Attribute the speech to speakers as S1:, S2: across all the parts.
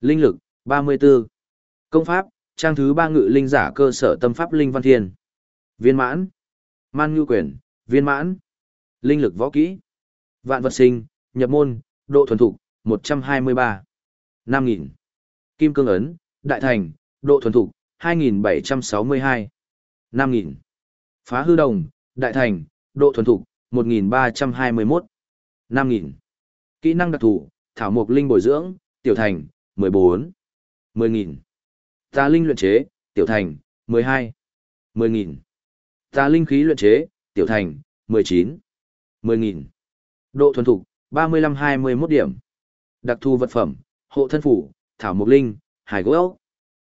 S1: Linh lực, 34. Công pháp, trang thứ ba ngự linh giả cơ sở tâm pháp linh văn thiên. Viên mãn. Man ngư quyền, viên mãn. Linh lực võ kỹ. Vạn vật sinh, nhập môn, độ thuần thục, 123. 5.000. Kim cương ấn, đại thành, độ thuần thục, 2.762. 5.000. Phá hư đồng, đại thành, độ thuần thục, 1.321. 5.000. Kỹ năng đặc thù, thảo mộc linh bồi dưỡng, tiểu thành, 14. 10.000. Tà linh luyện chế, tiểu thành, 12. 10.000. Tà linh khí luyện chế, tiểu thành, 19. 10.000. Độ thuần thục, 35-21 điểm. Đặc thù vật phẩm, hộ thân phủ, thảo mục linh, hải gỗ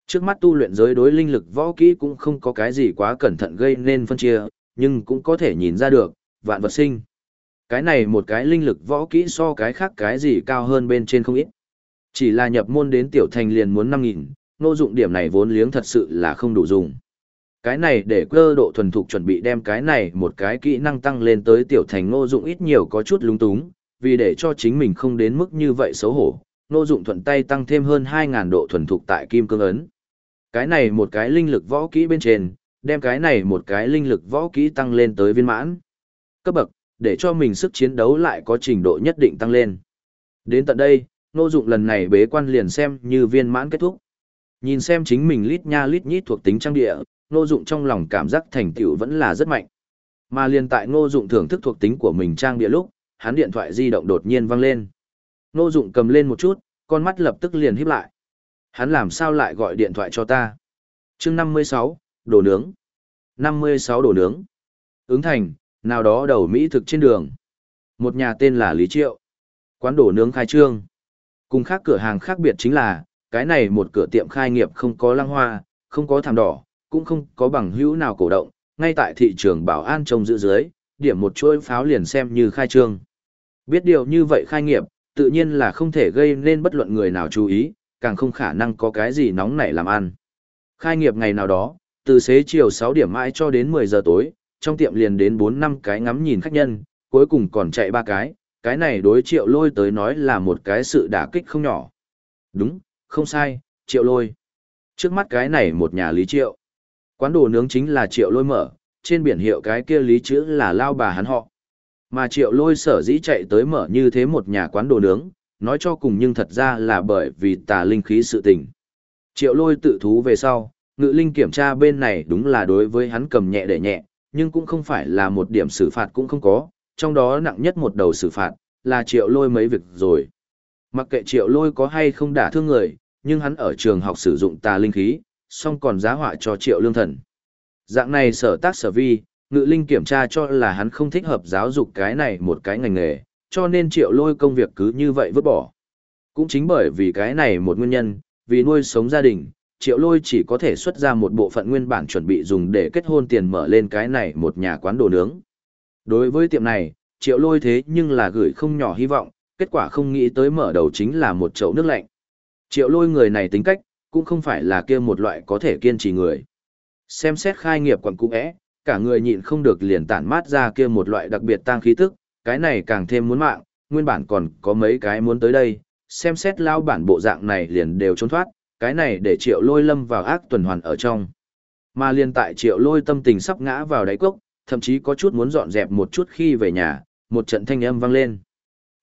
S1: Trước mắt tu luyện giới đối linh lực võ kỹ cũng không có cái gì quá cẩn thận gây nên phân chia, nhưng cũng có thể nhìn ra được, vạn vật sinh. Cái này một cái linh lực võ kỹ so cái khác cái gì cao hơn bên trên không ít. Chỉ là nhập môn đến tiểu thành liền muốn 5.000, nô dụng điểm này vốn liếng thật sự là không đủ dùng. Cái này để cơ độ thuần thục chuẩn bị đem cái này một cái kỹ năng tăng lên tới tiểu thành nô dụng ít nhiều có chút lung túng, vì để cho chính mình không đến mức như vậy xấu hổ, nô dụng thuận tay tăng thêm hơn 2.000 độ thuần thục tại kim cương ấn. Cái này một cái linh lực võ kỹ bên trên, đem cái này một cái linh lực võ kỹ tăng lên tới viên mãn. Cấp bậc, để cho mình sức chiến đấu lại có trình độ nhất định tăng lên. Đến tận đây, nô dụng lần này bế quan liền xem như viên mãn kết thúc. Nhìn xem chính mình lít nha lít nhít thuộc tính trang địa, nô dụng trong lòng cảm giác thành tựu vẫn là rất mạnh. Mà liền tại nô dụng thưởng thức thuộc tính của mình trang địa lúc, hắn điện thoại di động đột nhiên vang lên. Nô dụng cầm lên một chút, con mắt lập tức liền híp lại. Hắn làm sao lại gọi điện thoại cho ta? chương 56, đồ nướng. 56 đồ nướng. Ứng thành, nào đó đầu Mỹ thực trên đường. Một nhà tên là Lý Triệu. Quán đồ nướng khai trương. Cùng khác cửa hàng khác biệt chính là, cái này một cửa tiệm khai nghiệp không có lăng hoa, không có thảm đỏ, cũng không có bằng hữu nào cổ động, ngay tại thị trường bảo an trông giữ dưới, điểm một chuỗi pháo liền xem như khai trương. Biết điều như vậy khai nghiệp, tự nhiên là không thể gây nên bất luận người nào chú ý, càng không khả năng có cái gì nóng nảy làm ăn. Khai nghiệp ngày nào đó, từ xế chiều 6 điểm mãi cho đến 10 giờ tối, trong tiệm liền đến 4 năm cái ngắm nhìn khách nhân, cuối cùng còn chạy ba cái, cái này đối triệu lôi tới nói là một cái sự đả kích không nhỏ. Đúng, không sai, triệu lôi. Trước mắt cái này một nhà lý triệu. Quán đồ nướng chính là triệu lôi mở, trên biển hiệu cái kia lý chữ là lao bà hắn họ. Mà triệu lôi sở dĩ chạy tới mở như thế một nhà quán đồ nướng, nói cho cùng nhưng thật ra là bởi vì tà linh khí sự tình. Triệu lôi tự thú về sau, ngự linh kiểm tra bên này đúng là đối với hắn cầm nhẹ để nhẹ, nhưng cũng không phải là một điểm xử phạt cũng không có, trong đó nặng nhất một đầu xử phạt, là triệu lôi mấy việc rồi. Mặc kệ triệu lôi có hay không đả thương người, nhưng hắn ở trường học sử dụng tà linh khí, song còn giá họa cho triệu lương thần. Dạng này sở tác sở vi, ngự linh kiểm tra cho là hắn không thích hợp giáo dục cái này một cái ngành nghề, cho nên triệu lôi công việc cứ như vậy vứt bỏ. Cũng chính bởi vì cái này một nguyên nhân, vì nuôi sống gia đình, triệu lôi chỉ có thể xuất ra một bộ phận nguyên bản chuẩn bị dùng để kết hôn tiền mở lên cái này một nhà quán đồ nướng. Đối với tiệm này, triệu lôi thế nhưng là gửi không nhỏ hy vọng, kết quả không nghĩ tới mở đầu chính là một chậu nước lạnh. Triệu lôi người này tính cách, cũng không phải là kia một loại có thể kiên trì người. Xem xét khai nghiệp quẳng cũ ẽ, cả người nhịn không được liền tản mát ra kia một loại đặc biệt tăng khí tức, cái này càng thêm muốn mạng, nguyên bản còn có mấy cái muốn tới đây, xem xét lao bản bộ dạng này liền đều trốn thoát, cái này để triệu lôi lâm vào ác tuần hoàn ở trong. Mà liền tại triệu lôi tâm tình sắp ngã vào đáy cốc, thậm chí có chút muốn dọn dẹp một chút khi về nhà, một trận thanh âm vang lên.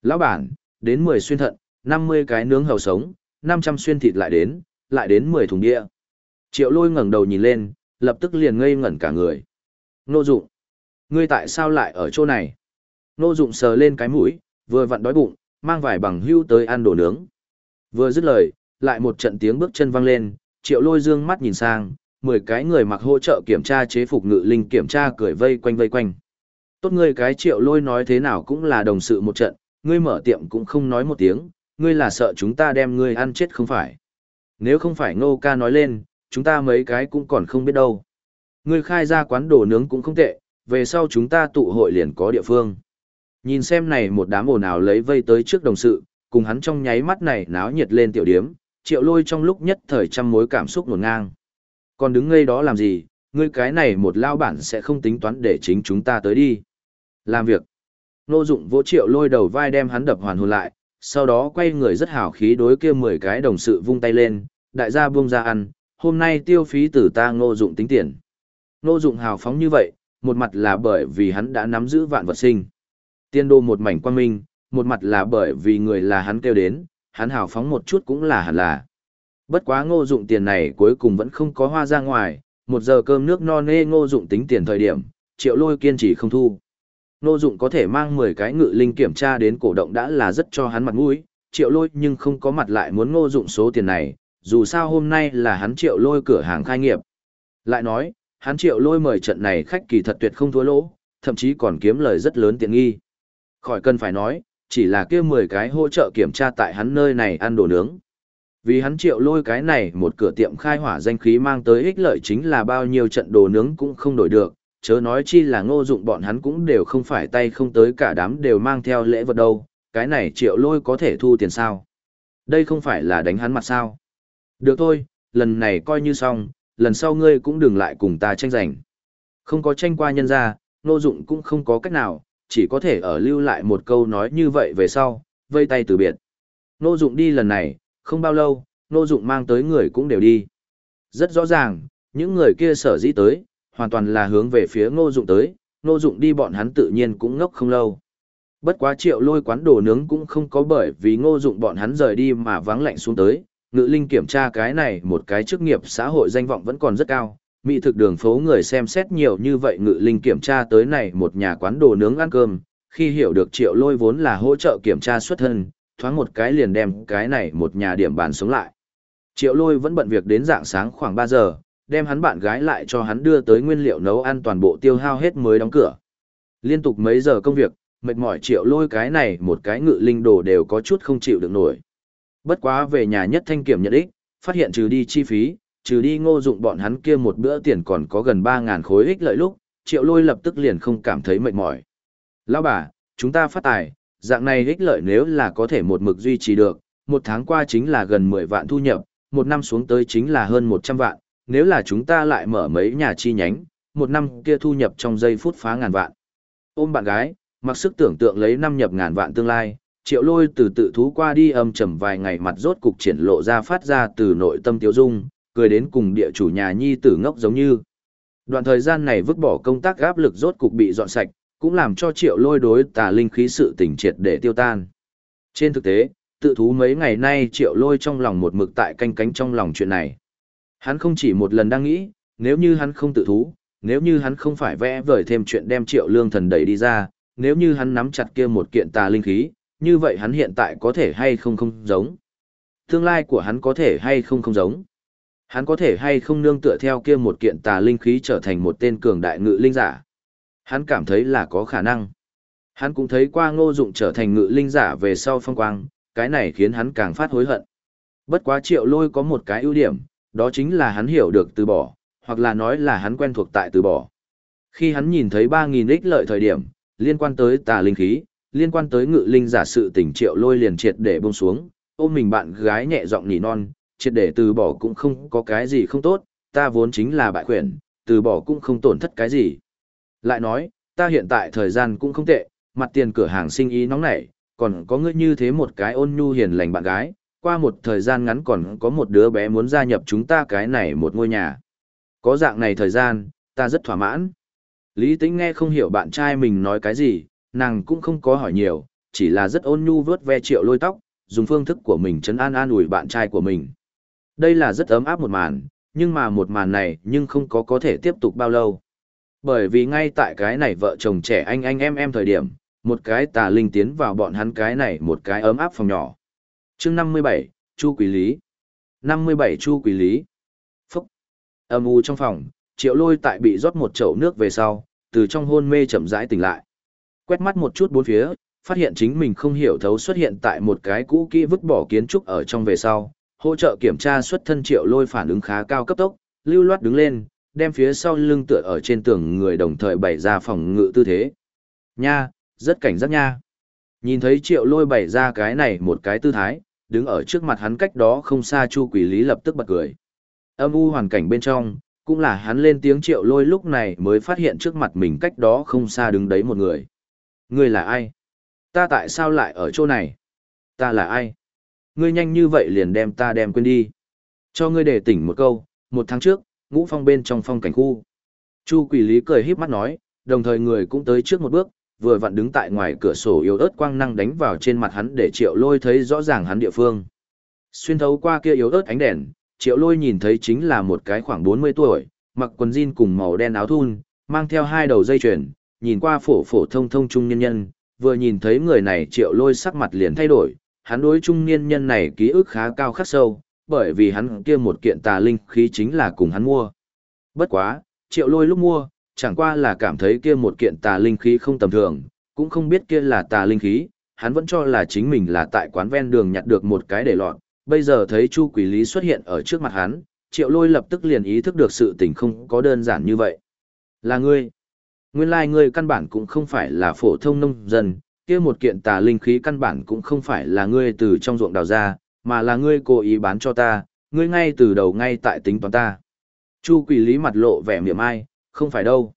S1: Lão bản, đến 10 xuyên thận, 50 cái nướng hầu sống, 500 xuyên thịt lại đến, lại đến 10 thùng địa. Triệu lôi ngẩng đầu nhìn lên, lập tức liền ngây ngẩn cả người. Nô dụng, ngươi tại sao lại ở chỗ này? Nô dụng sờ lên cái mũi, vừa vặn đói bụng, mang vài bằng hưu tới ăn đồ nướng. Vừa dứt lời, lại một trận tiếng bước chân vang lên, triệu lôi dương mắt nhìn sang, mười cái người mặc hỗ trợ kiểm tra chế phục ngự linh kiểm tra cười vây quanh vây quanh. Tốt ngươi cái triệu lôi nói thế nào cũng là đồng sự một trận, ngươi mở tiệm cũng không nói một tiếng, ngươi là sợ chúng ta đem ngươi ăn chết không phải. Nếu không phải ngô ca nói lên, chúng ta mấy cái cũng còn không biết đâu. Ngươi khai ra quán đồ nướng cũng không tệ, về sau chúng ta tụ hội liền có địa phương. Nhìn xem này một đám ồn ào lấy vây tới trước đồng sự, cùng hắn trong nháy mắt này náo nhiệt lên tiểu điếm, triệu lôi trong lúc nhất thời trăm mối cảm xúc nổn ngang. Còn đứng ngây đó làm gì, ngươi cái này một lao bản sẽ không tính toán để chính chúng ta tới đi. Làm việc. Nô dụng vỗ triệu lôi đầu vai đem hắn đập hoàn hồn lại, sau đó quay người rất hào khí đối kia 10 cái đồng sự vung tay lên, đại gia buông ra ăn, hôm nay tiêu phí từ ta ngô dụng tính tiền. Ngô dụng hào phóng như vậy, một mặt là bởi vì hắn đã nắm giữ vạn vật sinh. Tiên đô một mảnh quan minh, một mặt là bởi vì người là hắn kêu đến, hắn hào phóng một chút cũng là hẳn là. Bất quá ngô dụng tiền này cuối cùng vẫn không có hoa ra ngoài, một giờ cơm nước no nê ngô dụng tính tiền thời điểm, triệu lôi kiên trì không thu. Ngô dụng có thể mang 10 cái ngự linh kiểm tra đến cổ động đã là rất cho hắn mặt mũi, triệu lôi nhưng không có mặt lại muốn ngô dụng số tiền này, dù sao hôm nay là hắn triệu lôi cửa hàng khai nghiệp. Lại nói, hắn triệu lôi mời trận này khách kỳ thật tuyệt không thua lỗ, thậm chí còn kiếm lời rất lớn tiện nghi. Khỏi cần phải nói, chỉ là kia 10 cái hỗ trợ kiểm tra tại hắn nơi này ăn đồ nướng. Vì hắn triệu lôi cái này một cửa tiệm khai hỏa danh khí mang tới ích lợi chính là bao nhiêu trận đồ nướng cũng không đổi được, chớ nói chi là ngô dụng bọn hắn cũng đều không phải tay không tới cả đám đều mang theo lễ vật đâu, cái này triệu lôi có thể thu tiền sao. Đây không phải là đánh hắn mặt sao. Được thôi, lần này coi như xong, lần sau ngươi cũng đừng lại cùng ta tranh giành. Không có tranh qua nhân ra, ngô dụng cũng không có cách nào, chỉ có thể ở lưu lại một câu nói như vậy về sau, vây tay từ biệt. Ngô dụng đi lần này, không bao lâu, Ngô Dụng mang tới người cũng đều đi. Rất rõ ràng, những người kia sở dĩ tới, hoàn toàn là hướng về phía Ngô Dụng tới, Ngô Dụng đi bọn hắn tự nhiên cũng ngốc không lâu. Bất quá triệu lôi quán đồ nướng cũng không có bởi vì Ngô Dụng bọn hắn rời đi mà vắng lạnh xuống tới, ngự linh kiểm tra cái này một cái chức nghiệp xã hội danh vọng vẫn còn rất cao. Mỹ thực đường phố người xem xét nhiều như vậy ngự linh kiểm tra tới này một nhà quán đồ nướng ăn cơm, khi hiểu được triệu lôi vốn là hỗ trợ kiểm tra xuất thân, thoáng một cái liền đem cái này một nhà điểm bàn sống lại. Triệu lôi vẫn bận việc đến dạng sáng khoảng 3 giờ, đem hắn bạn gái lại cho hắn đưa tới nguyên liệu nấu ăn toàn bộ tiêu hao hết mới đóng cửa. Liên tục mấy giờ công việc, mệt mỏi triệu lôi cái này một cái ngự linh đồ đều có chút không chịu được nổi. Bất quá về nhà nhất thanh kiểm nhận ích, phát hiện trừ đi chi phí, trừ đi ngô dụng bọn hắn kia một bữa tiền còn có gần 3.000 khối ích lợi lúc, triệu lôi lập tức liền không cảm thấy mệt mỏi. Lão bà, chúng ta phát tài, dạng này ích lợi nếu là có thể một mực duy trì được, một tháng qua chính là gần 10 vạn thu nhập, một năm xuống tới chính là hơn 100 vạn, nếu là chúng ta lại mở mấy nhà chi nhánh, một năm kia thu nhập trong giây phút phá ngàn vạn. Ôm bạn gái, mặc sức tưởng tượng lấy năm nhập ngàn vạn tương lai, triệu lôi từ tự thú qua đi âm trầm vài ngày mặt rốt cục triển lộ ra phát ra từ nội tâm tiêu dung, cười đến cùng địa chủ nhà nhi tử ngốc giống như. Đoạn thời gian này vứt bỏ công tác áp lực rốt cục bị dọn sạch, cũng làm cho triệu lôi đối tà linh khí sự tỉnh triệt để tiêu tan. Trên thực tế, tự thú mấy ngày nay triệu lôi trong lòng một mực tại canh cánh trong lòng chuyện này. Hắn không chỉ một lần đang nghĩ, nếu như hắn không tự thú, nếu như hắn không phải vẽ vời thêm chuyện đem triệu lương thần đẩy đi ra, nếu như hắn nắm chặt kia một kiện tà linh khí, như vậy hắn hiện tại có thể hay không không giống. Tương lai của hắn có thể hay không không giống. Hắn có thể hay không nương tựa theo kia một kiện tà linh khí trở thành một tên cường đại ngự linh giả. Hắn cảm thấy là có khả năng. Hắn cũng thấy qua ngô dụng trở thành ngự linh giả về sau phong quang, cái này khiến hắn càng phát hối hận. Bất quá triệu lôi có một cái ưu điểm, đó chính là hắn hiểu được từ bỏ, hoặc là nói là hắn quen thuộc tại từ bỏ. Khi hắn nhìn thấy 3.000 ích lợi thời điểm, liên quan tới tà linh khí, liên quan tới ngự linh giả sự tình triệu lôi liền triệt để buông xuống, ôm mình bạn gái nhẹ giọng nỉ non, triệt để từ bỏ cũng không có cái gì không tốt, ta vốn chính là bại quyển, từ bỏ cũng không tổn thất cái gì. Lại nói, ta hiện tại thời gian cũng không tệ, mặt tiền cửa hàng sinh ý nóng nảy, còn có ngươi như thế một cái ôn nhu hiền lành bạn gái, qua một thời gian ngắn còn có một đứa bé muốn gia nhập chúng ta cái này một ngôi nhà. Có dạng này thời gian, ta rất thỏa mãn. Lý Tĩnh nghe không hiểu bạn trai mình nói cái gì, nàng cũng không có hỏi nhiều, chỉ là rất ôn nhu vớt ve triệu lôi tóc, dùng phương thức của mình chấn an an ủi bạn trai của mình. Đây là rất ấm áp một màn, nhưng mà một màn này nhưng không có có thể tiếp tục bao lâu. Bởi vì ngay tại cái này vợ chồng trẻ anh anh em em thời điểm, một cái tà linh tiến vào bọn hắn cái này một cái ấm áp phòng nhỏ. chương 57, Chu Quý Lý. 57 Chu Quý Lý. Phúc. Âm u trong phòng, triệu lôi tại bị rót một chậu nước về sau, từ trong hôn mê chậm rãi tỉnh lại. Quét mắt một chút bốn phía, phát hiện chính mình không hiểu thấu xuất hiện tại một cái cũ kỹ vứt bỏ kiến trúc ở trong về sau, hỗ trợ kiểm tra xuất thân triệu lôi phản ứng khá cao cấp tốc, lưu loát đứng lên, đem phía sau lưng tựa ở trên tường người đồng thời bày ra phòng ngự tư thế. Nha, rất cảnh giác nha. Nhìn thấy triệu lôi bày ra cái này một cái tư thái, đứng ở trước mặt hắn cách đó không xa chu quỷ lý lập tức bật cười. Âm u hoàn cảnh bên trong, cũng là hắn lên tiếng triệu lôi lúc này mới phát hiện trước mặt mình cách đó không xa đứng đấy một người. Người là ai? Ta tại sao lại ở chỗ này? Ta là ai? Ngươi nhanh như vậy liền đem ta đem quên đi. Cho ngươi để tỉnh một câu, một tháng trước, ngũ phong bên trong phong cảnh khu. Chu quỷ lý cười híp mắt nói, đồng thời người cũng tới trước một bước, vừa vặn đứng tại ngoài cửa sổ yếu ớt quang năng đánh vào trên mặt hắn để triệu lôi thấy rõ ràng hắn địa phương. Xuyên thấu qua kia yếu ớt ánh đèn, triệu lôi nhìn thấy chính là một cái khoảng 40 tuổi, mặc quần jean cùng màu đen áo thun, mang theo hai đầu dây chuyền, nhìn qua phổ phổ thông thông trung nhân nhân, vừa nhìn thấy người này triệu lôi sắc mặt liền thay đổi, hắn đối trung niên nhân này ký ức khá cao khắc sâu, bởi vì hắn kia một kiện tà linh khí chính là cùng hắn mua. Bất quá, triệu lôi lúc mua, chẳng qua là cảm thấy kia một kiện tà linh khí không tầm thường, cũng không biết kia là tà linh khí, hắn vẫn cho là chính mình là tại quán ven đường nhặt được một cái để lọt, bây giờ thấy Chu Quỷ Lý xuất hiện ở trước mặt hắn, triệu lôi lập tức liền ý thức được sự tình không có đơn giản như vậy. Là ngươi. Nguyên lai like ngươi căn bản cũng không phải là phổ thông nông dân, kia một kiện tà linh khí căn bản cũng không phải là ngươi từ trong ruộng đào ra, mà là ngươi cố ý bán cho ta, ngươi ngay từ đầu ngay tại tính toán ta. Chu quỷ lý mặt lộ vẻ miệng ai, không phải đâu.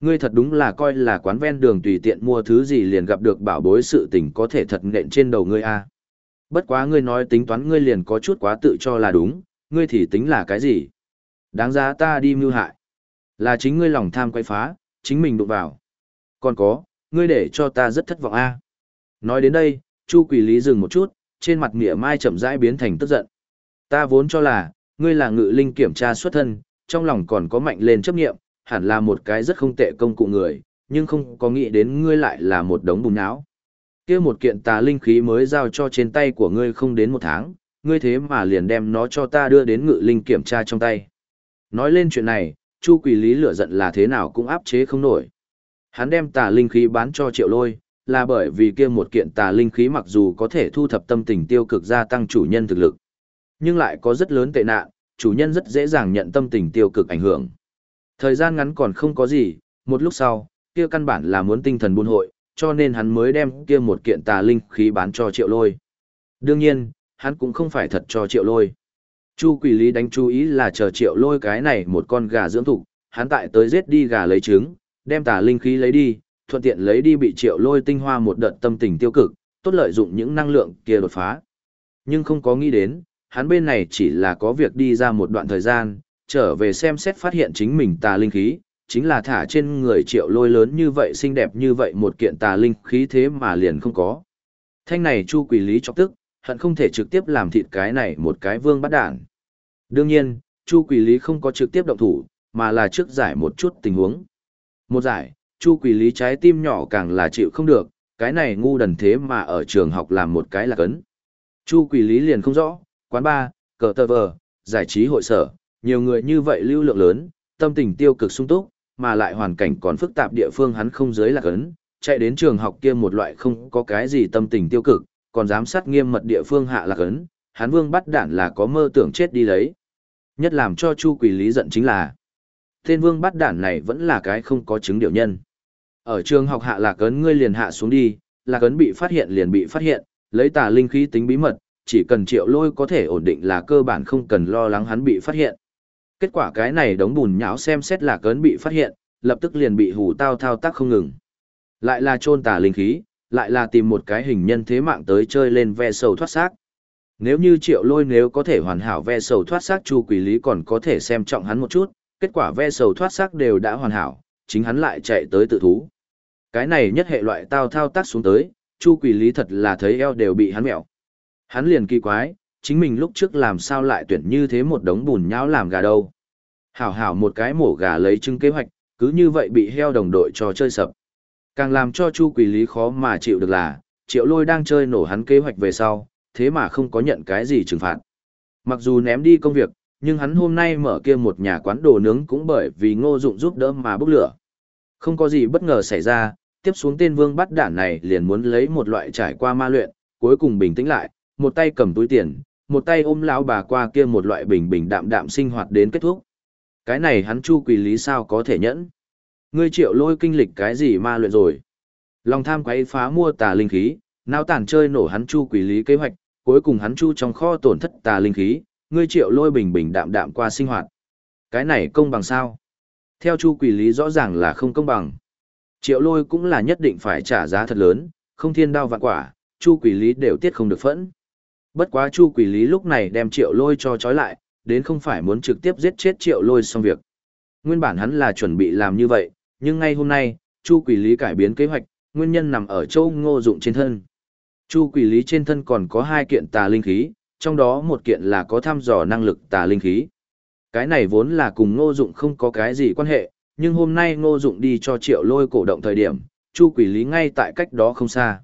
S1: Ngươi thật đúng là coi là quán ven đường tùy tiện mua thứ gì liền gặp được bảo bối sự tình có thể thật nện trên đầu ngươi a. À. Bất quá ngươi nói tính toán ngươi liền có chút quá tự cho là đúng, ngươi thì tính là cái gì? Đáng giá ta đi mưu hại. Là chính ngươi lòng tham quay phá, chính mình đụng vào. Còn có, ngươi để cho ta rất thất vọng a. Nói đến đây, Chu Quỷ Lý dừng một chút, trên mặt nghĩa mai chậm rãi biến thành tức giận. Ta vốn cho là, ngươi là ngự linh kiểm tra xuất thân, trong lòng còn có mạnh lên chấp nghiệm, hẳn là một cái rất không tệ công cụ người, nhưng không có nghĩ đến ngươi lại là một đống bùn não. kia một kiện tà linh khí mới giao cho trên tay của ngươi không đến một tháng, ngươi thế mà liền đem nó cho ta đưa đến ngự linh kiểm tra trong tay. Nói lên chuyện này, Chu Quỷ Lý lửa giận là thế nào cũng áp chế không nổi. Hắn đem tà linh khí bán cho triệu lôi, là bởi vì kia một kiện tà linh khí mặc dù có thể thu thập tâm tình tiêu cực gia tăng chủ nhân thực lực, nhưng lại có rất lớn tệ nạn, chủ nhân rất dễ dàng nhận tâm tình tiêu cực ảnh hưởng. Thời gian ngắn còn không có gì, một lúc sau, kia căn bản là muốn tinh thần buôn hội, cho nên hắn mới đem kia một kiện tà linh khí bán cho triệu lôi. Đương nhiên, hắn cũng không phải thật cho triệu lôi. Chu quỷ lý đánh chú ý là chờ triệu lôi cái này một con gà dưỡng thục, hắn tại tới giết đi gà lấy trứng, đem tà linh khí lấy đi, thuận tiện lấy đi bị triệu lôi tinh hoa một đợt tâm tình tiêu cực, tốt lợi dụng những năng lượng kia đột phá. Nhưng không có nghĩ đến, hắn bên này chỉ là có việc đi ra một đoạn thời gian, trở về xem xét phát hiện chính mình tà linh khí, chính là thả trên người triệu lôi lớn như vậy xinh đẹp như vậy một kiện tà linh khí thế mà liền không có. Thanh này chu quỷ lý chọc tức, hận không thể trực tiếp làm thịt cái này một cái vương bắt đản. Đương nhiên, chu quỷ lý không có trực tiếp động thủ, mà là trước giải một chút tình huống. Một giải, chu Quỳ lý trái tim nhỏ càng là chịu không được, cái này ngu đần thế mà ở trường học làm một cái là cấn. Chu Quỳ lý liền không rõ, quán bar, cờ tơ vờ, giải trí hội sở, nhiều người như vậy lưu lượng lớn, tâm tình tiêu cực sung túc, mà lại hoàn cảnh còn phức tạp địa phương hắn không giới là cấn, chạy đến trường học kia một loại không có cái gì tâm tình tiêu cực, còn giám sát nghiêm mật địa phương hạ là cấn, hắn vương bắt đản là có mơ tưởng chết đi lấy. Nhất làm cho Chu Quỳ Lý giận chính là, tên vương bắt đản này vẫn là cái không có chứng điều nhân. Ở trường học hạ lạc ấn ngươi liền hạ xuống đi, lạc ấn bị phát hiện liền bị phát hiện, lấy tà linh khí tính bí mật, chỉ cần triệu lôi có thể ổn định là cơ bản không cần lo lắng hắn bị phát hiện. Kết quả cái này đống bùn nhão xem xét lạc ấn bị phát hiện, lập tức liền bị hù tao thao tác không ngừng. Lại là trôn tà linh khí, lại là tìm một cái hình nhân thế mạng tới chơi lên ve sầu thoát xác. Nếu như triệu lôi nếu có thể hoàn hảo ve sầu thoát xác chu quỷ lý còn có thể xem trọng hắn một chút, kết quả ve sầu thoát xác đều đã hoàn hảo, chính hắn lại chạy tới tự thú. Cái này nhất hệ loại tao thao tác xuống tới, chu quỷ lý thật là thấy eo đều bị hắn mẹo. Hắn liền kỳ quái, chính mình lúc trước làm sao lại tuyển như thế một đống bùn nhão làm gà đâu. Hảo hảo một cái mổ gà lấy trứng kế hoạch, cứ như vậy bị heo đồng đội cho chơi sập. Càng làm cho Chu Quỷ Lý khó mà chịu được là, Triệu Lôi đang chơi nổ hắn kế hoạch về sau, thế mà không có nhận cái gì trừng phạt. Mặc dù ném đi công việc, nhưng hắn hôm nay mở kia một nhà quán đồ nướng cũng bởi vì ngô dụng giúp đỡ mà bốc lửa. Không có gì bất ngờ xảy ra, tiếp xuống tên vương bắt đản này liền muốn lấy một loại trải qua ma luyện, cuối cùng bình tĩnh lại, một tay cầm túi tiền, một tay ôm lão bà qua kia một loại bình bình đạm đạm sinh hoạt đến kết thúc. Cái này hắn chu quỳ lý sao có thể nhẫn. Ngươi triệu lôi kinh lịch cái gì ma luyện rồi. Lòng tham quấy phá mua tà linh khí, nào tàn chơi nổ hắn chu quỷ lý kế hoạch, cuối cùng hắn chu trong kho tổn thất tà linh khí, ngươi triệu lôi bình bình đạm đạm qua sinh hoạt. Cái này công bằng sao? Theo chu quỷ lý rõ ràng là không công bằng. Triệu lôi cũng là nhất định phải trả giá thật lớn, không thiên đao vạn quả, Chu Quỷ Lý đều tiết không được phẫn. Bất quá Chu Quỷ Lý lúc này đem Triệu Lôi cho trói lại, đến không phải muốn trực tiếp giết chết Triệu Lôi xong việc. Nguyên bản hắn là chuẩn bị làm như vậy, nhưng ngay hôm nay, Chu Quỷ Lý cải biến kế hoạch, nguyên nhân nằm ở châu Ngô Dụng trên thân. Chu Quỷ Lý trên thân còn có hai kiện tà linh khí, trong đó một kiện là có thăm dò năng lực tà linh khí. Cái này vốn là cùng Ngô Dụng không có cái gì quan hệ, nhưng hôm nay Ngô Dụng đi cho Triệu Lôi cổ động thời điểm, Chu Quỷ Lý ngay tại cách đó không xa.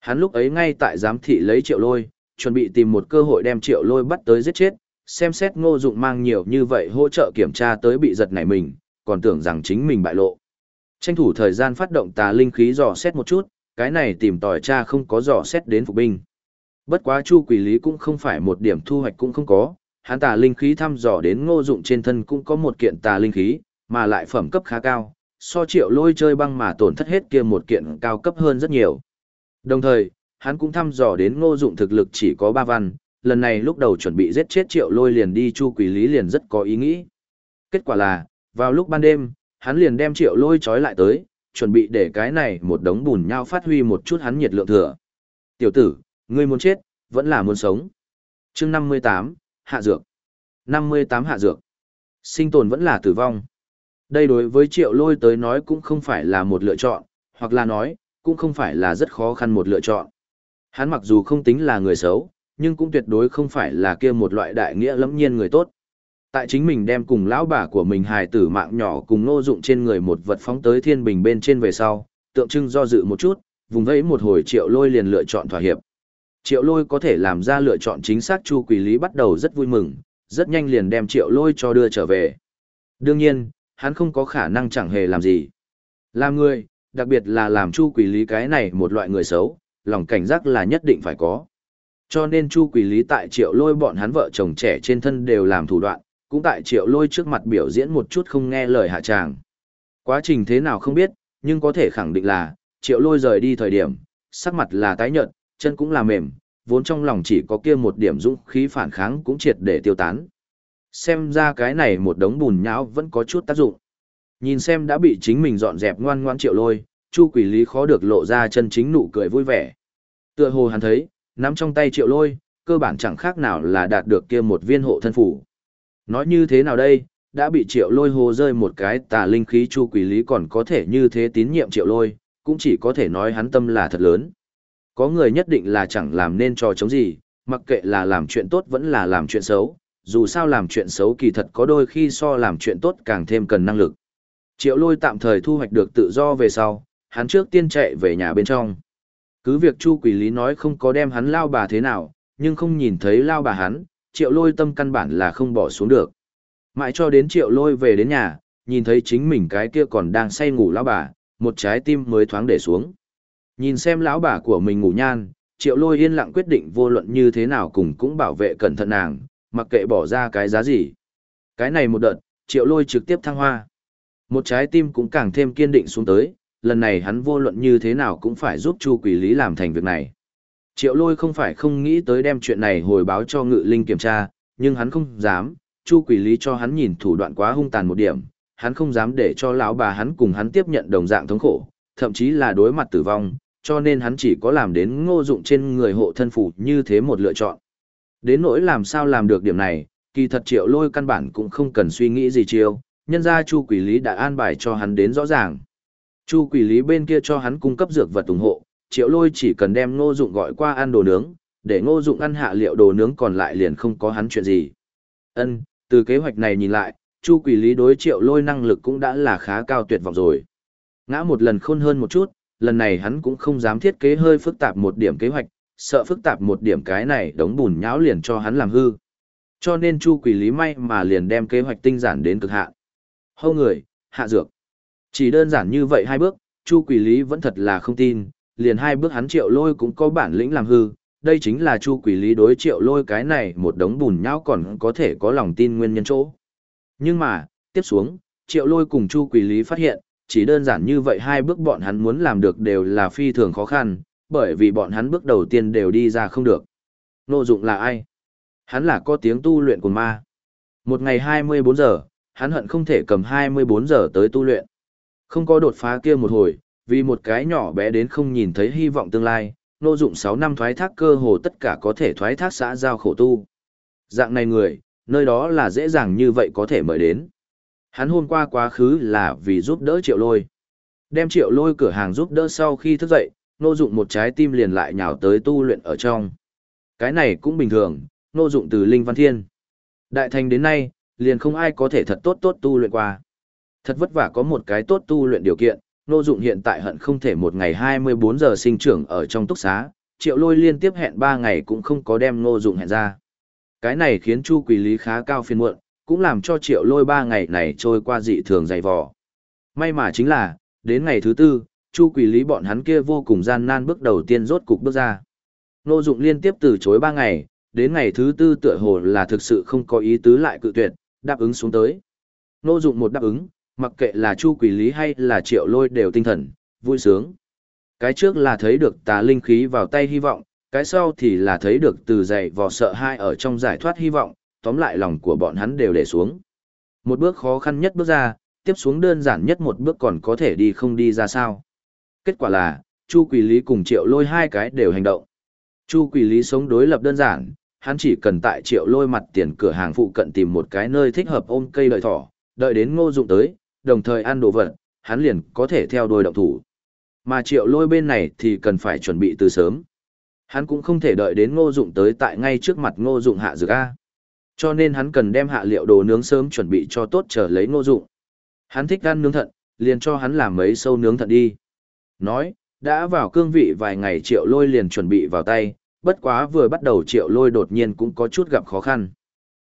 S1: Hắn lúc ấy ngay tại giám thị lấy Triệu Lôi, chuẩn bị tìm một cơ hội đem Triệu Lôi bắt tới giết chết, xem xét Ngô Dụng mang nhiều như vậy hỗ trợ kiểm tra tới bị giật nảy mình, còn tưởng rằng chính mình bại lộ. Tranh thủ thời gian phát động tà linh khí dò xét một chút, cái này tìm tòi cha không có dò xét đến phục binh. Bất quá Chu Quỷ Lý cũng không phải một điểm thu hoạch cũng không có, hắn tà linh khí thăm dò đến Ngô Dụng trên thân cũng có một kiện tà linh khí, mà lại phẩm cấp khá cao, so Triệu Lôi chơi băng mà tổn thất hết kia một kiện cao cấp hơn rất nhiều. Đồng thời, hắn cũng thăm dò đến Ngô Dụng thực lực chỉ có ba văn, lần này lúc đầu chuẩn bị giết chết Triệu Lôi liền đi Chu Quỷ Lý liền rất có ý nghĩ. Kết quả là, vào lúc ban đêm, hắn liền đem Triệu Lôi trói lại tới, chuẩn bị để cái này một đống bùn nhau phát huy một chút hắn nhiệt lượng thừa. Tiểu tử, ngươi muốn chết, vẫn là muốn sống. chương 58, hạ dược. 58 hạ dược. Sinh tồn vẫn là tử vong. Đây đối với triệu lôi tới nói cũng không phải là một lựa chọn, hoặc là nói, cũng không phải là rất khó khăn một lựa chọn. Hắn mặc dù không tính là người xấu, nhưng cũng tuyệt đối không phải là kia một loại đại nghĩa lẫm nhiên người tốt. Tại chính mình đem cùng lão bà của mình hài tử mạng nhỏ cùng nô dụng trên người một vật phóng tới thiên bình bên trên về sau, tượng trưng do dự một chút, vùng vẫy một hồi triệu lôi liền lựa chọn thỏa hiệp. Triệu lôi có thể làm ra lựa chọn chính xác chu Quỳ lý bắt đầu rất vui mừng, rất nhanh liền đem triệu lôi cho đưa trở về. Đương nhiên, hắn không có khả năng chẳng hề làm gì. Làm người, đặc biệt là làm chu Quỳ lý cái này một loại người xấu, lòng cảnh giác là nhất định phải có. Cho nên chu Quỳ lý tại triệu lôi bọn hắn vợ chồng trẻ trên thân đều làm thủ đoạn, cũng tại triệu lôi trước mặt biểu diễn một chút không nghe lời hạ tràng. Quá trình thế nào không biết, nhưng có thể khẳng định là, triệu lôi rời đi thời điểm, sắc mặt là tái nhợt, chân cũng là mềm, vốn trong lòng chỉ có kia một điểm dũng khí phản kháng cũng triệt để tiêu tán. Xem ra cái này một đống bùn nhão vẫn có chút tác dụng. Nhìn xem đã bị chính mình dọn dẹp ngoan ngoan triệu lôi, Chu Quỷ Lý khó được lộ ra chân chính nụ cười vui vẻ. Tựa hồ hắn thấy, nắm trong tay triệu lôi, cơ bản chẳng khác nào là đạt được kia một viên hộ thân phủ. Nói như thế nào đây, đã bị triệu lôi hồ rơi một cái tà linh khí chu quỷ lý còn có thể như thế tín nhiệm triệu lôi, cũng chỉ có thể nói hắn tâm là thật lớn. Có người nhất định là chẳng làm nên trò chống gì, mặc kệ là làm chuyện tốt vẫn là làm chuyện xấu, dù sao làm chuyện xấu kỳ thật có đôi khi so làm chuyện tốt càng thêm cần năng lực. Triệu lôi tạm thời thu hoạch được tự do về sau, hắn trước tiên chạy về nhà bên trong. Cứ việc Chu Quỷ Lý nói không có đem hắn lao bà thế nào, nhưng không nhìn thấy lao bà hắn, triệu lôi tâm căn bản là không bỏ xuống được. Mãi cho đến triệu lôi về đến nhà, nhìn thấy chính mình cái kia còn đang say ngủ lao bà, một trái tim mới thoáng để xuống. Nhìn xem lão bà của mình ngủ nhan, triệu lôi yên lặng quyết định vô luận như thế nào cùng cũng bảo vệ cẩn thận nàng, mặc kệ bỏ ra cái giá gì. Cái này một đợt, triệu lôi trực tiếp thăng hoa. Một trái tim cũng càng thêm kiên định xuống tới, lần này hắn vô luận như thế nào cũng phải giúp Chu Quỷ Lý làm thành việc này. Triệu lôi không phải không nghĩ tới đem chuyện này hồi báo cho ngự linh kiểm tra, nhưng hắn không dám, Chu Quỷ Lý cho hắn nhìn thủ đoạn quá hung tàn một điểm, hắn không dám để cho lão bà hắn cùng hắn tiếp nhận đồng dạng thống khổ, thậm chí là đối mặt tử vong, cho nên hắn chỉ có làm đến ngô dụng trên người hộ thân phủ như thế một lựa chọn. Đến nỗi làm sao làm được điểm này, kỳ thật triệu lôi căn bản cũng không cần suy nghĩ gì chiêu, nhân ra Chu Quỷ Lý đã an bài cho hắn đến rõ ràng. Chu Quỷ Lý bên kia cho hắn cung cấp dược vật ủng hộ, triệu lôi chỉ cần đem ngô dụng gọi qua ăn đồ nướng, để ngô dụng ăn hạ liệu đồ nướng còn lại liền không có hắn chuyện gì. Ân, từ kế hoạch này nhìn lại, Chu Quỷ Lý đối triệu lôi năng lực cũng đã là khá cao tuyệt vọng rồi. Ngã một lần khôn hơn một chút, lần này hắn cũng không dám thiết kế hơi phức tạp một điểm kế hoạch, sợ phức tạp một điểm cái này đống bùn nhão liền cho hắn làm hư. Cho nên Chu Quỷ Lý may mà liền đem kế hoạch tinh giản đến cực hạn. Hô người, hạ dược. Chỉ đơn giản như vậy hai bước, Chu Quỷ Lý vẫn thật là không tin, liền hai bước hắn triệu lôi cũng có bản lĩnh làm hư, đây chính là chu quỷ lý đối triệu lôi cái này một đống bùn nhão còn có thể có lòng tin nguyên nhân chỗ. Nhưng mà, tiếp xuống, triệu lôi cùng chu quỷ lý phát hiện, chỉ đơn giản như vậy hai bước bọn hắn muốn làm được đều là phi thường khó khăn, bởi vì bọn hắn bước đầu tiên đều đi ra không được. Nô dụng là ai? Hắn là có tiếng tu luyện của ma. Một ngày 24 giờ, hắn hận không thể cầm 24 giờ tới tu luyện. Không có đột phá kia một hồi, vì một cái nhỏ bé đến không nhìn thấy hy vọng tương lai, nô Dụng 6 năm thoái thác cơ hồ tất cả có thể thoái thác xã giao khổ tu. Dạng này người, nơi đó là dễ dàng như vậy có thể mời đến. Hắn hôm qua quá khứ là vì giúp đỡ triệu lôi. Đem triệu lôi cửa hàng giúp đỡ sau khi thức dậy, nô dụng một trái tim liền lại nhào tới tu luyện ở trong. Cái này cũng bình thường, nô dụng từ Linh Văn Thiên. Đại thành đến nay, liền không ai có thể thật tốt tốt tu luyện qua. Thật vất vả có một cái tốt tu luyện điều kiện, nô dụng hiện tại hận không thể một ngày 24 giờ sinh trưởng ở trong túc xá, triệu lôi liên tiếp hẹn 3 ngày cũng không có đem nô dụng hẹn ra. Cái này khiến Chu Quỳ Lý khá cao phiền muộn, cũng làm cho triệu lôi ba ngày này trôi qua dị thường dày vò. May mà chính là, đến ngày thứ tư, Chu Quỳ Lý bọn hắn kia vô cùng gian nan bước đầu tiên rốt cục bước ra. Nô Dụng liên tiếp từ chối ba ngày, đến ngày thứ tư tựa hồ là thực sự không có ý tứ lại cự tuyệt, đáp ứng xuống tới. Nô Dụng một đáp ứng, mặc kệ là Chu Quỳ Lý hay là Triệu Lôi đều tinh thần, vui sướng. Cái trước là thấy được tà linh khí vào tay hy vọng, cái sau thì là thấy được từ dày vò sợ hai ở trong giải thoát hy vọng, tóm lại lòng của bọn hắn đều để xuống. Một bước khó khăn nhất bước ra, tiếp xuống đơn giản nhất một bước còn có thể đi không đi ra sao. Kết quả là, Chu Quỳ Lý cùng Triệu Lôi hai cái đều hành động. Chu Quỳ Lý sống đối lập đơn giản, hắn chỉ cần tại Triệu Lôi mặt tiền cửa hàng phụ cận tìm một cái nơi thích hợp ôm cây đợi thỏ, đợi đến ngô dụng tới, đồng thời ăn đồ vật, hắn liền có thể theo đuôi động thủ. Mà Triệu Lôi bên này thì cần phải chuẩn bị từ sớm. Hắn cũng không thể đợi đến ngô dụng tới tại ngay trước mặt ngô dụng hạ dược A. Cho nên hắn cần đem hạ liệu đồ nướng sớm chuẩn bị cho tốt chờ lấy ngô dụng. Hắn thích ăn nướng thận, liền cho hắn làm mấy sâu nướng thận đi. Nói, đã vào cương vị vài ngày triệu lôi liền chuẩn bị vào tay, bất quá vừa bắt đầu triệu lôi đột nhiên cũng có chút gặp khó khăn.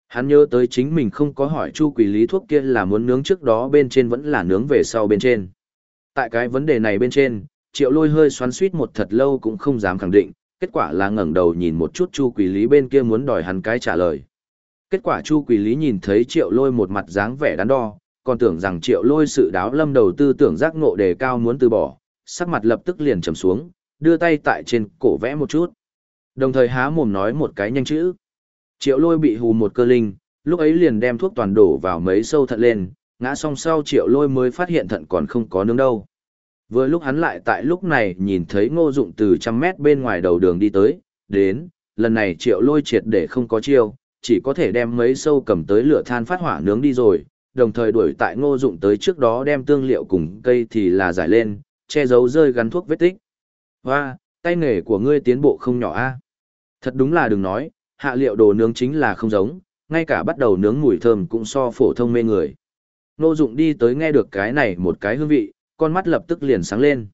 S1: Hắn nhớ tới chính mình không có hỏi chu quỷ lý thuốc kia là muốn nướng trước đó bên trên vẫn là nướng về sau bên trên. Tại cái vấn đề này bên trên, triệu lôi hơi xoắn suýt một thật lâu cũng không dám khẳng định, kết quả là ngẩng đầu nhìn một chút chu quỷ lý bên kia muốn đòi hắn cái trả lời. Kết quả chu Quỳ lý nhìn thấy triệu lôi một mặt dáng vẻ đắn đo, còn tưởng rằng triệu lôi sự đáo lâm đầu tư tưởng giác ngộ đề cao muốn từ bỏ, sắc mặt lập tức liền trầm xuống, đưa tay tại trên cổ vẽ một chút. Đồng thời há mồm nói một cái nhanh chữ. Triệu lôi bị hù một cơ linh, lúc ấy liền đem thuốc toàn đổ vào mấy sâu thận lên, ngã xong sau triệu lôi mới phát hiện thận còn không có nướng đâu. Vừa lúc hắn lại tại lúc này nhìn thấy ngô dụng từ trăm mét bên ngoài đầu đường đi tới, đến, lần này triệu lôi triệt để không có chiêu, chỉ có thể đem mấy sâu cầm tới lửa than phát hỏa nướng đi rồi, đồng thời đuổi tại ngô dụng tới trước đó đem tương liệu cùng cây thì là giải lên, che giấu rơi gắn thuốc vết tích. Hoa, tay nghề của ngươi tiến bộ không nhỏ a. Thật đúng là đừng nói, hạ liệu đồ nướng chính là không giống, ngay cả bắt đầu nướng mùi thơm cũng so phổ thông mê người. Ngô dụng đi tới nghe được cái này một cái hương vị, con mắt lập tức liền sáng lên.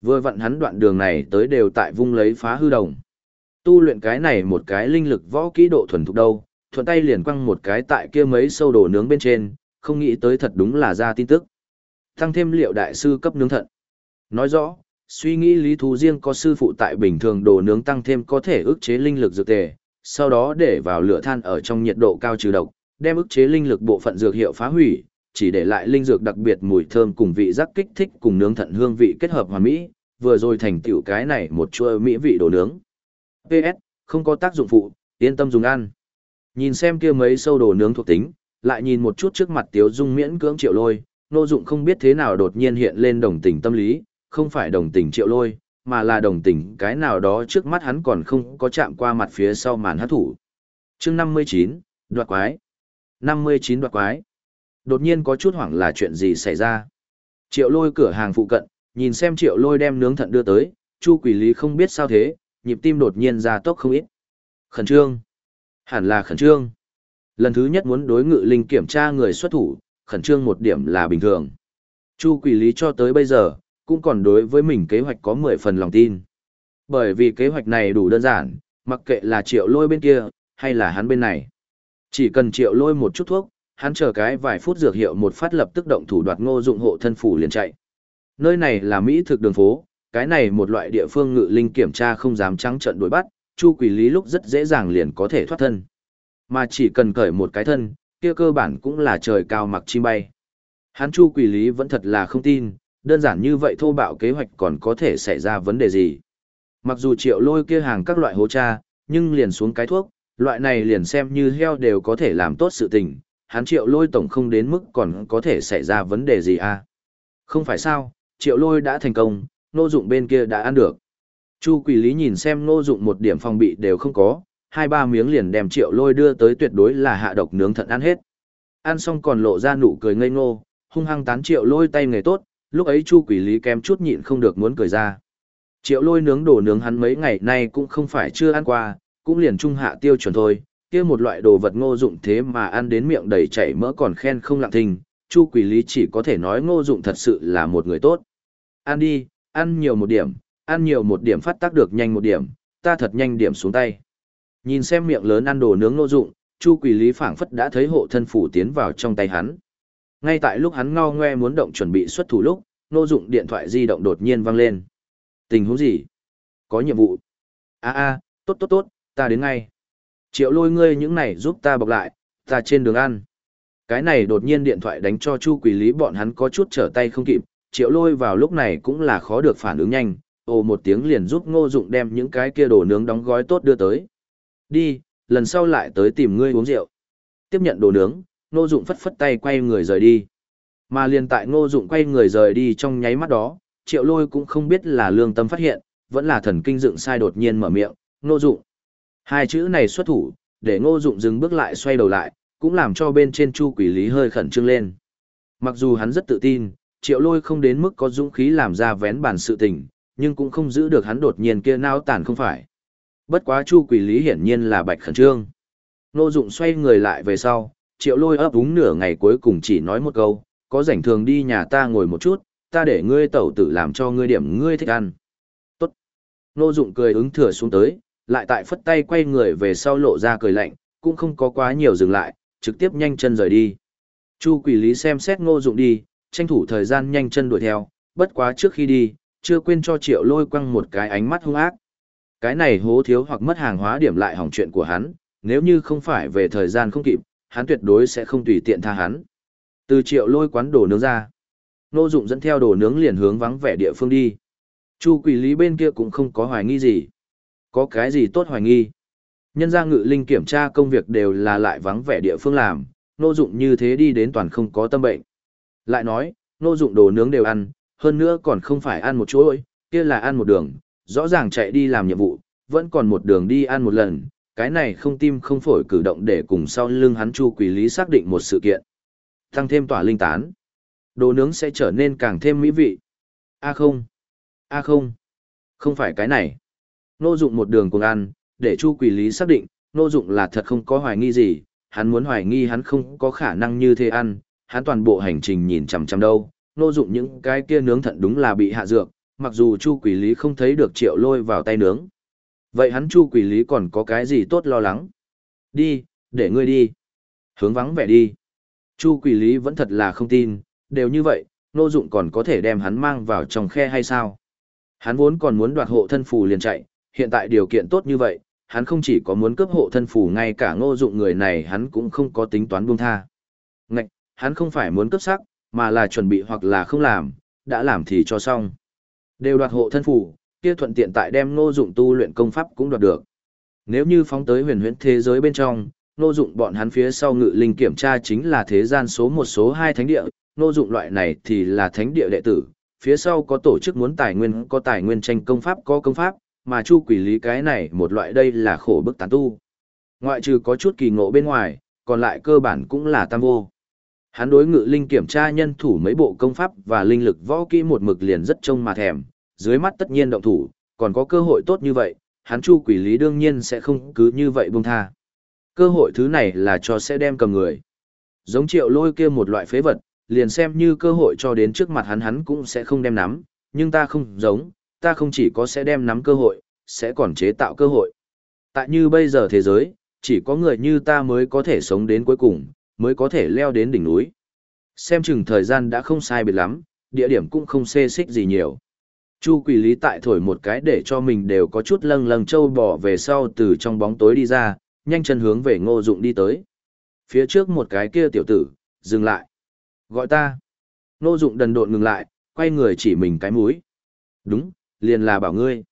S1: Vừa vặn hắn đoạn đường này tới đều tại vung lấy phá hư đồng. Tu luyện cái này một cái linh lực võ kỹ độ thuần thục đâu, thuận tay liền quăng một cái tại kia mấy sâu đồ nướng bên trên, không nghĩ tới thật đúng là ra tin tức. Tăng thêm liệu đại sư cấp nướng thận. Nói rõ, suy nghĩ lý thú riêng có sư phụ tại bình thường đồ nướng tăng thêm có thể ức chế linh lực dược tề, sau đó để vào lửa than ở trong nhiệt độ cao trừ độc, đem ức chế linh lực bộ phận dược hiệu phá hủy, chỉ để lại linh dược đặc biệt mùi thơm cùng vị giác kích thích cùng nướng thận hương vị kết hợp hoàn mỹ, vừa rồi thành tiểu cái này một chua mỹ vị đồ nướng. PS, không có tác dụng phụ, yên tâm dùng ăn. Nhìn xem kia mấy sâu đồ nướng thuộc tính, lại nhìn một chút trước mặt Tiếu Dung miễn cưỡng triệu lôi, nô dụng không biết thế nào đột nhiên hiện lên đồng tình tâm lý, không phải đồng tình triệu lôi, mà là đồng tình cái nào đó trước mắt hắn còn không có chạm qua mặt phía sau màn hát thủ. chương 59, đoạt quái. 59 đoạt quái. Đột nhiên có chút hoảng là chuyện gì xảy ra. Triệu lôi cửa hàng phụ cận, nhìn xem triệu lôi đem nướng thận đưa tới, chu quỷ lý không biết sao thế, nhịp tim đột nhiên ra tốc không ít. Khẩn trương. Hẳn là khẩn trương. Lần thứ nhất muốn đối ngự linh kiểm tra người xuất thủ, khẩn trương một điểm là bình thường. Chu quỷ lý cho tới bây giờ, cũng còn đối với mình kế hoạch có 10 phần lòng tin. Bởi vì kế hoạch này đủ đơn giản, mặc kệ là triệu lôi bên kia, hay là hắn bên này. Chỉ cần triệu lôi một chút thuốc, hắn chờ cái vài phút dược hiệu một phát lập tức động thủ đoạt ngô dụng hộ thân phủ liền chạy. Nơi này là Mỹ thực đường phố, cái này một loại địa phương ngự linh kiểm tra không dám trắng trận đuổi bắt, Chu Quỷ Lý lúc rất dễ dàng liền có thể thoát thân. Mà chỉ cần cởi một cái thân, kia cơ bản cũng là trời cao mặc chim bay. Hắn Chu Quỷ Lý vẫn thật là không tin, đơn giản như vậy thô bạo kế hoạch còn có thể xảy ra vấn đề gì. Mặc dù triệu lôi kia hàng các loại hố cha, nhưng liền xuống cái thuốc, loại này liền xem như heo đều có thể làm tốt sự tình, hắn triệu lôi tổng không đến mức còn có thể xảy ra vấn đề gì à. Không phải sao, triệu lôi đã thành công, nô dụng bên kia đã ăn được. Chu quỷ lý nhìn xem ngô dụng một điểm phòng bị đều không có, hai ba miếng liền đem triệu lôi đưa tới tuyệt đối là hạ độc nướng thận ăn hết. Ăn xong còn lộ ra nụ cười ngây ngô, hung hăng tán triệu lôi tay nghề tốt, lúc ấy chu quỷ lý kém chút nhịn không được muốn cười ra. Triệu lôi nướng đồ nướng hắn mấy ngày nay cũng không phải chưa ăn qua, cũng liền trung hạ tiêu chuẩn thôi, kia một loại đồ vật ngô dụng thế mà ăn đến miệng đầy chảy mỡ còn khen không lặng thình, chu quỷ lý chỉ có thể nói ngô dụng thật sự là một người tốt. Ăn đi, ăn nhiều một điểm, ăn nhiều một điểm phát tác được nhanh một điểm, ta thật nhanh điểm xuống tay. Nhìn xem miệng lớn ăn đồ nướng nô dụng, chu quỷ lý phảng phất đã thấy hộ thân phủ tiến vào trong tay hắn. Ngay tại lúc hắn ngao ngoe muốn động chuẩn bị xuất thủ lúc, nô dụng điện thoại di động đột nhiên vang lên. Tình huống gì? Có nhiệm vụ. a a tốt tốt tốt, ta đến ngay. Triệu lôi ngươi những này giúp ta bọc lại, ta trên đường ăn. Cái này đột nhiên điện thoại đánh cho Chu Quỷ Lý bọn hắn có chút trở tay không kịp, triệu lôi vào lúc này cũng là khó được phản ứng nhanh, ồ một tiếng liền giúp ngô dụng đem những cái kia đồ nướng đóng gói tốt đưa tới. Đi, lần sau lại tới tìm ngươi uống rượu. Tiếp nhận đồ nướng, ngô dụng phất phất tay quay người rời đi. Mà liền tại ngô dụng quay người rời đi trong nháy mắt đó, triệu lôi cũng không biết là lương tâm phát hiện, vẫn là thần kinh dựng sai đột nhiên mở miệng, ngô dụng. Hai chữ này xuất thủ, để ngô dụng dừng bước lại xoay đầu lại, cũng làm cho bên trên chu quỷ lý hơi khẩn trương lên. Mặc dù hắn rất tự tin, triệu lôi không đến mức có dũng khí làm ra vén bàn sự tình, nhưng cũng không giữ được hắn đột nhiên kia nao tàn không phải. Bất quá chu quỷ lý hiển nhiên là bạch khẩn trương. Ngô dụng xoay người lại về sau, triệu lôi ấp úng nửa ngày cuối cùng chỉ nói một câu, có rảnh thường đi nhà ta ngồi một chút, ta để ngươi tẩu tử làm cho ngươi điểm ngươi thích ăn. Tốt. Ngô dụng cười ứng thừa xuống tới, lại tại phất tay quay người về sau lộ ra cười lạnh, cũng không có quá nhiều dừng lại, trực tiếp nhanh chân rời đi. Chu quỷ lý xem xét ngô dụng đi, tranh thủ thời gian nhanh chân đuổi theo, bất quá trước khi đi, chưa quên cho triệu lôi quăng một cái ánh mắt hung ác. Cái này hố thiếu hoặc mất hàng hóa điểm lại hỏng chuyện của hắn, nếu như không phải về thời gian không kịp, hắn tuyệt đối sẽ không tùy tiện tha hắn. Từ triệu lôi quán đồ nướng ra, nô dụng dẫn theo đồ nướng liền hướng vắng vẻ địa phương đi. Chu quỷ lý bên kia cũng không có hoài nghi gì. Có cái gì tốt hoài nghi? Nhân gia ngự linh kiểm tra công việc đều là lại vắng vẻ địa phương làm, nô dụng như thế đi đến toàn không có tâm bệnh. Lại nói, nô dụng đồ nướng đều ăn, hơn nữa còn không phải ăn một chuỗi, kia là ăn một đường, rõ ràng chạy đi làm nhiệm vụ, vẫn còn một đường đi ăn một lần, cái này không tim không phổi cử động để cùng sau lưng hắn chu quỷ lý xác định một sự kiện. Tăng thêm tỏa linh tán. Đồ nướng sẽ trở nên càng thêm mỹ vị. A không. A không. Không phải cái này. Nô dụng một đường cùng ăn, để Chu Quỷ Lý xác định, Nô Dụng là thật không có hoài nghi gì, hắn muốn hoài nghi hắn không có khả năng như thế ăn, hắn toàn bộ hành trình nhìn chằm chằm đâu, Nô Dụng những cái kia nướng thận đúng là bị hạ dược, mặc dù Chu Quỷ Lý không thấy được Triệu Lôi vào tay nướng. Vậy hắn Chu Quỷ Lý còn có cái gì tốt lo lắng? Đi, để ngươi đi. Hướng vắng vẻ đi. Chu Quỷ Lý vẫn thật là không tin, đều như vậy, Nô Dụng còn có thể đem hắn mang vào trong khe hay sao? Hắn vốn còn muốn đoạt hộ thân phù liền chạy, hiện tại điều kiện tốt như vậy, hắn không chỉ có muốn cướp hộ thân phù ngay cả ngô dụng người này hắn cũng không có tính toán buông tha. Ngạch, hắn không phải muốn cấp sắc, mà là chuẩn bị hoặc là không làm, đã làm thì cho xong. Đều đoạt hộ thân phủ, kia thuận tiện tại đem ngô dụng tu luyện công pháp cũng đoạt được. Nếu như phóng tới huyền huyễn thế giới bên trong, ngô dụng bọn hắn phía sau ngự linh kiểm tra chính là thế gian số một số hai thánh địa, ngô dụng loại này thì là thánh địa đệ tử, phía sau có tổ chức muốn tài nguyên có tài nguyên tranh công pháp có công pháp, mà chu quỷ lý cái này một loại đây là khổ bức tán tu. Ngoại trừ có chút kỳ ngộ bên ngoài, còn lại cơ bản cũng là tam vô. Hắn đối ngự linh kiểm tra nhân thủ mấy bộ công pháp và linh lực võ kỹ một mực liền rất trông mà thèm, dưới mắt tất nhiên động thủ, còn có cơ hội tốt như vậy, hắn chu quỷ lý đương nhiên sẽ không cứ như vậy buông tha. Cơ hội thứ này là cho sẽ đem cầm người. Giống triệu lôi kia một loại phế vật, liền xem như cơ hội cho đến trước mặt hắn hắn cũng sẽ không đem nắm, nhưng ta không giống, ta không chỉ có sẽ đem nắm cơ hội, sẽ còn chế tạo cơ hội. Tại như bây giờ thế giới, chỉ có người như ta mới có thể sống đến cuối cùng, mới có thể leo đến đỉnh núi. Xem chừng thời gian đã không sai biệt lắm, địa điểm cũng không xê xích gì nhiều. Chu quỷ lý tại thổi một cái để cho mình đều có chút lâng lâng trâu bỏ về sau từ trong bóng tối đi ra, nhanh chân hướng về ngô dụng đi tới. Phía trước một cái kia tiểu tử, dừng lại. Gọi ta. Ngô dụng đần độn ngừng lại, quay người chỉ mình cái mũi. Đúng, liền là bảo ngươi.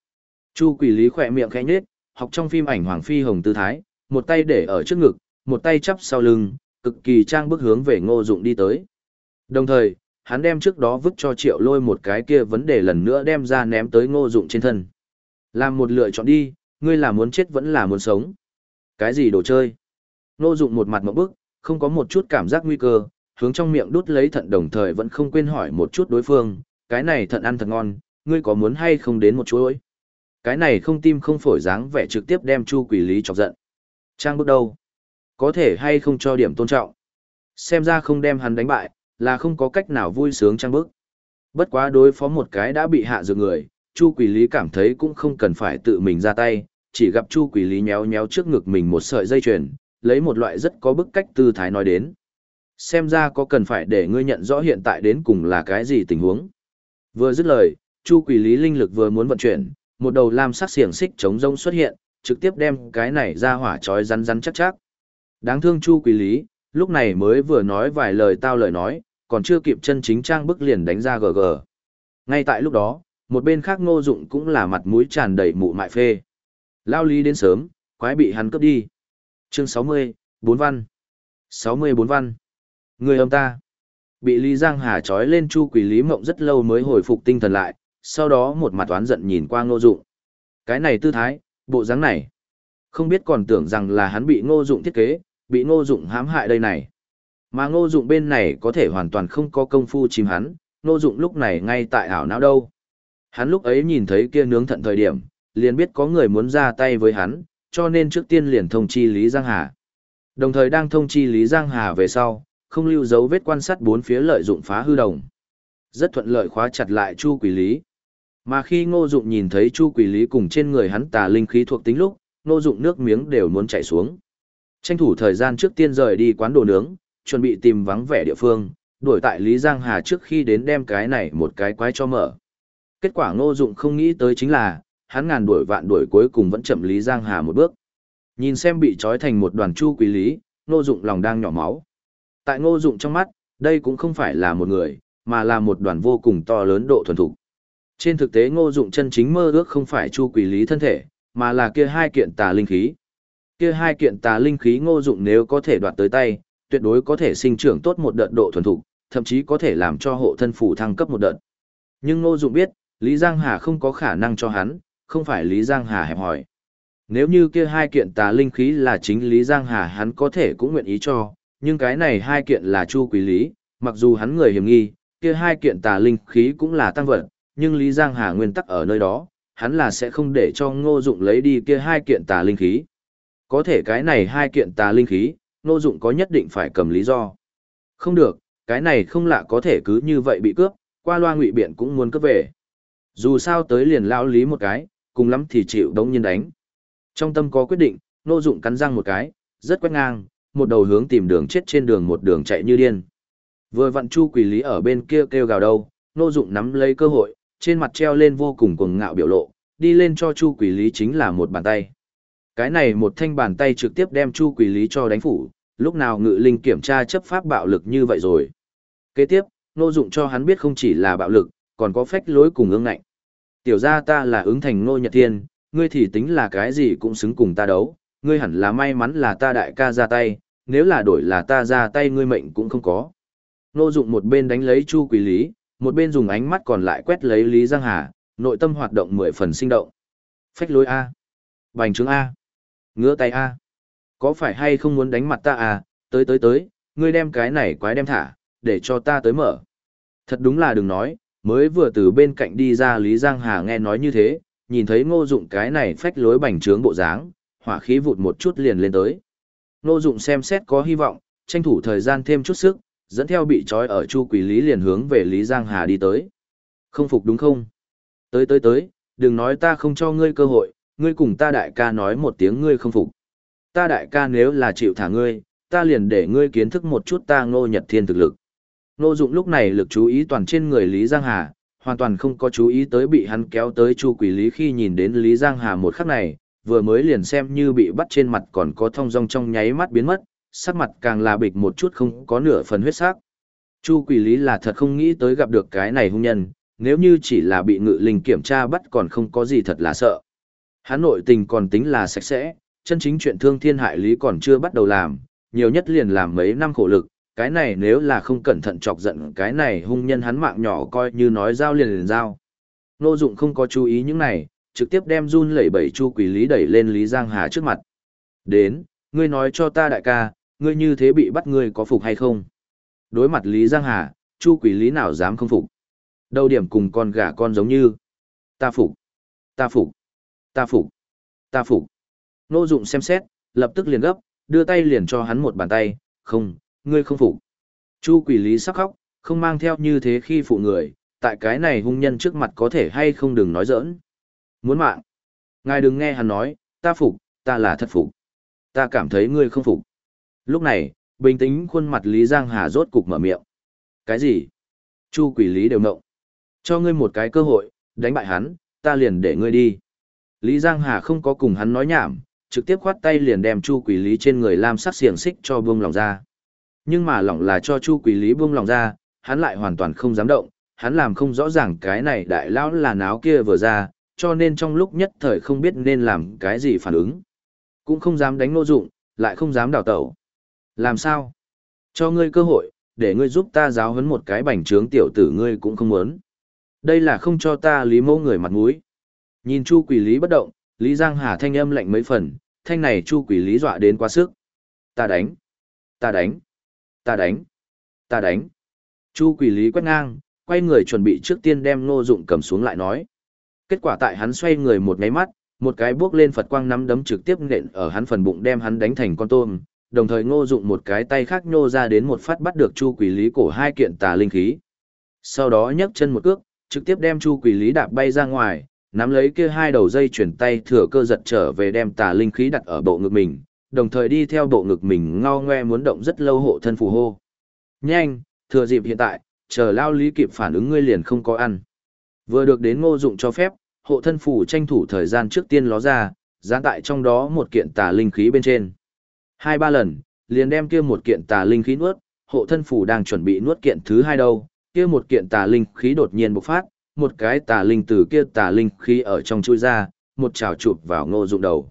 S1: Chu quỷ lý khỏe miệng khẽ nhếch, học trong phim ảnh Hoàng Phi Hồng tư thái, một tay để ở trước ngực, một tay chắp sau lưng, cực kỳ trang bức hướng về ngô dụng đi tới. Đồng thời, hắn đem trước đó vứt cho triệu lôi một cái kia vấn đề lần nữa đem ra ném tới ngô dụng trên thân. Làm một lựa chọn đi, ngươi là muốn chết vẫn là muốn sống. Cái gì đồ chơi? Ngô Dụng một mặt mẫu bức, không có một chút cảm giác nguy cơ, hướng trong miệng đút lấy thận đồng thời vẫn không quên hỏi một chút đối phương, cái này thận ăn thật ngon, ngươi có muốn hay không đến một chuỗi? Cái này không tim không phổi dáng vẻ trực tiếp đem Chu Quỷ Lý chọc giận. Trang bước đâu? Có thể hay không cho điểm tôn trọng? Xem ra không đem hắn đánh bại, là không có cách nào vui sướng trang bước. Bất quá đối phó một cái đã bị hạ dược người, Chu Quỷ Lý cảm thấy cũng không cần phải tự mình ra tay, chỉ gặp Chu Quỷ Lý nhéo nhéo trước ngực mình một sợi dây chuyền, lấy một loại rất có bức cách tư thái nói đến. Xem ra có cần phải để ngươi nhận rõ hiện tại đến cùng là cái gì tình huống. Vừa dứt lời, Chu Quỷ Lý linh lực vừa muốn vận chuyển, một đầu lam sắc xiềng xích chống rông xuất hiện, trực tiếp đem cái này ra hỏa chói rắn rắn chắc chắc. Đáng thương Chu quý Lý, lúc này mới vừa nói vài lời tao lời nói, còn chưa kịp chân chính trang bức liền đánh ra gg. Ngay tại lúc đó, một bên khác ngô dụng cũng là mặt mũi tràn đầy mụ mại phê. Lao lý đến sớm, quái bị hắn cướp đi. Chương 60, bốn văn. 64 văn. Người ông ta. Bị Lý Giang Hà trói lên chu quỷ Lý Mộng rất lâu mới hồi phục tinh thần lại, sau đó một mặt oán giận nhìn qua ngô dụng. Cái này tư thái, bộ dáng này. Không biết còn tưởng rằng là hắn bị ngô dụng thiết kế, bị ngô dụng hãm hại đây này. Mà ngô dụng bên này có thể hoàn toàn không có công phu chìm hắn, ngô dụng lúc này ngay tại ảo não đâu. Hắn lúc ấy nhìn thấy kia nướng thận thời điểm, liền biết có người muốn ra tay với hắn, cho nên trước tiên liền thông chi Lý Giang Hà. Đồng thời đang thông chi Lý Giang Hà về sau, không lưu dấu vết quan sát bốn phía lợi dụng phá hư đồng. Rất thuận lợi khóa chặt lại Chu Quỷ Lý. Mà khi Ngô Dụng nhìn thấy Chu Quỷ Lý cùng trên người hắn tà linh khí thuộc tính lúc, Ngô Dụng nước miếng đều muốn chảy xuống. Tranh thủ thời gian trước tiên rời đi quán đồ nướng, chuẩn bị tìm vắng vẻ địa phương, đuổi tại Lý Giang Hà trước khi đến đem cái này một cái quái cho mở. Kết quả Ngô Dụng không nghĩ tới chính là, hắn ngàn đuổi vạn đuổi cuối cùng vẫn chậm Lý Giang Hà một bước. Nhìn xem bị trói thành một đoàn chu quý lý, Ngô Dụng lòng đang nhỏ máu. Tại Ngô Dụng trong mắt, đây cũng không phải là một người, mà là một đoàn vô cùng to lớn độ thuần thục. Trên thực tế Ngô Dụng chân chính mơ ước không phải chu quý lý thân thể, mà là kia hai kiện tà linh khí. Kia hai kiện tà linh khí Ngô Dụng nếu có thể đoạt tới tay, tuyệt đối có thể sinh trưởng tốt một đợt độ thuần thục, thậm chí có thể làm cho hộ thân phủ thăng cấp một đợt. Nhưng Ngô Dụng biết, Lý Giang Hà không có khả năng cho hắn, không phải Lý Giang Hà hẹp hỏi. Nếu như kia hai kiện tà linh khí là chính Lý Giang Hà hắn có thể cũng nguyện ý cho, nhưng cái này hai kiện là Chu Quý Lý, mặc dù hắn người hiểm nghi, kia hai kiện tà linh khí cũng là tăng vật, nhưng Lý Giang Hà nguyên tắc ở nơi đó, hắn là sẽ không để cho Ngô Dụng lấy đi kia hai kiện tà linh khí. Có thể cái này hai kiện tà linh khí, Ngô Dụng có nhất định phải cầm lý do. Không được, cái này không lạ có thể cứ như vậy bị cướp, qua loa ngụy biện cũng muốn cướp về. Dù sao tới liền lão lý một cái, cùng lắm thì chịu đống nhiên đánh. Trong tâm có quyết định, nô dụng cắn răng một cái, rất quét ngang, một đầu hướng tìm đường chết trên đường một đường chạy như điên. Vừa vặn Chu Quỷ Lý ở bên kia kêu gào đâu, nô dụng nắm lấy cơ hội, trên mặt treo lên vô cùng cuồng ngạo biểu lộ, đi lên cho Chu Quỷ Lý chính là một bàn tay. Cái này một thanh bàn tay trực tiếp đem Chu Quỷ Lý cho đánh phủ, lúc nào ngự linh kiểm tra chấp pháp bạo lực như vậy rồi. Kế tiếp, nô dụng cho hắn biết không chỉ là bạo lực, còn có phách lối cùng ương ngạnh. Tiểu gia ta là ứng thành nô nhật thiên, ngươi thì tính là cái gì cũng xứng cùng ta đấu, ngươi hẳn là may mắn là ta đại ca ra tay, nếu là đổi là ta ra tay ngươi mệnh cũng không có. Nô dụng một bên đánh lấy Chu Quỷ Lý, một bên dùng ánh mắt còn lại quét lấy Lý Giang Hà, nội tâm hoạt động mười phần sinh động. Phách lối A. Bành trướng A. Ngứa tay A. Có phải hay không muốn đánh mặt ta à, tới tới tới, ngươi đem cái này quái đem thả, để cho ta tới mở. Thật đúng là đừng nói, mới vừa từ bên cạnh đi ra Lý Giang Hà nghe nói như thế, nhìn thấy ngô dụng cái này phách lối bành trướng bộ dáng, hỏa khí vụt một chút liền lên tới. Ngô dụng xem xét có hy vọng, tranh thủ thời gian thêm chút sức, dẫn theo bị trói ở chu quỷ lý liền hướng về Lý Giang Hà đi tới. Không phục đúng không? Tới tới tới, đừng nói ta không cho ngươi cơ hội, ngươi cùng ta đại ca nói một tiếng ngươi không phục. Ta đại ca nếu là chịu thả ngươi, ta liền để ngươi kiến thức một chút ta ngô nhật thiên thực lực. Ngô dụng lúc này lực chú ý toàn trên người Lý Giang Hà, hoàn toàn không có chú ý tới bị hắn kéo tới Chu Quỷ Lý khi nhìn đến Lý Giang Hà một khắc này, vừa mới liền xem như bị bắt trên mặt còn có thông dong trong nháy mắt biến mất, sắc mặt càng là bịch một chút không có nửa phần huyết sắc. Chu Quỷ Lý là thật không nghĩ tới gặp được cái này hung nhân, nếu như chỉ là bị ngự linh kiểm tra bắt còn không có gì thật là sợ. Hắn nội tình còn tính là sạch sẽ, chân chính chuyện thương thiên hại lý còn chưa bắt đầu làm, nhiều nhất liền làm mấy năm khổ lực, cái này nếu là không cẩn thận chọc giận cái này hung nhân hắn mạng nhỏ coi như nói giao liền liền giao. Nô dụng không có chú ý những này, trực tiếp đem run lẩy bẩy Chu Quỷ Lý đẩy lên Lý Giang Hà trước mặt. Đến, ngươi nói cho ta đại ca, ngươi như thế bị bắt ngươi có phục hay không? Đối mặt Lý Giang Hà, Chu Quỷ Lý nào dám không phục? Đầu điểm cùng con gà con giống như. Ta phục, ta phục, ta phục, ta phục. Nô dụng xem xét, lập tức liền gấp, đưa tay liền cho hắn một bàn tay, không, ngươi không phục. Chu Quỷ Lý sắc khóc, không mang theo như thế khi phụ người, tại cái này hung nhân trước mặt có thể hay không đừng nói dỡn Muốn mạng. Ngài đừng nghe hắn nói, ta phục, ta là thật phục. Ta cảm thấy ngươi không phục. Lúc này, bình tĩnh khuôn mặt Lý Giang Hà rốt cục mở miệng. Cái gì? Chu quỷ Lý đều nộng. Cho ngươi một cái cơ hội, đánh bại hắn, ta liền để ngươi đi. Lý Giang Hà không có cùng hắn nói nhảm, trực tiếp khoát tay liền đem Chu quỷ Lý trên người lam sắc xiềng xích cho buông lòng ra. Nhưng mà lỏng là cho Chu quỷ Lý buông lòng ra, hắn lại hoàn toàn không dám động, hắn làm không rõ ràng cái này đại lão là náo kia vừa ra, cho nên trong lúc nhất thời không biết nên làm cái gì phản ứng. Cũng không dám đánh nô dụng, lại không dám đào tẩu. Làm sao? Cho ngươi cơ hội, để ngươi giúp ta giáo huấn một cái bành trướng tiểu tử ngươi cũng không muốn. Đây là không cho ta lý mẫu người mặt mũi. Nhìn Chu Quỷ Lý bất động, Lý Giang Hà thanh âm lạnh mấy phần, thanh này Chu Quỷ Lý dọa đến quá sức. Ta đánh, ta đánh, ta đánh, ta đánh. Chu Quỷ Lý quét ngang, quay người chuẩn bị trước tiên đem Ngô Dụng cầm xuống lại nói. Kết quả tại hắn xoay người một cái mắt, một cái bước lên Phật quang nắm đấm trực tiếp nện ở hắn phần bụng đem hắn đánh thành con tôm, đồng thời Ngô Dụng một cái tay khác nhô ra đến một phát bắt được Chu Quỷ Lý cổ hai kiện tà linh khí. Sau đó nhấc chân một cước, trực tiếp đem Chu Quỷ Lý đạp bay ra ngoài, nắm lấy kia hai đầu dây chuyển tay thừa cơ giật trở về đem tà linh khí đặt ở bộ ngực mình, đồng thời đi theo bộ ngực mình ngao ngoe muốn động rất lâu hộ thân phù hô. Nhanh, thừa dịp hiện tại, chờ lao lý kịp phản ứng ngươi liền không có ăn. Vừa được đến ngô dụng cho phép, hộ thân phủ tranh thủ thời gian trước tiên ló ra, dán tại trong đó một kiện tà linh khí bên trên. Hai ba lần, liền đem kia một kiện tà linh khí nuốt, hộ thân phủ đang chuẩn bị nuốt kiện thứ hai đâu, kia một kiện tà linh khí đột nhiên bộc phát, một cái tà linh từ kia tà linh khí ở trong chui ra, một chảo chụp vào ngô dụng đầu.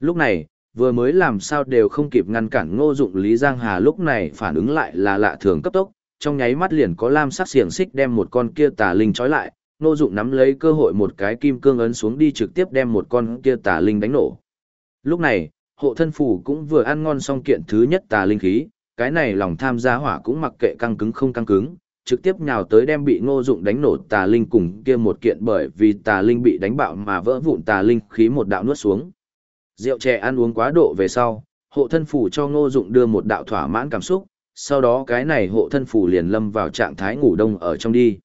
S1: Lúc này, vừa mới làm sao đều không kịp ngăn cản ngô dụng Lý Giang Hà lúc này phản ứng lại là lạ thường cấp tốc, trong nháy mắt liền có lam sắc xiềng xích đem một con kia tà linh trói lại, Ngô Dụng nắm lấy cơ hội một cái kim cương ấn xuống đi trực tiếp đem một con kia tà linh đánh nổ. Lúc này, hộ thân phủ cũng vừa ăn ngon xong kiện thứ nhất tà linh khí, cái này lòng tham gia hỏa cũng mặc kệ căng cứng không căng cứng, trực tiếp nhào tới đem bị Ngô Dụng đánh nổ tà linh cùng kia một kiện bởi vì tà linh bị đánh bạo mà vỡ vụn tà linh khí một đạo nuốt xuống. Rượu chè ăn uống quá độ về sau, hộ thân Phủ cho Ngô Dụng đưa một đạo thỏa mãn cảm xúc, sau đó cái này hộ thân Phủ liền lâm vào trạng thái ngủ đông ở trong đi.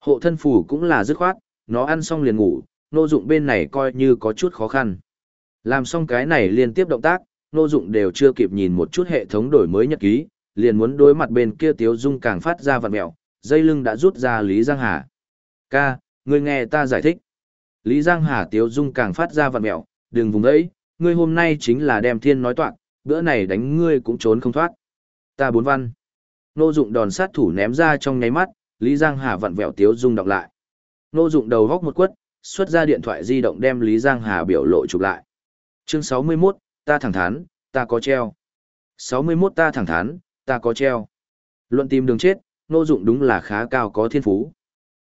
S1: Hộ thân Phủ cũng là dứt khoát, nó ăn xong liền ngủ, Ngô dụng bên này coi như có chút khó khăn. Làm xong cái này liên tiếp động tác, Ngô dụng đều chưa kịp nhìn một chút hệ thống đổi mới nhật ký, liền muốn đối mặt bên kia tiếu dung càng phát ra vặn mẹo, dây lưng đã rút ra Lý Giang Hà. Ca, ngươi nghe ta giải thích. Lý Giang Hà tiếu dung càng phát ra vặn mẹo, đừng vùng đấy, ngươi hôm nay chính là đem thiên nói toạn, bữa này đánh ngươi cũng trốn không thoát. Ta bốn văn. Nô dụng đòn sát thủ ném ra trong nháy mắt, Lý Giang Hà vặn vẹo tiếu dung đọc lại. Nô dụng đầu góc một quất, xuất ra điện thoại di động đem Lý Giang Hà biểu lộ chụp lại. Chương 61, ta thẳng thắn, ta có treo. 61 ta thẳng thắn, ta có treo. Luận tìm đường chết, nô dụng đúng là khá cao có thiên phú.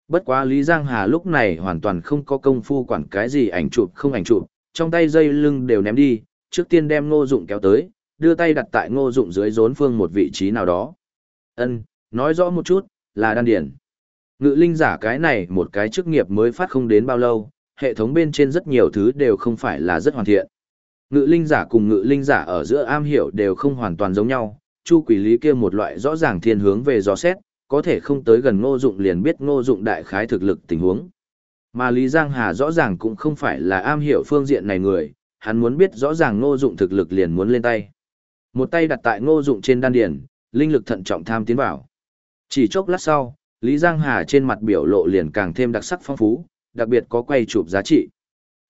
S1: Bất quá Lý Giang Hà lúc này hoàn toàn không có công phu quản cái gì ảnh chụp không ảnh chụp, trong tay dây lưng đều ném đi, trước tiên đem nô dụng kéo tới, đưa tay đặt tại ngô dụng dưới rốn phương một vị trí nào đó. Ân, nói rõ một chút, là đan điển. Ngự linh giả cái này một cái chức nghiệp mới phát không đến bao lâu, hệ thống bên trên rất nhiều thứ đều không phải là rất hoàn thiện. Ngự linh giả cùng ngự linh giả ở giữa am hiểu đều không hoàn toàn giống nhau, chu quỷ lý kia một loại rõ ràng thiên hướng về gió xét, có thể không tới gần ngô dụng liền biết ngô dụng đại khái thực lực tình huống. Mà Lý Giang Hà rõ ràng cũng không phải là am hiểu phương diện này người, hắn muốn biết rõ ràng ngô dụng thực lực liền muốn lên tay. Một tay đặt tại ngô dụng trên đan điền, linh lực thận trọng tham tiến vào. Chỉ chốc lát sau, Lý Giang Hà trên mặt biểu lộ liền càng thêm đặc sắc phong phú, đặc biệt có quay chụp giá trị.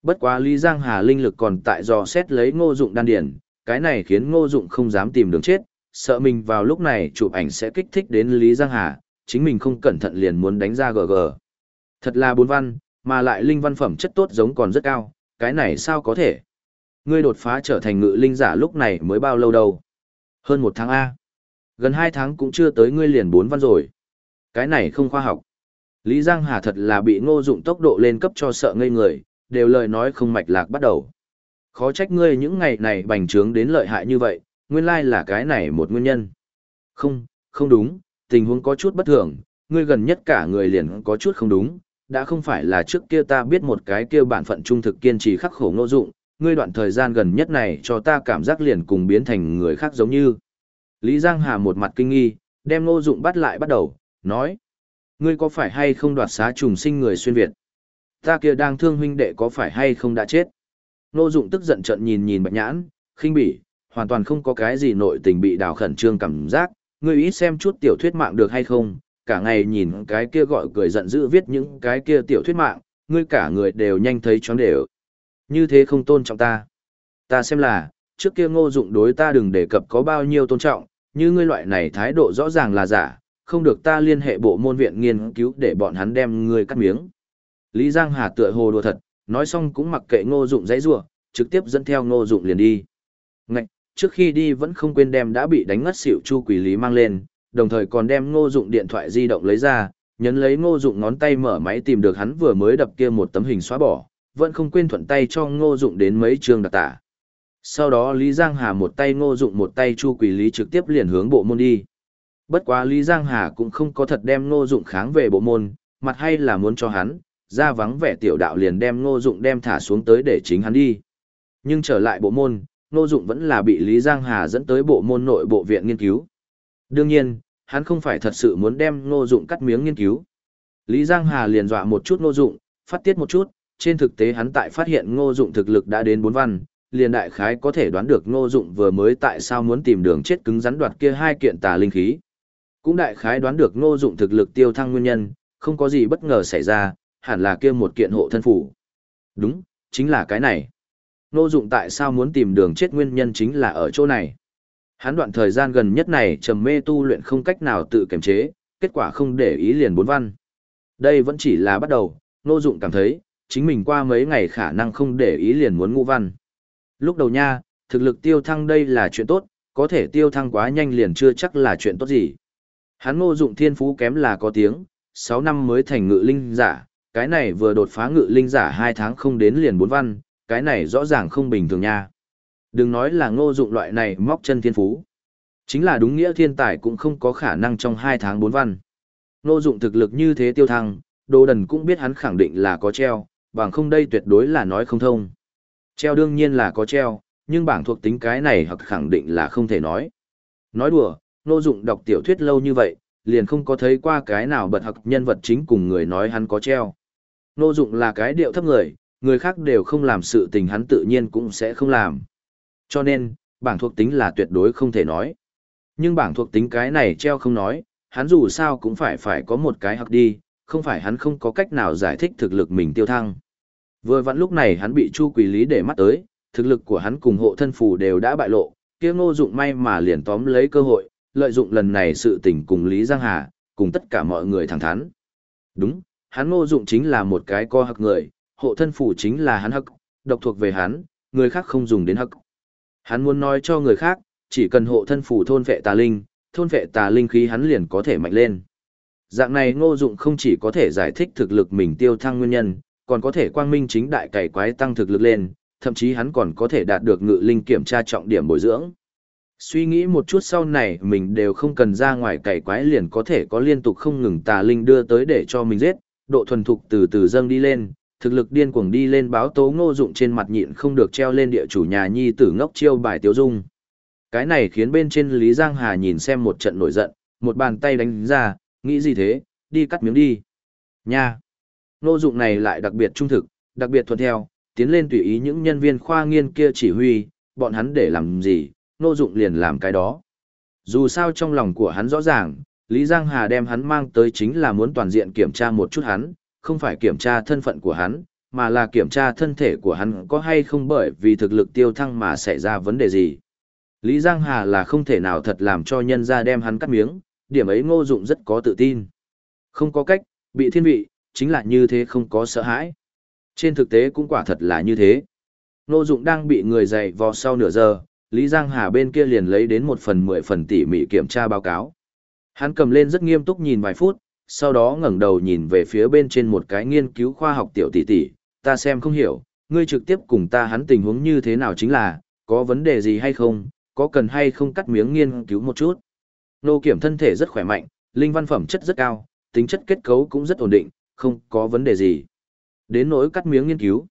S1: Bất quá Lý Giang Hà linh lực còn tại dò xét lấy ngô dụng đan điền, cái này khiến ngô dụng không dám tìm đường chết, sợ mình vào lúc này chụp ảnh sẽ kích thích đến Lý Giang Hà, chính mình không cẩn thận liền muốn đánh ra GG. Thật là bốn văn, mà lại linh văn phẩm chất tốt giống còn rất cao, cái này sao có thể? Ngươi đột phá trở thành ngự linh giả lúc này mới bao lâu đâu? Hơn một tháng A. Gần hai tháng cũng chưa tới ngươi liền bốn văn rồi. Cái này không khoa học. Lý Giang Hà thật là bị ngô dụng tốc độ lên cấp cho sợ ngây người, đều lời nói không mạch lạc bắt đầu. Khó trách ngươi những ngày này bành trướng đến lợi hại như vậy, nguyên lai là cái này một nguyên nhân. Không, không đúng, tình huống có chút bất thường, ngươi gần nhất cả người liền có chút không đúng, đã không phải là trước kia ta biết một cái kia bản phận trung thực kiên trì khắc khổ ngô dụng, ngươi đoạn thời gian gần nhất này cho ta cảm giác liền cùng biến thành người khác giống như. Lý Giang Hà một mặt kinh nghi, đem ngô dụng bắt lại bắt đầu, nói. Ngươi có phải hay không đoạt xá trùng sinh người xuyên Việt? Ta kia đang thương huynh đệ có phải hay không đã chết? Ngô dụng tức giận trận nhìn nhìn bạch nhãn, khinh bỉ, hoàn toàn không có cái gì nội tình bị đào khẩn trương cảm giác, ngươi ít xem chút tiểu thuyết mạng được hay không, cả ngày nhìn cái kia gọi cười giận dữ viết những cái kia tiểu thuyết mạng, ngươi cả người đều nhanh thấy chóng đều. Như thế không tôn trọng ta. Ta xem là, trước kia ngô dụng đối ta đừng đề cập có bao nhiêu tôn trọng, như ngươi loại này thái độ rõ ràng là giả, không được ta liên hệ bộ môn viện nghiên cứu để bọn hắn đem ngươi cắt miếng. Lý Giang Hà tựa hồ đùa thật, nói xong cũng mặc kệ ngô dụng dãy rủa trực tiếp dẫn theo ngô dụng liền đi. Ngạch, trước khi đi vẫn không quên đem đã bị đánh ngất xỉu Chu Quỷ Lý mang lên, đồng thời còn đem ngô dụng điện thoại di động lấy ra, nhấn lấy ngô dụng ngón tay mở máy tìm được hắn vừa mới đập kia một tấm hình xóa bỏ, vẫn không quên thuận tay cho ngô dụng đến mấy trường đặc tả. Sau đó Lý Giang Hà một tay ngô dụng một tay Chu Quỷ Lý trực tiếp liền hướng bộ môn đi. Bất quá Lý Giang Hà cũng không có thật đem ngô dụng kháng về bộ môn, mặt hay là muốn cho hắn, ra vắng vẻ tiểu đạo liền đem ngô dụng đem thả xuống tới để chính hắn đi. Nhưng trở lại bộ môn, ngô dụng vẫn là bị Lý Giang Hà dẫn tới bộ môn nội bộ viện nghiên cứu. Đương nhiên, hắn không phải thật sự muốn đem ngô dụng cắt miếng nghiên cứu. Lý Giang Hà liền dọa một chút ngô dụng, phát tiết một chút, trên thực tế hắn tại phát hiện ngô dụng thực lực đã đến bốn văn, liền đại khái có thể đoán được ngô dụng vừa mới tại sao muốn tìm đường chết cứng rắn đoạt kia hai kiện tà linh khí. Cũng đại khái đoán được ngô dụng thực lực tiêu thăng nguyên nhân, không có gì bất ngờ xảy ra, hẳn là kia một kiện hộ thân phủ. Đúng, chính là cái này. Ngô dụng tại sao muốn tìm đường chết nguyên nhân chính là ở chỗ này. Hắn đoạn thời gian gần nhất này trầm mê tu luyện không cách nào tự kiềm chế, kết quả không để ý liền bốn văn. Đây vẫn chỉ là bắt đầu, Ngô Dụng cảm thấy, chính mình qua mấy ngày khả năng không để ý liền muốn ngũ văn. Lúc đầu nha, thực lực tiêu thăng đây là chuyện tốt, có thể tiêu thăng quá nhanh liền chưa chắc là chuyện tốt gì. Hắn ngô dụng thiên phú kém là có tiếng, 6 năm mới thành ngự linh giả, cái này vừa đột phá ngự linh giả 2 tháng không đến liền bốn văn, cái này rõ ràng không bình thường nha. Đừng nói là ngô dụng loại này móc chân thiên phú. Chính là đúng nghĩa thiên tài cũng không có khả năng trong 2 tháng bốn văn. Ngô dụng thực lực như thế tiêu thăng, đồ đần cũng biết hắn khẳng định là có treo, bằng không đây tuyệt đối là nói không thông. Treo đương nhiên là có treo, nhưng bảng thuộc tính cái này hoặc khẳng định là không thể nói. Nói đùa, Ngô Dụng đọc tiểu thuyết lâu như vậy, liền không có thấy qua cái nào bật học nhân vật chính cùng người nói hắn có treo. Ngô Dụng là cái điệu thấp người, người khác đều không làm sự tình hắn tự nhiên cũng sẽ không làm. Cho nên, bảng thuộc tính là tuyệt đối không thể nói. Nhưng bảng thuộc tính cái này treo không nói, hắn dù sao cũng phải phải có một cái học đi, không phải hắn không có cách nào giải thích thực lực mình tiêu thăng. Vừa vặn lúc này hắn bị Chu Quỳ Lý để mắt tới, thực lực của hắn cùng hộ thân phù đều đã bại lộ, kia Ngô Dụng may mà liền tóm lấy cơ hội, lợi dụng lần này sự tình cùng Lý Giang Hà, cùng tất cả mọi người thẳng thắn. Đúng, hắn Ngô Dụng chính là một cái co hắc người, hộ thân phủ chính là hắn hắc, độc thuộc về hắn, người khác không dùng đến hắc. Hắn muốn nói cho người khác, chỉ cần hộ thân phủ thôn vệ tà linh, thôn vệ tà linh khí hắn liền có thể mạnh lên. Dạng này Ngô Dụng không chỉ có thể giải thích thực lực mình tiêu thăng nguyên nhân, còn có thể quang minh chính đại cày quái tăng thực lực lên, thậm chí hắn còn có thể đạt được ngự linh kiểm tra trọng điểm bồi dưỡng. Suy nghĩ một chút sau này mình đều không cần ra ngoài cày quái liền có thể có liên tục không ngừng tà linh đưa tới để cho mình giết, độ thuần thục từ từ dâng đi lên, thực lực điên cuồng đi lên báo tố ngô dụng trên mặt nhịn không được treo lên địa chủ nhà nhi tử ngốc chiêu bài tiêu dung. Cái này khiến bên trên Lý Giang Hà nhìn xem một trận nổi giận, một bàn tay đánh ra, nghĩ gì thế, đi cắt miếng đi. Nha! Ngô dụng này lại đặc biệt trung thực, đặc biệt thuận theo, tiến lên tùy ý những nhân viên khoa nghiên kia chỉ huy, bọn hắn để làm gì, Ngô Dụng liền làm cái đó. Dù sao trong lòng của hắn rõ ràng, Lý Giang Hà đem hắn mang tới chính là muốn toàn diện kiểm tra một chút hắn, không phải kiểm tra thân phận của hắn, mà là kiểm tra thân thể của hắn có hay không bởi vì thực lực tiêu thăng mà xảy ra vấn đề gì. Lý Giang Hà là không thể nào thật làm cho nhân gia đem hắn cắt miếng, điểm ấy Ngô Dụng rất có tự tin. Không có cách, bị thiên vị, chính là như thế không có sợ hãi. Trên thực tế cũng quả thật là như thế. Ngô Dụng đang bị người dạy vò sau nửa giờ, Lý Giang Hà bên kia liền lấy đến một phần mười phần tỉ mỉ kiểm tra báo cáo. Hắn cầm lên rất nghiêm túc nhìn vài phút, sau đó ngẩng đầu nhìn về phía bên trên một cái nghiên cứu khoa học tiểu tỷ tỷ, ta xem không hiểu, ngươi trực tiếp cùng ta hắn tình huống như thế nào chính là, có vấn đề gì hay không, có cần hay không cắt miếng nghiên cứu một chút. Nô kiểm thân thể rất khỏe mạnh, linh văn phẩm chất rất cao, tính chất kết cấu cũng rất ổn định, không có vấn đề gì. Đến nỗi cắt miếng nghiên cứu.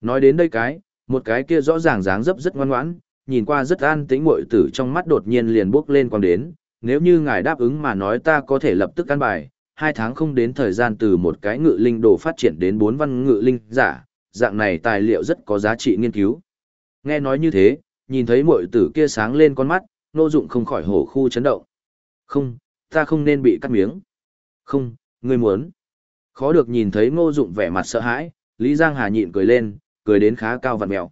S1: Nói đến đây cái, một cái kia rõ ràng dáng dấp rất ngoan ngoãn, nhìn qua rất an tĩnh muội tử trong mắt đột nhiên liền bước lên quang đến, nếu như ngài đáp ứng mà nói ta có thể lập tức căn bài, hai tháng không đến thời gian từ một cái ngự linh đồ phát triển đến bốn văn ngự linh giả, dạng này tài liệu rất có giá trị nghiên cứu. Nghe nói như thế, nhìn thấy muội tử kia sáng lên con mắt, nô dụng không khỏi hổ khu chấn động. Không, ta không nên bị cắt miếng. Không, ngươi muốn. Khó được nhìn thấy ngô dụng vẻ mặt sợ hãi, Lý Giang Hà nhịn cười lên, cười đến khá cao vặn mèo.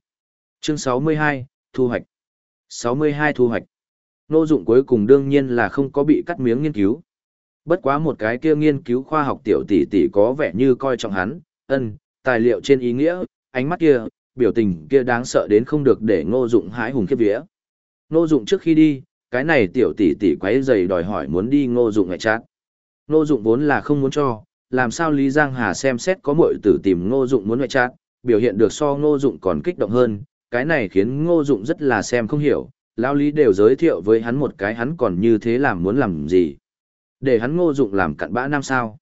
S1: Chương 62, thu hoạch. 62 thu hoạch. Ngô dụng cuối cùng đương nhiên là không có bị cắt miếng nghiên cứu. Bất quá một cái kia nghiên cứu khoa học tiểu tỷ tỷ có vẻ như coi trọng hắn, ân, tài liệu trên ý nghĩa, ánh mắt kia, biểu tình kia đáng sợ đến không được để ngô dụng hãi hùng khiếp vía. Ngô dụng trước khi đi, cái này tiểu tỷ tỷ quấy giày đòi hỏi muốn đi ngô dụng ngoại chát. Ngô dụng vốn là không muốn cho, làm sao Lý Giang Hà xem xét có muội tử tìm ngô dụng muốn ngoại chát, biểu hiện được so ngô dụng còn kích động hơn, cái này khiến ngô dụng rất là xem không hiểu, lao lý đều giới thiệu với hắn một cái hắn còn như thế làm muốn làm gì. Để hắn ngô dụng làm cặn bã nam sao?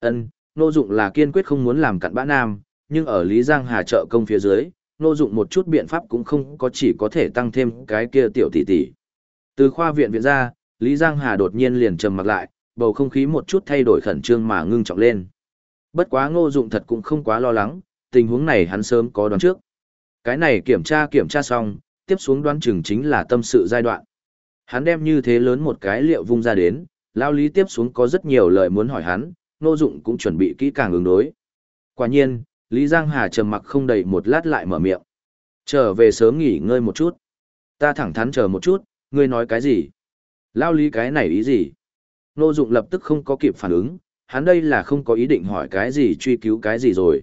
S1: Ân, ngô dụng là kiên quyết không muốn làm cặn bã nam, nhưng ở Lý Giang Hà trợ công phía dưới, ngô dụng một chút biện pháp cũng không có chỉ có thể tăng thêm cái kia tiểu tỷ tỷ. Từ khoa viện viện ra, Lý Giang Hà đột nhiên liền trầm mặt lại, bầu không khí một chút thay đổi khẩn trương mà ngưng trọng lên. Bất quá ngô dụng thật cũng không quá lo lắng, tình huống này hắn sớm có đoán trước. Cái này kiểm tra kiểm tra xong, tiếp xuống đoán chừng chính là tâm sự giai đoạn. Hắn đem như thế lớn một cái liệu vung ra đến, lao lý tiếp xuống có rất nhiều lời muốn hỏi hắn, ngô dụng cũng chuẩn bị kỹ càng ứng đối. Quả nhiên, Lý Giang Hà trầm mặc không đầy một lát lại mở miệng. Trở về sớm nghỉ ngơi một chút. Ta thẳng thắn chờ một chút, ngươi nói cái gì? Lao lý cái này ý gì? Nô dụng lập tức không có kịp phản ứng, hắn đây là không có ý định hỏi cái gì truy cứu cái gì rồi.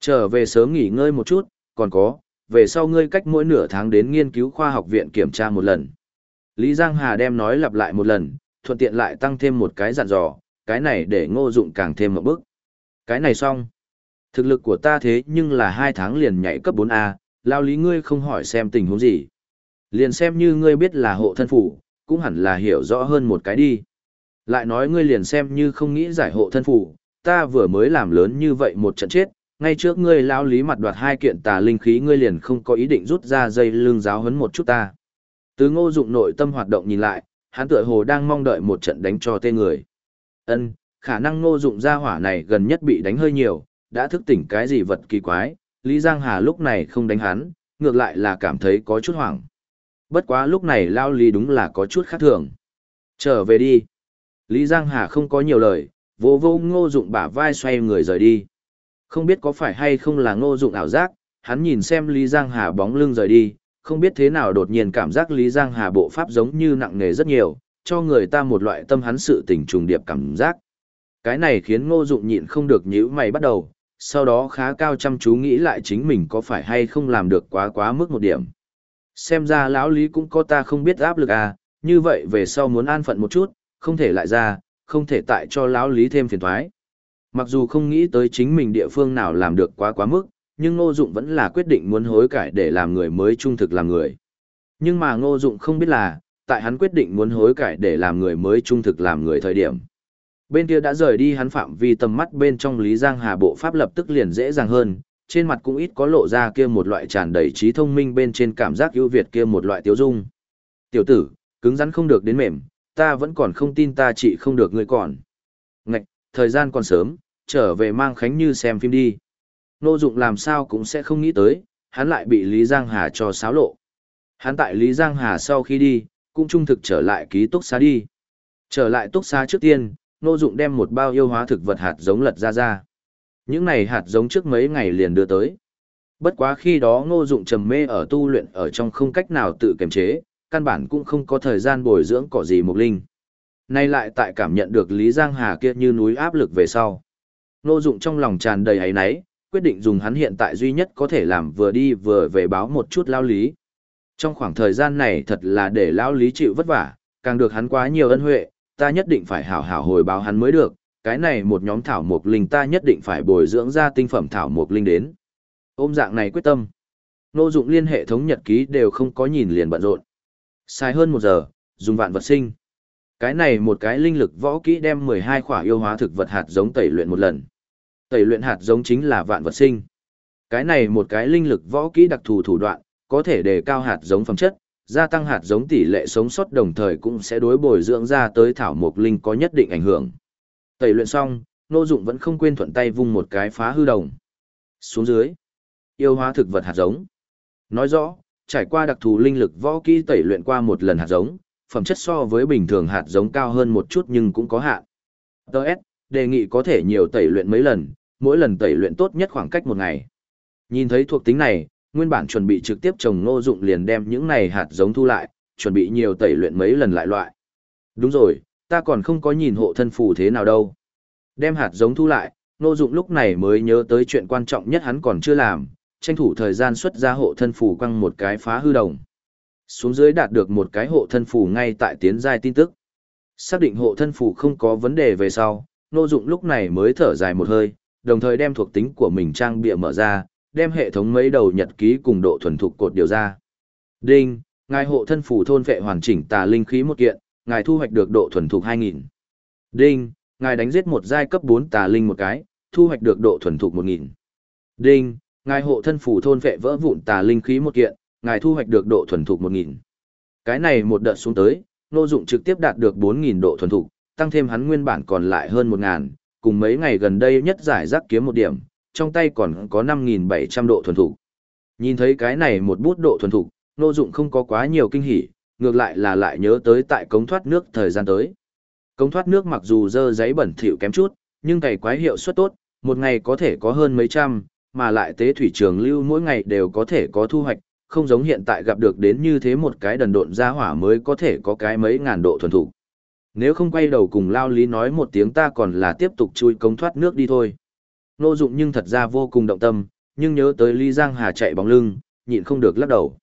S1: Trở về sớm nghỉ ngơi một chút, còn có, về sau ngươi cách mỗi nửa tháng đến nghiên cứu khoa học viện kiểm tra một lần. Lý Giang Hà đem nói lặp lại một lần, thuận tiện lại tăng thêm một cái dặn dò, cái này để ngô dụng càng thêm một bước. Cái này xong. Thực lực của ta thế nhưng là hai tháng liền nhảy cấp 4A, lao lý ngươi không hỏi xem tình huống gì. Liền xem như ngươi biết là hộ thân phủ, cũng hẳn là hiểu rõ hơn một cái đi. Lại nói ngươi liền xem như không nghĩ giải hộ thân phủ, ta vừa mới làm lớn như vậy một trận chết, ngay trước ngươi lao lý mặt đoạt hai kiện tà linh khí ngươi liền không có ý định rút ra dây lưng giáo hấn một chút ta. Từ ngô dụng nội tâm hoạt động nhìn lại, hắn tựa hồ đang mong đợi một trận đánh cho tê người. Ân, khả năng ngô dụng gia hỏa này gần nhất bị đánh hơi nhiều, đã thức tỉnh cái gì vật kỳ quái, Lý Giang Hà lúc này không đánh hắn, ngược lại là cảm thấy có chút hoảng. Bất quá lúc này Lao Lý đúng là có chút khác thường. Trở về đi. Lý Giang Hà không có nhiều lời, vô vô ngô dụng bả vai xoay người rời đi. Không biết có phải hay không là ngô dụng ảo giác, hắn nhìn xem Lý Giang Hà bóng lưng rời đi, không biết thế nào đột nhiên cảm giác Lý Giang Hà bộ pháp giống như nặng nề rất nhiều, cho người ta một loại tâm hắn sự tình trùng điệp cảm giác. Cái này khiến ngô dụng nhịn không được nhíu mày bắt đầu, sau đó khá cao chăm chú nghĩ lại chính mình có phải hay không làm được quá quá mức một điểm. Xem ra lão lý cũng có ta không biết áp lực à, như vậy về sau muốn an phận một chút, không thể lại ra, không thể tại cho lão lý thêm phiền thoái. Mặc dù không nghĩ tới chính mình địa phương nào làm được quá quá mức, nhưng Ngô Dụng vẫn là quyết định muốn hối cải để làm người mới trung thực làm người. Nhưng mà Ngô Dụng không biết là, tại hắn quyết định muốn hối cải để làm người mới trung thực làm người thời điểm. Bên kia đã rời đi hắn phạm vi tầm mắt bên trong Lý Giang Hà bộ pháp lập tức liền dễ dàng hơn, trên mặt cũng ít có lộ ra kia một loại tràn đầy trí thông minh bên trên cảm giác ưu việt kia một loại tiêu dung. Tiểu tử, cứng rắn không được đến mềm, ta vẫn còn không tin ta chị không được ngươi còn. Ngạch, thời gian còn sớm, trở về mang Khánh Như xem phim đi. Nô Dụng làm sao cũng sẽ không nghĩ tới, hắn lại bị Lý Giang Hà cho xáo lộ. Hắn tại Lý Giang Hà sau khi đi, cũng trung thực trở lại ký túc xá đi. Trở lại túc xá trước tiên, Nô Dụng đem một bao yêu hóa thực vật hạt giống lật ra ra. Những này hạt giống trước mấy ngày liền đưa tới. Bất quá khi đó Ngô Dụng trầm mê ở tu luyện ở trong không cách nào tự kiềm chế, căn bản cũng không có thời gian bồi dưỡng cỏ gì mục linh. Nay lại tại cảm nhận được Lý Giang Hà kia như núi áp lực về sau. Ngô Dụng trong lòng tràn đầy áy náy, quyết định dùng hắn hiện tại duy nhất có thể làm vừa đi vừa về báo một chút lao lý. Trong khoảng thời gian này thật là để lao lý chịu vất vả, càng được hắn quá nhiều ân huệ, ta nhất định phải hảo hảo hồi báo hắn mới được, cái này một nhóm thảo mộc linh ta nhất định phải bồi dưỡng ra tinh phẩm thảo mộc linh đến, Ôm dạng này quyết tâm. Nô Dụng liên hệ thống nhật ký đều không có nhìn liền bận rộn. Sai hơn một giờ, dùng vạn vật sinh. Cái này một cái linh lực võ kỹ đem 12 khỏa yêu hóa thực vật hạt giống tẩy luyện một lần. Tẩy luyện hạt giống chính là vạn vật sinh. Cái này một cái linh lực võ kỹ đặc thù thủ đoạn, có thể đề cao hạt giống phẩm chất, gia tăng hạt giống tỷ lệ sống sót đồng thời cũng sẽ đối bồi dưỡng ra tới thảo mộc linh có nhất định ảnh hưởng. Tẩy luyện xong, Nô Dụng vẫn không quên thuận tay vung một cái phá hư đồng. Xuống dưới, yêu hóa thực vật hạt giống. Nói rõ, trải qua đặc thù linh lực võ kỹ tẩy luyện qua một lần hạt giống, phẩm chất so với bình thường hạt giống cao hơn một chút nhưng cũng có hạn. DS, đề nghị có thể nhiều tẩy luyện mấy lần, mỗi lần tẩy luyện tốt nhất khoảng cách một ngày. Nhìn thấy thuộc tính này, nguyên bản chuẩn bị trực tiếp trồng ngô dụng liền đem những này hạt giống thu lại, chuẩn bị nhiều tẩy luyện mấy lần lại loại. Đúng rồi, ta còn không có nhìn hộ thân phù thế nào đâu. Đem hạt giống thu lại, ngô dụng lúc này mới nhớ tới chuyện quan trọng nhất hắn còn chưa làm, tranh thủ thời gian xuất ra hộ thân phù quăng một cái phá hư đồng. Xuống dưới đạt được một cái hộ thân phù ngay tại tiến giai tin tức. Xác định hộ thân phù không có vấn đề về sau, Ngô Dụng lúc này mới thở dài một hơi, đồng thời đem thuộc tính của mình trang bịa mở ra, đem hệ thống mấy đầu nhật ký cùng độ thuần thục cột điều ra. Đinh, ngài hộ thân phủ thôn vệ hoàn chỉnh tà linh khí một kiện, ngài thu hoạch được độ thuần thục 2000. Đinh, ngài đánh giết một giai cấp 4 tà linh một cái, thu hoạch được độ thuần thục 1000. Đinh, ngài hộ thân phủ thôn vệ vỡ vụn tà linh khí một kiện, ngài thu hoạch được độ thuần thục 1000. Cái này một đợt xuống tới, nô dụng trực tiếp đạt được 4000 độ thuần thục, tăng thêm hắn nguyên bản còn lại hơn 1000, cùng mấy ngày gần đây nhất giải rác kiếm một điểm, trong tay còn có 5.700 độ thuần thủ Nhìn thấy cái này một bút độ thuần thủ nô dụng không có quá nhiều kinh hỉ, ngược lại là lại nhớ tới tại cống thoát nước thời gian tới. Cống thoát nước mặc dù dơ giấy bẩn thỉu kém chút, nhưng cày quái hiệu suất tốt, một ngày có thể có hơn mấy trăm, mà lại tế thủy trường lưu mỗi ngày đều có thể có thu hoạch, không giống hiện tại gặp được đến như thế một cái đần độn ra hỏa mới có thể có cái mấy ngàn độ thuần thủ nếu không quay đầu cùng lao lý nói một tiếng ta còn là tiếp tục chui cống thoát nước đi thôi. Nô dụng nhưng thật ra vô cùng động tâm, nhưng nhớ tới Lý Giang Hà chạy bóng lưng, nhịn không được lắc đầu.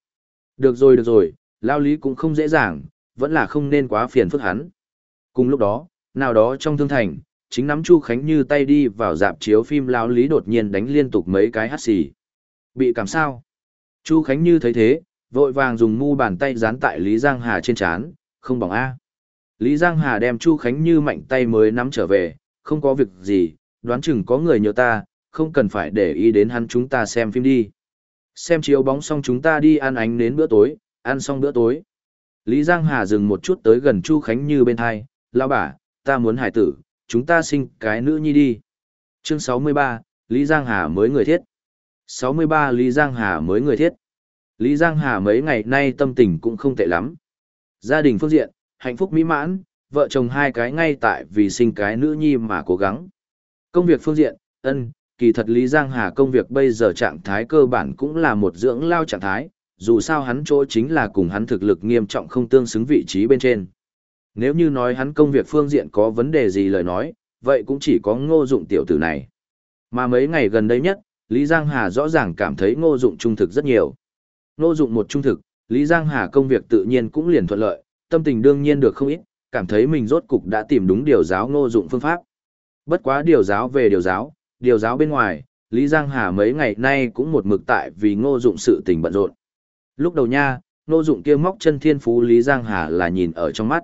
S1: Được rồi được rồi, lao lý cũng không dễ dàng, vẫn là không nên quá phiền phức hắn. Cùng lúc đó, nào đó trong thương thành, chính nắm Chu Khánh Như tay đi vào dạp chiếu phim lao lý đột nhiên đánh liên tục mấy cái hắt xì. Bị cảm sao? Chu Khánh Như thấy thế, vội vàng dùng mu bàn tay dán tại Lý Giang Hà trên chán, không bỏng A. Lý Giang Hà đem Chu Khánh Như mạnh tay mới nắm trở về, không có việc gì, đoán chừng có người nhớ ta, không cần phải để ý đến hắn chúng ta xem phim đi. Xem chiếu bóng xong chúng ta đi ăn ánh đến bữa tối, ăn xong bữa tối. Lý Giang Hà dừng một chút tới gần Chu Khánh Như bên hai, lao bà, ta muốn hải tử, chúng ta sinh cái nữ nhi đi. Chương 63, Lý Giang Hà mới người thiết. 63 Lý Giang Hà mới người thiết. Lý Giang Hà mấy ngày nay tâm tình cũng không tệ lắm. Gia đình phương diện, hạnh phúc mỹ mãn, vợ chồng hai cái ngay tại vì sinh cái nữ nhi mà cố gắng. Công việc phương diện, ân, kỳ thật Lý Giang Hà công việc bây giờ trạng thái cơ bản cũng là một dưỡng lao trạng thái, dù sao hắn chỗ chính là cùng hắn thực lực nghiêm trọng không tương xứng vị trí bên trên. Nếu như nói hắn công việc phương diện có vấn đề gì lời nói, vậy cũng chỉ có ngô dụng tiểu tử này. Mà mấy ngày gần đây nhất, Lý Giang Hà rõ ràng cảm thấy ngô dụng trung thực rất nhiều. Ngô dụng một trung thực, Lý Giang Hà công việc tự nhiên cũng liền thuận lợi, tâm tình đương nhiên được không ít, cảm thấy mình rốt cục đã tìm đúng điều giáo ngô dụng phương pháp. Bất quá điều giáo về điều giáo, điều giáo bên ngoài, Lý Giang Hà mấy ngày nay cũng một mực tại vì ngô dụng sự tình bận rộn. Lúc đầu nha, ngô dụng kia móc chân thiên phú Lý Giang Hà là nhìn ở trong mắt.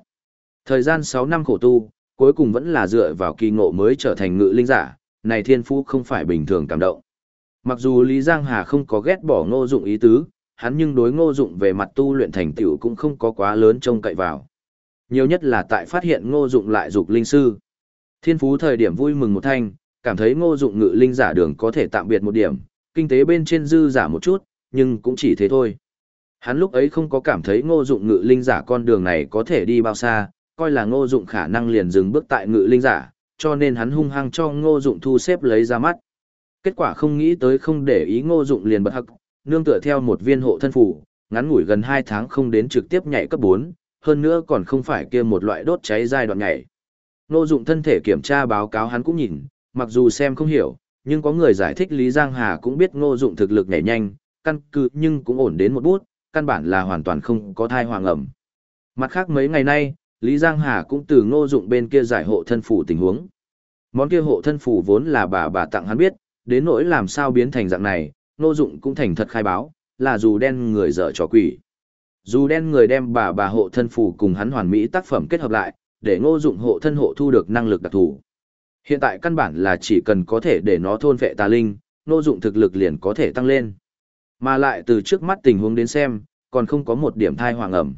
S1: Thời gian 6 năm khổ tu, cuối cùng vẫn là dựa vào kỳ ngộ mới trở thành ngự linh giả, này thiên phú không phải bình thường cảm động. Mặc dù Lý Giang Hà không có ghét bỏ ngô dụng ý tứ, hắn nhưng đối ngô dụng về mặt tu luyện thành tựu cũng không có quá lớn trông cậy vào. Nhiều nhất là tại phát hiện ngô dụng lại dục linh sư. Thiên phú thời điểm vui mừng một thanh, cảm thấy ngô dụng ngự linh giả đường có thể tạm biệt một điểm, kinh tế bên trên dư giả một chút, nhưng cũng chỉ thế thôi. Hắn lúc ấy không có cảm thấy ngô dụng ngự linh giả con đường này có thể đi bao xa, coi là ngô dụng khả năng liền dừng bước tại ngự linh giả, cho nên hắn hung hăng cho ngô dụng thu xếp lấy ra mắt. Kết quả không nghĩ tới không để ý ngô dụng liền bật hặc, nương tựa theo một viên hộ thân phủ, ngắn ngủi gần 2 tháng không đến trực tiếp nhảy cấp 4, hơn nữa còn không phải kia một loại đốt cháy giai đoạn nhảy. Ngô dụng thân thể kiểm tra báo cáo hắn cũng nhìn, mặc dù xem không hiểu, nhưng có người giải thích Lý Giang Hà cũng biết ngô dụng thực lực nhảy nhanh, căn cứ nhưng cũng ổn đến một bút, căn bản là hoàn toàn không có thai hoàng ẩm. Mặt khác mấy ngày nay, Lý Giang Hà cũng từ ngô dụng bên kia giải hộ thân phủ tình huống. Món kia hộ thân phủ vốn là bà bà tặng hắn biết, đến nỗi làm sao biến thành dạng này, Ngô Dụng cũng thành thật khai báo, là dù đen người dở trò quỷ. Dù đen người đem bà bà hộ thân phù cùng hắn hoàn mỹ tác phẩm kết hợp lại, để Ngô Dụng hộ thân hộ thu được năng lực đặc thù. Hiện tại căn bản là chỉ cần có thể để nó thôn vệ tà linh, Ngô Dụng thực lực liền có thể tăng lên. Mà lại từ trước mắt tình huống đến xem, còn không có một điểm thai hoàng ẩm.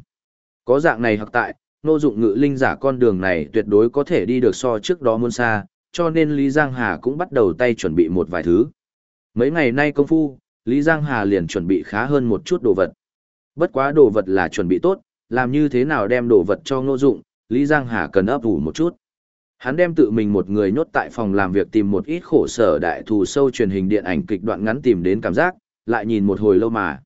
S1: Có dạng này hoặc tại, Ngô Dụng ngự linh giả con đường này tuyệt đối có thể đi được so trước đó muôn xa, cho nên Lý Giang Hà cũng bắt đầu tay chuẩn bị một vài thứ. Mấy ngày nay công phu, Lý Giang Hà liền chuẩn bị khá hơn một chút đồ vật. Bất quá đồ vật là chuẩn bị tốt, làm như thế nào đem đồ vật cho ngô dụng, Lý Giang Hà cần ấp ủ một chút. Hắn đem tự mình một người nhốt tại phòng làm việc tìm một ít khổ sở đại thù sâu truyền hình điện ảnh kịch đoạn ngắn tìm đến cảm giác, lại nhìn một hồi lâu mà.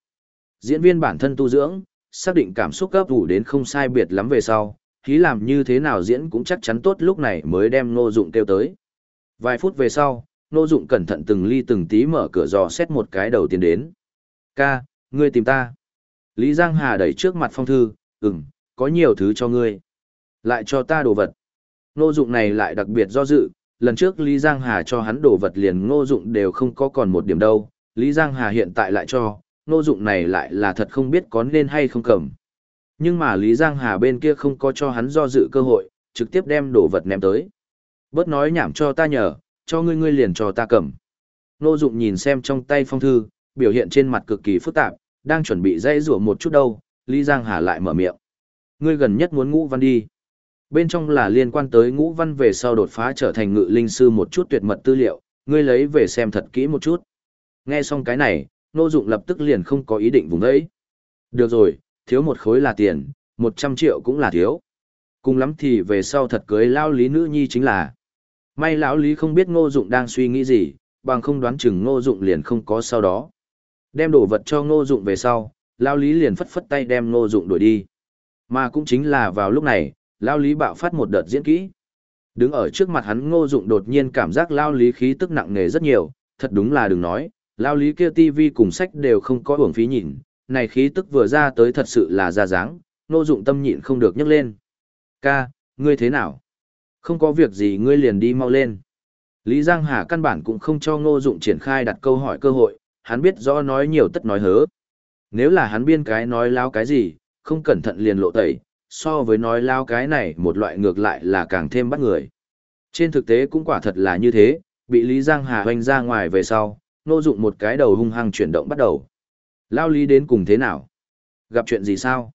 S1: Diễn viên bản thân tu dưỡng, xác định cảm xúc ấp ủ đến không sai biệt lắm về sau, khí làm như thế nào diễn cũng chắc chắn tốt lúc này mới đem ngô dụng kêu tới. Vài phút về sau, Nô Dụng cẩn thận từng ly từng tí mở cửa dò xét một cái đầu tiên đến. "Ca, ngươi tìm ta?" Lý Giang Hà đẩy trước mặt phong thư, "Ừm, có nhiều thứ cho ngươi." "Lại cho ta đồ vật." Nô Dụng này lại đặc biệt do dự, lần trước Lý Giang Hà cho hắn đồ vật liền Ngô Dụng đều không có còn một điểm đâu, Lý Giang Hà hiện tại lại cho, Ngô Dụng này lại là thật không biết có nên hay không cầm. Nhưng mà Lý Giang Hà bên kia không có cho hắn do dự cơ hội, trực tiếp đem đồ vật ném tới. Bớt nói nhảm cho ta nhờ, cho ngươi ngươi liền cho ta cầm. Nô Dụng nhìn xem trong tay phong thư, biểu hiện trên mặt cực kỳ phức tạp, đang chuẩn bị dãy rủa một chút đâu, Lý Giang Hà lại mở miệng. Ngươi gần nhất muốn ngũ văn đi. Bên trong là liên quan tới ngũ văn về sau đột phá trở thành ngự linh sư một chút tuyệt mật tư liệu, ngươi lấy về xem thật kỹ một chút. Nghe xong cái này, Nô Dụng lập tức liền không có ý định vùng ấy. Được rồi, thiếu một khối là tiền, 100 triệu cũng là thiếu. Cùng lắm thì về sau thật cưới lao lý nữ nhi chính là. May lão lý không biết ngô dụng đang suy nghĩ gì, bằng không đoán chừng ngô dụng liền không có sau đó. Đem đồ vật cho ngô dụng về sau, lão lý liền phất phất tay đem ngô dụng đuổi đi. Mà cũng chính là vào lúc này, lão lý bạo phát một đợt diễn kỹ. Đứng ở trước mặt hắn ngô dụng đột nhiên cảm giác lão lý khí tức nặng nề rất nhiều, thật đúng là đừng nói, lão lý kia tivi cùng sách đều không có uổng phí nhìn, này khí tức vừa ra tới thật sự là ra dáng, ngô dụng tâm nhịn không được nhấc lên. Ca, ngươi thế nào? Không có việc gì ngươi liền đi mau lên. Lý Giang Hà căn bản cũng không cho ngô dụng triển khai đặt câu hỏi cơ hội, hắn biết rõ nói nhiều tất nói hớ. Nếu là hắn biên cái nói lao cái gì, không cẩn thận liền lộ tẩy, so với nói lao cái này một loại ngược lại là càng thêm bắt người. Trên thực tế cũng quả thật là như thế, bị Lý Giang Hà hoành ra ngoài về sau, ngô dụng một cái đầu hung hăng chuyển động bắt đầu. Lao Lý đến cùng thế nào? Gặp chuyện gì sao?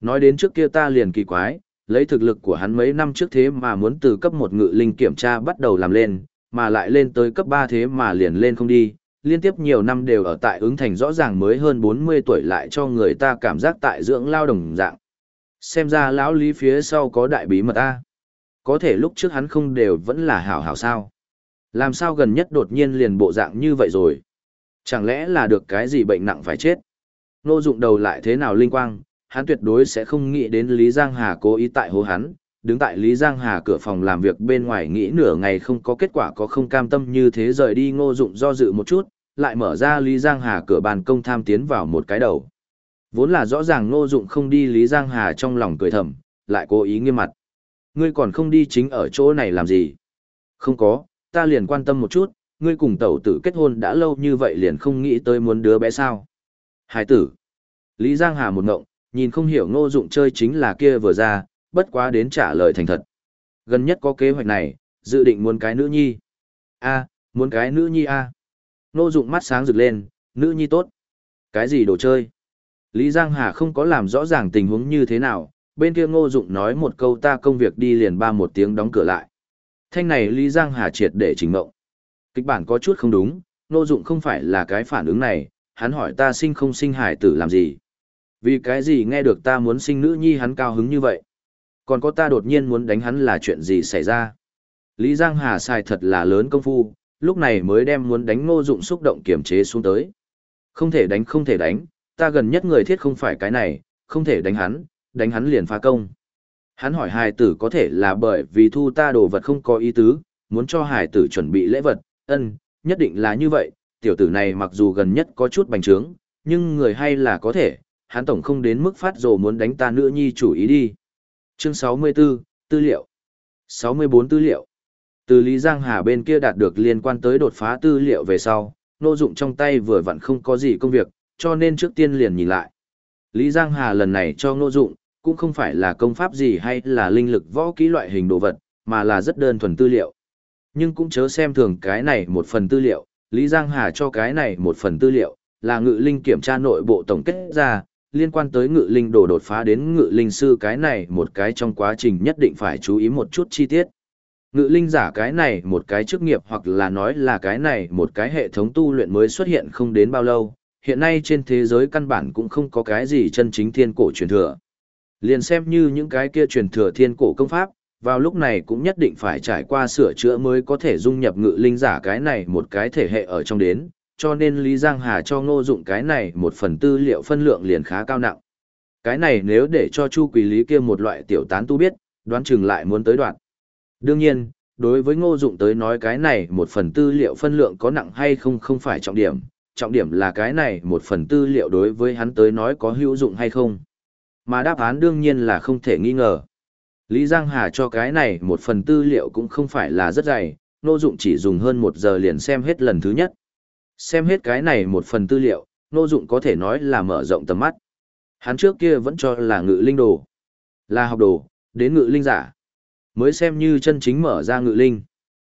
S1: Nói đến trước kia ta liền kỳ quái, lấy thực lực của hắn mấy năm trước thế mà muốn từ cấp một ngự linh kiểm tra bắt đầu làm lên, mà lại lên tới cấp ba thế mà liền lên không đi, liên tiếp nhiều năm đều ở tại ứng thành rõ ràng mới hơn bốn mươi tuổi lại cho người ta cảm giác tại dưỡng lao đồng dạng. Xem ra lão lý phía sau có đại bí mật a. Có thể lúc trước hắn không đều vẫn là hảo hảo sao. Làm sao gần nhất đột nhiên liền bộ dạng như vậy rồi. Chẳng lẽ là được cái gì bệnh nặng phải chết. Nô dụng đầu lại thế nào linh quang, hắn tuyệt đối sẽ không nghĩ đến Lý Giang Hà cố ý tại hố hắn, đứng tại Lý Giang Hà cửa phòng làm việc bên ngoài nghĩ nửa ngày không có kết quả có không cam tâm như thế rời đi ngô dụng do dự một chút, lại mở ra Lý Giang Hà cửa bàn công tham tiến vào một cái đầu. Vốn là rõ ràng ngô dụng không đi Lý Giang Hà trong lòng cười thầm, lại cố ý nghiêm mặt. Ngươi còn không đi chính ở chỗ này làm gì? Không có, ta liền quan tâm một chút, ngươi cùng tẩu tử kết hôn đã lâu như vậy liền không nghĩ tới muốn đứa bé sao? Hải tử. Lý Giang Hà một ngộng, nhìn không hiểu ngô dụng chơi chính là kia vừa ra, bất quá đến trả lời thành thật. Gần nhất có kế hoạch này, dự định muốn cái nữ nhi. a muốn cái nữ nhi a Ngô dụng mắt sáng rực lên, nữ nhi tốt. Cái gì đồ chơi? Lý Giang Hà không có làm rõ ràng tình huống như thế nào, bên kia ngô dụng nói một câu ta công việc đi liền ba một tiếng đóng cửa lại. Thanh này Lý Giang Hà triệt để chỉnh mộng. Kịch bản có chút không đúng, ngô dụng không phải là cái phản ứng này, hắn hỏi ta sinh không sinh hải tử làm gì. Vì cái gì nghe được ta muốn sinh nữ nhi hắn cao hứng như vậy? Còn có ta đột nhiên muốn đánh hắn là chuyện gì xảy ra? Lý Giang Hà xài thật là lớn công phu, lúc này mới đem muốn đánh ngô dụng xúc động kiềm chế xuống tới. Không thể đánh không thể đánh, ta gần nhất người thiết không phải cái này, không thể đánh hắn, đánh hắn liền phá công. Hắn hỏi hài tử có thể là bởi vì thu ta đồ vật không có ý tứ, muốn cho hài tử chuẩn bị lễ vật, ân, nhất định là như vậy, tiểu tử này mặc dù gần nhất có chút bành trướng, nhưng người hay là có thể, hắn tổng không đến mức phát rồ muốn đánh ta nữ nhi chủ ý đi. Chương 64, Tư liệu 64 tư liệu Từ Lý Giang Hà bên kia đạt được liên quan tới đột phá tư liệu về sau, nô Dụng trong tay vừa vặn không có gì công việc, cho nên trước tiên liền nhìn lại. Lý Giang Hà lần này cho nô Dụng, cũng không phải là công pháp gì hay là linh lực võ kỹ loại hình đồ vật, mà là rất đơn thuần tư liệu. Nhưng cũng chớ xem thường cái này một phần tư liệu, Lý Giang Hà cho cái này một phần tư liệu, là ngự linh kiểm tra nội bộ tổng kết ra, liên quan tới ngự linh đồ đột phá đến ngự linh sư cái này một cái trong quá trình nhất định phải chú ý một chút chi tiết. Ngự linh giả cái này một cái chức nghiệp hoặc là nói là cái này một cái hệ thống tu luyện mới xuất hiện không đến bao lâu, hiện nay trên thế giới căn bản cũng không có cái gì chân chính thiên cổ truyền thừa. Liền xem như những cái kia truyền thừa thiên cổ công pháp, vào lúc này cũng nhất định phải trải qua sửa chữa mới có thể dung nhập ngự linh giả cái này một cái thể hệ ở trong đến, cho nên Lý Giang Hà cho ngô dụng cái này một phần tư liệu phân lượng liền khá cao nặng. Cái này nếu để cho Chu Quỳ Lý kia một loại tiểu tán tu biết, đoán chừng lại muốn tới đoạn. Đương nhiên, đối với ngô dụng tới nói cái này một phần tư liệu phân lượng có nặng hay không không phải trọng điểm, trọng điểm là cái này một phần tư liệu đối với hắn tới nói có hữu dụng hay không. Mà đáp án đương nhiên là không thể nghi ngờ. Lý Giang Hà cho cái này một phần tư liệu cũng không phải là rất dày, Ngô Dụng chỉ dùng hơn một giờ liền xem hết lần thứ nhất. Xem hết cái này một phần tư liệu, Ngô Dụng có thể nói là mở rộng tầm mắt. Hắn trước kia vẫn cho là ngự linh đồ, là học đồ, đến ngự linh giả. Mới xem như chân chính mở ra ngự linh.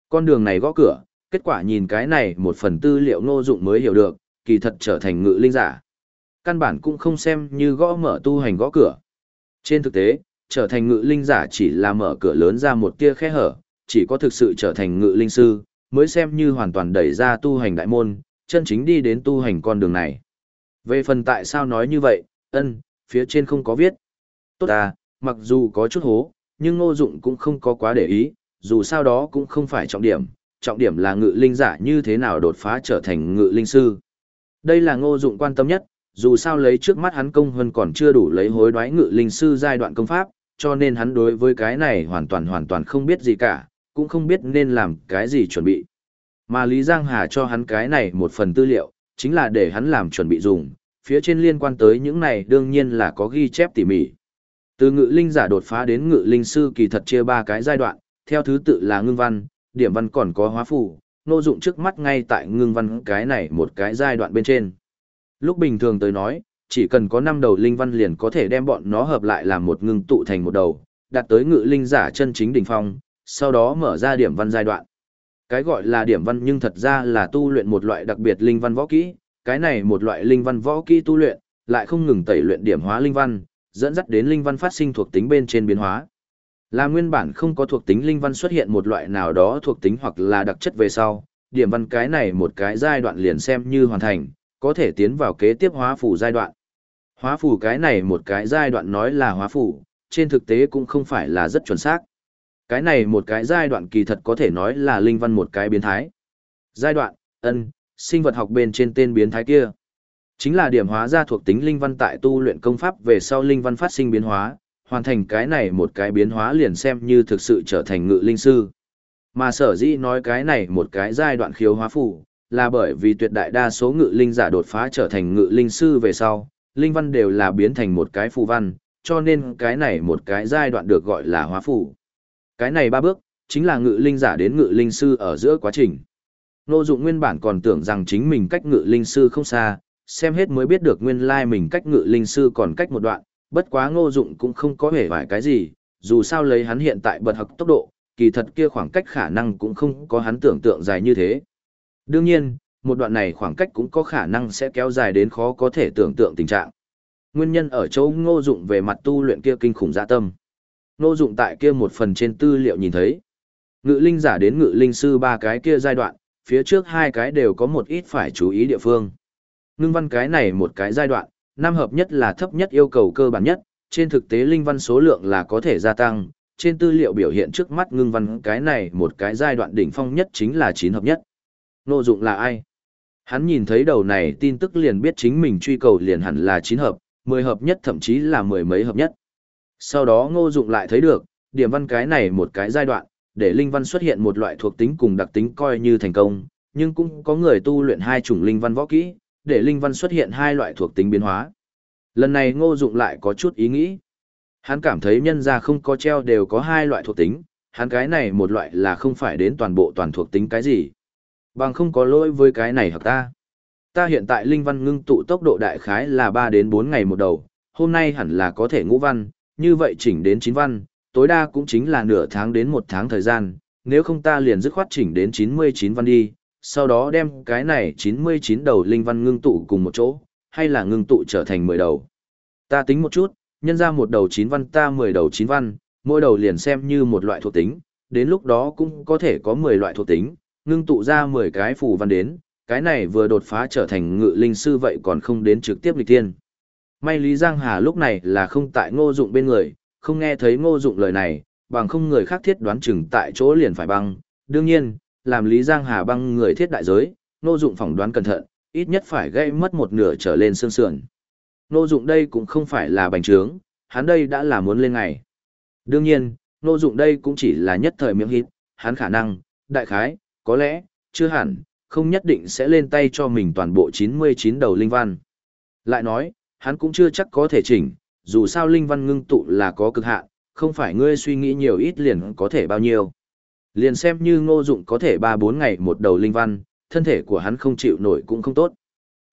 S1: Con đường này gõ cửa, kết quả nhìn cái này một phần tư liệu Ngô Dụng mới hiểu được, kỳ thật trở thành ngự linh giả. Căn bản cũng không xem như gõ mở tu hành gõ cửa. Trên thực tế, trở thành ngự linh giả chỉ là mở cửa lớn ra một tia khe hở, chỉ có thực sự trở thành ngự linh sư, mới xem như hoàn toàn đẩy ra tu hành đại môn, chân chính đi đến tu hành con đường này. Về phần tại sao nói như vậy, ân, phía trên không có viết. Tốt à, mặc dù có chút hố, nhưng ngô dụng cũng không có quá để ý, dù sao đó cũng không phải trọng điểm, trọng điểm là ngự linh giả như thế nào đột phá trở thành ngự linh sư. Đây là ngô dụng quan tâm nhất, dù sao lấy trước mắt hắn công hơn còn chưa đủ lấy hối đoái ngự linh sư giai đoạn công pháp, cho nên hắn đối với cái này hoàn toàn hoàn toàn không biết gì cả, cũng không biết nên làm cái gì chuẩn bị. Mà Lý Giang Hà cho hắn cái này một phần tư liệu, chính là để hắn làm chuẩn bị dùng, phía trên liên quan tới những này đương nhiên là có ghi chép tỉ mỉ. Từ ngự linh giả đột phá đến ngự linh sư kỳ thật chia ba cái giai đoạn, theo thứ tự là ngưng văn, điểm văn còn có hóa Phủ. nô dụng trước mắt ngay tại ngưng văn cái này một cái giai đoạn bên trên. Lúc bình thường tới nói, chỉ cần có năm đầu linh văn liền có thể đem bọn nó hợp lại làm một ngưng tụ thành một đầu, đạt tới ngự linh giả chân chính đỉnh phong, sau đó mở ra điểm văn giai đoạn. Cái gọi là điểm văn nhưng thật ra là tu luyện một loại đặc biệt linh văn võ kỹ, cái này một loại linh văn võ kỹ tu luyện, lại không ngừng tẩy luyện điểm hóa linh văn, dẫn dắt đến linh văn phát sinh thuộc tính bên trên biến hóa. Là nguyên bản không có thuộc tính linh văn xuất hiện một loại nào đó thuộc tính hoặc là đặc chất về sau, điểm văn cái này một cái giai đoạn liền xem như hoàn thành, có thể tiến vào kế tiếp hóa phủ giai đoạn. Hóa phủ cái này một cái giai đoạn nói là hóa phủ, trên thực tế cũng không phải là rất chuẩn xác. Cái này một cái giai đoạn kỳ thật có thể nói là linh văn một cái biến thái. Giai đoạn, ân, sinh vật học bên trên tên biến thái kia. Chính là điểm hóa ra thuộc tính linh văn tại tu luyện công pháp về sau linh văn phát sinh biến hóa, hoàn thành cái này một cái biến hóa liền xem như thực sự trở thành ngự linh sư. Mà sở dĩ nói cái này một cái giai đoạn khiếu hóa phủ, là bởi vì tuyệt đại đa số ngự linh giả đột phá trở thành ngự linh sư về sau, linh văn đều là biến thành một cái phù văn, cho nên cái này một cái giai đoạn được gọi là hóa phù. Cái này ba bước, chính là ngự linh giả đến ngự linh sư ở giữa quá trình. Nô dụng nguyên bản còn tưởng rằng chính mình cách ngự linh sư không xa, xem hết mới biết được nguyên lai mình cách ngự linh sư còn cách một đoạn, bất quá ngô dụng cũng không có hề vải cái gì, dù sao lấy hắn hiện tại bật học tốc độ, kỳ thật kia khoảng cách khả năng cũng không có hắn tưởng tượng dài như thế. Đương nhiên, một đoạn này khoảng cách cũng có khả năng sẽ kéo dài đến khó có thể tưởng tượng tình trạng. Nguyên nhân ở chỗ ngô dụng về mặt tu luyện kia kinh khủng dạ tâm. Ngô dụng tại kia một phần trên tư liệu nhìn thấy. Ngự linh giả đến ngự linh sư ba cái kia giai đoạn, phía trước hai cái đều có một ít phải chú ý địa phương. Ngưng văn cái này một cái giai đoạn, năm hợp nhất là thấp nhất yêu cầu cơ bản nhất, trên thực tế linh văn số lượng là có thể gia tăng, trên tư liệu biểu hiện trước mắt ngưng văn cái này một cái giai đoạn đỉnh phong nhất chính là chín hợp nhất. Ngô dụng là ai? Hắn nhìn thấy đầu này tin tức liền biết chính mình truy cầu liền hẳn là chín hợp, mười hợp nhất thậm chí là mười mấy hợp nhất. Sau đó ngô dụng lại thấy được, điểm văn cái này một cái giai đoạn, để linh văn xuất hiện một loại thuộc tính cùng đặc tính coi như thành công, nhưng cũng có người tu luyện hai chủng linh văn võ kỹ, để linh văn xuất hiện hai loại thuộc tính biến hóa. Lần này ngô dụng lại có chút ý nghĩ. Hắn cảm thấy nhân ra không có treo đều có hai loại thuộc tính, hắn cái này một loại là không phải đến toàn bộ toàn thuộc tính cái gì. Bằng không có lỗi với cái này hoặc ta. Ta hiện tại linh văn ngưng tụ tốc độ đại khái là 3 đến 4 ngày một đầu, hôm nay hẳn là có thể ngũ văn, như vậy chỉnh đến chín văn, tối đa cũng chính là nửa tháng đến một tháng thời gian, nếu không ta liền dứt khoát chỉnh đến 99 văn đi, sau đó đem cái này 99 đầu linh văn ngưng tụ cùng một chỗ, hay là ngưng tụ trở thành 10 đầu. Ta tính một chút, nhân ra một đầu 9 văn ta 10 đầu 9 văn, mỗi đầu liền xem như một loại thuộc tính, đến lúc đó cũng có thể có 10 loại thuộc tính, ngưng tụ ra 10 cái phù văn đến, cái này vừa đột phá trở thành ngự linh sư vậy còn không đến trực tiếp lịch tiên. May Lý Giang Hà lúc này là không tại ngô dụng bên người, không nghe thấy ngô dụng lời này, bằng không người khác thiết đoán chừng tại chỗ liền phải băng. Đương nhiên, làm Lý Giang Hà băng người thiết đại giới, ngô dụng phỏng đoán cẩn thận, ít nhất phải gây mất một nửa trở lên xương sườn. Ngô dụng đây cũng không phải là bành trướng, hắn đây đã là muốn lên ngày. Đương nhiên, ngô dụng đây cũng chỉ là nhất thời miệng hít, hắn khả năng, đại khái, có lẽ, chưa hẳn, không nhất định sẽ lên tay cho mình toàn bộ 99 đầu linh văn. Lại nói, hắn cũng chưa chắc có thể chỉnh, dù sao linh văn ngưng tụ là có cực hạn, không phải ngươi suy nghĩ nhiều ít liền có thể bao nhiêu. Liền xem như ngô dụng có thể 3-4 ngày một đầu linh văn, thân thể của hắn không chịu nổi cũng không tốt.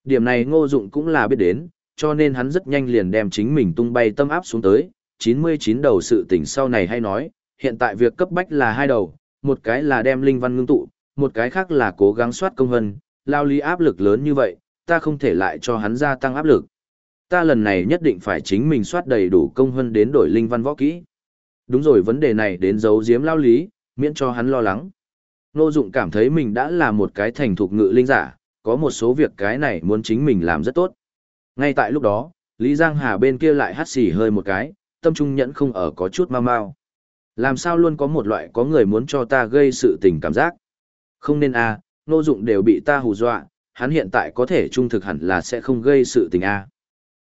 S1: Điểm này ngô dụng cũng là biết đến, cho nên hắn rất nhanh liền đem chính mình tung bay tâm áp xuống tới, 99 đầu sự tỉnh sau này hay nói, hiện tại việc cấp bách là hai đầu, một cái là đem linh văn ngưng tụ, một cái khác là cố gắng soát công hân, lao lý áp lực lớn như vậy, ta không thể lại cho hắn gia tăng áp lực. Ta lần này nhất định phải chính mình soát đầy đủ công hơn đến đổi linh văn võ kỹ. Đúng rồi vấn đề này đến giấu giếm lao lý, miễn cho hắn lo lắng. Nô Dụng cảm thấy mình đã là một cái thành thục ngự linh giả, có một số việc cái này muốn chính mình làm rất tốt. Ngay tại lúc đó, Lý Giang Hà bên kia lại hắt xì hơi một cái, tâm trung nhẫn không ở có chút mau mau. Làm sao luôn có một loại có người muốn cho ta gây sự tình cảm giác. Không nên a, à, Nô Dụng đều bị ta hù dọa, hắn hiện tại có thể trung thực hẳn là sẽ không gây sự tình a.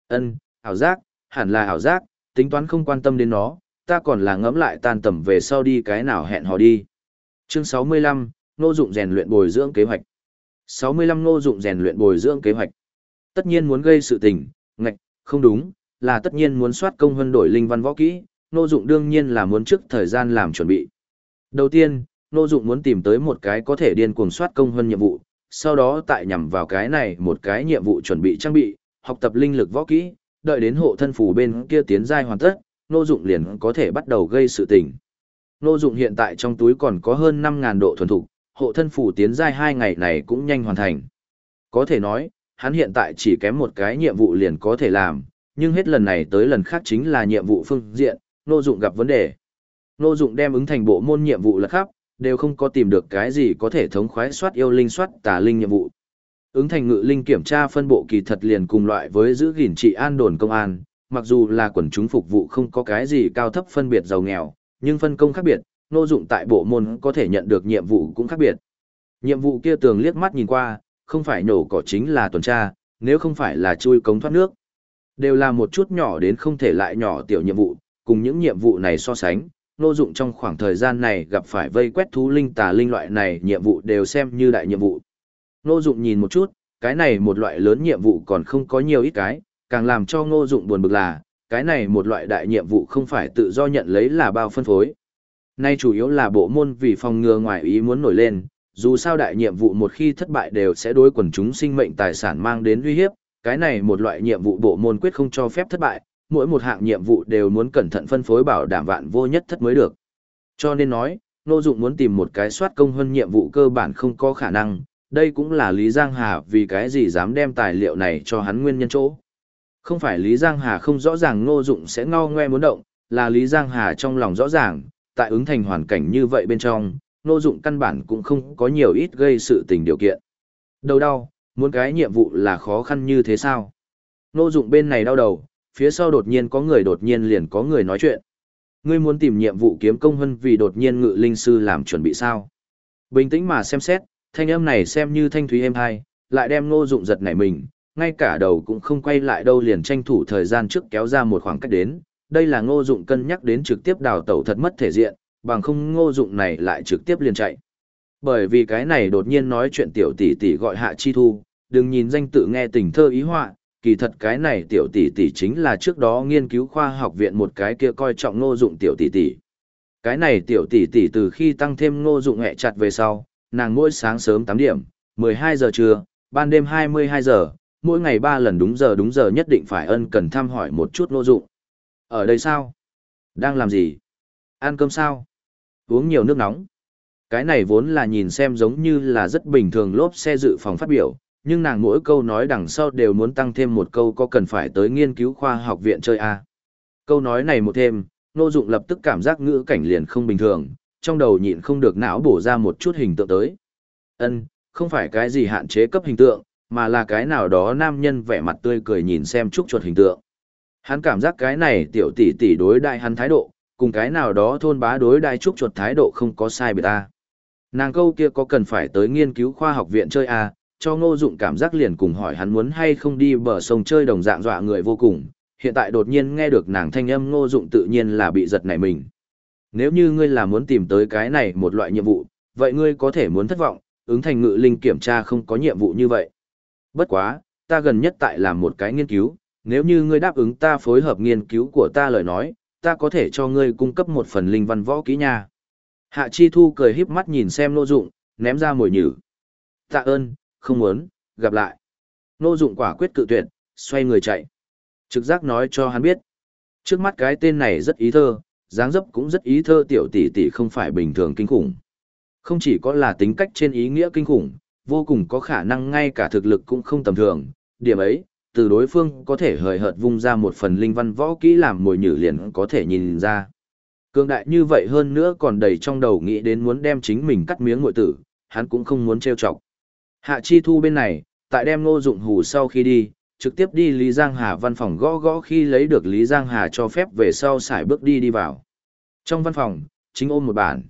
S1: Ân, ảo giác, hẳn là ảo giác, tính toán không quan tâm đến nó, ta còn là ngẫm lại tan tầm về sau đi cái nào hẹn hò đi. Chương 65, Nô Dụng rèn luyện bồi dưỡng kế hoạch. 65 Nô Dụng rèn luyện bồi dưỡng kế hoạch. Tất nhiên muốn gây sự tình, ngạch, không đúng, là tất nhiên muốn soát công hơn đổi linh văn võ kỹ, Nô Dụng đương nhiên là muốn trước thời gian làm chuẩn bị. Đầu tiên, Nô Dụng muốn tìm tới một cái có thể điên cuồng soát công hơn nhiệm vụ, sau đó tại nhằm vào cái này một cái nhiệm vụ chuẩn bị trang bị, học tập linh lực võ kỹ, đợi đến hộ thân phủ bên kia tiến giai hoàn tất, Nô Dụng liền có thể bắt đầu gây sự tình. Nô Dụng hiện tại trong túi còn có hơn 5000 độ thuần thục, hộ thân phủ tiến giai 2 ngày này cũng nhanh hoàn thành. Có thể nói, hắn hiện tại chỉ kém một cái nhiệm vụ liền có thể làm, nhưng hết lần này tới lần khác chính là nhiệm vụ phương diện, Nô Dụng gặp vấn đề. Nô Dụng đem ứng thành bộ môn nhiệm vụ là khắp, đều không có tìm được cái gì có thể thống khoái soát yêu linh soát tà linh nhiệm vụ. Ứng thành ngự linh kiểm tra phân bộ kỳ thật liền cùng loại với giữ gìn trị an đồn công an, mặc dù là quần chúng phục vụ không có cái gì cao thấp phân biệt giàu nghèo, nhưng phân công khác biệt, nô dụng tại bộ môn có thể nhận được nhiệm vụ cũng khác biệt. Nhiệm vụ kia tường liếc mắt nhìn qua, không phải nổ cỏ chính là tuần tra, nếu không phải là chui cống thoát nước. Đều là một chút nhỏ đến không thể lại nhỏ tiểu nhiệm vụ, cùng những nhiệm vụ này so sánh, nô dụng trong khoảng thời gian này gặp phải vây quét thú linh tà linh loại này nhiệm vụ đều xem như đại nhiệm vụ. Nô dụng nhìn một chút, cái này một loại lớn nhiệm vụ còn không có nhiều ít cái, càng làm cho ngô dụng buồn bực là, cái này một loại đại nhiệm vụ không phải tự do nhận lấy là bao phân phối. Nay chủ yếu là bộ môn vì phòng ngừa ngoài ý muốn nổi lên, dù sao đại nhiệm vụ một khi thất bại đều sẽ đối quần chúng sinh mệnh tài sản mang đến uy hiếp, cái này một loại nhiệm vụ bộ môn quyết không cho phép thất bại, mỗi một hạng nhiệm vụ đều muốn cẩn thận phân phối bảo đảm vạn vô nhất thất mới được. Cho nên nói, Nô Dụng muốn tìm một cái soát công hơn nhiệm vụ cơ bản không có khả năng, đây cũng là Lý Giang Hà vì cái gì dám đem tài liệu này cho hắn nguyên nhân chỗ. Không phải Lý Giang Hà không rõ ràng Ngô Dụng sẽ ngao ngoe muốn động, là Lý Giang Hà trong lòng rõ ràng, tại ứng thành hoàn cảnh như vậy bên trong, Ngô Dụng căn bản cũng không có nhiều ít gây sự tình điều kiện. Đầu đau, muốn cái nhiệm vụ là khó khăn như thế sao? Ngô Dụng bên này đau đầu, phía sau đột nhiên có người đột nhiên liền có người nói chuyện. Ngươi muốn tìm nhiệm vụ kiếm công hơn vì đột nhiên ngự linh sư làm chuẩn bị sao? Bình tĩnh mà xem xét, thanh âm này xem như thanh thúy êm hai, lại đem Ngô Dụng giật nảy mình, ngay cả đầu cũng không quay lại đâu liền tranh thủ thời gian trước kéo ra một khoảng cách đến. Đây là ngô dụng cân nhắc đến trực tiếp đào tẩu thật mất thể diện, bằng không ngô dụng này lại trực tiếp liền chạy. Bởi vì cái này đột nhiên nói chuyện tiểu tỷ tỷ gọi hạ chi thu, đừng nhìn danh tự nghe tình thơ ý họa, kỳ thật cái này tiểu tỷ tỷ chính là trước đó nghiên cứu khoa học viện một cái kia coi trọng ngô dụng tiểu tỷ tỷ. Cái này tiểu tỷ tỷ từ khi tăng thêm ngô dụng hẹ chặt về sau, nàng mỗi sáng sớm 8 điểm, 12 giờ trưa, ban đêm 22 giờ, mỗi ngày 3 lần đúng giờ đúng giờ nhất định phải ân cần thăm hỏi một chút nô dụng. Ở đây sao? Đang làm gì? Ăn cơm sao? Uống nhiều nước nóng. Cái này vốn là nhìn xem giống như là rất bình thường lốp xe dự phòng phát biểu, nhưng nàng mỗi câu nói đằng sau đều muốn tăng thêm một câu có cần phải tới nghiên cứu khoa học viện chơi a. À? Câu nói này một thêm, Nô Dụng lập tức cảm giác ngữ cảnh liền không bình thường, trong đầu nhịn không được não bổ ra một chút hình tượng tới. Ân, không phải cái gì hạn chế cấp hình tượng, mà là cái nào đó nam nhân vẻ mặt tươi cười nhìn xem trúc chuột hình tượng. Hắn cảm giác cái này tiểu tỷ tỷ đối đại hắn thái độ, cùng cái nào đó thôn bá đối đại trúc chuột thái độ không có sai biệt ta. Nàng câu kia có cần phải tới nghiên cứu khoa học viện chơi à, cho ngô dụng cảm giác liền cùng hỏi hắn muốn hay không đi bờ sông chơi đồng dạng dọa người vô cùng, hiện tại đột nhiên nghe được nàng thanh âm ngô dụng tự nhiên là bị giật nảy mình. Nếu như ngươi là muốn tìm tới cái này một loại nhiệm vụ, vậy ngươi có thể muốn thất vọng, ứng thành ngự linh kiểm tra không có nhiệm vụ như vậy. Bất quá, ta gần nhất tại làm một cái nghiên cứu, nếu như ngươi đáp ứng ta phối hợp nghiên cứu của ta lời nói, ta có thể cho ngươi cung cấp một phần linh văn võ kỹ nha. Hạ Chi Thu cười híp mắt nhìn xem Nô Dụng, ném ra mồi nhử. Tạ ơn, không muốn, gặp lại. Nô Dụng quả quyết cự tuyệt, xoay người chạy. Trực giác nói cho hắn biết. Trước mắt cái tên này rất ý thơ, dáng dấp cũng rất ý thơ tiểu tỷ tỷ không phải bình thường kinh khủng. Không chỉ có là tính cách trên ý nghĩa kinh khủng, vô cùng có khả năng ngay cả thực lực cũng không tầm thường. Điểm ấy, từ đối phương có thể hời hợt vung ra một phần linh văn võ kỹ làm mồi nhử liền có thể nhìn ra. Cương đại như vậy hơn nữa còn đầy trong đầu nghĩ đến muốn đem chính mình cắt miếng ngội tử, hắn cũng không muốn trêu chọc. Hạ Chi Thu bên này, tại đem ngô dụng hù sau khi đi, trực tiếp đi Lý Giang Hà văn phòng gõ gõ khi lấy được Lý Giang Hà cho phép về sau xài bước đi đi vào. Trong văn phòng, chính ôm một bản.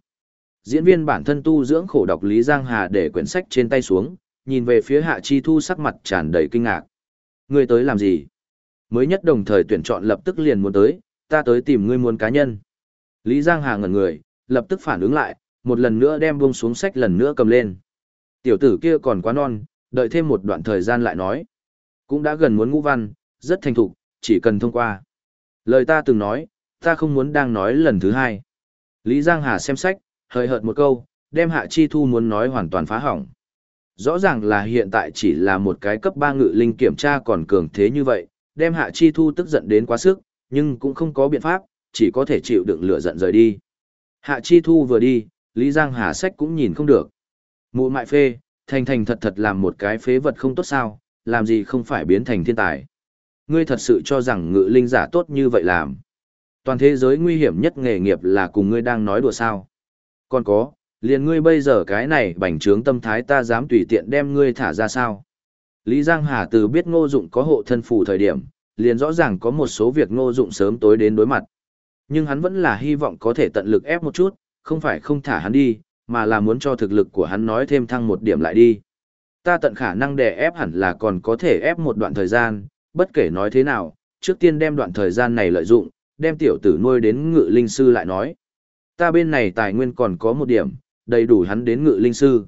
S1: Diễn viên bản thân tu dưỡng khổ đọc Lý Giang Hà để quyển sách trên tay xuống, nhìn về phía Hạ Chi Thu sắc mặt tràn đầy kinh ngạc. Ngươi tới làm gì? Mới nhất đồng thời tuyển chọn lập tức liền muốn tới, ta tới tìm ngươi muốn cá nhân. Lý Giang Hà ngẩn người, lập tức phản ứng lại, một lần nữa đem buông xuống sách lần nữa cầm lên. Tiểu tử kia còn quá non, đợi thêm một đoạn thời gian lại nói. Cũng đã gần muốn ngũ văn, rất thành thục, chỉ cần thông qua. Lời ta từng nói, ta không muốn đang nói lần thứ hai. Lý Giang Hà xem sách, hơi hợt một câu, đem Hạ Chi Thu muốn nói hoàn toàn phá hỏng. Rõ ràng là hiện tại chỉ là một cái cấp 3 ngự linh kiểm tra còn cường thế như vậy, đem Hạ Chi Thu tức giận đến quá sức, nhưng cũng không có biện pháp, chỉ có thể chịu đựng lửa giận rời đi. Hạ Chi Thu vừa đi, Lý Giang Hà sách cũng nhìn không được. Mụ mại phê, thành thành thật thật làm một cái phế vật không tốt sao, làm gì không phải biến thành thiên tài. Ngươi thật sự cho rằng ngự linh giả tốt như vậy làm. Toàn thế giới nguy hiểm nhất nghề nghiệp là cùng ngươi đang nói đùa sao. Còn có, liền ngươi bây giờ cái này bành trướng tâm thái ta dám tùy tiện đem ngươi thả ra sao. Lý Giang Hà từ biết ngô dụng có hộ thân phù thời điểm, liền rõ ràng có một số việc ngô dụng sớm tối đến đối mặt. Nhưng hắn vẫn là hy vọng có thể tận lực ép một chút, không phải không thả hắn đi, mà là muốn cho thực lực của hắn nói thêm thăng một điểm lại đi. Ta tận khả năng để ép hẳn là còn có thể ép một đoạn thời gian, bất kể nói thế nào, trước tiên đem đoạn thời gian này lợi dụng, đem tiểu tử nuôi đến ngự linh sư lại nói. Ta bên này tài nguyên còn có một điểm, đầy đủ hắn đến ngự linh sư.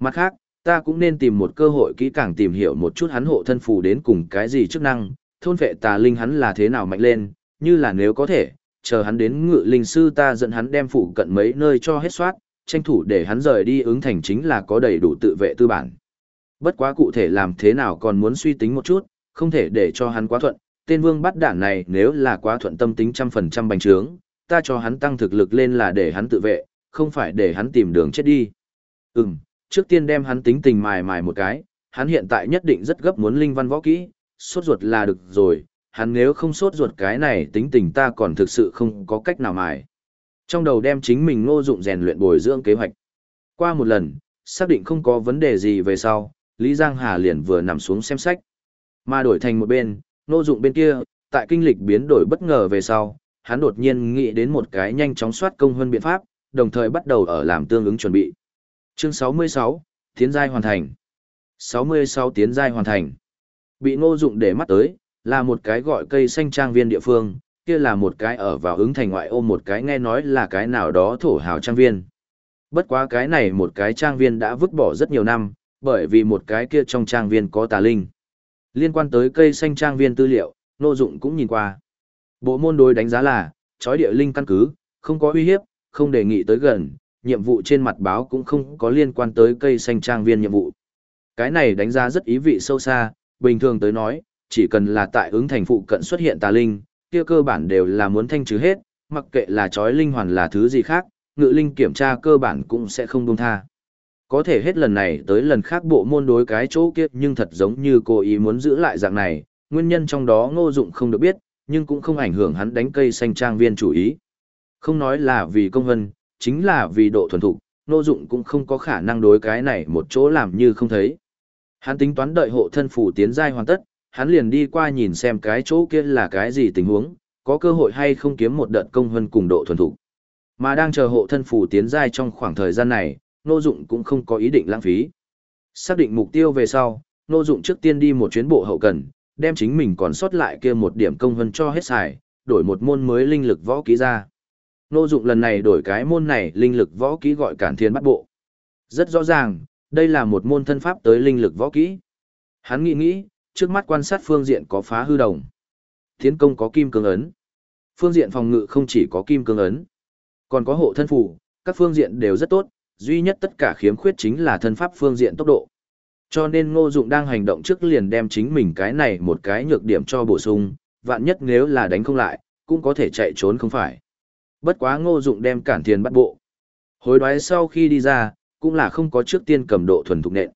S1: Mặt khác, ta cũng nên tìm một cơ hội kỹ càng tìm hiểu một chút hắn hộ thân phù đến cùng cái gì chức năng, thôn vệ tà linh hắn là thế nào mạnh lên, như là nếu có thể, chờ hắn đến ngự linh sư ta dẫn hắn đem phụ cận mấy nơi cho hết soát, tranh thủ để hắn rời đi ứng thành chính là có đầy đủ tự vệ tư bản. Bất quá cụ thể làm thế nào còn muốn suy tính một chút, không thể để cho hắn quá thuận, tên vương bắt đản này nếu là quá thuận tâm tính trăm phần trăm bành trướng, ta cho hắn tăng thực lực lên là để hắn tự vệ, không phải để hắn tìm đường chết đi. Ừm, trước tiên đem hắn tính tình mài mài một cái, hắn hiện tại nhất định rất gấp muốn linh văn võ kỹ, sốt ruột là được rồi, hắn nếu không sốt ruột cái này tính tình ta còn thực sự không có cách nào mài. Trong đầu đem chính mình ngô dụng rèn luyện bồi dưỡng kế hoạch. Qua một lần, xác định không có vấn đề gì về sau, Lý Giang Hà liền vừa nằm xuống xem sách. Mà đổi thành một bên, Nô dụng bên kia, tại kinh lịch biến đổi bất ngờ về sau, hắn đột nhiên nghĩ đến một cái nhanh chóng soát công hơn biện pháp, đồng thời bắt đầu ở làm tương ứng chuẩn bị. Chương 66, Tiến giai hoàn thành. 66 tiến giai hoàn thành. Bị ngô dụng để mắt tới, là một cái gọi cây xanh trang viên địa phương, kia là một cái ở vào ứng thành ngoại ô một cái nghe nói là cái nào đó thổ hào trang viên. Bất quá cái này một cái trang viên đã vứt bỏ rất nhiều năm, bởi vì một cái kia trong trang viên có tà linh. Liên quan tới cây xanh trang viên tư liệu, nô dụng cũng nhìn qua. Bộ môn đối đánh giá là, chói địa linh căn cứ, không có uy hiếp, không đề nghị tới gần, nhiệm vụ trên mặt báo cũng không có liên quan tới cây xanh trang viên nhiệm vụ. Cái này đánh giá rất ý vị sâu xa, bình thường tới nói, chỉ cần là tại ứng thành phụ cận xuất hiện tà linh, kia cơ bản đều là muốn thanh trừ hết, mặc kệ là chói linh hoàn là thứ gì khác, ngự linh kiểm tra cơ bản cũng sẽ không buông tha. Có thể hết lần này tới lần khác bộ môn đối cái chỗ kia nhưng thật giống như cố ý muốn giữ lại dạng này, nguyên nhân trong đó ngô dụng không được biết, nhưng cũng không ảnh hưởng hắn đánh cây xanh trang viên chủ ý. Không nói là vì công vân, chính là vì độ thuần thục, ngô dụng cũng không có khả năng đối cái này một chỗ làm như không thấy. Hắn tính toán đợi hộ thân phủ tiến giai hoàn tất, hắn liền đi qua nhìn xem cái chỗ kia là cái gì tình huống, có cơ hội hay không kiếm một đợt công hơn cùng độ thuần thục. Mà đang chờ hộ thân phủ tiến giai trong khoảng thời gian này, Nô Dụng cũng không có ý định lãng phí. Xác định mục tiêu về sau, Nô Dụng trước tiên đi một chuyến bộ hậu cần, đem chính mình còn sót lại kia một điểm công hơn cho hết xài, đổi một môn mới linh lực võ kỹ ra. Nô Dụng lần này đổi cái môn này linh lực võ kỹ gọi Cản Thiên Bắt Bộ. Rất rõ ràng, đây là một môn thân pháp tới linh lực võ kỹ. Hắn nghĩ nghĩ, trước mắt quan sát phương diện có phá hư đồng. Tiến công có kim cương ấn. Phương diện phòng ngự không chỉ có kim cương ấn, còn có hộ thân phủ, các phương diện đều rất tốt, duy nhất tất cả khiếm khuyết chính là thân pháp phương diện tốc độ. Cho nên Ngô Dụng đang hành động trước liền đem chính mình cái này một cái nhược điểm cho bổ sung, vạn nhất nếu là đánh không lại, cũng có thể chạy trốn không phải. Bất quá Ngô Dụng đem cản tiền bắt bộ. Hối đoái sau khi đi ra, cũng là không có trước tiên cầm độ thuần thục nện.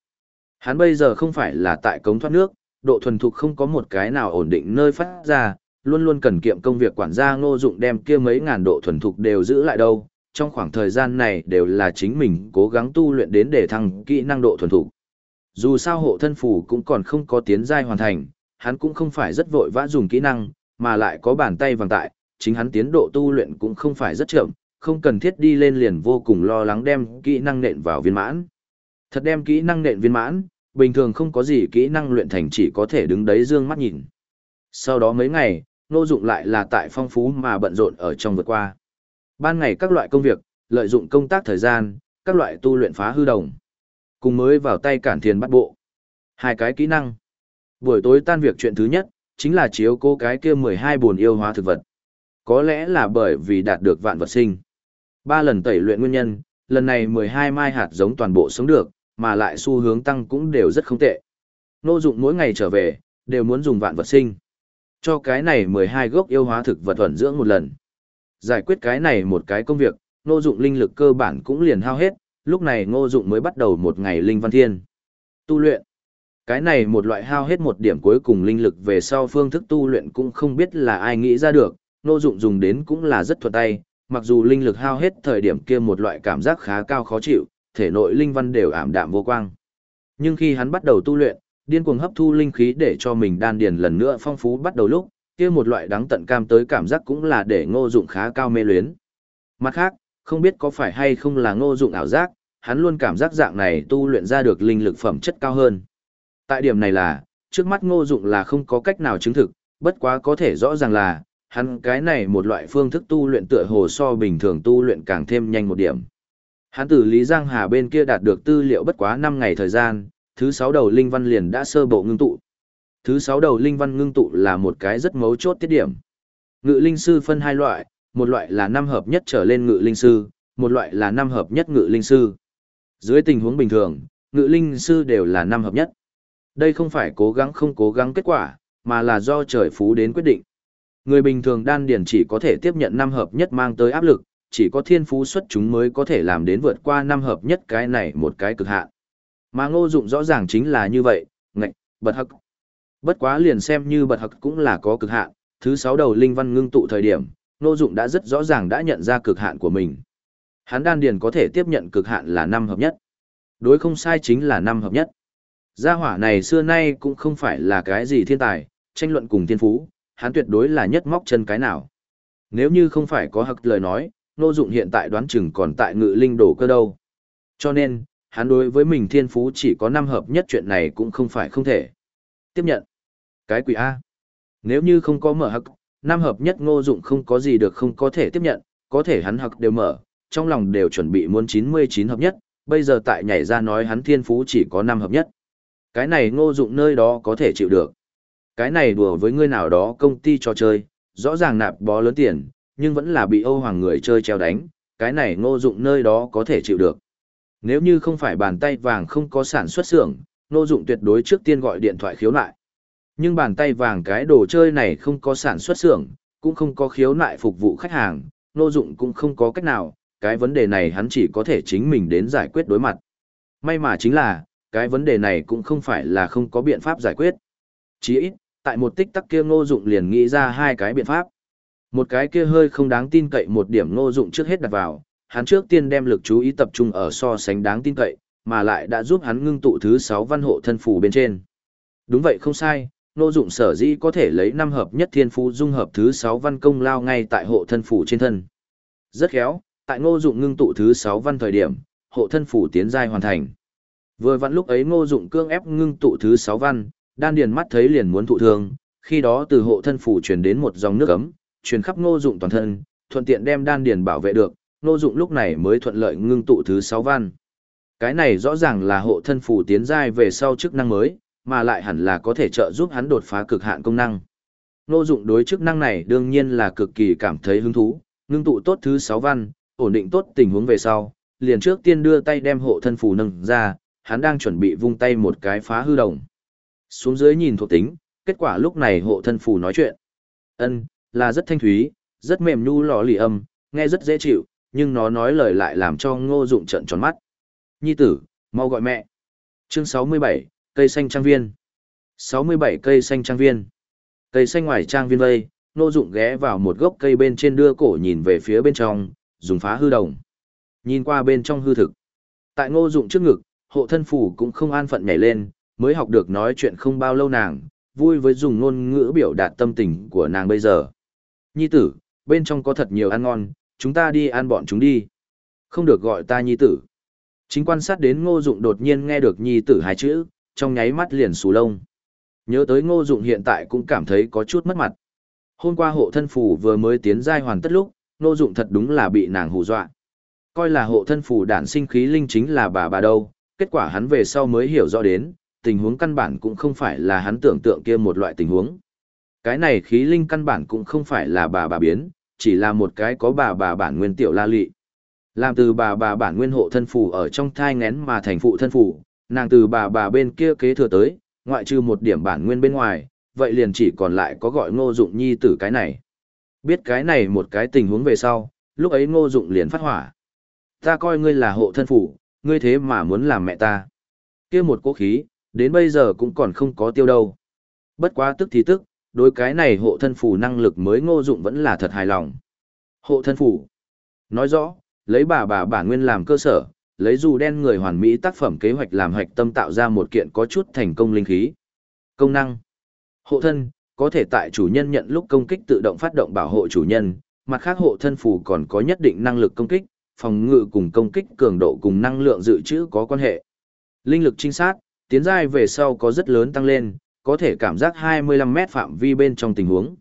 S1: Hắn bây giờ không phải là tại cống thoát nước, độ thuần thục không có một cái nào ổn định nơi phát ra, luôn luôn cần kiệm công việc quản gia ngô dụng đem kia mấy ngàn độ thuần thục đều giữ lại đâu. Trong khoảng thời gian này đều là chính mình cố gắng tu luyện đến để thăng kỹ năng độ thuần thủ Dù sao hộ thân phù cũng còn không có tiến giai hoàn thành, hắn cũng không phải rất vội vã dùng kỹ năng, mà lại có bàn tay vàng tại, chính hắn tiến độ tu luyện cũng không phải rất chậm, không cần thiết đi lên liền vô cùng lo lắng đem kỹ năng nện vào viên mãn. Thật đem kỹ năng nện viên mãn, bình thường không có gì kỹ năng luyện thành chỉ có thể đứng đấy dương mắt nhìn. Sau đó mấy ngày, nô dụng lại là tại phong phú mà bận rộn ở trong vượt qua. Ban ngày các loại công việc, lợi dụng công tác thời gian, các loại tu luyện phá hư đồng. Cùng mới vào tay cản thiền bắt bộ. Hai cái kỹ năng. Buổi tối tan việc chuyện thứ nhất, chính là chiếu cô cái kia 12 buồn yêu hóa thực vật. Có lẽ là bởi vì đạt được vạn vật sinh. Ba lần tẩy luyện nguyên nhân, lần này 12 mai hạt giống toàn bộ sống được, mà lại xu hướng tăng cũng đều rất không tệ. Nô dụng mỗi ngày trở về, đều muốn dùng vạn vật sinh. Cho cái này 12 gốc yêu hóa thực vật thuần dưỡng một lần. Giải quyết cái này một cái công việc, Ngô dụng linh lực cơ bản cũng liền hao hết, lúc này ngô dụng mới bắt đầu một ngày linh văn thiên. Tu luyện. Cái này một loại hao hết một điểm cuối cùng linh lực về sau phương thức tu luyện cũng không biết là ai nghĩ ra được, Ngô dụng dùng đến cũng là rất thuận tay, mặc dù linh lực hao hết thời điểm kia một loại cảm giác khá cao khó chịu, thể nội linh văn đều ảm đạm vô quang. Nhưng khi hắn bắt đầu tu luyện, điên cuồng hấp thu linh khí để cho mình đan điền lần nữa phong phú bắt đầu lúc, kia một loại đắng tận cam tới cảm giác cũng là để ngô dụng khá cao mê luyến. Mặt khác, không biết có phải hay không là ngô dụng ảo giác, hắn luôn cảm giác dạng này tu luyện ra được linh lực phẩm chất cao hơn. Tại điểm này là, trước mắt ngô dụng là không có cách nào chứng thực, bất quá có thể rõ ràng là, hắn cái này một loại phương thức tu luyện tựa hồ so bình thường tu luyện càng thêm nhanh một điểm. Hắn từ Lý Giang Hà bên kia đạt được tư liệu bất quá 5 ngày thời gian, thứ 6 đầu linh văn liền đã sơ bộ ngưng tụ. Thứ sáu đầu linh văn ngưng tụ là một cái rất mấu chốt tiết điểm. Ngự linh sư phân hai loại, một loại là năm hợp nhất trở lên ngự linh sư, một loại là năm hợp nhất ngự linh sư. Dưới tình huống bình thường, ngự linh sư đều là năm hợp nhất. Đây không phải cố gắng không cố gắng kết quả, mà là do trời phú đến quyết định. Người bình thường đan điển chỉ có thể tiếp nhận năm hợp nhất mang tới áp lực, chỉ có thiên phú xuất chúng mới có thể làm đến vượt qua năm hợp nhất cái này một cái cực hạn. Mà ngô dụng rõ ràng chính là như vậy, ngạch, bật hắc. Bất quá liền xem như bật hặc cũng là có cực hạn, thứ sáu đầu linh văn ngưng tụ thời điểm, ngô dụng đã rất rõ ràng đã nhận ra cực hạn của mình. Hắn đan điền có thể tiếp nhận cực hạn là năm hợp nhất. Đối không sai chính là năm hợp nhất. Gia hỏa này xưa nay cũng không phải là cái gì thiên tài, tranh luận cùng thiên phú, hắn tuyệt đối là nhất móc chân cái nào. Nếu như không phải có hặc lời nói, Nô Dụng hiện tại đoán chừng còn tại ngự linh đổ cơ đâu. Cho nên, hắn đối với mình thiên phú chỉ có năm hợp nhất chuyện này cũng không phải không thể. Tiếp nhận. Cái quỷ A. Nếu như không có mở hặc, nam hợp nhất ngô dụng không có gì được không có thể tiếp nhận, có thể hắn hặc đều mở, trong lòng đều chuẩn bị muốn 99 hợp nhất, bây giờ tại nhảy ra nói hắn thiên phú chỉ có năm hợp nhất. Cái này ngô dụng nơi đó có thể chịu được. Cái này đùa với ngươi nào đó công ty trò chơi, rõ ràng nạp bó lớn tiền, nhưng vẫn là bị Âu Hoàng người chơi treo đánh, cái này ngô dụng nơi đó có thể chịu được. Nếu như không phải bàn tay vàng không có sản xuất xưởng, ngô dụng tuyệt đối trước tiên gọi điện thoại khiếu nại. Nhưng bàn tay vàng cái đồ chơi này không có sản xuất xưởng, cũng không có khiếu nại phục vụ khách hàng, ngô dụng cũng không có cách nào, cái vấn đề này hắn chỉ có thể chính mình đến giải quyết đối mặt. May mà chính là, cái vấn đề này cũng không phải là không có biện pháp giải quyết. Chỉ ít, tại một tích tắc kia ngô dụng liền nghĩ ra hai cái biện pháp. Một cái kia hơi không đáng tin cậy một điểm ngô dụng trước hết đặt vào, hắn trước tiên đem lực chú ý tập trung ở so sánh đáng tin cậy, mà lại đã giúp hắn ngưng tụ thứ 6 văn hộ thân phù bên trên. Đúng vậy không sai, ngô dụng sở dĩ có thể lấy năm hợp nhất thiên phú dung hợp thứ 6 văn công lao ngay tại hộ thân phù trên thân. Rất khéo, tại ngô dụng ngưng tụ thứ 6 văn thời điểm, hộ thân phù tiến giai hoàn thành. Vừa vặn lúc ấy ngô dụng cương ép ngưng tụ thứ 6 văn, đan điền mắt thấy liền muốn thụ thương, khi đó từ hộ thân phủ truyền đến một dòng nước ấm, truyền khắp Ngô Dụng toàn thân, thuận tiện đem đan điền bảo vệ được, Ngô Dụng lúc này mới thuận lợi ngưng tụ thứ 6 văn. Cái này rõ ràng là hộ thân phủ tiến giai về sau chức năng mới, mà lại hẳn là có thể trợ giúp hắn đột phá cực hạn công năng. Ngô Dụng đối chức năng này đương nhiên là cực kỳ cảm thấy hứng thú, ngưng tụ tốt thứ 6 văn, ổn định tốt tình huống về sau, liền trước tiên đưa tay đem hộ thân phủ nâng ra, hắn đang chuẩn bị vung tay một cái phá hư đồng. Xuống dưới nhìn thuộc tính, kết quả lúc này hộ thân phù nói chuyện. Ân, là rất thanh thúy, rất mềm nhu lò lì âm, nghe rất dễ chịu, nhưng nó nói lời lại làm cho ngô dụng trận tròn mắt. Nhi tử, mau gọi mẹ. Chương 67, cây xanh trang viên. 67 cây xanh trang viên. Cây xanh ngoài trang viên vây, ngô dụng ghé vào một gốc cây bên trên đưa cổ nhìn về phía bên trong, dùng phá hư đồng. Nhìn qua bên trong hư thực. Tại ngô dụng trước ngực, hộ thân phủ cũng không an phận nhảy lên, mới học được nói chuyện không bao lâu nàng, vui với dùng ngôn ngữ biểu đạt tâm tình của nàng bây giờ. Nhi tử, bên trong có thật nhiều ăn ngon, chúng ta đi ăn bọn chúng đi. Không được gọi ta nhi tử. Chính quan sát đến ngô dụng đột nhiên nghe được nhi tử hai chữ, trong nháy mắt liền xù lông. Nhớ tới ngô dụng hiện tại cũng cảm thấy có chút mất mặt. Hôm qua hộ thân phủ vừa mới tiến giai hoàn tất lúc, ngô dụng thật đúng là bị nàng hù dọa. Coi là hộ thân phủ đản sinh khí linh chính là bà bà đâu, kết quả hắn về sau mới hiểu rõ đến, tình huống căn bản cũng không phải là hắn tưởng tượng kia một loại tình huống. Cái này khí linh căn bản cũng không phải là bà bà biến, chỉ là một cái có bà bà bản nguyên tiểu la lị. Làm từ bà bà bản nguyên hộ thân phủ ở trong thai ngén mà thành phụ thân phủ, nàng từ bà bà bên kia kế thừa tới, ngoại trừ một điểm bản nguyên bên ngoài, vậy liền chỉ còn lại có gọi ngô dụng nhi tử cái này. Biết cái này một cái tình huống về sau, lúc ấy ngô dụng liền phát hỏa. Ta coi ngươi là hộ thân phủ, ngươi thế mà muốn làm mẹ ta. kia một cố khí, đến bây giờ cũng còn không có tiêu đâu. Bất quá tức thì tức, đối cái này hộ thân phủ năng lực mới ngô dụng vẫn là thật hài lòng. Hộ thân phủ. Nói rõ, lấy bà bà bản nguyên làm cơ sở, lấy dù đen người hoàn mỹ tác phẩm kế hoạch làm hoạch tâm tạo ra một kiện có chút thành công linh khí. Công năng. Hộ thân, có thể tại chủ nhân nhận lúc công kích tự động phát động bảo hộ chủ nhân, mặt khác hộ thân phù còn có nhất định năng lực công kích, phòng ngự cùng công kích cường độ cùng năng lượng dự trữ có quan hệ. Linh lực trinh sát, tiến giai về sau có rất lớn tăng lên, có thể cảm giác 25 mét phạm vi bên trong tình huống.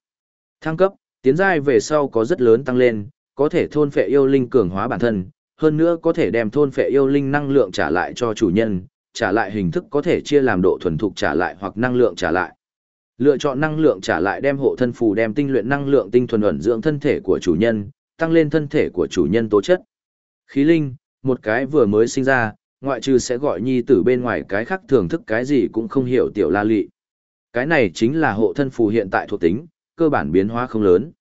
S1: Thăng cấp, tiến giai về sau có rất lớn tăng lên, có thể thôn phệ yêu linh cường hóa bản thân, hơn nữa có thể đem thôn phệ yêu linh năng lượng trả lại cho chủ nhân, trả lại hình thức có thể chia làm độ thuần thục trả lại hoặc năng lượng trả lại. Lựa chọn năng lượng trả lại đem hộ thân phù đem tinh luyện năng lượng tinh thuần ẩn dưỡng thân thể của chủ nhân, tăng lên thân thể của chủ nhân tố chất. Khí linh, một cái vừa mới sinh ra, ngoại trừ sẽ gọi nhi tử bên ngoài cái khác thưởng thức cái gì cũng không hiểu tiểu la lị. Cái này chính là hộ thân phù hiện tại thuộc tính, cơ bản biến hóa không lớn.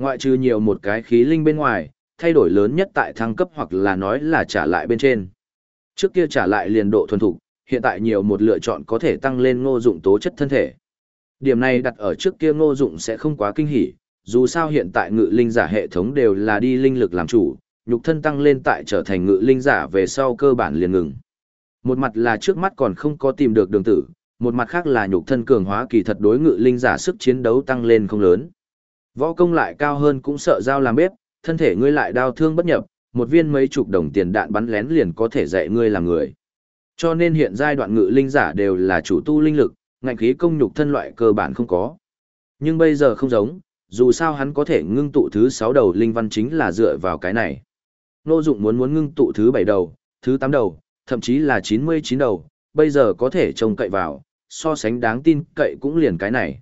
S1: Ngoại trừ nhiều một cái khí linh bên ngoài, thay đổi lớn nhất tại thăng cấp hoặc là nói là trả lại bên trên. Trước kia trả lại liền độ thuần thục, hiện tại nhiều một lựa chọn có thể tăng lên ngô dụng tố chất thân thể. Điểm này đặt ở trước kia ngô dụng sẽ không quá kinh hỉ, dù sao hiện tại ngự linh giả hệ thống đều là đi linh lực làm chủ, nhục thân tăng lên tại trở thành ngự linh giả về sau cơ bản liền ngừng. Một mặt là trước mắt còn không có tìm được đường tử, một mặt khác là nhục thân cường hóa kỳ thật đối ngự linh giả sức chiến đấu tăng lên không lớn. Võ công lại cao hơn cũng sợ giao làm bếp, thân thể ngươi lại đau thương bất nhập, một viên mấy chục đồng tiền đạn bắn lén liền có thể dạy ngươi làm người. Cho nên hiện giai đoạn ngự linh giả đều là chủ tu linh lực, ngạnh khí công nhục thân loại cơ bản không có. Nhưng bây giờ không giống, dù sao hắn có thể ngưng tụ thứ 6 đầu linh văn chính là dựa vào cái này. Nô Dụng muốn muốn ngưng tụ thứ bảy đầu, thứ tám đầu, thậm chí là chín mươi chín đầu, bây giờ có thể trông cậy vào, so sánh đáng tin cậy cũng liền cái này.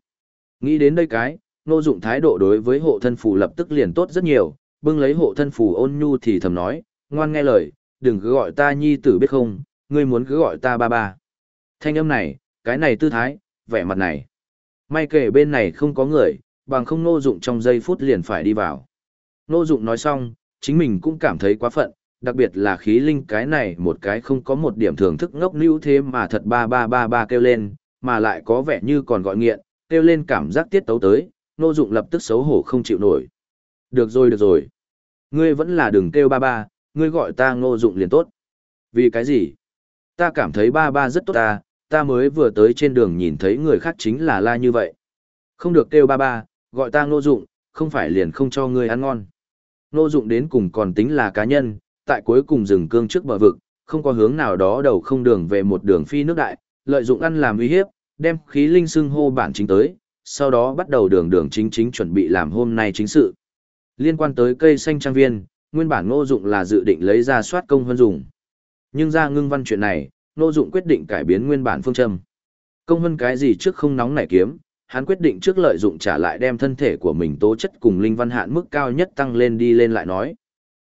S1: Nghĩ đến đây cái, Nô Dụng thái độ đối với hộ thân phù lập tức liền tốt rất nhiều, bưng lấy hộ thân phù ôn nhu thì thầm nói, ngoan nghe lời, đừng cứ gọi ta nhi tử biết không, ngươi muốn cứ gọi ta ba ba. Thanh âm này, cái này tư thái, vẻ mặt này. May kể bên này không có người, bằng không nô dụng trong giây phút liền phải đi vào. Nô dụng nói xong, chính mình cũng cảm thấy quá phận, đặc biệt là khí linh cái này một cái không có một điểm thưởng thức ngốc níu thế mà thật ba ba ba ba kêu lên, mà lại có vẻ như còn gọi nghiện, kêu lên cảm giác tiết tấu tới, nô dụng lập tức xấu hổ không chịu nổi. Được rồi được rồi. Ngươi vẫn là đừng kêu ba ba, ngươi gọi ta ngô dụng liền tốt. Vì cái gì? Ta cảm thấy ba ba rất tốt ta, ta mới vừa tới trên đường nhìn thấy người khác chính là la như vậy. Không được kêu ba ba, gọi ta ngô dụng, không phải liền không cho ngươi ăn ngon. Ngô dụng đến cùng còn tính là cá nhân, tại cuối cùng rừng cương trước bờ vực, không có hướng nào đó đầu không đường về một đường phi nước đại, lợi dụng ăn làm uy hiếp, đem khí linh xưng hô bản chính tới, sau đó bắt đầu đường đường chính chính chuẩn bị làm hôm nay chính sự. Liên quan tới cây xanh trang viên, nguyên bản ngô dụng là dự định lấy ra soát công hơn dùng. Nhưng ra ngưng văn chuyện này, ngô dụng quyết định cải biến nguyên bản phương châm. Công hơn cái gì trước không nóng nảy kiếm, hắn quyết định trước lợi dụng trả lại đem thân thể của mình tố chất cùng linh văn hạn mức cao nhất tăng lên đi lên lại nói.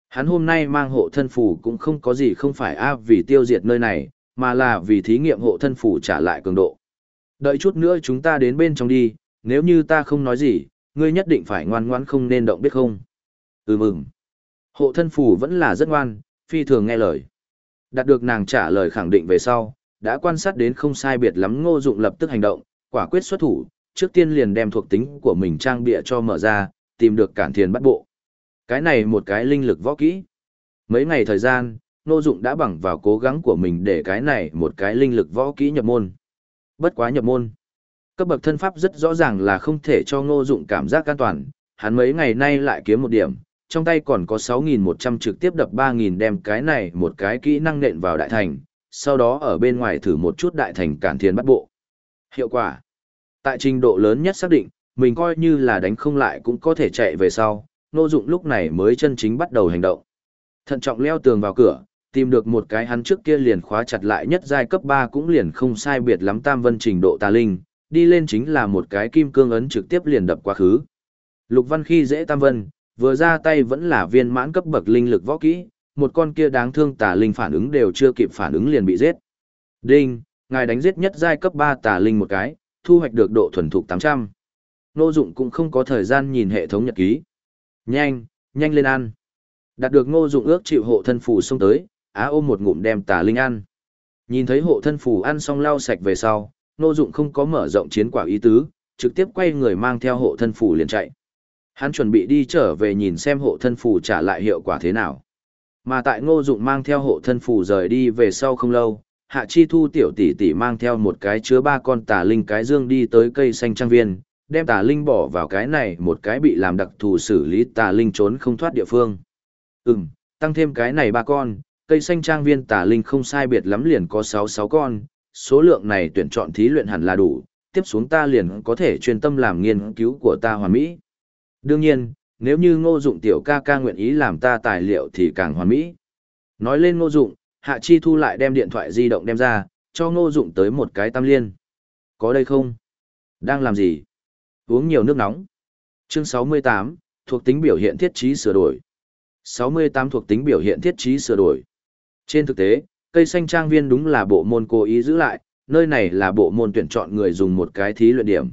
S1: Hắn hôm nay mang hộ thân phủ cũng không có gì không phải a vì tiêu diệt nơi này, mà là vì thí nghiệm hộ thân phủ trả lại cường độ. Đợi chút nữa chúng ta đến bên trong đi, nếu như ta không nói gì, ngươi nhất định phải ngoan ngoãn không nên động biết không. Ừ mừng. Hộ thân phủ vẫn là rất ngoan, phi thường nghe lời. Đạt được nàng trả lời khẳng định về sau, đã quan sát đến không sai biệt lắm ngô dụng lập tức hành động, quả quyết xuất thủ, trước tiên liền đem thuộc tính của mình trang bịa cho mở ra, tìm được cản thiền bắt bộ. Cái này một cái linh lực võ kỹ. Mấy ngày thời gian, ngô dụng đã bằng vào cố gắng của mình để cái này một cái linh lực võ kỹ nhập môn. Bất quá nhập môn. Cấp bậc thân pháp rất rõ ràng là không thể cho ngô dụng cảm giác an toàn, hắn mấy ngày nay lại kiếm một điểm, trong tay còn có 6.100 trực tiếp đập 3.000 đem cái này một cái kỹ năng nện vào đại thành, sau đó ở bên ngoài thử một chút đại thành cản thiền bắt bộ. Hiệu quả Tại trình độ lớn nhất xác định, mình coi như là đánh không lại cũng có thể chạy về sau, Ngô Dụng lúc này mới chân chính bắt đầu hành động. Thận trọng leo tường vào cửa, tìm được một cái hắn trước kia liền khóa chặt lại nhất giai cấp 3 cũng liền không sai biệt lắm tam vân trình độ tà linh, đi lên chính là một cái kim cương ấn trực tiếp liền đập quá khứ. Lục Văn khi dễ tam vân, vừa ra tay vẫn là viên mãn cấp bậc linh lực võ kỹ, một con kia đáng thương tà linh phản ứng đều chưa kịp phản ứng liền bị giết. Đinh, ngài đánh giết nhất giai cấp 3 tà linh một cái, thu hoạch được độ thuần thục 800. Nô dụng cũng không có thời gian nhìn hệ thống nhật ký. Nhanh, nhanh lên ăn. Đạt được ngô dụng ước chịu hộ thân phù xông tới, á ôm một ngụm đem tà linh ăn. Nhìn thấy hộ thân phù ăn xong lau sạch về sau, ngô dụng không có mở rộng chiến quả ý tứ, trực tiếp quay người mang theo hộ thân phù liền chạy. Hắn chuẩn bị đi trở về nhìn xem hộ thân phù trả lại hiệu quả thế nào. Mà tại ngô dụng mang theo hộ thân phù rời đi về sau không lâu, hạ chi thu tiểu tỷ tỷ mang theo một cái chứa ba con tà linh cái dương đi tới cây xanh trang viên, đem tà linh bỏ vào cái này một cái bị làm đặc thù xử lý tà linh trốn không thoát địa phương. Ừm, tăng thêm cái này ba con, cây xanh trang viên tà linh không sai biệt lắm liền có 6-6 con, số lượng này tuyển chọn thí luyện hẳn là đủ, tiếp xuống ta liền có thể chuyên tâm làm nghiên cứu của ta hoàn mỹ. Đương nhiên, nếu như ngô dụng tiểu ca ca nguyện ý làm ta tài liệu thì càng hoàn mỹ. Nói lên ngô dụng, Hạ Chi Thu lại đem điện thoại di động đem ra, cho ngô dụng tới một cái tam liên. Có đây không? Đang làm gì? Uống nhiều nước nóng. Chương 68, thuộc tính biểu hiện thiết trí sửa đổi. 68 thuộc tính biểu hiện thiết trí sửa đổi. Trên thực tế, cây xanh trang viên đúng là bộ môn cố ý giữ lại, nơi này là bộ môn tuyển chọn người dùng một cái thí luyện điểm.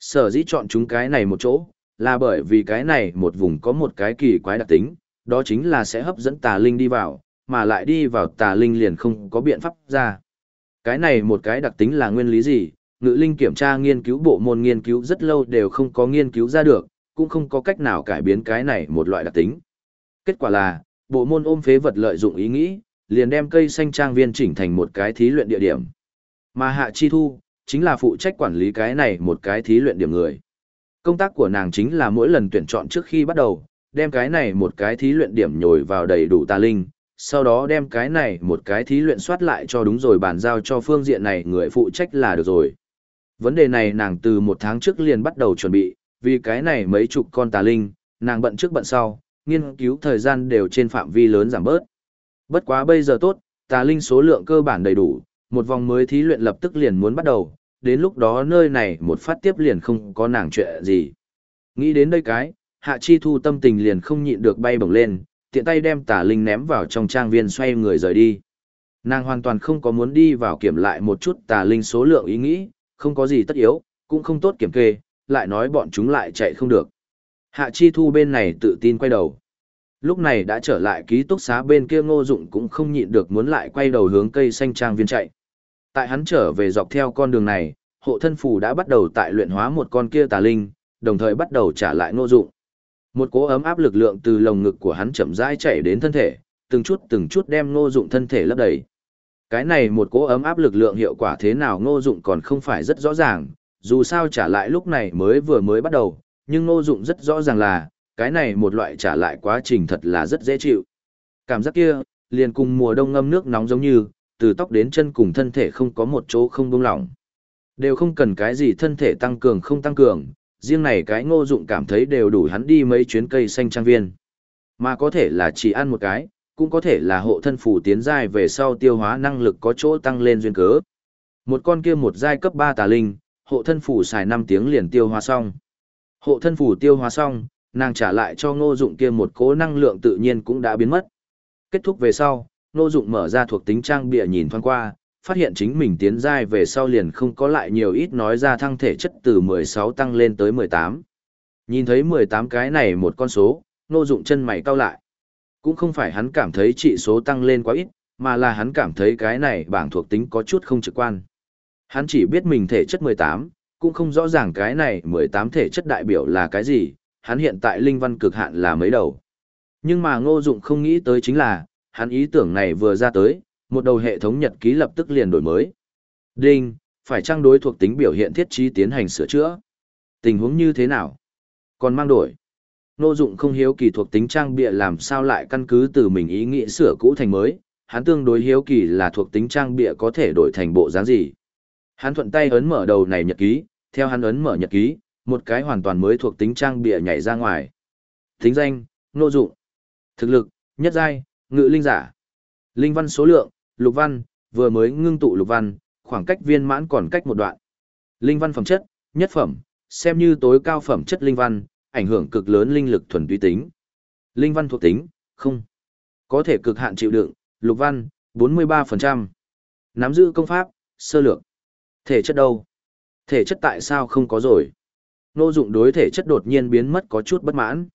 S1: Sở dĩ chọn chúng cái này một chỗ, là bởi vì cái này một vùng có một cái kỳ quái đặc tính, đó chính là sẽ hấp dẫn tà linh đi vào, mà lại đi vào tà linh liền không có biện pháp ra. Cái này một cái đặc tính là nguyên lý gì, ngữ linh kiểm tra nghiên cứu bộ môn nghiên cứu rất lâu đều không có nghiên cứu ra được, cũng không có cách nào cải biến cái này một loại đặc tính. Kết quả là, bộ môn ôm phế vật lợi dụng ý nghĩ, liền đem cây xanh trang viên chỉnh thành một cái thí luyện địa điểm. Mà Hạ Chi Thu, chính là phụ trách quản lý cái này một cái thí luyện điểm người. Công tác của nàng chính là mỗi lần tuyển chọn trước khi bắt đầu, đem cái này một cái thí luyện điểm nhồi vào đầy đủ tà linh, sau đó đem cái này một cái thí luyện soát lại cho đúng rồi bàn giao cho phương diện này người phụ trách là được rồi. Vấn đề này nàng từ một tháng trước liền bắt đầu chuẩn bị, vì cái này mấy chục con tà linh, nàng bận trước bận sau, nghiên cứu thời gian đều trên phạm vi lớn giảm bớt. Bất quá bây giờ tốt, tà linh số lượng cơ bản đầy đủ, một vòng mới thí luyện lập tức liền muốn bắt đầu, đến lúc đó nơi này một phát tiếp liền không có nàng chuyện gì. Nghĩ đến đây cái, Hạ Chi Thu tâm tình liền không nhịn được bay bổng lên, tiện tay đem tà linh ném vào trong trang viên xoay người rời đi. Nàng hoàn toàn không có muốn đi vào kiểm lại một chút tà linh số lượng ý nghĩ, không có gì tất yếu, cũng không tốt kiểm kê, lại nói bọn chúng lại chạy không được. Hạ Chi Thu bên này tự tin quay đầu. Lúc này đã trở lại ký túc xá bên kia ngô dụng cũng không nhịn được muốn lại quay đầu hướng cây xanh trang viên chạy. Tại hắn trở về dọc theo con đường này, hộ thân phù đã bắt đầu tại luyện hóa một con kia tà linh, đồng thời bắt đầu trả lại ngô dụng. Một cỗ ấm áp lực lượng từ lồng ngực của hắn chậm rãi chạy đến thân thể, từng chút từng chút đem ngô dụng thân thể lấp đầy. Cái này một cỗ ấm áp lực lượng hiệu quả thế nào ngô dụng còn không phải rất rõ ràng, dù sao trả lại lúc này mới vừa mới bắt đầu, nhưng ngô dụng rất rõ ràng là, cái này một loại trả lại quá trình thật là rất dễ chịu. Cảm giác kia, liền cùng mùa đông ngâm nước nóng giống như, từ tóc đến chân cùng thân thể không có một chỗ không buông lỏng. Đều không cần cái gì thân thể tăng cường không tăng cường, riêng này cái ngô dụng cảm thấy đều đủ hắn đi mấy chuyến cây xanh trang viên. Mà có thể là chỉ ăn một cái, cũng có thể là hộ thân phủ tiến giai về sau tiêu hóa năng lực có chỗ tăng lên duyên cớ. Một con kia một giai cấp 3 tà linh, hộ thân phủ xài 5 tiếng liền tiêu hóa xong. Hộ thân phủ tiêu hóa xong, nàng trả lại cho ngô dụng kia một cố năng lượng tự nhiên cũng đã biến mất. Kết thúc về sau, ngô dụng mở ra thuộc tính trang bịa nhìn thoáng qua, phát hiện chính mình tiến giai về sau liền không có lại nhiều ít nói ra thăng thể chất từ 16 tăng lên tới 18. Nhìn thấy 18 cái này một con số, ngô dụng chân mày cau lại. Cũng không phải hắn cảm thấy trị số tăng lên quá ít, mà là hắn cảm thấy cái này bảng thuộc tính có chút không trực quan. Hắn chỉ biết mình thể chất 18, cũng không rõ ràng cái này 18 thể chất đại biểu là cái gì, hắn hiện tại linh văn cực hạn là mấy đầu. Nhưng mà ngô dụng không nghĩ tới chính là, hắn ý tưởng này vừa ra tới, một đầu hệ thống nhật ký lập tức liền đổi mới. Đinh, phải trang đối thuộc tính biểu hiện thiết trí tiến hành sửa chữa. Tình huống như thế nào? Còn mang đổi. Ngô dụng không hiếu kỳ thuộc tính trang bịa làm sao lại căn cứ từ mình ý nghĩ sửa cũ thành mới, hắn tương đối hiếu kỳ là thuộc tính trang bịa có thể đổi thành bộ dáng gì. Hắn thuận tay ấn mở đầu này nhật ký, theo hắn ấn mở nhật ký, một cái hoàn toàn mới thuộc tính trang bịa nhảy ra ngoài. Tính danh, nô dụng. Thực lực, nhất giai, ngự linh giả. Linh văn số lượng, lục văn, vừa mới ngưng tụ lục văn, khoảng cách viên mãn còn cách một đoạn. Linh văn phẩm chất, nhất phẩm, xem như tối cao phẩm chất linh văn, ảnh hưởng cực lớn linh lực thuần túy tính. Linh văn thuộc tính, không. Có thể cực hạn chịu đựng, lục văn, 43%. Nắm giữ công pháp, sơ lược. Thể chất đâu? Thể chất tại sao không có rồi? Nô dụng đối thể chất đột nhiên biến mất có chút bất mãn.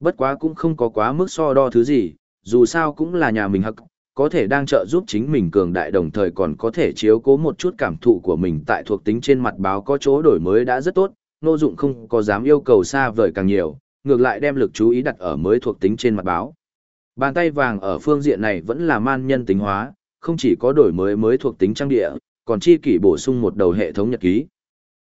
S1: Bất quá cũng không có quá mức so đo thứ gì, dù sao cũng là nhà mình hắc, có thể đang trợ giúp chính mình cường đại đồng thời còn có thể chiếu cố một chút cảm thụ của mình tại thuộc tính trên mặt báo có chỗ đổi mới đã rất tốt, nô dụng không có dám yêu cầu xa vời càng nhiều, ngược lại đem lực chú ý đặt ở mới thuộc tính trên mặt báo. Bàn tay vàng ở phương diện này vẫn là man nhân tính hóa, không chỉ có đổi mới mới thuộc tính trang địa, còn chi kỷ bổ sung một đầu hệ thống nhật ký.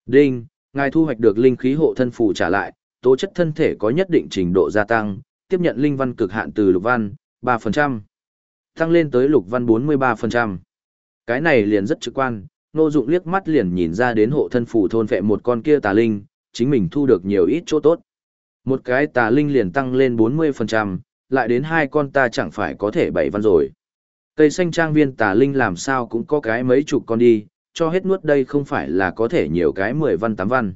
S1: Đinh, ngài thu hoạch được linh khí hộ thân phù trả lại, tố chất thân thể có nhất định trình độ gia tăng, tiếp nhận linh văn cực hạn từ lục văn, 3%. Tăng lên tới lục văn 43%. Cái này liền rất trực quan, nô dụng liếc mắt liền nhìn ra đến hộ thân phù thôn phệ một con kia tà linh, chính mình thu được nhiều ít chỗ tốt. Một cái tà linh liền tăng lên 40%, lại đến hai con ta chẳng phải có thể bảy văn rồi. Cây xanh trang viên tà linh làm sao cũng có cái mấy chục con đi, cho hết nuốt đây không phải là có thể nhiều cái 10 văn 8 văn.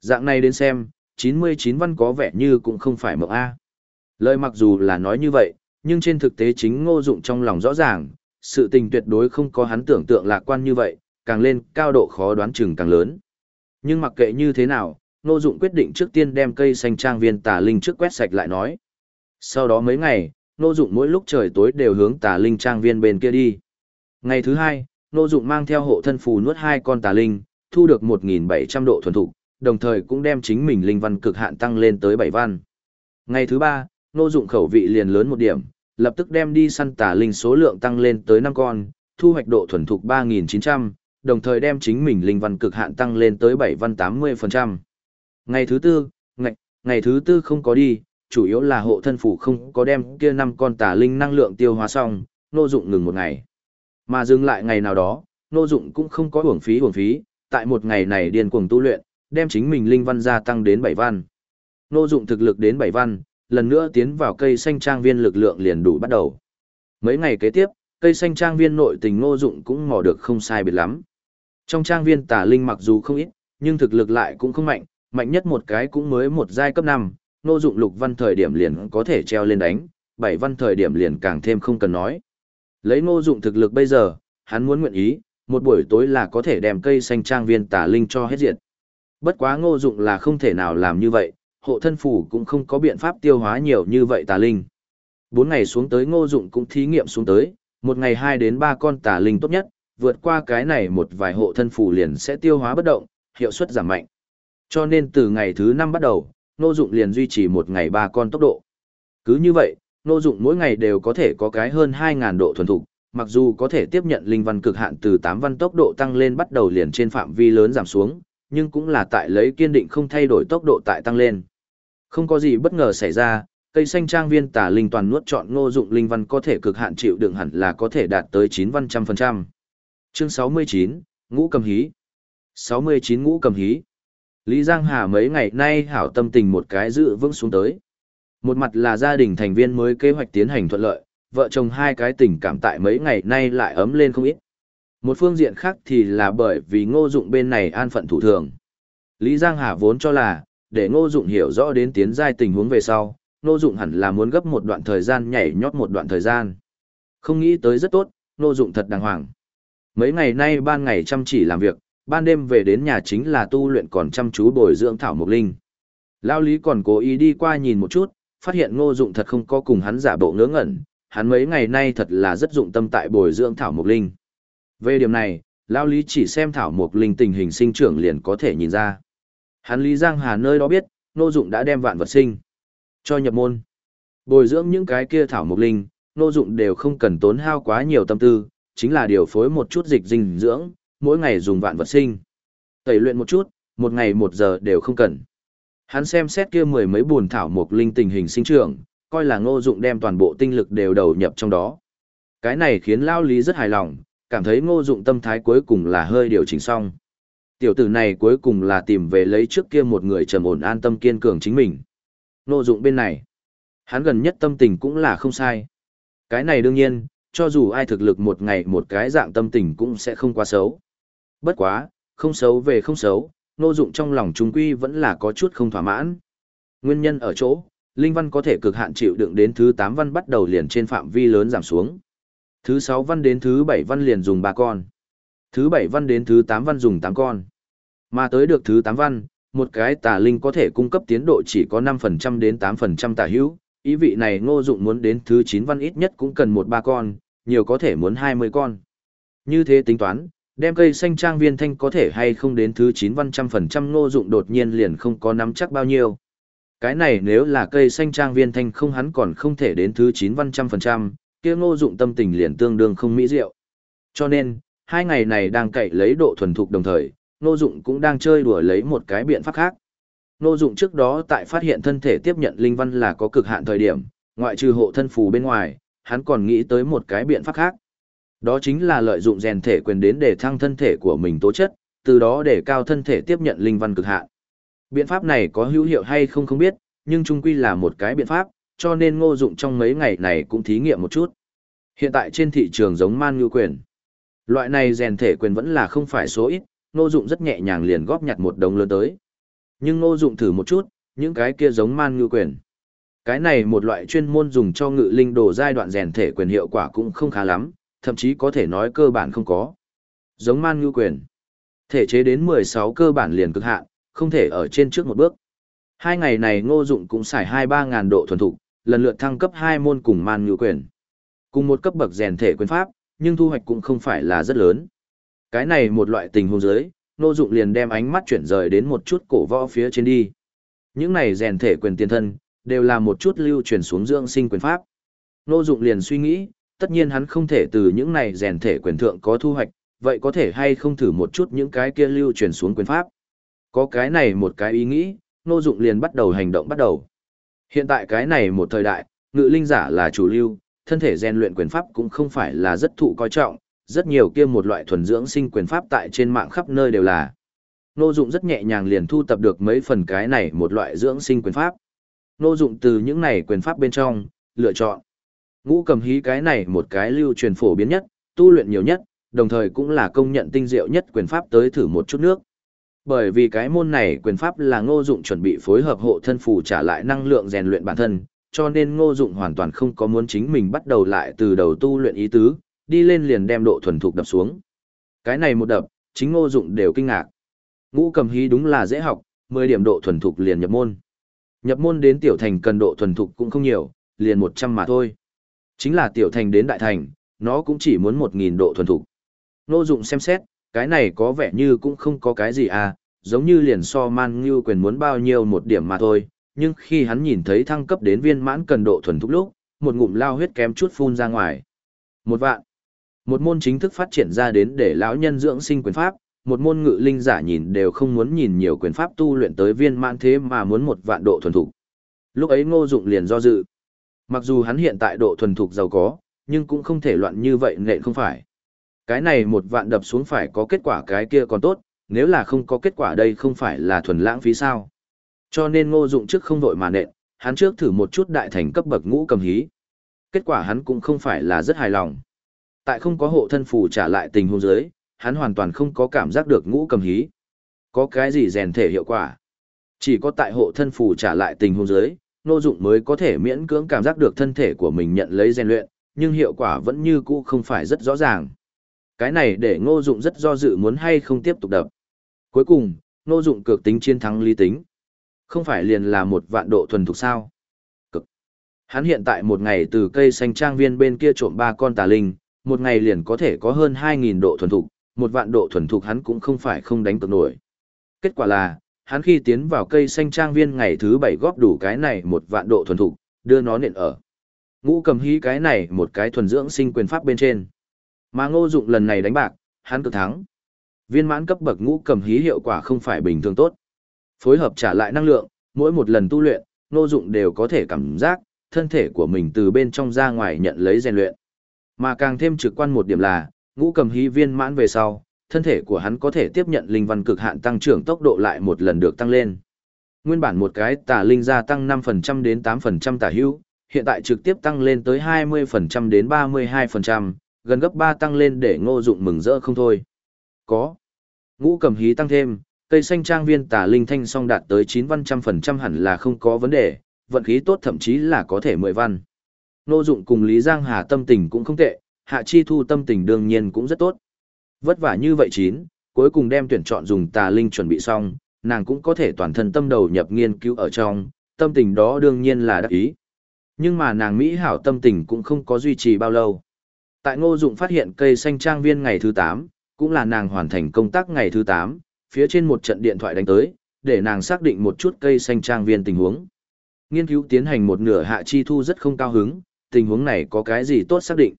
S1: Dạng này đến xem, 99 văn có vẻ như cũng không phải mộng A. Lời mặc dù là nói như vậy, nhưng trên thực tế chính ngô dụng trong lòng rõ ràng, sự tình tuyệt đối không có hắn tưởng tượng lạc quan như vậy, càng lên cao độ khó đoán chừng càng lớn. Nhưng mặc kệ như thế nào, ngô dụng quyết định trước tiên đem cây xanh trang viên tà linh trước quét sạch lại nói. Sau đó mấy ngày, ngô dụng mỗi lúc trời tối đều hướng tà linh trang viên bên kia đi. Ngày thứ hai, Nô Dụng mang theo hộ thân phù nuốt hai con tà linh, thu được 1700 độ thuần thục, đồng thời cũng đem chính mình linh văn cực hạn tăng lên tới 7 văn. Ngày thứ ba, Nô Dụng khẩu vị liền lớn một điểm, lập tức đem đi săn tà linh số lượng tăng lên tới 5 con, thu hoạch độ thuần thục 3900, đồng thời đem chính mình linh văn cực hạn tăng lên tới 7 văn 80%. Ngày thứ tư, ngày, ngày thứ tư không có đi, chủ yếu là hộ thân phủ không có đem kia 5 con tà linh năng lượng tiêu hóa xong, nô dụng ngừng một ngày. Mà dừng lại ngày nào đó, Nô Dụng cũng không có hưởng phí hưởng phí, tại một ngày này điên cuồng tu luyện, đem chính mình linh văn gia tăng đến 7 văn. Nô Dụng thực lực đến 7 văn, lần nữa tiến vào cây xanh trang viên lực lượng liền đủ bắt đầu. Mấy ngày kế tiếp, cây xanh trang viên nội tình Nô Dụng cũng mò được không sai biệt lắm. Trong trang viên tà linh mặc dù không ít, nhưng thực lực lại cũng không mạnh, mạnh nhất một cái cũng mới một giai cấp 5, Ngô Dụng lục văn thời điểm liền có thể treo lên đánh, bảy văn thời điểm liền càng thêm không cần nói. Lấy Ngô Dụng thực lực bây giờ, hắn muốn nguyện ý, một buổi tối là có thể đem cây xanh trang viên tà linh cho hết diệt. Bất quá Ngô Dụng là không thể nào làm như vậy, hộ thân phủ cũng không có biện pháp tiêu hóa nhiều như vậy tà linh. Bốn ngày xuống tới Ngô Dụng cũng thí nghiệm xuống tới, một ngày hai đến ba con tà linh tốt nhất, vượt qua cái này một vài hộ thân phủ liền sẽ tiêu hóa bất động, hiệu suất giảm mạnh. Cho nên từ ngày thứ năm bắt đầu, Ngô Dụng liền duy trì một ngày ba con tốc độ. Cứ như vậy, Nô Dụng mỗi ngày đều có thể có cái hơn 2000 độ thuần thục, mặc dù có thể tiếp nhận linh văn cực hạn từ 8 văn tốc độ tăng lên bắt đầu liền trên phạm vi lớn giảm xuống, nhưng cũng là tại lấy kiên định không thay đổi tốc độ tại tăng lên. Không có gì bất ngờ xảy ra, cây xanh trang viên tả linh toàn nuốt chọn ngô dụng linh văn có thể cực hạn chịu đựng hẳn là có thể đạt tới 9 văn trăm phần trăm. Chương 69, Ngũ cầm hí. 69 Ngũ cầm hí. Lý Giang Hà mấy ngày nay hảo tâm tình một cái dự vững xuống tới. Một mặt là gia đình thành viên mới kế hoạch tiến hành thuận lợi, vợ chồng hai cái tình cảm tại mấy ngày nay lại ấm lên không ít. Một phương diện khác thì là bởi vì ngô dụng bên này an phận thủ thường. Lý Giang Hà vốn cho là, để ngô dụng hiểu rõ đến tiến giai tình huống về sau, ngô dụng hẳn là muốn gấp một đoạn thời gian nhảy nhót một đoạn thời gian. Không nghĩ tới rất tốt, ngô dụng thật đàng hoàng. Mấy ngày nay ban ngày chăm chỉ làm việc, ban đêm về đến nhà chính là tu luyện còn chăm chú bồi dưỡng thảo mộc linh. Lao Lý còn cố ý đi qua nhìn một chút, phát hiện ngô dụng thật không có cùng hắn giả bộ ngớ ngẩn, hắn mấy ngày nay thật là rất dụng tâm tại bồi dưỡng thảo mộc linh. Về điểm này, Lao Lý chỉ xem thảo mộc linh tình hình sinh trưởng liền có thể nhìn ra. Hắn Lý Giang Hà nơi đó biết, Ngô Dụng đã đem vạn vật sinh cho nhập môn. Bồi dưỡng những cái kia thảo mộc linh, Ngô Dụng đều không cần tốn hao quá nhiều tâm tư, chính là điều phối một chút dịch dinh dưỡng, mỗi ngày dùng vạn vật sinh. Tẩy luyện một chút, một ngày một giờ đều không cần. Hắn xem xét kia mười mấy buồn thảo mộc linh tình hình sinh trưởng, coi là Ngô Dụng đem toàn bộ tinh lực đều đầu nhập trong đó. Cái này khiến Lao Lý rất hài lòng, cảm thấy Ngô Dụng tâm thái cuối cùng là hơi điều chỉnh xong. Tiểu tử này cuối cùng là tìm về lấy trước kia một người trầm ổn an tâm kiên cường chính mình. Ngô Dụng bên này, hắn gần nhất tâm tình cũng là không sai. Cái này đương nhiên, cho dù ai thực lực một ngày một cái dạng tâm tình cũng sẽ không quá xấu. Bất quá, không xấu về không xấu, Ngô Dụng trong lòng trung quy vẫn là có chút không thỏa mãn. Nguyên nhân ở chỗ, linh văn có thể cực hạn chịu đựng đến thứ 8 văn bắt đầu liền trên phạm vi lớn giảm xuống. Thứ 6 văn đến thứ 7 văn liền dùng 3 con. Thứ 7 văn đến thứ 8 văn dùng 8 con. Mà tới được thứ 8 văn, một cái tà linh có thể cung cấp tiến độ chỉ có 5% đến 8% tà hữu, ý vị này ngô dụng muốn đến thứ 9 văn ít nhất cũng cần một ba con, nhiều có thể muốn 20 con. Như thế tính toán, đem cây xanh trang viên thanh có thể hay không đến thứ 9 văn trăm phần trăm ngô dụng đột nhiên liền không có nắm chắc bao nhiêu. Cái này nếu là cây xanh trang viên thanh không hắn còn không thể đến thứ 9 văn trăm phần trăm, kia ngô dụng tâm tình liền tương đương không mỹ diệu. Cho nên, hai ngày này đang cậy lấy độ thuần thục đồng thời, ngô dụng cũng đang chơi đùa lấy một cái biện pháp khác. Ngô dụng trước đó tại phát hiện thân thể tiếp nhận linh văn là có cực hạn thời điểm, ngoại trừ hộ thân phù bên ngoài, hắn còn nghĩ tới một cái biện pháp khác. Đó chính là lợi dụng rèn thể quyền đến để thăng thân thể của mình tố chất, từ đó để cao thân thể tiếp nhận linh văn cực hạn. Biện pháp này có hữu hiệu hay không không biết, nhưng chung quy là một cái biện pháp, cho nên ngô dụng trong mấy ngày này cũng thí nghiệm một chút. Hiện tại trên thị trường giống man ngư quyền. Loại này rèn thể quyền vẫn là không phải số ít, ngô dụng rất nhẹ nhàng liền góp nhặt một đồng lớn tới. Nhưng ngô dụng thử một chút, những cái kia giống man ngư quyền. Cái này một loại chuyên môn dùng cho ngự linh đồ giai đoạn rèn thể quyền hiệu quả cũng không khá lắm, thậm chí có thể nói cơ bản không có. Giống man ngư quyền. Thể chế đến 16 cơ bản liền cực hạn, không thể ở trên trước một bước. Hai ngày này ngô dụng cũng xài hai ba ngàn độ thuần thục, lần lượt thăng cấp hai môn cùng man ngữ quyền. Cùng một cấp bậc rèn thể quyền pháp, nhưng thu hoạch cũng không phải là rất lớn. Cái này một loại tình huống giới, ngô dụng liền đem ánh mắt chuyển rời đến một chút cổ võ phía trên đi. Những này rèn thể quyền tiền thân, đều là một chút lưu truyền xuống dưỡng sinh quyền pháp. Ngô dụng liền suy nghĩ, tất nhiên hắn không thể từ những này rèn thể quyền thượng có thu hoạch, vậy có thể hay không thử một chút những cái kia lưu truyền xuống quyền pháp. Có cái này một cái ý nghĩ, Ngô Dụng liền bắt đầu hành động bắt đầu. Hiện tại cái này một thời đại, ngự linh giả là chủ lưu, thân thể rèn luyện quyền pháp cũng không phải là rất thụ coi trọng, rất nhiều kia một loại thuần dưỡng sinh quyền pháp tại trên mạng khắp nơi đều là. Ngô Dụng rất nhẹ nhàng liền thu tập được mấy phần cái này một loại dưỡng sinh quyền pháp. Ngô Dụng từ những này quyền pháp bên trong, lựa chọn. Ngũ cầm hí cái này một cái lưu truyền phổ biến nhất, tu luyện nhiều nhất, đồng thời cũng là công nhận tinh diệu nhất quyền pháp tới thử một chút nước. Bởi vì cái môn này quyền pháp là ngô dụng chuẩn bị phối hợp hộ thân phù trả lại năng lượng rèn luyện bản thân, cho nên ngô dụng hoàn toàn không có muốn chính mình bắt đầu lại từ đầu tu luyện ý tứ, đi lên liền đem độ thuần thục đập xuống. Cái này một đập, chính ngô dụng đều kinh ngạc. Ngũ cầm hí đúng là dễ học, 10 điểm độ thuần thục liền nhập môn. Nhập môn đến tiểu thành cần độ thuần thục cũng không nhiều, liền 100 mà thôi. Chính là tiểu thành đến đại thành, nó cũng chỉ muốn 1000 độ thuần thục. Ngô dụng xem xét, cái này có vẻ như cũng không có cái gì à, giống như liền so man như quyền muốn bao nhiêu một điểm mà thôi, nhưng khi hắn nhìn thấy thăng cấp đến viên mãn cần độ thuần thục lúc, một ngụm lao huyết kém chút phun ra ngoài. Một vạn. Một môn chính thức phát triển ra đến để lão nhân dưỡng sinh quyền pháp, một môn ngự linh giả nhìn đều không muốn nhìn nhiều quyền pháp tu luyện tới viên mãn thế mà muốn một vạn độ thuần thục. Lúc ấy Ngô Dụng liền do dự. Mặc dù hắn hiện tại độ thuần thục giàu có, nhưng cũng không thể loạn như vậy nện không phải. Cái này một vạn đập xuống phải có kết quả cái kia còn tốt, nếu là không có kết quả đây không phải là thuần lãng phí sao. Cho nên ngô dụng trước không vội mà nện, hắn trước thử một chút đại thành cấp bậc ngũ cầm hí. Kết quả hắn cũng không phải là rất hài lòng. Tại không có hộ thân phù trả lại tình huống dưới, hắn hoàn toàn không có cảm giác được ngũ cầm hí. Có cái gì rèn thể hiệu quả? Chỉ có tại hộ thân phù trả lại tình huống dưới, ngô dụng mới có thể miễn cưỡng cảm giác được thân thể của mình nhận lấy rèn luyện, nhưng hiệu quả vẫn như cũ không phải rất rõ ràng. Cái này để ngô dụng rất do dự muốn hay không tiếp tục đập. Cuối cùng, ngô dụng cược tính chiến thắng lý tính. Không phải liền là một vạn độ thuần thục sao. Cực. Hắn hiện tại một ngày từ cây xanh trang viên bên kia trộm ba con tà linh, một ngày liền có thể có hơn 2.000 độ thuần thục, một vạn độ thuần thục hắn cũng không phải không đánh cược nổi. Kết quả là, hắn khi tiến vào cây xanh trang viên ngày thứ bảy góp đủ cái này một vạn độ thuần thục, đưa nó nện ở. Ngũ cầm hí cái này một cái thuần dưỡng sinh quyền pháp bên trên. Mà ngô dụng lần này đánh bạc, hắn cực thắng. Viên mãn cấp bậc ngũ cầm hí hiệu quả không phải bình thường tốt. Phối hợp trả lại năng lượng, mỗi một lần tu luyện, ngô dụng đều có thể cảm giác, thân thể của mình từ bên trong ra ngoài nhận lấy rèn luyện. Mà càng thêm trực quan một điểm là, ngũ cầm hí viên mãn về sau, thân thể của hắn có thể tiếp nhận linh văn cực hạn tăng trưởng tốc độ lại một lần được tăng lên. Nguyên bản một cái tà linh gia tăng 5% đến 8% tà hữu, hiện tại trực tiếp tăng lên tới 20% đến 32%, gần gấp 3 tăng lên để ngô dụng mừng rỡ không thôi. Có. Ngũ cầm hí tăng thêm, cây xanh trang viên tà linh thanh song đạt tới 9 văn trăm phần trăm hẳn là không có vấn đề, vận khí tốt thậm chí là có thể 10 văn. Ngô dụng cùng Lý Giang Hà tâm tình cũng không tệ, Hạ Chi Thu tâm tình đương nhiên cũng rất tốt. Vất vả như vậy chín, cuối cùng đem tuyển chọn dùng tà linh chuẩn bị xong, nàng cũng có thể toàn thân tâm đầu nhập nghiên cứu ở trong, tâm tình đó đương nhiên là đắc ý. Nhưng mà nàng Mỹ hảo tâm tình cũng không có duy trì bao lâu. Tại ngô dụng phát hiện cây xanh trang viên ngày thứ 8, cũng là nàng hoàn thành công tác ngày thứ 8, phía trên một trận điện thoại đánh tới, để nàng xác định một chút cây xanh trang viên tình huống. Nghiên cứu tiến hành một nửa hạ chi thu rất không cao hứng, tình huống này có cái gì tốt xác định.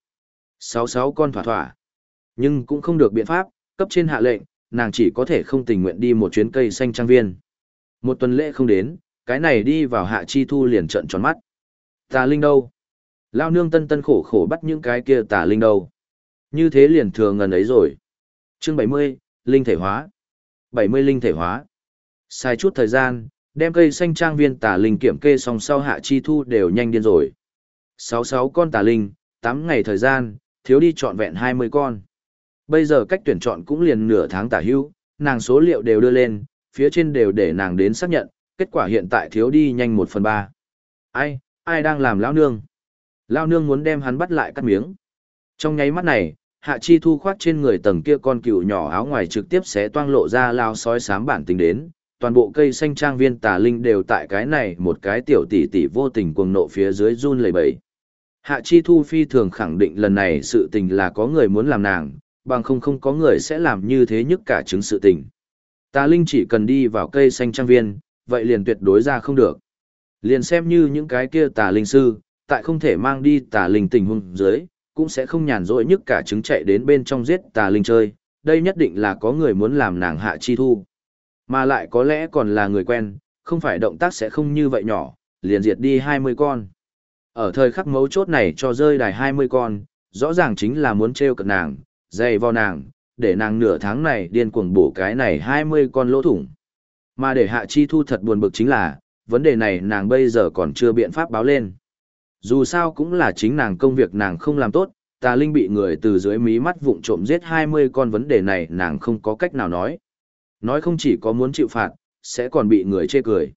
S1: 66 con thỏa thỏa. Nhưng cũng không được biện pháp, cấp trên hạ lệnh, nàng chỉ có thể không tình nguyện đi một chuyến cây xanh trang viên. Một tuần lễ không đến, cái này đi vào hạ chi thu liền trận tròn mắt. Tà Linh đâu? Lao nương tân tân khổ khổ bắt những cái kia tà linh đâu. Như thế liền thừa ngần ấy rồi. Chương 70, Linh thể hóa. 70 linh thể hóa. Sai chút thời gian, đem cây xanh trang viên tà linh kiểm kê xong sau hạ chi thu đều nhanh điên rồi. 66 con tà linh, 8 ngày thời gian, thiếu đi trọn vẹn 20 con. Bây giờ cách tuyển chọn cũng liền nửa tháng tả hưu, nàng số liệu đều đưa lên, phía trên đều để nàng đến xác nhận, kết quả hiện tại thiếu đi nhanh một phần ba Ai, ai đang làm lão nương? Lao nương muốn đem hắn bắt lại cắt miếng. Trong nháy mắt này, hạ chi thu khoát trên người tầng kia con cừu nhỏ áo ngoài trực tiếp sẽ toang lộ ra lao sói sám bản tính đến. Toàn bộ cây xanh trang viên tà linh đều tại cái này một cái tiểu tỷ tỷ vô tình cuồng nộ phía dưới run lẩy bẩy. Hạ chi thu phi thường khẳng định lần này sự tình là có người muốn làm nàng, bằng không không có người sẽ làm như thế nhất cả chứng sự tình. Tà linh chỉ cần đi vào cây xanh trang viên, vậy liền tuyệt đối ra không được. Liền xem như những cái kia tà linh sư, tại không thể mang đi tà linh tình huống dưới, cũng sẽ không nhàn rỗi nhất cả trứng chạy đến bên trong giết tà linh chơi, đây nhất định là có người muốn làm nàng hạ chi thu. Mà lại có lẽ còn là người quen, không phải động tác sẽ không như vậy nhỏ, liền diệt đi 20 con. Ở thời khắc mấu chốt này cho rơi đài 20 con, rõ ràng chính là muốn treo cận nàng, dày vào nàng, để nàng nửa tháng này điên cuồng bổ cái này 20 con lỗ thủng. Mà để hạ chi thu thật buồn bực chính là, vấn đề này nàng bây giờ còn chưa biện pháp báo lên. Dù sao cũng là chính nàng công việc nàng không làm tốt, tà linh bị người từ dưới mí mắt vụng trộm giết 20 con vấn đề này nàng không có cách nào nói. Nói không chỉ có muốn chịu phạt, sẽ còn bị người chê cười.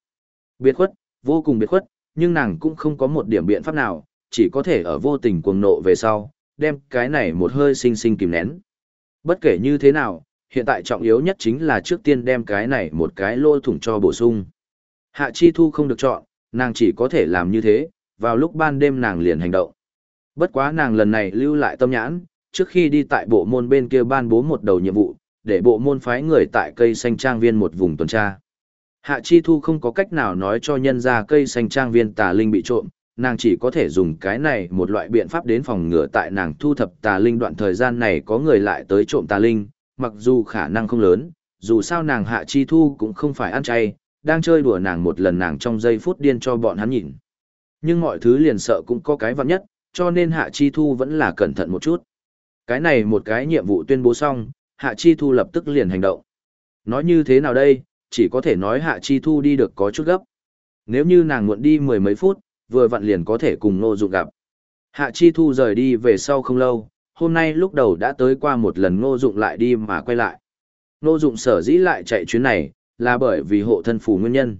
S1: Biệt khuất, vô cùng biệt khuất, nhưng nàng cũng không có một điểm biện pháp nào, chỉ có thể ở vô tình cuồng nộ về sau, đem cái này một hơi sinh sinh kìm nén. Bất kể như thế nào, hiện tại trọng yếu nhất chính là trước tiên đem cái này một cái lỗ thủng cho bổ sung. Hạ Chi Thu không được chọn, nàng chỉ có thể làm như thế, vào lúc ban đêm nàng liền hành động. Bất quá nàng lần này lưu lại tâm nhãn, trước khi đi tại bộ môn bên kia ban bố một đầu nhiệm vụ, để bộ môn phái người tại cây xanh trang viên một vùng tuần tra. Hạ Chi Thu không có cách nào nói cho nhân ra cây xanh trang viên tà linh bị trộm, nàng chỉ có thể dùng cái này một loại biện pháp đến phòng ngừa tại nàng thu thập tà linh đoạn thời gian này có người lại tới trộm tà linh, mặc dù khả năng không lớn, dù sao nàng Hạ Chi Thu cũng không phải ăn chay, đang chơi đùa nàng một lần nàng trong giây phút điên cho bọn hắn nhìn. Nhưng mọi thứ liền sợ cũng có cái vặn nhất, cho nên Hạ Chi Thu vẫn là cẩn thận một chút. Cái này một cái nhiệm vụ tuyên bố xong, Hạ Chi Thu lập tức liền hành động. Nói như thế nào đây, chỉ có thể nói Hạ Chi Thu đi được có chút gấp. Nếu như nàng muộn đi mười mấy phút, vừa vặn liền có thể cùng Ngô Dụng gặp. Hạ Chi Thu rời đi về sau không lâu, hôm nay lúc đầu đã tới qua một lần Ngô Dụng lại đi mà quay lại. Ngô Dụng sở dĩ lại chạy chuyến này, là bởi vì hộ thân phù nguyên nhân.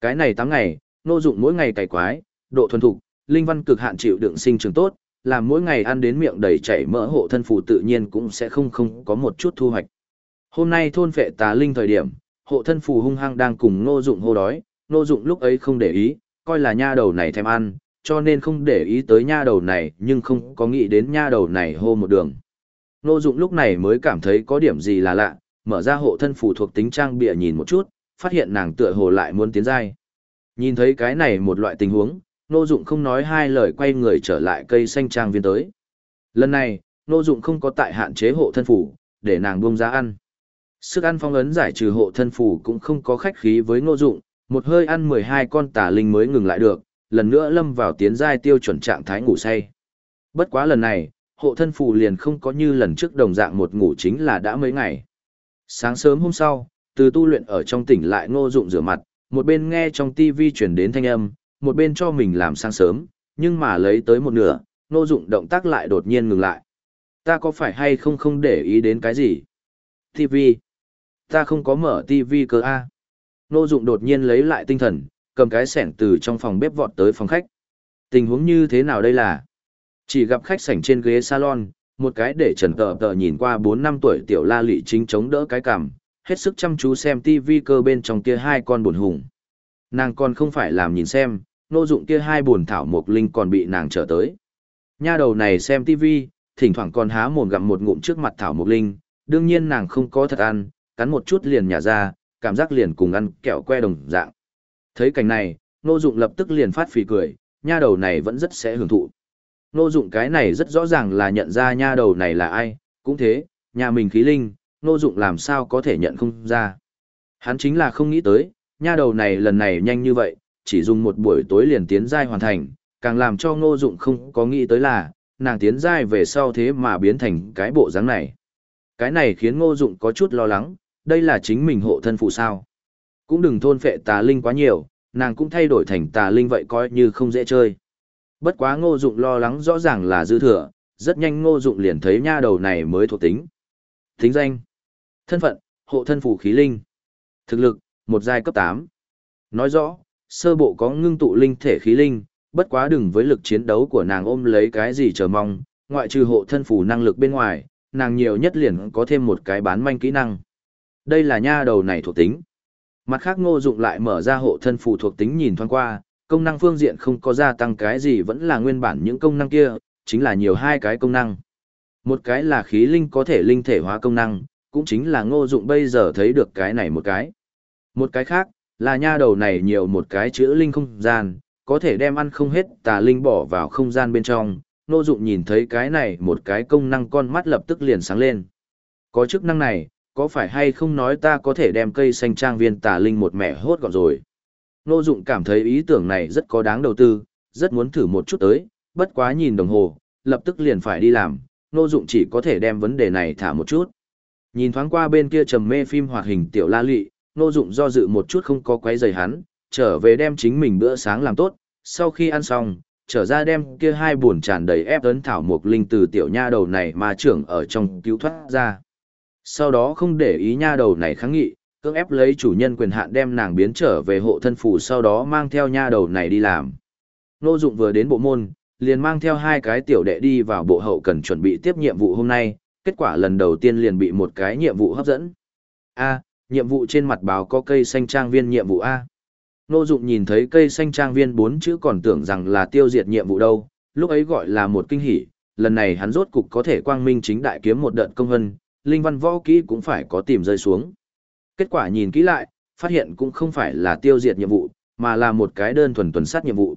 S1: Cái này 8 ngày, Ngô Dụng mỗi ngày cày quái, độ thuần thục, linh văn cực hạn chịu đựng sinh trưởng tốt, làm mỗi ngày ăn đến miệng đầy chảy mỡ hộ thân phù tự nhiên cũng sẽ không không có một chút thu hoạch. Hôm nay thôn phệ tà linh thời điểm, hộ thân phù hung hăng đang cùng Ngô Dụng hô đói, Ngô Dụng lúc ấy không để ý, coi là nha đầu này thèm ăn, cho nên không để ý tới nha đầu này, nhưng không có nghĩ đến nha đầu này hô một đường. Nô Dụng lúc này mới cảm thấy có điểm gì là lạ, mở ra hộ thân phù thuộc tính trang bìa nhìn một chút, phát hiện nàng tựa hồ lại muốn tiến giai. Nhìn thấy cái này một loại tình huống, Nô Dụng không nói hai lời quay người trở lại cây xanh trang viên tới. Lần này, Nô Dụng không có tại hạn chế hộ thân phù, để nàng buông ra ăn. Sức ăn phong ấn giải trừ hộ thân phù cũng không có khách khí với Ngô Dụng, một hơi ăn 12 con tà linh mới ngừng lại được, lần nữa lâm vào tiến giai tiêu chuẩn trạng thái ngủ say. Bất quá lần này, hộ thân phù liền không có như lần trước đồng dạng một ngủ chính là đã mấy ngày. Sáng sớm hôm sau, từ tu luyện ở trong tỉnh lại ngô dụng rửa mặt, một bên nghe trong tivi chuyển đến thanh âm, một bên cho mình làm sáng sớm, nhưng mà lấy tới một nửa, ngô dụng động tác lại đột nhiên ngừng lại. Ta có phải hay không không để ý đến cái gì? TV. Ta không có mở TV cơ A. Nô Dụng đột nhiên lấy lại tinh thần, cầm cái sẻng từ trong phòng bếp vọt tới phòng khách. Tình huống như thế nào đây là? Chỉ gặp khách sảnh trên ghế salon, một cái để trần tờ tờ nhìn qua 4 năm tuổi tiểu la lị chính chống đỡ cái cằm, hết sức chăm chú xem tivi cơ bên trong kia hai con buồn hùng. Nàng còn không phải làm nhìn xem, nô dụng kia hai buồn thảo Mộc linh còn bị nàng trở tới. Nha đầu này xem tivi, thỉnh thoảng còn há mồm gặm một ngụm trước mặt thảo Mộc linh, đương nhiên nàng không có thật ăn, cắn một chút liền nhả ra, cảm giác liền cùng ăn kẹo que đồng dạng. Thấy cảnh này, Ngô Dụng lập tức liền phát phì cười, nha đầu này vẫn rất sẽ hưởng thụ. Ngô Dụng cái này rất rõ ràng là nhận ra nha đầu này là ai, cũng thế, nhà mình khí linh, Ngô Dụng làm sao có thể nhận không ra. Hắn chính là không nghĩ tới, nha đầu này lần này nhanh như vậy, chỉ dùng một buổi tối liền tiến giai hoàn thành, càng làm cho Ngô Dụng không có nghĩ tới là, nàng tiến giai về sau thế mà biến thành cái bộ dáng này. Cái này khiến Ngô Dụng có chút lo lắng, đây là chính mình hộ thân phụ sao. Cũng đừng thôn phệ tà linh quá nhiều, nàng cũng thay đổi thành tà linh vậy coi như không dễ chơi. Bất quá ngô dụng lo lắng rõ ràng là dư thừa, rất nhanh ngô dụng liền thấy nha đầu này mới thuộc tính. Tính danh, thân phận, hộ thân phụ khí linh. Thực lực, một giai cấp 8. Nói rõ, sơ bộ có ngưng tụ linh thể khí linh, bất quá đừng với lực chiến đấu của nàng ôm lấy cái gì chờ mong, ngoại trừ hộ thân phủ năng lực bên ngoài, nàng nhiều nhất liền có thêm một cái bán manh kỹ năng. Đây là nha đầu này thuộc tính. Mặt khác ngô dụng lại mở ra hộ thân phù thuộc tính nhìn thoáng qua, công năng phương diện không có gia tăng cái gì vẫn là nguyên bản những công năng kia, chính là nhiều hai cái công năng. Một cái là khí linh có thể linh thể hóa công năng, cũng chính là ngô dụng bây giờ thấy được cái này một cái. Một cái khác, là nha đầu này nhiều một cái chữ linh không gian, có thể đem ăn không hết tà linh bỏ vào không gian bên trong. Ngô dụng nhìn thấy cái này một cái công năng con mắt lập tức liền sáng lên. Có chức năng này, có phải hay không nói ta có thể đem cây xanh trang viên tà linh một mẹ hốt gọn rồi. Nô Dụng cảm thấy ý tưởng này rất có đáng đầu tư, rất muốn thử một chút tới, bất quá nhìn đồng hồ, lập tức liền phải đi làm, Nô Dụng chỉ có thể đem vấn đề này thả một chút. Nhìn thoáng qua bên kia trầm mê phim hoạt hình tiểu la lị, Nô Dụng do dự một chút không có quấy rầy hắn, trở về đem chính mình bữa sáng làm tốt, sau khi ăn xong, trở ra đem kia hai buồn tràn đầy ép ấn thảo mục linh từ tiểu nha đầu này mà trưởng ở trong cứu thoát ra. Sau đó không để ý nha đầu này kháng nghị, cưỡng ép lấy chủ nhân quyền hạn đem nàng biến trở về hộ thân phủ sau đó mang theo nha đầu này đi làm. nô Dụng vừa đến bộ môn, liền mang theo hai cái tiểu đệ đi vào bộ hậu cần chuẩn bị tiếp nhiệm vụ hôm nay, kết quả lần đầu tiên liền bị một cái nhiệm vụ hấp dẫn. A, nhiệm vụ trên mặt báo có cây xanh trang viên nhiệm vụ A. Nô Dụng nhìn thấy cây xanh trang viên bốn chữ còn tưởng rằng là tiêu diệt nhiệm vụ đâu, lúc ấy gọi là một kinh hỉ, lần này hắn rốt cục có thể quang minh chính đại kiếm một đợt công hân, linh văn võ kỹ cũng phải có tìm rơi xuống. Kết quả nhìn kỹ lại, phát hiện cũng không phải là tiêu diệt nhiệm vụ, mà là một cái đơn thuần tuần sát nhiệm vụ.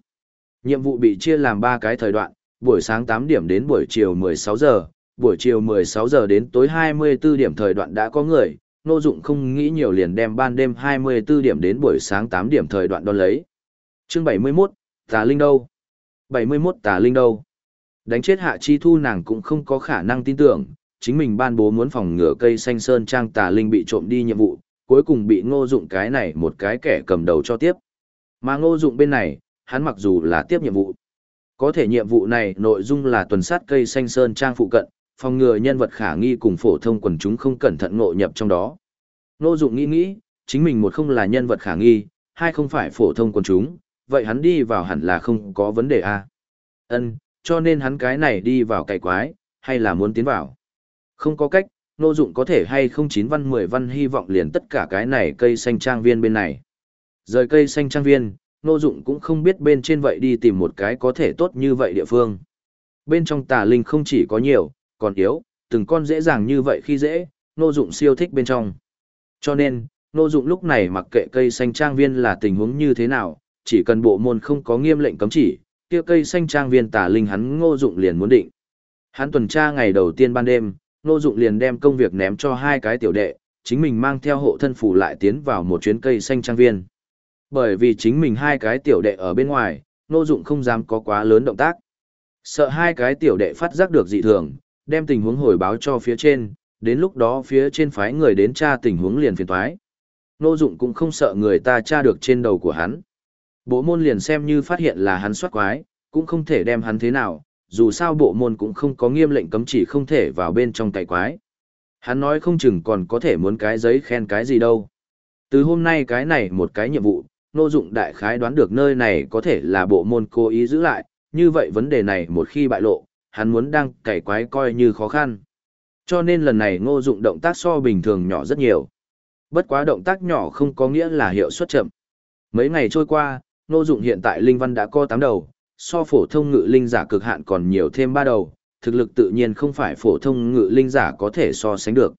S1: Nhiệm vụ bị chia làm ba cái thời đoạn, buổi sáng 8 điểm đến buổi chiều 16 giờ, buổi chiều 16 giờ đến tối 24 điểm thời đoạn đã có người, Nô Dụng không nghĩ nhiều liền đem ban đêm 24 điểm đến buổi sáng 8 điểm thời đoạn đón lấy. Chương 71, Tà Linh đâu? 71 Tà Linh đâu? Đánh chết Hạ Chi Thu nàng cũng không có khả năng tin tưởng, chính mình ban bố muốn phòng ngừa cây xanh sơn trang Tà Linh bị trộm đi nhiệm vụ, cuối cùng bị Ngô Dụng cái này một cái kẻ cầm đầu cho tiếp. Mà Ngô Dụng bên này, hắn mặc dù là tiếp nhiệm vụ, có thể nhiệm vụ này nội dung là tuần sát cây xanh sơn trang phụ cận, phòng ngừa nhân vật khả nghi cùng phổ thông quần chúng không cẩn thận ngộ nhập trong đó. Ngô Dụng nghĩ nghĩ, chính mình một không là nhân vật khả nghi, hai không phải phổ thông quần chúng, vậy hắn đi vào hẳn là không có vấn đề a. À? Ân, cho nên hắn cái này đi vào cày quái, hay là muốn tiến vào. Không có cách, Nô Dụng có thể hay không chín văn mười văn hy vọng liền tất cả cái này cây xanh trang viên bên này. Rời cây xanh trang viên, Nô Dụng cũng không biết bên trên vậy đi tìm một cái có thể tốt như vậy địa phương. Bên trong tà linh không chỉ có nhiều, còn yếu, từng con dễ dàng như vậy khi dễ, Nô Dụng siêu thích bên trong. Cho nên, Nô Dụng lúc này mặc kệ cây xanh trang viên là tình huống như thế nào, chỉ cần bộ môn không có nghiêm lệnh cấm chỉ, kia cây xanh trang viên tà linh hắn Ngô Dụng liền muốn định. Hắn tuần tra ngày đầu tiên ban đêm, Ngô Dụng liền đem công việc ném cho hai cái tiểu đệ, chính mình mang theo hộ thân phủ lại tiến vào một chuyến cây xanh trang viên. Bởi vì chính mình hai cái tiểu đệ ở bên ngoài, Ngô Dụng không dám có quá lớn động tác. Sợ hai cái tiểu đệ phát giác được dị thường, đem tình huống hồi báo cho phía trên, đến lúc đó phía trên phái người đến tra tình huống liền phiền toái. Nô Dụng cũng không sợ người ta tra được trên đầu của hắn. Bộ môn liền xem như phát hiện là hắn soát quái, cũng không thể đem hắn thế nào, dù sao bộ môn cũng không có nghiêm lệnh cấm chỉ không thể vào bên trong cày quái. Hắn nói không chừng còn có thể muốn cái giấy khen cái gì đâu. Từ hôm nay cái này một cái nhiệm vụ, Nô Dụng đại khái đoán được nơi này có thể là bộ môn cố ý giữ lại, như vậy vấn đề này một khi bại lộ, hắn muốn đang cày quái coi như khó khăn. Cho nên lần này ngô dụng động tác so bình thường nhỏ rất nhiều. Bất quá động tác nhỏ không có nghĩa là hiệu suất chậm. Mấy ngày trôi qua, ngô dụng hiện tại linh văn đã co 8 đầu, so phổ thông ngự linh giả cực hạn còn nhiều thêm ba đầu, thực lực tự nhiên không phải phổ thông ngự linh giả có thể so sánh được.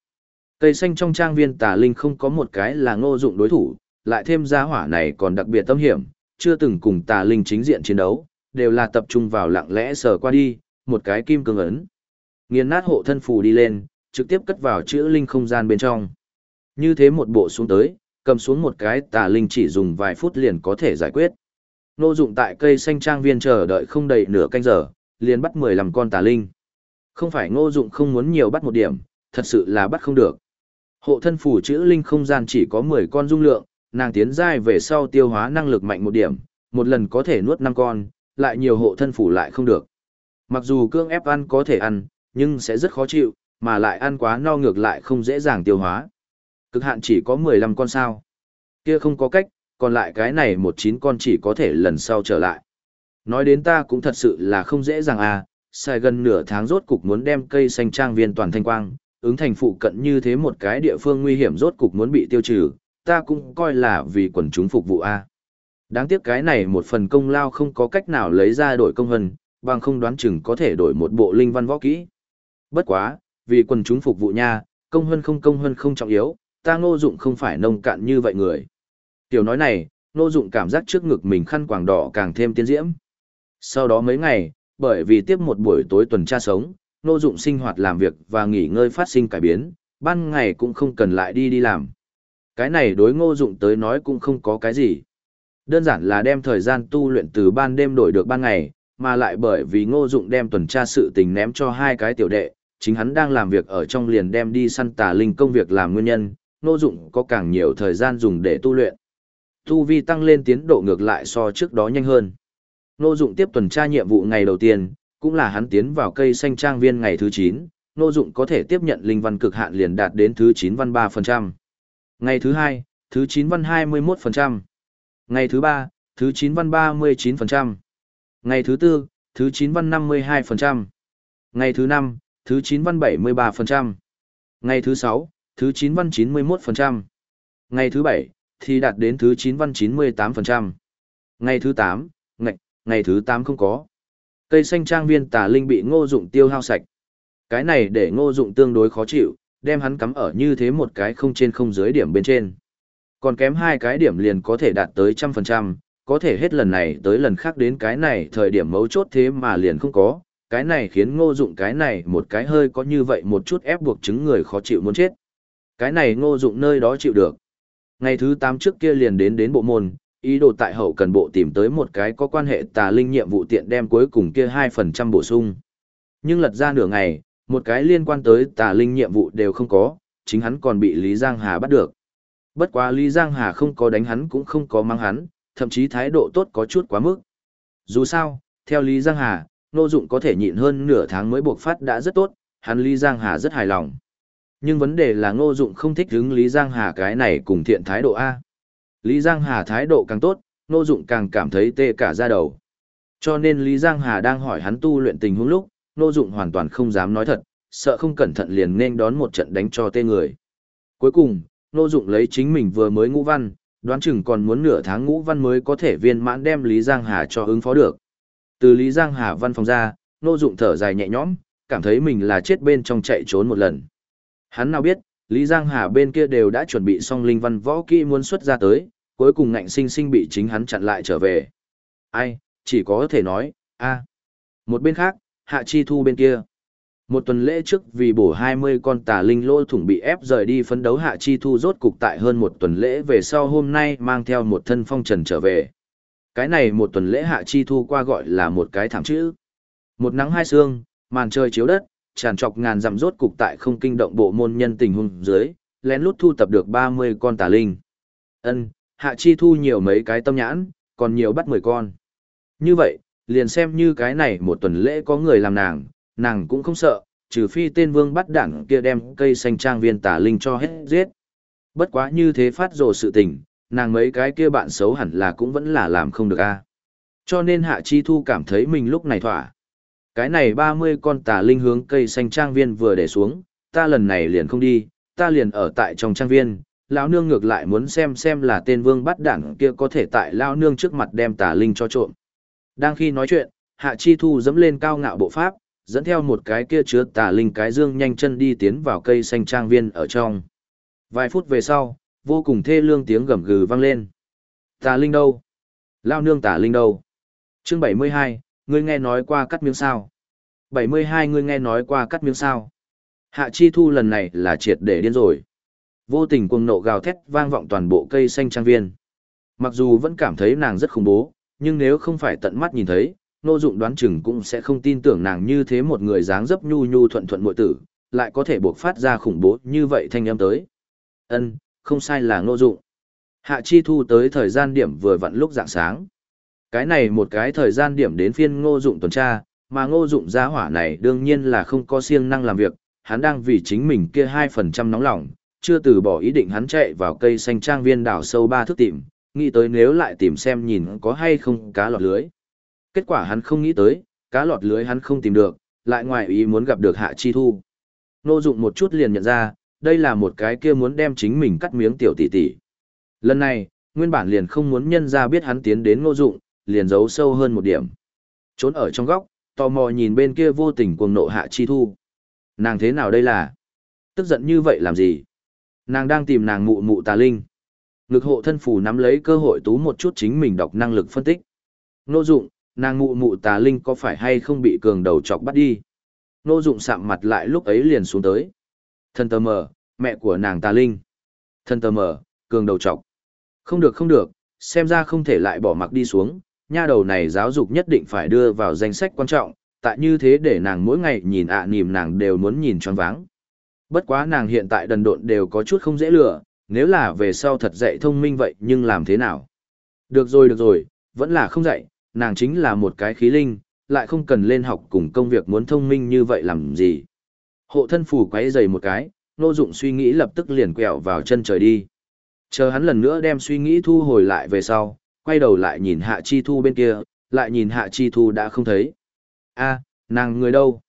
S1: Cây xanh trong trang viên tà linh không có một cái là ngô dụng đối thủ, lại thêm gia hỏa này còn đặc biệt tâm hiểm, chưa từng cùng tà linh chính diện chiến đấu, đều là tập trung vào lặng lẽ sờ qua đi, một cái kim cương ấn. Nghiền nát hộ thân phù đi lên, trực tiếp cất vào chữ linh không gian bên trong. Như thế một bộ xuống tới, cầm xuống một cái tà linh chỉ dùng vài phút liền có thể giải quyết. Nô dụng tại cây xanh trang viên chờ đợi không đầy nửa canh giờ, liền bắt 15 con tà linh. Không phải ngô dụng không muốn nhiều bắt một điểm, thật sự là bắt không được. Hộ thân phù chữ linh không gian chỉ có 10 con dung lượng, nàng tiến giai về sau tiêu hóa năng lực mạnh một điểm, một lần có thể nuốt 5 con, lại nhiều hộ thân phù lại không được. Mặc dù cương ép ăn có thể ăn, nhưng sẽ rất khó chịu, mà lại ăn quá no ngược lại không dễ dàng tiêu hóa. Cực hạn chỉ có 15 con sao. Kia không có cách, còn lại cái này một chín con chỉ có thể lần sau trở lại. Nói đến ta cũng thật sự là không dễ dàng à, xài gần nửa tháng rốt cục muốn đem cây xanh trang viên toàn thanh quang, ứng thành phụ cận như thế một cái địa phương nguy hiểm rốt cục muốn bị tiêu trừ, ta cũng coi là vì quần chúng phục vụ a. À. Đáng tiếc cái này một phần công lao không có cách nào lấy ra đổi công hân, bằng không đoán chừng có thể đổi một bộ linh văn võ kỹ. Bất quá, vì quần chúng phục vụ nha, công hân không công hân không trọng yếu, ta ngô dụng không phải nông cạn như vậy người. Tiểu nói này, ngô dụng cảm giác trước ngực mình khăn quàng đỏ càng thêm tiến diễm. Sau đó mấy ngày, bởi vì tiếp một buổi tối tuần tra sống, ngô dụng sinh hoạt làm việc và nghỉ ngơi phát sinh cải biến, ban ngày cũng không cần lại đi đi làm. Cái này đối ngô dụng tới nói cũng không có cái gì. Đơn giản là đem thời gian tu luyện từ ban đêm đổi được ban ngày, mà lại bởi vì ngô dụng đem tuần tra sự tình ném cho hai cái tiểu đệ, chính hắn đang làm việc ở trong liền đem đi săn tà linh công việc làm nguyên nhân, ngô dụng có càng nhiều thời gian dùng để tu luyện. Tu vi tăng lên tiến độ ngược lại so trước đó nhanh hơn. Nô dụng tiếp tuần tra nhiệm vụ ngày đầu tiên, cũng là hắn tiến vào cây xanh trang viên ngày thứ 9, Nô dụng có thể tiếp nhận linh văn cực hạn liền đạt đến thứ 9 văn 3%. Ngày thứ 2, thứ 9 văn 21%. Ngày thứ 3, thứ 9 văn 39%. Ngày thứ 4, thứ 9 văn 52%. Ngày thứ 5, thứ 9 văn 73%. Ngày thứ 6, thứ 9 văn 91%. Ngày thứ 7, thì đạt đến thứ 9 văn 98%. Ngày thứ 8, ngạch, ngày thứ 8 không có. Cây xanh trang viên tà linh bị ngô dụng tiêu hao sạch. Cái này để ngô dụng tương đối khó chịu, đem hắn cắm ở như thế một cái không trên không dưới điểm bên trên. Còn kém hai cái điểm liền có thể đạt tới trăm phần trăm, có thể hết lần này tới lần khác đến cái này thời điểm mấu chốt thế mà liền không có, cái này khiến ngô dụng cái này một cái hơi có như vậy một chút ép buộc chứng người khó chịu muốn chết. Cái này ngô dụng nơi đó chịu được. Ngày thứ 8 trước kia liền đến đến bộ môn, ý đồ tại hậu cần bộ tìm tới một cái có quan hệ tà linh nhiệm vụ tiện đem cuối cùng kia 2% bổ sung. Nhưng lật ra nửa ngày, một cái liên quan tới tà linh nhiệm vụ đều không có, chính hắn còn bị Lý Giang Hà bắt được. Bất quá Lý Giang Hà không có đánh hắn cũng không có mang hắn, thậm chí thái độ tốt có chút quá mức. Dù sao, theo Lý Giang Hà, Nô Dụng có thể nhịn hơn nửa tháng mới buộc phát đã rất tốt, hắn Lý Giang Hà rất hài lòng. Nhưng vấn đề là Ngô Dụng không thích hứng Lý Giang Hà cái này cùng thiện thái độ A. Lý Giang Hà thái độ càng tốt, Ngô Dụng càng cảm thấy tê cả da đầu. Cho nên Lý Giang Hà đang hỏi hắn tu luyện tình huống lúc, Ngô Dụng hoàn toàn không dám nói thật, sợ không cẩn thận liền nên đón một trận đánh cho tê người. Cuối cùng, Ngô Dụng lấy chính mình vừa mới ngũ văn, đoán chừng còn muốn nửa tháng ngũ văn mới có thể viên mãn đem Lý Giang Hà cho ứng phó được. Từ Lý Giang Hà văn phòng ra, Ngô Dụng thở dài nhẹ nhõm, cảm thấy mình là chết bên trong chạy trốn một lần. Hắn nào biết, Lý Giang Hà bên kia đều đã chuẩn bị xong linh văn võ kỹ muốn xuất ra tới, cuối cùng ngạnh sinh sinh bị chính hắn chặn lại trở về. Ai, chỉ có thể nói, a. Một bên khác, Hạ Chi Thu bên kia. Một tuần lễ trước vì bổ 20 con tà linh lô thủng bị ép rời đi phấn đấu Hạ Chi Thu rốt cục tại hơn một tuần lễ về sau hôm nay mang theo một thân phong trần trở về. Cái này một tuần lễ Hạ Chi Thu qua gọi là một cái thảm chữ. Một nắng hai sương, màn trời chiếu đất, tràn trọc ngàn dặm rốt cục tại không kinh động bộ môn nhân tình hung dưới, lén lút thu tập được 30 con tà linh. Ân, Hạ Chi thu nhiều mấy cái tâm nhãn, còn nhiều bắt 10 con. Như vậy, liền xem như cái này một tuần lễ có người làm nàng, nàng cũng không sợ, trừ phi tên vương bắt đảng kia đem cây xanh trang viên tà linh cho hết giết. Bất quá như thế phát rồ sự tình, nàng mấy cái kia bạn xấu hẳn là cũng vẫn là làm không được a. Cho nên Hạ Chi Thu cảm thấy mình lúc này thỏa. Cái này 30 con tà linh hướng cây xanh trang viên vừa để xuống, ta lần này liền không đi, ta liền ở tại trong trang viên, lão nương ngược lại muốn xem xem là tên vương bắt đảng kia có thể tại lão nương trước mặt đem tà linh cho trộm. Đang khi nói chuyện, Hạ Chi Thu dẫm lên cao ngạo bộ pháp, dẫn theo một cái kia chứa tà linh cái dương nhanh chân đi tiến vào cây xanh trang viên ở trong. Vài phút về sau, vô cùng thê lương tiếng gầm gừ vang lên. Tà linh đâu? Lao nương tà linh đâu? Chương 72, ngươi nghe nói qua cắt miếng sao? 72 ngươi nghe nói qua cắt miếng sao? Hạ Chi Thu lần này là triệt để điên rồi. Vô tình cuồng nộ gào thét vang vọng toàn bộ cây xanh trang viên. Mặc dù vẫn cảm thấy nàng rất khủng bố, nhưng nếu không phải tận mắt nhìn thấy, nô dụng đoán chừng cũng sẽ không tin tưởng nàng như thế một người dáng dấp nhu nhu thuận thuận muội tử, lại có thể buộc phát ra khủng bố như vậy thanh âm tới. Ân, không sai là nô dụng. Hạ Chi Thu tới thời gian điểm vừa vặn lúc dạng sáng. Cái này một cái thời gian điểm đến phiên ngô dụng tuần tra, mà ngô dụng giá hỏa này đương nhiên là không có siêng năng làm việc, hắn đang vì chính mình kia 2% nóng lòng, chưa từ bỏ ý định hắn chạy vào cây xanh trang viên đảo sâu ba thước tìm, nghĩ tới nếu lại tìm xem nhìn có hay không cá lọt lưới. Kết quả hắn không nghĩ tới, cá lọt lưới hắn không tìm được, lại ngoài ý muốn gặp được hạ chi thu. Ngô dụng một chút liền nhận ra, đây là một cái kia muốn đem chính mình cắt miếng tiểu tỷ tỷ. Lần này, nguyên bản liền không muốn nhân ra biết hắn tiến đến ngô dụng, liền giấu sâu hơn một điểm. Trốn ở trong góc, tò mò nhìn bên kia vô tình cuồng nộ hạ chi thu. Nàng thế nào đây là? Tức giận như vậy làm gì? Nàng đang tìm nàng mụ mụ tà linh. Ngực hộ thân phủ nắm lấy cơ hội tú một chút chính mình đọc năng lực phân tích. Nô dụng, nàng mụ mụ tà linh có phải hay không bị cường đầu chọc bắt đi? Nô dụng sạm mặt lại lúc ấy liền xuống tới. Thân tờ mờ, mẹ của nàng tà linh. Thân tờ mờ, cường đầu chọc. Không được không được, xem ra không thể lại bỏ mặc đi xuống, nha đầu này giáo dục nhất định phải đưa vào danh sách quan trọng, tại như thế để nàng mỗi ngày nhìn ạ à, nìm nàng đều muốn nhìn choáng váng. Bất quá nàng hiện tại đần độn đều có chút không dễ lừa, nếu là về sau thật dạy thông minh vậy nhưng làm thế nào? Được rồi được rồi, vẫn là không dạy, nàng chính là một cái khí linh, lại không cần lên học cùng công việc muốn thông minh như vậy làm gì. Hộ thân phủ quấy dày một cái, nô dụng suy nghĩ lập tức liền quẹo vào chân trời đi. Chờ hắn lần nữa đem suy nghĩ thu hồi lại về sau, quay đầu lại nhìn Hạ Chi Thu bên kia, lại nhìn Hạ Chi Thu đã không thấy. a nàng người đâu?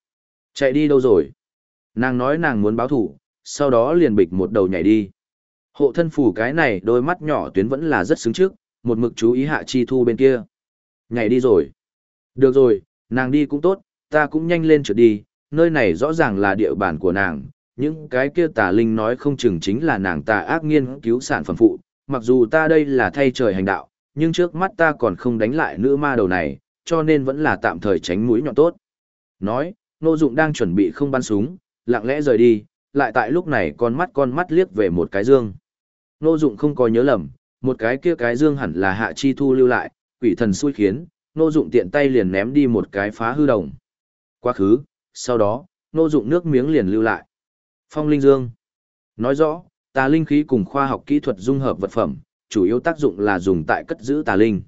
S1: Chạy đi đâu rồi? Nàng nói nàng muốn báo thủ, sau đó liền bịch một đầu nhảy đi. Hộ thân phủ cái này đôi mắt nhỏ tuyến vẫn là rất xứng trước, một mực chú ý Hạ Chi Thu bên kia. Nhảy đi rồi. Được rồi, nàng đi cũng tốt, ta cũng nhanh lên trượt đi, nơi này rõ ràng là địa bàn của nàng, những cái kia tà linh nói không chừng chính là nàng tà ác nghiên cứu sản phẩm phụ, mặc dù ta đây là thay trời hành đạo, nhưng trước mắt ta còn không đánh lại nữ ma đầu này, cho nên vẫn là tạm thời tránh mũi nhọn tốt. Nói, Nô Dụng đang chuẩn bị không bắn súng, lặng lẽ rời đi, lại tại lúc này con mắt con mắt liếc về một cái dương. Nô Dụng không có nhớ lầm, một cái kia cái dương hẳn là Hạ Chi Thu lưu lại, quỷ thần xui khiến, Nô Dụng tiện tay liền ném đi một cái phá hư đồng. Quá khứ, sau đó, Nô Dụng nước miếng liền lưu lại. Phong linh dương. Nói rõ, ta linh khí cùng khoa học kỹ thuật dung hợp vật phẩm, chủ yếu tác dụng là dùng tại cất giữ tà linh.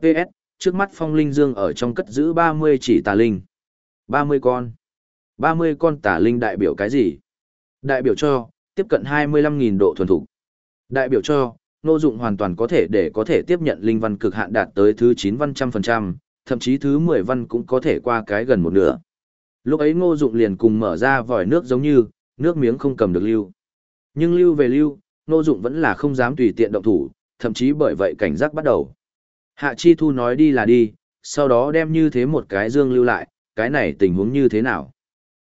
S1: PS, trước mắt phong linh dương ở trong cất giữ 30 chỉ tà linh. 30 con. 30 con tà linh đại biểu cái gì? Đại biểu cho, tiếp cận 25.000 độ thuần thục. Đại biểu cho, nô dụng hoàn toàn có thể để có thể tiếp nhận linh văn cực hạn đạt tới thứ 9 văn trăm phần trăm, thậm chí thứ 10 văn cũng có thể qua cái gần một nửa. Lúc ấy ngô dụng liền cùng mở ra vòi nước giống như, nước miếng không cầm được lưu. Nhưng lưu về lưu, Ngô Dụng vẫn là không dám tùy tiện động thủ, thậm chí bởi vậy cảnh giác bắt đầu. Hạ Chi Thu nói đi là đi, sau đó đem như thế một cái dương lưu lại, cái này tình huống như thế nào?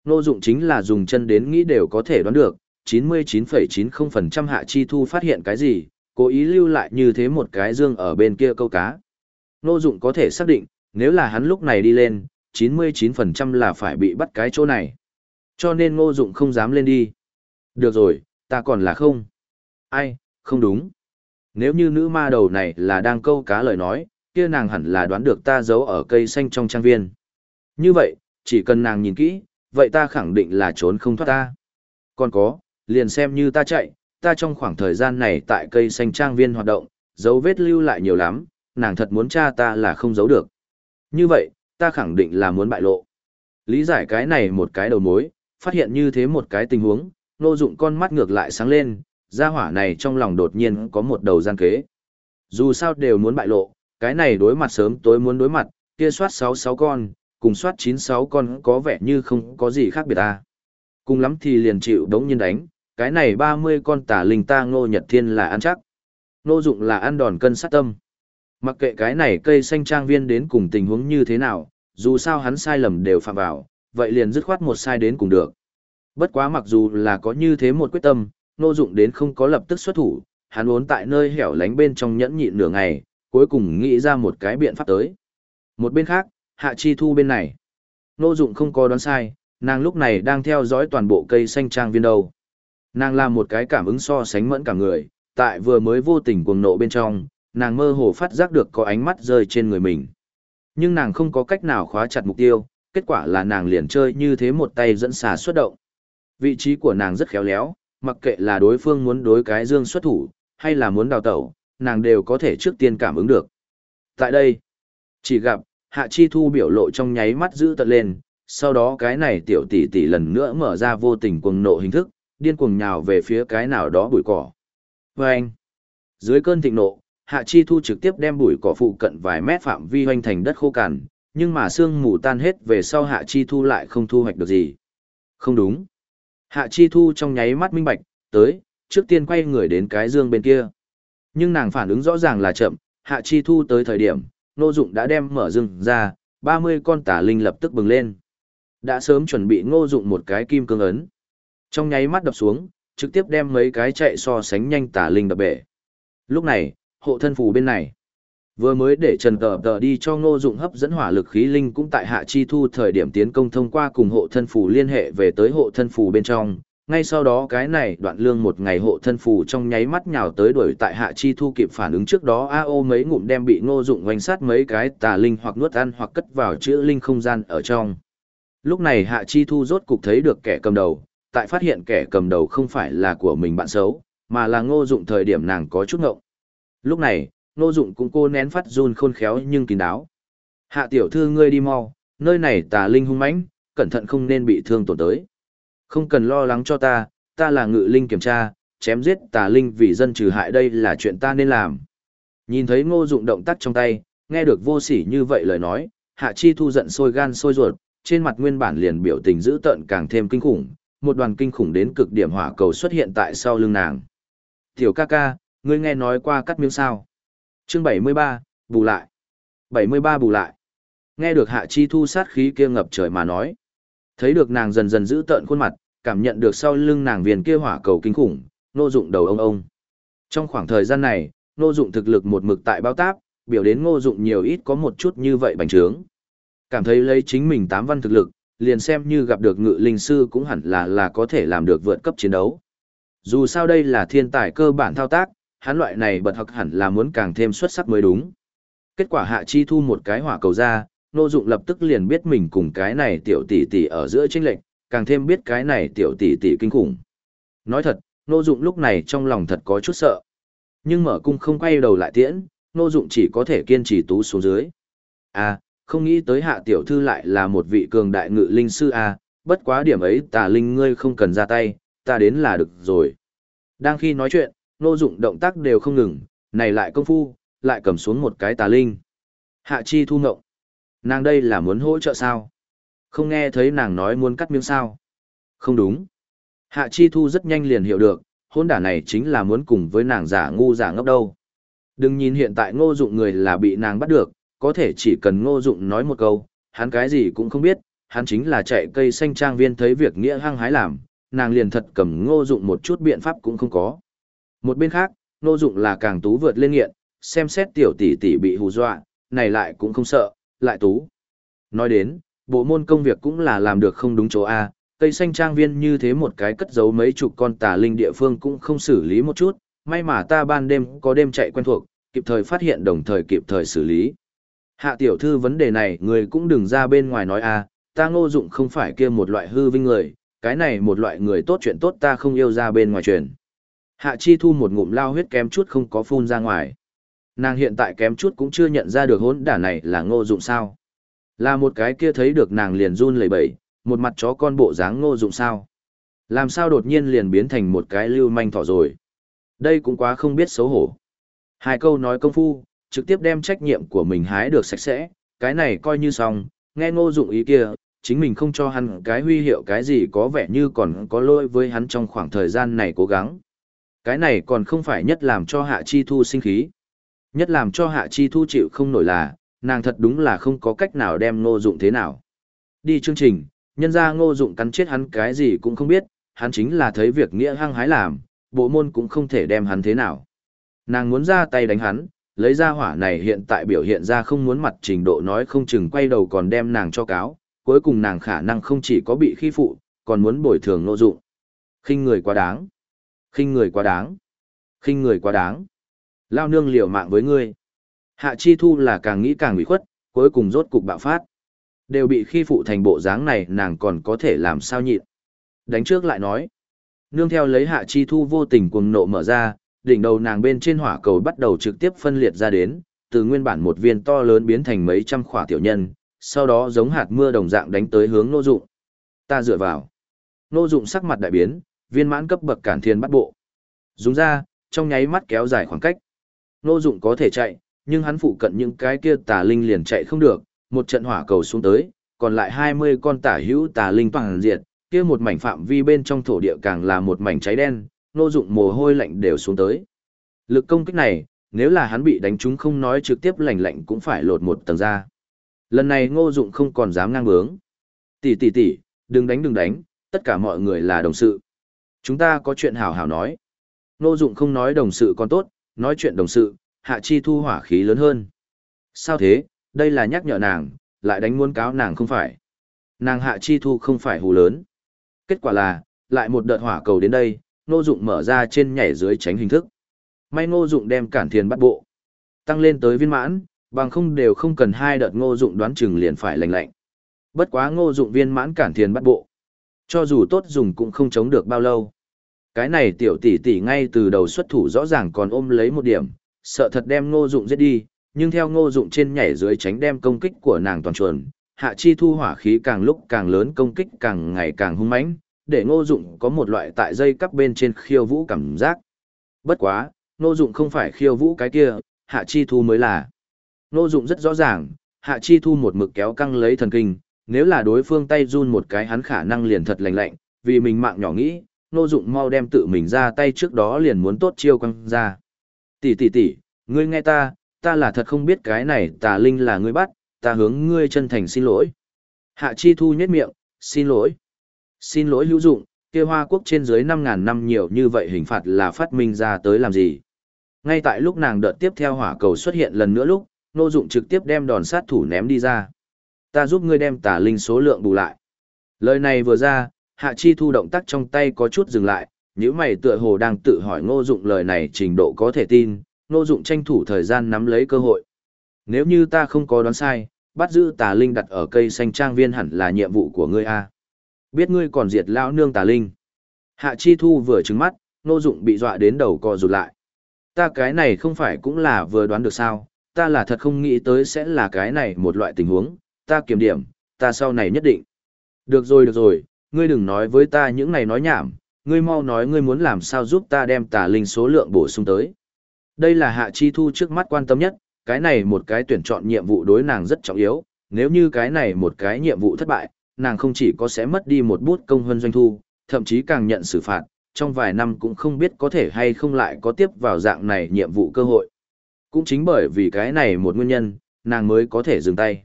S1: Ngô Dụng chính là dùng chân đến nghĩ đều có thể đoán được, 99,90% Hạ Chi Thu phát hiện cái gì, cố ý lưu lại như thế một cái dương ở bên kia câu cá. Ngô Dụng có thể xác định, nếu là hắn lúc này đi lên, 99% là phải bị bắt cái chỗ này. Cho nên ngô dụng không dám lên đi. Được rồi, ta còn là không. Ai, không đúng. Nếu như nữ ma đầu này là đang câu cá lời nói, kia nàng hẳn là đoán được ta giấu ở cây xanh trong trang viên. Như vậy, chỉ cần nàng nhìn kỹ, vậy ta khẳng định là trốn không thoát ta. Còn có, liền xem như ta chạy, ta trong khoảng thời gian này tại cây xanh trang viên hoạt động, dấu vết lưu lại nhiều lắm, nàng thật muốn tra ta là không giấu được. Như vậy, ta khẳng định là muốn bại lộ. Lý giải cái này một cái đầu mối, phát hiện như thế một cái tình huống, nô dụng con mắt ngược lại sáng lên, gia hỏa này trong lòng đột nhiên có một đầu gian kế. Dù sao đều muốn bại lộ, cái này đối mặt sớm tối muốn đối mặt, kia soát 66 con, cùng soát 96 con có vẻ như không có gì khác biệt ta. Cùng lắm thì liền chịu đống nhiên đánh, cái này 30 con tà linh ta ngô nhật thiên là ăn chắc. Ngô dụng là ăn đòn cân sát tâm. Mặc kệ cái này cây xanh trang viên đến cùng tình huống như thế nào, dù sao hắn sai lầm đều phạm vào, vậy liền dứt khoát một sai đến cùng được. Bất quá mặc dù là có như thế một quyết tâm, nô dụng đến không có lập tức xuất thủ, hắn vốn tại nơi hẻo lánh bên trong nhẫn nhịn nửa ngày, cuối cùng nghĩ ra một cái biện pháp tới. Một bên khác, Hạ Chi Thu bên này. Nô dụng không có đoán sai, nàng lúc này đang theo dõi toàn bộ cây xanh trang viên đầu. Nàng làm một cái cảm ứng so sánh mẫn cả người, tại vừa mới vô tình cuồng nộ bên trong, nàng mơ hồ phát giác được có ánh mắt rơi trên người mình. Nhưng nàng không có cách nào khóa chặt mục tiêu, kết quả là nàng liền chơi như thế một tay dẫn xà xuất động. Vị trí của nàng rất khéo léo, mặc kệ là đối phương muốn đối cái dương xuất thủ, hay là muốn đào tẩu, nàng đều có thể trước tiên cảm ứng được. Tại đây, chỉ gặp, Hạ Chi Thu biểu lộ trong nháy mắt giữ tận lên, sau đó cái này tiểu tỷ tỷ lần nữa mở ra vô tình cuồng nộ hình thức, điên cuồng nhào về phía cái nào đó bụi cỏ. Và anh, dưới cơn thịnh nộ, Hạ Chi Thu trực tiếp đem bụi cỏ phụ cận vài mét phạm vi hoành thành đất khô cằn, nhưng mà sương mù tan hết về sau Hạ Chi Thu lại không thu hoạch được gì. Không đúng. Hạ Chi Thu trong nháy mắt minh bạch, tới, trước tiên quay người đến cái dương bên kia. Nhưng nàng phản ứng rõ ràng là chậm, Hạ Chi Thu tới thời điểm, Nô Dụng đã đem mở dương ra, 30 con tả linh lập tức bừng lên. Đã sớm chuẩn bị Ngô Dụng một cái kim cương ấn. Trong nháy mắt đập xuống, trực tiếp đem mấy cái chạy so sánh nhanh tả linh đập bể. Lúc này, hộ thân phù bên này, Vừa mới để Trần Tờ Tờ đi cho ngô dụng hấp dẫn hỏa lực khí linh cũng tại hạ chi thu thời điểm tiến công thông qua cùng hộ thân phù liên hệ về tới hộ thân phù bên trong. Ngay sau đó cái này đoạn lương một ngày hộ thân phù trong nháy mắt nhào tới đuổi tại hạ chi thu kịp phản ứng trước đó AO mấy ngụm đem bị ngô dụng quanh sát mấy cái tà linh hoặc nuốt ăn hoặc cất vào chữ linh không gian ở trong. Lúc này hạ chi thu rốt cục thấy được kẻ cầm đầu, tại phát hiện kẻ cầm đầu không phải là của mình bạn xấu, mà là ngô dụng thời điểm nàng có chút ngộng. Lúc này, Nô Dụng cũng cô nén phát run khôn khéo nhưng kín đáo. Hạ tiểu thư ngươi đi mau, nơi này tà linh hung mãnh, cẩn thận không nên bị thương tổn tới. Không cần lo lắng cho ta, ta là ngự linh kiểm tra, chém giết tà linh vì dân trừ hại đây là chuyện ta nên làm. Nhìn thấy ngô dụng động tác trong tay, nghe được vô sỉ như vậy lời nói, hạ chi thu giận sôi gan sôi ruột, trên mặt nguyên bản liền biểu tình dữ tợn càng thêm kinh khủng, một đoàn kinh khủng đến cực điểm hỏa cầu xuất hiện tại sau lưng nàng. Tiểu ca ca, ngươi nghe nói qua cắt miếng sao? Chương 73, bù lại. 73 bù lại. Nghe được hạ chi thu sát khí kia ngập trời mà nói. Thấy được nàng dần dần giữ tợn khuôn mặt, cảm nhận được sau lưng nàng viền kia hỏa cầu kinh khủng, nô dụng đầu ông ông. Trong khoảng thời gian này, nô dụng thực lực một mực tại bao táp, biểu đến ngô dụng nhiều ít có một chút như vậy bành trướng. Cảm thấy lấy chính mình tám văn thực lực, liền xem như gặp được ngự linh sư cũng hẳn là là có thể làm được vượt cấp chiến đấu. Dù sao đây là thiên tài cơ bản thao tác, hắn loại này bật học hẳn là muốn càng thêm xuất sắc mới đúng. Kết quả hạ chi thu một cái hỏa cầu ra, nô dụng lập tức liền biết mình cùng cái này tiểu tỷ tỷ ở giữa chênh lệnh, càng thêm biết cái này tiểu tỷ tỷ kinh khủng. Nói thật, nô dụng lúc này trong lòng thật có chút sợ. Nhưng mở cung không quay đầu lại tiễn, nô dụng chỉ có thể kiên trì tú xuống dưới. À, không nghĩ tới hạ tiểu thư lại là một vị cường đại ngự linh sư à, bất quá điểm ấy tà linh ngươi không cần ra tay, ta đến là được rồi. Đang khi nói chuyện, nô dụng động tác đều không ngừng, này lại công phu, lại cầm xuống một cái tà linh. Hạ chi thu ngộng. Nàng đây là muốn hỗ trợ sao? Không nghe thấy nàng nói muốn cắt miếng sao? Không đúng. Hạ chi thu rất nhanh liền hiểu được, hôn đả này chính là muốn cùng với nàng giả ngu giả ngốc đâu. Đừng nhìn hiện tại ngô dụng người là bị nàng bắt được, có thể chỉ cần ngô dụng nói một câu, hắn cái gì cũng không biết, hắn chính là chạy cây xanh trang viên thấy việc nghĩa hăng hái làm, nàng liền thật cầm ngô dụng một chút biện pháp cũng không có. Một bên khác, nô dụng là càng tú vượt lên nghiện, xem xét tiểu tỷ tỷ bị hù dọa, này lại cũng không sợ, lại tú. Nói đến, bộ môn công việc cũng là làm được không đúng chỗ A, cây xanh trang viên như thế một cái cất giấu mấy chục con tà linh địa phương cũng không xử lý một chút, may mà ta ban đêm có đêm chạy quen thuộc, kịp thời phát hiện đồng thời kịp thời xử lý. Hạ tiểu thư vấn đề này người cũng đừng ra bên ngoài nói a, ta ngô dụng không phải kia một loại hư vinh người, cái này một loại người tốt chuyện tốt ta không yêu ra bên ngoài truyền. Hạ chi thu một ngụm lao huyết kém chút không có phun ra ngoài. Nàng hiện tại kém chút cũng chưa nhận ra được hỗn đả này là ngô dụng sao. Là một cái kia thấy được nàng liền run lẩy bẩy, một mặt chó con bộ dáng ngô dụng sao. Làm sao đột nhiên liền biến thành một cái lưu manh thỏ rồi. Đây cũng quá không biết xấu hổ. Hai câu nói công phu, trực tiếp đem trách nhiệm của mình hái được sạch sẽ, cái này coi như xong, nghe ngô dụng ý kia, chính mình không cho hắn cái huy hiệu cái gì có vẻ như còn có lỗi với hắn trong khoảng thời gian này cố gắng. Cái này còn không phải nhất làm cho hạ chi thu sinh khí. Nhất làm cho hạ chi thu chịu không nổi là, nàng thật đúng là không có cách nào đem ngô dụng thế nào. Đi chương trình, nhân ra ngô dụng cắn chết hắn cái gì cũng không biết, hắn chính là thấy việc nghĩa hăng hái làm, bộ môn cũng không thể đem hắn thế nào. Nàng muốn ra tay đánh hắn, lấy ra hỏa này hiện tại biểu hiện ra không muốn mặt trình độ nói không chừng quay đầu còn đem nàng cho cáo, cuối cùng nàng khả năng không chỉ có bị khi phụ, còn muốn bồi thường Ngô dụng. khinh người quá đáng khinh người quá đáng. khinh người quá đáng. Lao nương liều mạng với ngươi. Hạ Chi Thu là càng nghĩ càng bị khuất, cuối cùng rốt cục bạo phát. Đều bị khi phụ thành bộ dáng này nàng còn có thể làm sao nhịn. Đánh trước lại nói. Nương theo lấy Hạ Chi Thu vô tình cuồng nộ mở ra, đỉnh đầu nàng bên trên hỏa cầu bắt đầu trực tiếp phân liệt ra đến, từ nguyên bản một viên to lớn biến thành mấy trăm khỏa tiểu nhân, sau đó giống hạt mưa đồng dạng đánh tới hướng nô dụng. Ta dựa vào. Nô dụng sắc mặt đại biến, viên mãn cấp bậc cản thiên bắt bộ. Dùng ra, trong nháy mắt kéo dài khoảng cách. Nô dụng có thể chạy, nhưng hắn phụ cận những cái kia tà linh liền chạy không được, một trận hỏa cầu xuống tới, còn lại 20 con tà hữu tà linh toàn diệt, kia một mảnh phạm vi bên trong thổ địa càng là một mảnh cháy đen, nô dụng mồ hôi lạnh đều xuống tới. Lực công kích này, nếu là hắn bị đánh trúng không nói trực tiếp lạnh lạnh cũng phải lột một tầng ra. Lần này ngô dụng không còn dám ngang bướng. Tỷ tỷ tỷ, đừng đánh đừng đánh, tất cả mọi người là đồng sự. Chúng ta có chuyện hảo hảo nói. Ngô dụng không nói đồng sự còn tốt, nói chuyện đồng sự, hạ chi thu hỏa khí lớn hơn. Sao thế, đây là nhắc nhở nàng, lại đánh muốn cáo nàng không phải. Nàng hạ chi thu không phải hù lớn. Kết quả là, lại một đợt hỏa cầu đến đây, Ngô Dụng mở ra trên nhảy dưới tránh hình thức. May Ngô Dụng đem cản thiền bắt bộ. Tăng lên tới viên mãn, bằng không đều không cần hai đợt Ngô Dụng đoán chừng liền phải lành lạnh. Bất quá Ngô Dụng viên mãn cản thiền bắt bộ. Cho dù tốt dùng cũng không chống được bao lâu. Cái này tiểu tỷ tỷ ngay từ đầu xuất thủ rõ ràng còn ôm lấy một điểm, sợ thật đem Ngô Dụng giết đi, nhưng theo Ngô Dụng trên nhảy dưới tránh đem công kích của nàng toàn chuẩn, Hạ Chi Thu hỏa khí càng lúc càng lớn công kích càng ngày càng hung mãnh, để ngô dụng có một loại tại dây cắp bên trên khiêu vũ cảm giác. Bất quá, ngô dụng không phải khiêu vũ cái kia, hạ chi thu mới là. Ngô dụng rất rõ ràng, hạ chi thu một mực kéo căng lấy thần kinh, nếu là đối phương tay run một cái hắn khả năng liền thật lạnh lạnh, vì mình mạng nhỏ nghĩ, ngô dụng mau đem tự mình ra tay trước đó liền muốn tốt chiêu căng ra. Tỷ tỷ tỷ, ngươi nghe ta, ta là thật không biết cái này tà linh là ngươi bắt, ta hướng ngươi chân thành xin lỗi. Hạ chi thu nhếch miệng, xin lỗi. Xin lỗi hữu dụng, kia hoa quốc trên dưới 5000 năm nhiều như vậy hình phạt là phát minh ra tới làm gì. Ngay tại lúc nàng đợt tiếp theo hỏa cầu xuất hiện lần nữa lúc, nô dụng trực tiếp đem đòn sát thủ ném đi ra. Ta giúp ngươi đem tà linh số lượng bù lại. Lời này vừa ra, hạ chi thu động tác trong tay có chút dừng lại, nếu mày tựa hồ đang tự hỏi ngô dụng lời này trình độ có thể tin, ngô dụng tranh thủ thời gian nắm lấy cơ hội. Nếu như ta không có đoán sai, bắt giữ tà linh đặt ở cây xanh trang viên hẳn là nhiệm vụ của ngươi a. Biết ngươi còn diệt lão nương tà linh. Hạ chi thu vừa trứng mắt Ngô dụng bị dọa đến đầu co rụt lại. Ta cái này không phải cũng là vừa đoán được sao? Ta là thật không nghĩ tới sẽ là cái này một loại tình huống. Ta kiểm điểm ta sau này nhất định. Được rồi được rồi ngươi đừng nói với ta những này nói nhảm ngươi mau nói ngươi muốn làm sao giúp ta đem tà linh số lượng bổ sung tới đây là hạ chi thu trước mắt quan tâm nhất cái này một cái tuyển chọn nhiệm vụ đối nàng rất trọng yếu, nếu như cái này một cái nhiệm vụ thất bại, nàng không chỉ có sẽ mất đi một bút công hơn doanh thu, thậm chí càng nhận xử phạt, trong vài năm cũng không biết có thể hay không lại có tiếp vào dạng này nhiệm vụ cơ hội. Cũng chính bởi vì cái này một nguyên nhân, nàng mới có thể dừng tay.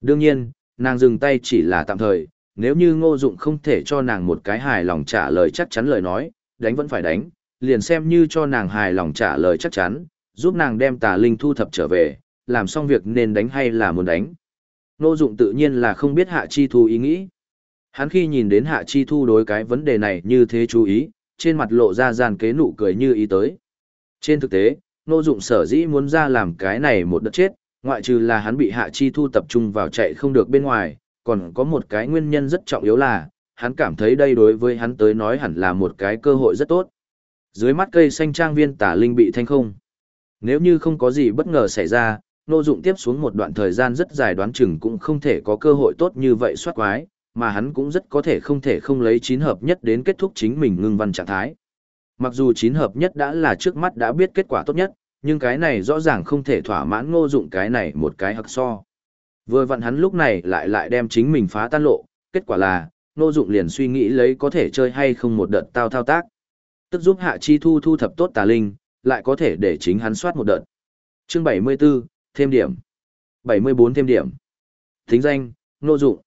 S1: Đương nhiên, nàng dừng tay chỉ là tạm thời, nếu như ngô dụng không thể cho nàng một cái hài lòng trả lời chắc chắn lời nói, đánh vẫn phải đánh, liền xem như cho nàng hài lòng trả lời chắc chắn, giúp nàng đem tà linh thu thập trở về, làm xong việc nên đánh hay là muốn đánh. Ngô dụng tự nhiên là không biết hạ chi thu ý nghĩ. Hắn khi nhìn đến hạ chi thu đối cái vấn đề này như thế chú ý, trên mặt lộ ra gian kế nụ cười như ý tới. Trên thực tế, Ngô dụng sở dĩ muốn ra làm cái này một đợt chết, ngoại trừ là hắn bị hạ chi thu tập trung vào chạy không được bên ngoài, còn có một cái nguyên nhân rất trọng yếu là, hắn cảm thấy đây đối với hắn tới nói hẳn là một cái cơ hội rất tốt. Dưới mắt cây xanh trang viên tả linh bị thanh không. Nếu như không có gì bất ngờ xảy ra, Nô Dụng tiếp xuống một đoạn thời gian rất dài đoán chừng cũng không thể có cơ hội tốt như vậy soát quái, mà hắn cũng rất có thể không thể không lấy chín hợp nhất đến kết thúc chính mình ngưng văn trạng thái. Mặc dù chín hợp nhất đã là trước mắt đã biết kết quả tốt nhất, nhưng cái này rõ ràng không thể thỏa mãn Ngô Dụng cái này một cái hắc so. Vừa vặn hắn lúc này lại lại đem chính mình phá tan lộ, kết quả là, Nô Dụng liền suy nghĩ lấy có thể chơi hay không một đợt tao thao tác. Tức giúp Hạ Chi Thu thu thập tốt tà linh, lại có thể để chính hắn soát một đợt. Chương 74, thêm điểm. 74 thêm điểm. Thính danh, nô dụng.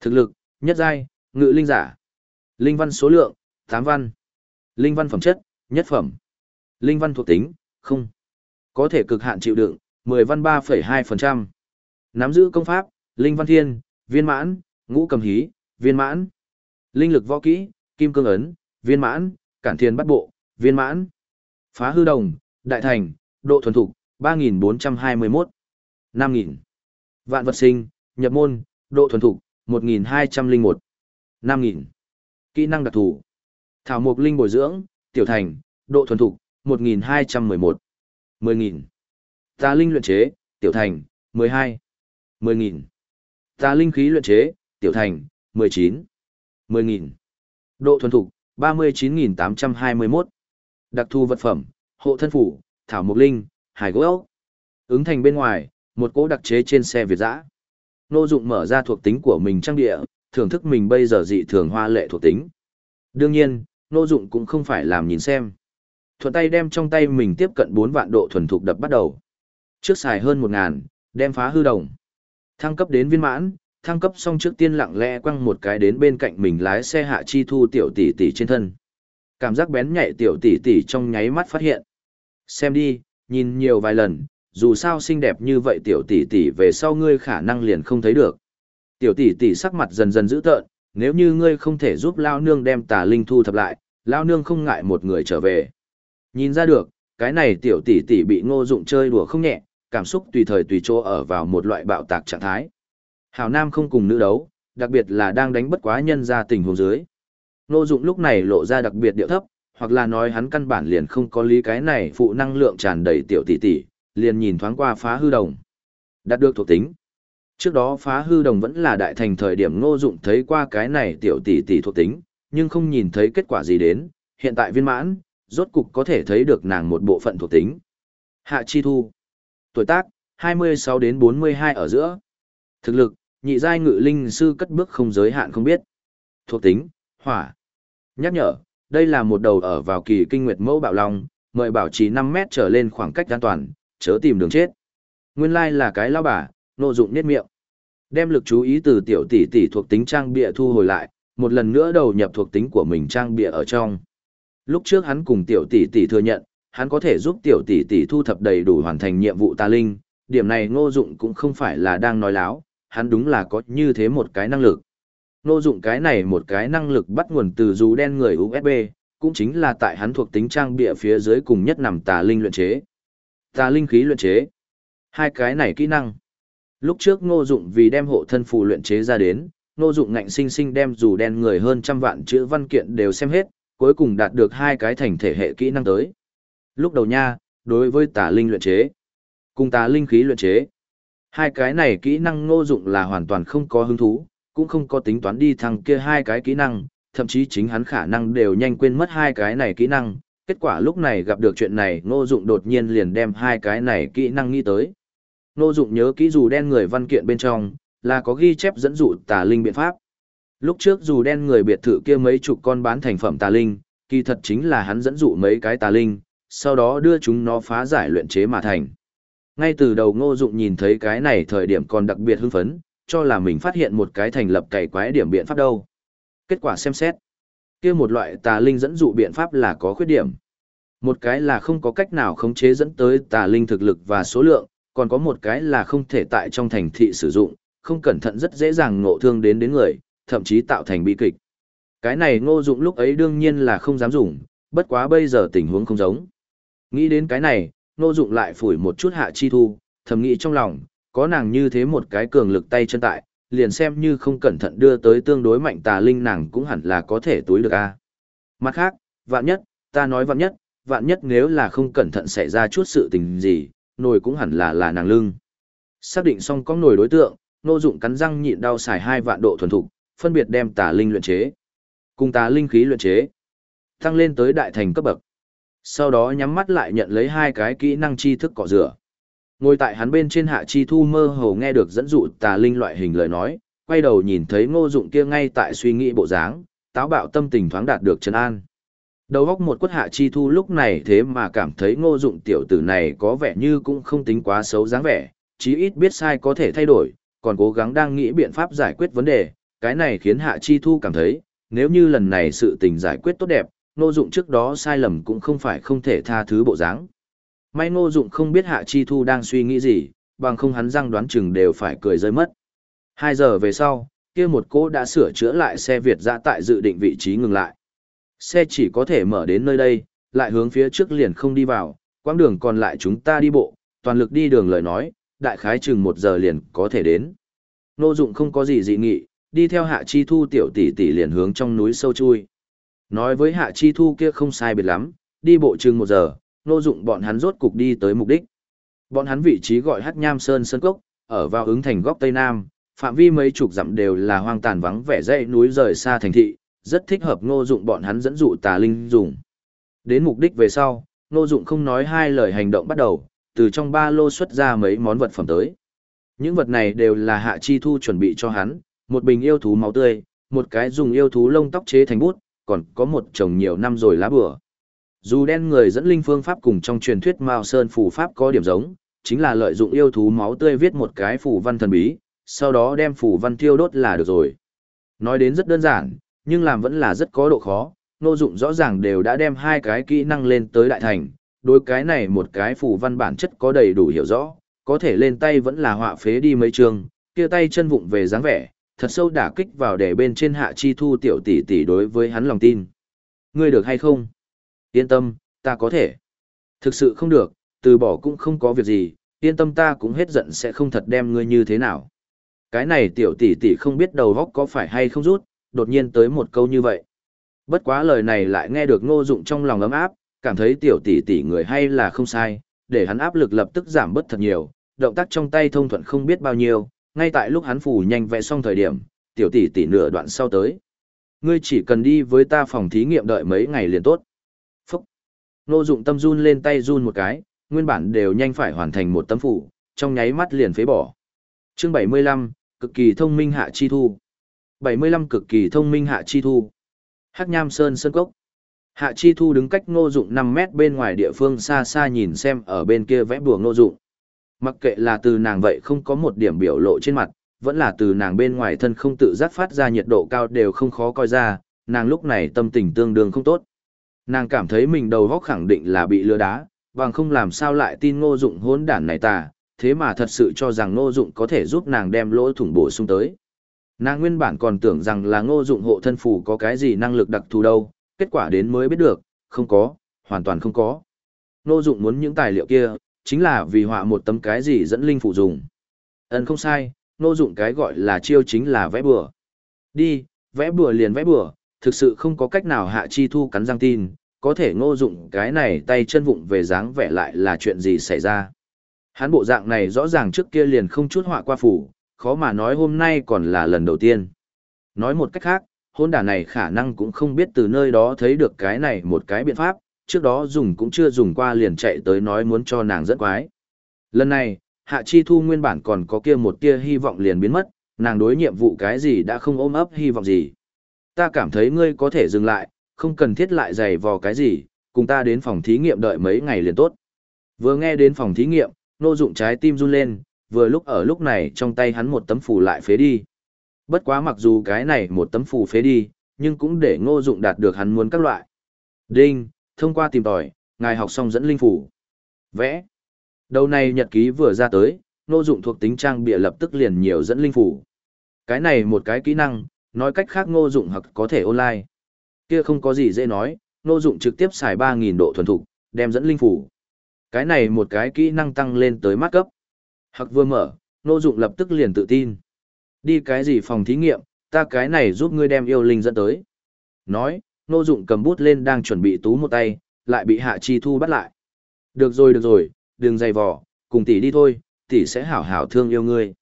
S1: Thực lực, nhất giai, ngự linh giả. Linh văn số lượng, 8 văn. Linh văn phẩm chất, nhất phẩm. Linh văn thuộc tính, không. Có thể cực hạn chịu đựng, 10 văn 3,2%. Nắm giữ công pháp, linh văn thiên, viên mãn, ngũ cầm hí, viên mãn. Linh lực võ kỹ, kim cương ấn, viên mãn, cản thiên bắt bộ, viên mãn. Phá hư đồng, đại thành, độ thuần thục, 3.421. 5.000. Vạn vật sinh, nhập môn, độ thuần thục, 1.201. 5.000. Kỹ năng đặc thù. Thảo mục linh bồi dưỡng, tiểu thành, độ thuần thục, 1.211. 10.000. Tà linh luyện chế, tiểu thành, 12. 10.000. Tà linh khí luyện chế, tiểu thành, 19. 10.000. Độ thuần thục, 39.821. Đặc thù vật phẩm, hộ thân phủ, thảo mục linh, hải gỗ Ứng thành bên ngoài, một cỗ đặc chế trên xe Việt dã. Nô dụng mở ra thuộc tính của mình trang địa, thưởng thức mình bây giờ dị thường hoa lệ thuộc tính. Đương nhiên, nô dụng cũng không phải làm nhìn xem. Thuận tay đem trong tay mình tiếp cận 4 vạn độ thuần thục đập bắt đầu. Trước xài hơn 1000, đem phá hư đồng. Thăng cấp đến viên mãn, thăng cấp xong trước tiên lặng lẽ quăng một cái đến bên cạnh mình lái xe hạ chi thu tiểu tỷ tỷ trên thân. Cảm giác bén nhạy tiểu tỷ tỷ trong nháy mắt phát hiện. Xem đi, nhìn nhiều vài lần, dù sao xinh đẹp như vậy tiểu tỷ tỷ về sau ngươi khả năng liền không thấy được. Tiểu tỷ tỷ sắc mặt dần dần dữ tợn, nếu như ngươi không thể giúp lao nương đem tà linh thu thập lại, lao nương không ngại một người trở về. Nhìn ra được, cái này tiểu tỷ tỷ bị ngô dụng chơi đùa không nhẹ, cảm xúc tùy thời tùy chỗ ở vào một loại bạo tạc trạng thái. Hảo Nam không cùng nữ đấu, đặc biệt là đang đánh bất quá nhân ra tình huống dưới. Nô dụng lúc này lộ ra đặc biệt điệu thấp, hoặc là nói hắn căn bản liền không có lý cái này phụ năng lượng tràn đầy tiểu tỷ tỷ, liền nhìn thoáng qua phá hư đồng. Đạt được thuộc tính. Trước đó phá hư đồng vẫn là đại thành thời điểm ngô dụng thấy qua cái này tiểu tỷ tỷ thuộc tính, nhưng không nhìn thấy kết quả gì đến, hiện tại viên mãn, rốt cục có thể thấy được nàng một bộ phận thuộc tính. Hạ Chi Thu. Tuổi tác, 26 đến 42 ở giữa. Thực lực, nhị giai ngự linh sư cất bước không giới hạn không biết. Thuộc tính, hỏa. Nhắc nhở, đây là một đầu ở vào kỳ kinh nguyệt mẫu bạo long, mời bảo trì 5 mét trở lên khoảng cách an toàn, chớ tìm đường chết. Nguyên lai like là cái lao bà, nô dụng niết miệng. Đem lực chú ý từ tiểu tỷ tỷ thuộc tính trang bịa thu hồi lại, một lần nữa đầu nhập thuộc tính của mình trang bịa ở trong. Lúc trước hắn cùng tiểu tỷ tỷ thừa nhận, hắn có thể giúp tiểu tỷ tỷ thu thập đầy đủ hoàn thành nhiệm vụ tà linh, điểm này ngô dụng cũng không phải là đang nói láo, hắn đúng là có như thế một cái năng lực. Ngô dụng cái này một cái năng lực bắt nguồn từ dù đen người USB, cũng chính là tại hắn thuộc tính trang bịa phía dưới cùng nhất nằm tà linh luyện chế. Tà linh khí luyện chế. Hai cái này kỹ năng. Lúc trước ngô dụng vì đem hộ thân phù luyện chế ra đến, ngô dụng ngạnh sinh sinh đem dù đen người hơn trăm vạn chữ văn kiện đều xem hết, cuối cùng đạt được hai cái thành thể hệ kỹ năng tới. Lúc đầu nha, đối với tà linh luyện chế, cùng tà linh khí luyện chế, hai cái này kỹ năng ngô dụng là hoàn toàn không có hứng thú, cũng không có tính toán đi thằng kia hai cái kỹ năng, thậm chí chính hắn khả năng đều nhanh quên mất hai cái này kỹ năng. Kết quả lúc này gặp được chuyện này ngô dụng đột nhiên liền đem hai cái này kỹ năng nghĩ tới. Ngô dụng nhớ kỹ dù đen người văn kiện bên trong, là có ghi chép dẫn dụ tà linh biện pháp. Lúc trước dù đen người biệt thự kia mấy chục con bán thành phẩm tà linh, kỳ thật chính là hắn dẫn dụ mấy cái tà linh, sau đó đưa chúng nó phá giải luyện chế mà thành. Ngay từ đầu ngô dụng nhìn thấy cái này thời điểm còn đặc biệt hưng phấn, cho là mình phát hiện một cái thành lập cày quái điểm biện pháp đâu. Kết quả xem xét. kia một loại tà linh dẫn dụ biện pháp là có khuyết điểm. Một cái là không có cách nào khống chế dẫn tới tà linh thực lực và số lượng, còn có một cái là không thể tại trong thành thị sử dụng, không cẩn thận rất dễ dàng ngộ thương đến đến người, thậm chí tạo thành bi kịch. Cái này ngô dụng lúc ấy đương nhiên là không dám dùng, bất quá bây giờ tình huống không giống. Nghĩ đến cái này, ngô dụng lại phủi một chút hạ chi thu, thầm nghĩ trong lòng, có nàng như thế một cái cường lực tay chân tại, liền xem như không cẩn thận đưa tới tương đối mạnh tà linh nàng cũng hẳn là có thể túi được a. Mặt khác, vạn nhất, ta nói vạn nhất, vạn nhất nếu là không cẩn thận xảy ra chút sự tình gì, nồi cũng hẳn là là nàng lưng. Xác định xong có nồi đối tượng, nô dụng cắn răng nhịn đau xài hai vạn độ thuần thục, phân biệt đem tà linh luyện chế, cùng tà linh khí luyện chế, tăng lên tới đại thành cấp bậc. Sau đó nhắm mắt lại nhận lấy hai cái kỹ năng tri thức cọ rửa. Ngồi tại hắn bên trên hạ chi thu mơ hồ nghe được dẫn dụ tà linh loại hình lời nói, quay đầu nhìn thấy ngô dụng kia ngay tại suy nghĩ bộ dáng, táo bạo tâm tình thoáng đạt được trấn an. Đầu góc một quất hạ chi thu lúc này thế mà cảm thấy ngô dụng tiểu tử này có vẻ như cũng không tính quá xấu dáng vẻ, chí ít biết sai có thể thay đổi, còn cố gắng đang nghĩ biện pháp giải quyết vấn đề, cái này khiến hạ chi thu cảm thấy, nếu như lần này sự tình giải quyết tốt đẹp, ngô dụng trước đó sai lầm cũng không phải không thể tha thứ bộ dáng. May ngô dụng không biết hạ chi thu đang suy nghĩ gì, bằng không hắn răng đoán chừng đều phải cười rơi mất. Hai giờ về sau, kia một cô đã sửa chữa lại xe Việt ra tại dự định vị trí ngừng lại. Xe chỉ có thể mở đến nơi đây, lại hướng phía trước liền không đi vào, quãng đường còn lại chúng ta đi bộ, toàn lực đi đường lời nói, đại khái chừng một giờ liền có thể đến. Nô dụng không có gì dị nghị, đi theo hạ chi thu tiểu tỷ tỷ liền hướng trong núi sâu chui. Nói với hạ chi thu kia không sai biệt lắm, đi bộ chừng một giờ, nô dụng bọn hắn rốt cục đi tới mục đích. Bọn hắn vị trí gọi hát nham sơn sơn cốc, ở vào ứng thành góc tây nam, phạm vi mấy chục dặm đều là hoang tàn vắng vẻ dãy núi rời xa thành thị, rất thích hợp ngô dụng bọn hắn dẫn dụ tà linh dùng. Đến mục đích về sau, ngô dụng không nói hai lời hành động bắt đầu, từ trong ba lô xuất ra mấy món vật phẩm tới. Những vật này đều là hạ chi thu chuẩn bị cho hắn, một bình yêu thú máu tươi, một cái dùng yêu thú lông tóc chế thành bút, còn có một chồng nhiều năm rồi lá bừa. Dù đen người dẫn linh phương pháp cùng trong truyền thuyết Mao Sơn phù pháp có điểm giống, chính là lợi dụng yêu thú máu tươi viết một cái phù văn thần bí, sau đó đem phù văn thiêu đốt là được rồi. Nói đến rất đơn giản, nhưng làm vẫn là rất có độ khó, nô dụng rõ ràng đều đã đem hai cái kỹ năng lên tới đại thành, đối cái này một cái phù văn bản chất có đầy đủ hiểu rõ, có thể lên tay vẫn là họa phế đi mấy trường, kia tay chân vụng về dáng vẻ, thật sâu đả kích vào để bên trên hạ chi thu tiểu tỷ tỷ đối với hắn lòng tin. Ngươi được hay không? Yên tâm, ta có thể. Thực sự không được, từ bỏ cũng không có việc gì, yên tâm ta cũng hết giận sẽ không thật đem ngươi như thế nào. Cái này tiểu tỷ tỷ không biết đầu góc có phải hay không rút, đột nhiên tới một câu như vậy. Bất quá lời này lại nghe được ngô dụng trong lòng ấm áp, cảm thấy tiểu tỷ tỷ người hay là không sai, để hắn áp lực lập tức giảm bớt thật nhiều, động tác trong tay thông thuận không biết bao nhiêu, ngay tại lúc hắn phủ nhanh vẽ xong thời điểm, tiểu tỷ tỷ nửa đoạn sau tới. Ngươi chỉ cần đi với ta phòng thí nghiệm đợi mấy ngày liền tốt. Phúc! Nô dụng tâm run lên tay run một cái, nguyên bản đều nhanh phải hoàn thành một tấm phủ, trong nháy mắt liền phế bỏ. Chương 75, cực kỳ thông minh hạ chi thu. 75 cực kỳ thông minh hạ chi thu. Hắc Nham Sơn Sơn Cốc. Hạ Chi Thu đứng cách Ngô Dụng 5 mét bên ngoài địa phương xa xa nhìn xem ở bên kia vẽ bùa Ngô Dụng. Mặc kệ là từ nàng vậy không có một điểm biểu lộ trên mặt, vẫn là từ nàng bên ngoài thân không tự giác phát ra nhiệt độ cao đều không khó coi ra, nàng lúc này tâm tình tương đương không tốt. Nàng cảm thấy mình đầu óc khẳng định là bị lừa đá, bằng không làm sao lại tin Ngô Dụng hỗn đản này tà? thế mà thật sự cho rằng Ngô Dụng có thể giúp nàng đem lỗ thủng bổ sung tới. Nàng nguyên bản còn tưởng rằng là Ngô Dụng hộ thân phù có cái gì năng lực đặc thù đâu, kết quả đến mới biết được, không có, hoàn toàn không có. Ngô Dụng muốn những tài liệu kia, chính là vì họa một tấm cái gì dẫn linh phụ dùng. Ấn không sai, nô Dụng cái gọi là chiêu chính là vẽ bừa. Đi, vẽ bừa liền vẽ bừa, thực sự không có cách nào hạ chi thu cắn răng tin, có thể Ngô Dụng cái này tay chân vụng về dáng vẻ lại là chuyện gì xảy ra. Hắn bộ dạng này rõ ràng trước kia liền không chút họa qua phủ, khó mà nói hôm nay còn là lần đầu tiên. Nói một cách khác, hôn đả này khả năng cũng không biết từ nơi đó thấy được cái này một cái biện pháp, trước đó dùng cũng chưa dùng qua liền chạy tới nói muốn cho nàng dẫn quái. Lần này, Hạ Chi Thu nguyên bản còn có kia một tia hy vọng liền biến mất, nàng đối nhiệm vụ cái gì đã không ôm ấp hy vọng gì. Ta cảm thấy ngươi có thể dừng lại, không cần thiết lại giày vò cái gì, cùng ta đến phòng thí nghiệm đợi mấy ngày liền tốt. Vừa nghe đến phòng thí nghiệm, nô dụng trái tim run lên, vừa lúc ở lúc này trong tay hắn một tấm phù lại phế đi. Bất quá mặc dù cái này một tấm phù phế đi, nhưng cũng để ngô dụng đạt được hắn muốn các loại. Đinh, thông qua tìm tòi, ngài học xong dẫn linh phủ. Vẽ. Đầu này nhật ký vừa ra tới, ngô dụng thuộc tính trang bịa lập tức liền nhiều dẫn linh phủ. Cái này một cái kỹ năng, nói cách khác ngô dụng hoặc có thể online. Kia không có gì dễ nói, ngô dụng trực tiếp xài 3.000 độ thuần thục, đem dẫn linh phủ. Cái này một cái kỹ năng tăng lên tới mắt cấp. Hoặc vừa mở, Nô Dụng lập tức liền tự tin. Đi cái gì phòng thí nghiệm, ta cái này giúp ngươi đem yêu linh dẫn tới. Nói, Nô Dụng cầm bút lên đang chuẩn bị tú một tay, lại bị Hạ Chi Thu bắt lại. Được rồi được rồi, đừng dày vò, cùng tỷ đi thôi, tỷ sẽ hảo hảo thương yêu ngươi.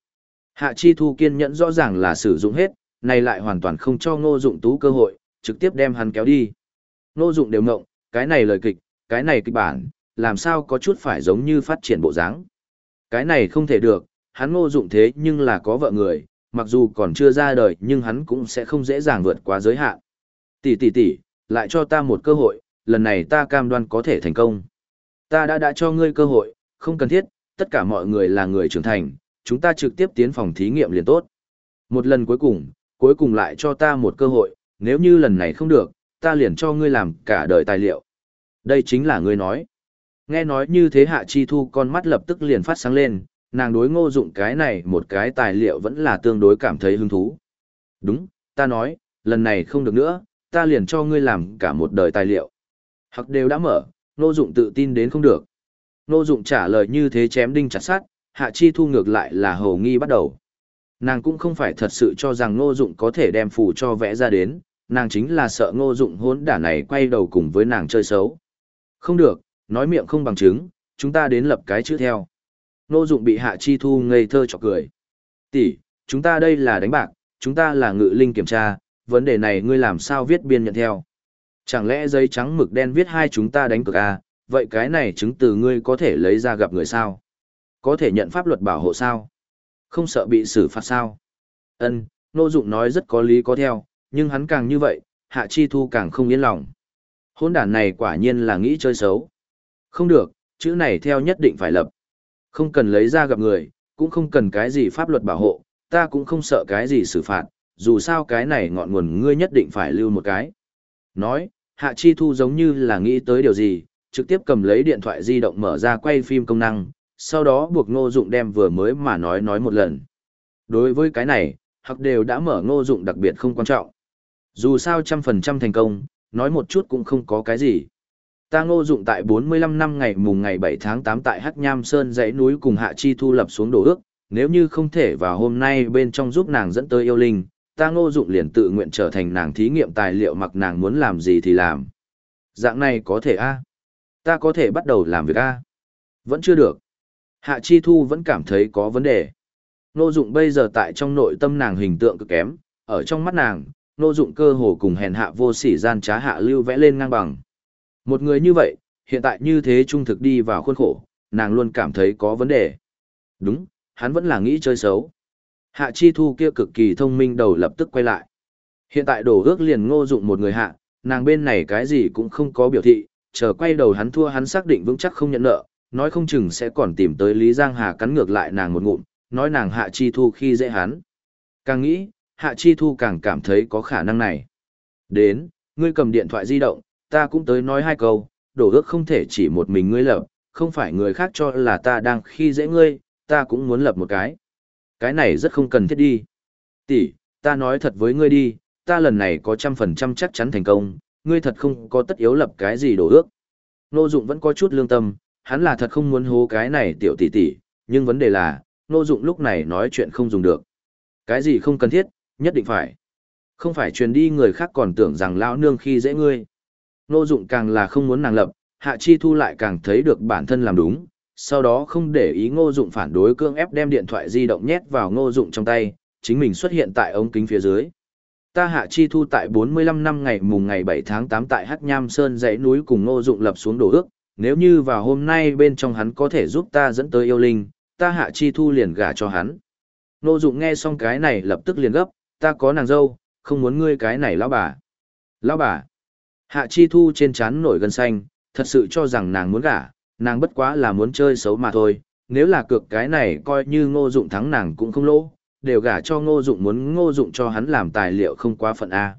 S1: Hạ Chi Thu kiên nhẫn rõ ràng là sử dụng hết, này lại hoàn toàn không cho Ngô Dụng tú cơ hội, trực tiếp đem hắn kéo đi. Ngô Dụng đều ngộng, cái này lời kịch, cái này kịch bản, làm sao có chút phải giống như phát triển bộ dáng. Cái này không thể được, hắn ngô dụng thế nhưng là có vợ người, mặc dù còn chưa ra đời nhưng hắn cũng sẽ không dễ dàng vượt qua giới hạn. Tỷ tỷ tỷ, lại cho ta một cơ hội, lần này ta cam đoan có thể thành công. Ta đã đã cho ngươi cơ hội, không cần thiết, tất cả mọi người là người trưởng thành, chúng ta trực tiếp tiến phòng thí nghiệm liền tốt. Một lần cuối cùng, cuối cùng lại cho ta một cơ hội, nếu như lần này không được, ta liền cho ngươi làm cả đời tài liệu. Đây chính là ngươi nói. Nghe nói như thế Hạ Chi Thu con mắt lập tức liền phát sáng lên, nàng đối ngô dụng cái này một cái tài liệu vẫn là tương đối cảm thấy hứng thú. Đúng, ta nói, lần này không được nữa, ta liền cho ngươi làm cả một đời tài liệu. Hoặc đều đã mở, ngô dụng tự tin đến không được. Ngô dụng trả lời như thế chém đinh chặt sát, Hạ Chi Thu ngược lại là hồ nghi bắt đầu. Nàng cũng không phải thật sự cho rằng ngô dụng có thể đem phù cho vẽ ra đến, nàng chính là sợ ngô dụng hốn đả này quay đầu cùng với nàng chơi xấu. Không được, nói miệng không bằng chứng, chúng ta đến lập cái chữ theo. Nô dụng bị hạ chi thu ngây thơ chọc cười. Tỷ, chúng ta đây là đánh bạc, chúng ta là ngự linh kiểm tra, vấn đề này ngươi làm sao viết biên nhận theo. Chẳng lẽ giấy trắng mực đen viết hai chúng ta đánh cược à, vậy cái này chứng từ ngươi có thể lấy ra gặp người sao? Có thể nhận pháp luật bảo hộ sao? Không sợ bị xử phạt sao? Ân, Nô Dụng nói rất có lý có theo, nhưng hắn càng như vậy, Hạ Chi Thu càng không yên lòng. Hôn đản này quả nhiên là nghĩ chơi xấu. Không được, chữ này theo nhất định phải lập. Không cần lấy ra gặp người, cũng không cần cái gì pháp luật bảo hộ, ta cũng không sợ cái gì xử phạt, dù sao cái này ngọn nguồn ngươi nhất định phải lưu một cái. Nói, Hạ Chi Thu giống như là nghĩ tới điều gì, trực tiếp cầm lấy điện thoại di động mở ra quay phim công năng, sau đó buộc ngô dụng đem vừa mới mà nói nói một lần. Đối với cái này, hắc đều đã mở ngô dụng đặc biệt không quan trọng. Dù sao trăm phần trăm thành công, nói một chút cũng không có cái gì. Ta ngô dụng tại 45 năm ngày mùng ngày 7 tháng 8 tại Hắc Nham Sơn dãy núi cùng Hạ Chi thu lập xuống đồ ước, nếu như không thể vào hôm nay bên trong giúp nàng dẫn tới yêu linh, ta ngô dụng liền tự nguyện trở thành nàng thí nghiệm tài liệu mặc nàng muốn làm gì thì làm. Dạng này có thể a Ta có thể bắt đầu làm việc a Vẫn chưa được. Hạ Chi Thu vẫn cảm thấy có vấn đề. Ngô dụng bây giờ tại trong nội tâm nàng hình tượng cực kém, ở trong mắt nàng, Ngô Dụng cơ hồ cùng hèn hạ vô sỉ gian trá hạ lưu vẽ lên ngang bằng. Một người như vậy, hiện tại như thế trung thực đi vào khuôn khổ, nàng luôn cảm thấy có vấn đề. Đúng, hắn vẫn là nghĩ chơi xấu. Hạ Chi Thu kia cực kỳ thông minh đầu lập tức quay lại. Hiện tại đổ ước liền ngô dụng một người hạ, nàng bên này cái gì cũng không có biểu thị, chờ quay đầu hắn thua hắn xác định vững chắc không nhận nợ, nói không chừng sẽ còn tìm tới Lý Giang Hà cắn ngược lại nàng một ngụm, nói nàng Hạ Chi Thu khi dễ hắn. Càng nghĩ, Hạ Chi Thu càng cảm thấy có khả năng này. Đến, ngươi cầm điện thoại di động, ta cũng tới nói hai câu, đổ ước không thể chỉ một mình ngươi lập, không phải người khác cho là ta đang khi dễ ngươi, ta cũng muốn lập một cái. Cái này rất không cần thiết đi. Tỷ, ta nói thật với ngươi đi, ta lần này có trăm phần trăm chắc chắn thành công, ngươi thật không có tất yếu lập cái gì đổ ước. Nô Dụng vẫn có chút lương tâm, hắn là thật không muốn hố cái này tiểu tỷ tỷ, nhưng vấn đề là, Nô Dụng lúc này nói chuyện không dùng được. Cái gì không cần thiết, nhất định phải. Không phải truyền đi người khác còn tưởng rằng lão nương khi dễ ngươi. Nô Dụng càng là không muốn nàng lập, Hạ Chi Thu lại càng thấy được bản thân làm đúng, sau đó không để ý Ngô Dụng phản đối cương ép đem điện thoại di động nhét vào Ngô Dụng trong tay, chính mình xuất hiện tại ống kính phía dưới. Ta Hạ Chi Thu tại 45 năm ngày mùng ngày 7 tháng 8 tại Hắc Nham Sơn dãy núi cùng Ngô Dụng lập xuống đồ ước, nếu như vào hôm nay bên trong hắn có thể giúp ta dẫn tới yêu linh, ta Hạ Chi Thu liền gả cho hắn. Ngô Dụng nghe xong cái này lập tức liền gấp, ta có nàng dâu, không muốn ngươi cái này lão bà. Lão bà. Hạ Chi Thu trên trán nổi gân xanh, thật sự cho rằng nàng muốn gả, nàng bất quá là muốn chơi xấu mà thôi, nếu là cược cái này coi như ngô dụng thắng nàng cũng không lỗ, đều gả cho ngô dụng muốn ngô dụng cho hắn làm tài liệu không quá phận A.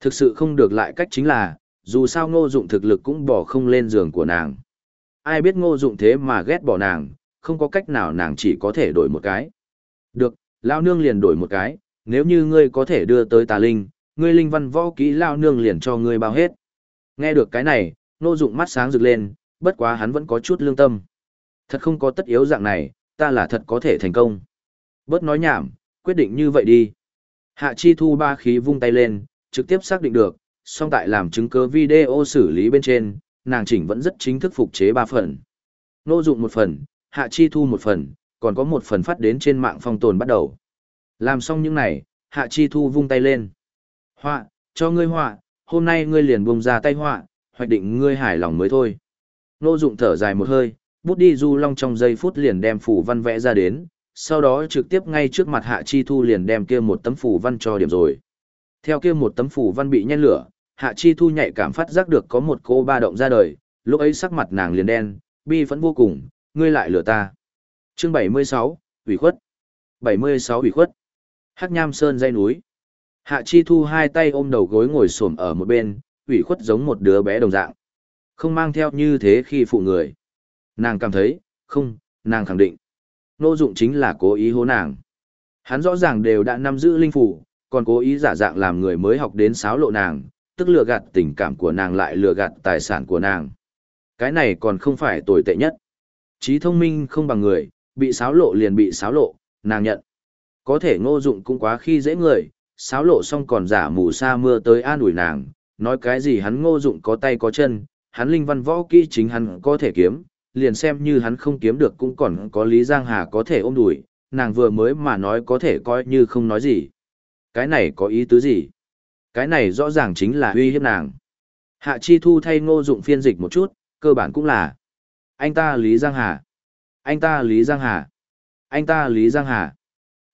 S1: Thực sự không được lại cách chính là, dù sao ngô dụng thực lực cũng bỏ không lên giường của nàng. Ai biết ngô dụng thế mà ghét bỏ nàng, không có cách nào nàng chỉ có thể đổi một cái. Được, lao nương liền đổi một cái, nếu như ngươi có thể đưa tới tà linh, ngươi linh văn võ kỹ lao nương liền cho ngươi bao hết. Nghe được cái này, ngô dụng mắt sáng rực lên, bất quá hắn vẫn có chút lương tâm. Thật không có tất yếu dạng này, ta là thật có thể thành công. Bớt nói nhảm, quyết định như vậy đi. Hạ Chi Thu ba khí vung tay lên, trực tiếp xác định được, song tại làm chứng cứ video xử lý bên trên, nàng chỉnh vẫn rất chính thức phục chế ba phần. Nô dụng một phần, Hạ Chi Thu một phần, còn có một phần phát đến trên mạng phong tồn bắt đầu. Làm xong những này, Hạ Chi Thu vung tay lên. Họa, cho ngươi họa, hôm nay ngươi liền buông ra tay họa, hoạch định ngươi hài lòng mới thôi. Nô dụng thở dài một hơi, bút đi du long trong giây phút liền đem phủ văn vẽ ra đến, sau đó trực tiếp ngay trước mặt Hạ Chi Thu liền đem kia một tấm phủ văn cho điểm rồi. Theo kia một tấm phủ văn bị nhen lửa, Hạ Chi Thu nhạy cảm phát giác được có một cô ba động ra đời, lúc ấy sắc mặt nàng liền đen, bi phẫn vô cùng, ngươi lại lừa ta. Chương 76, ủy khuất. 76 ủy khuất. Hắc Nham Sơn dây núi. Hạ Chi Thu hai tay ôm đầu gối ngồi xổm ở một bên, ủy khuất giống một đứa bé đồng dạng. Không mang theo như thế khi phụ người. Nàng cảm thấy, không, nàng khẳng định. Nô dụng chính là cố ý hố nàng. Hắn rõ ràng đều đã nắm giữ linh phủ, còn cố ý giả dạng làm người mới học đến sáo lộ nàng, tức lừa gạt tình cảm của nàng lại lừa gạt tài sản của nàng. Cái này còn không phải tồi tệ nhất. Trí thông minh không bằng người, bị sáo lộ liền bị sáo lộ, nàng nhận. Có thể ngô dụng cũng quá khi dễ người, sáo lộ xong còn giả mù sa mưa tới an ủi nàng, nói cái gì hắn ngô dụng có tay có chân, hắn linh văn võ kỹ chính hắn có thể kiếm, liền xem như hắn không kiếm được cũng còn có Lý Giang Hà có thể ôm đùi, nàng vừa mới mà nói có thể coi như không nói gì. Cái này có ý tứ gì? Cái này rõ ràng chính là uy hiếp nàng. Hạ Chi Thu thay ngô dụng phiên dịch một chút, cơ bản cũng là Anh ta Lý Giang Hà. Anh ta Lý Giang Hà. Anh ta Lý Giang Hà.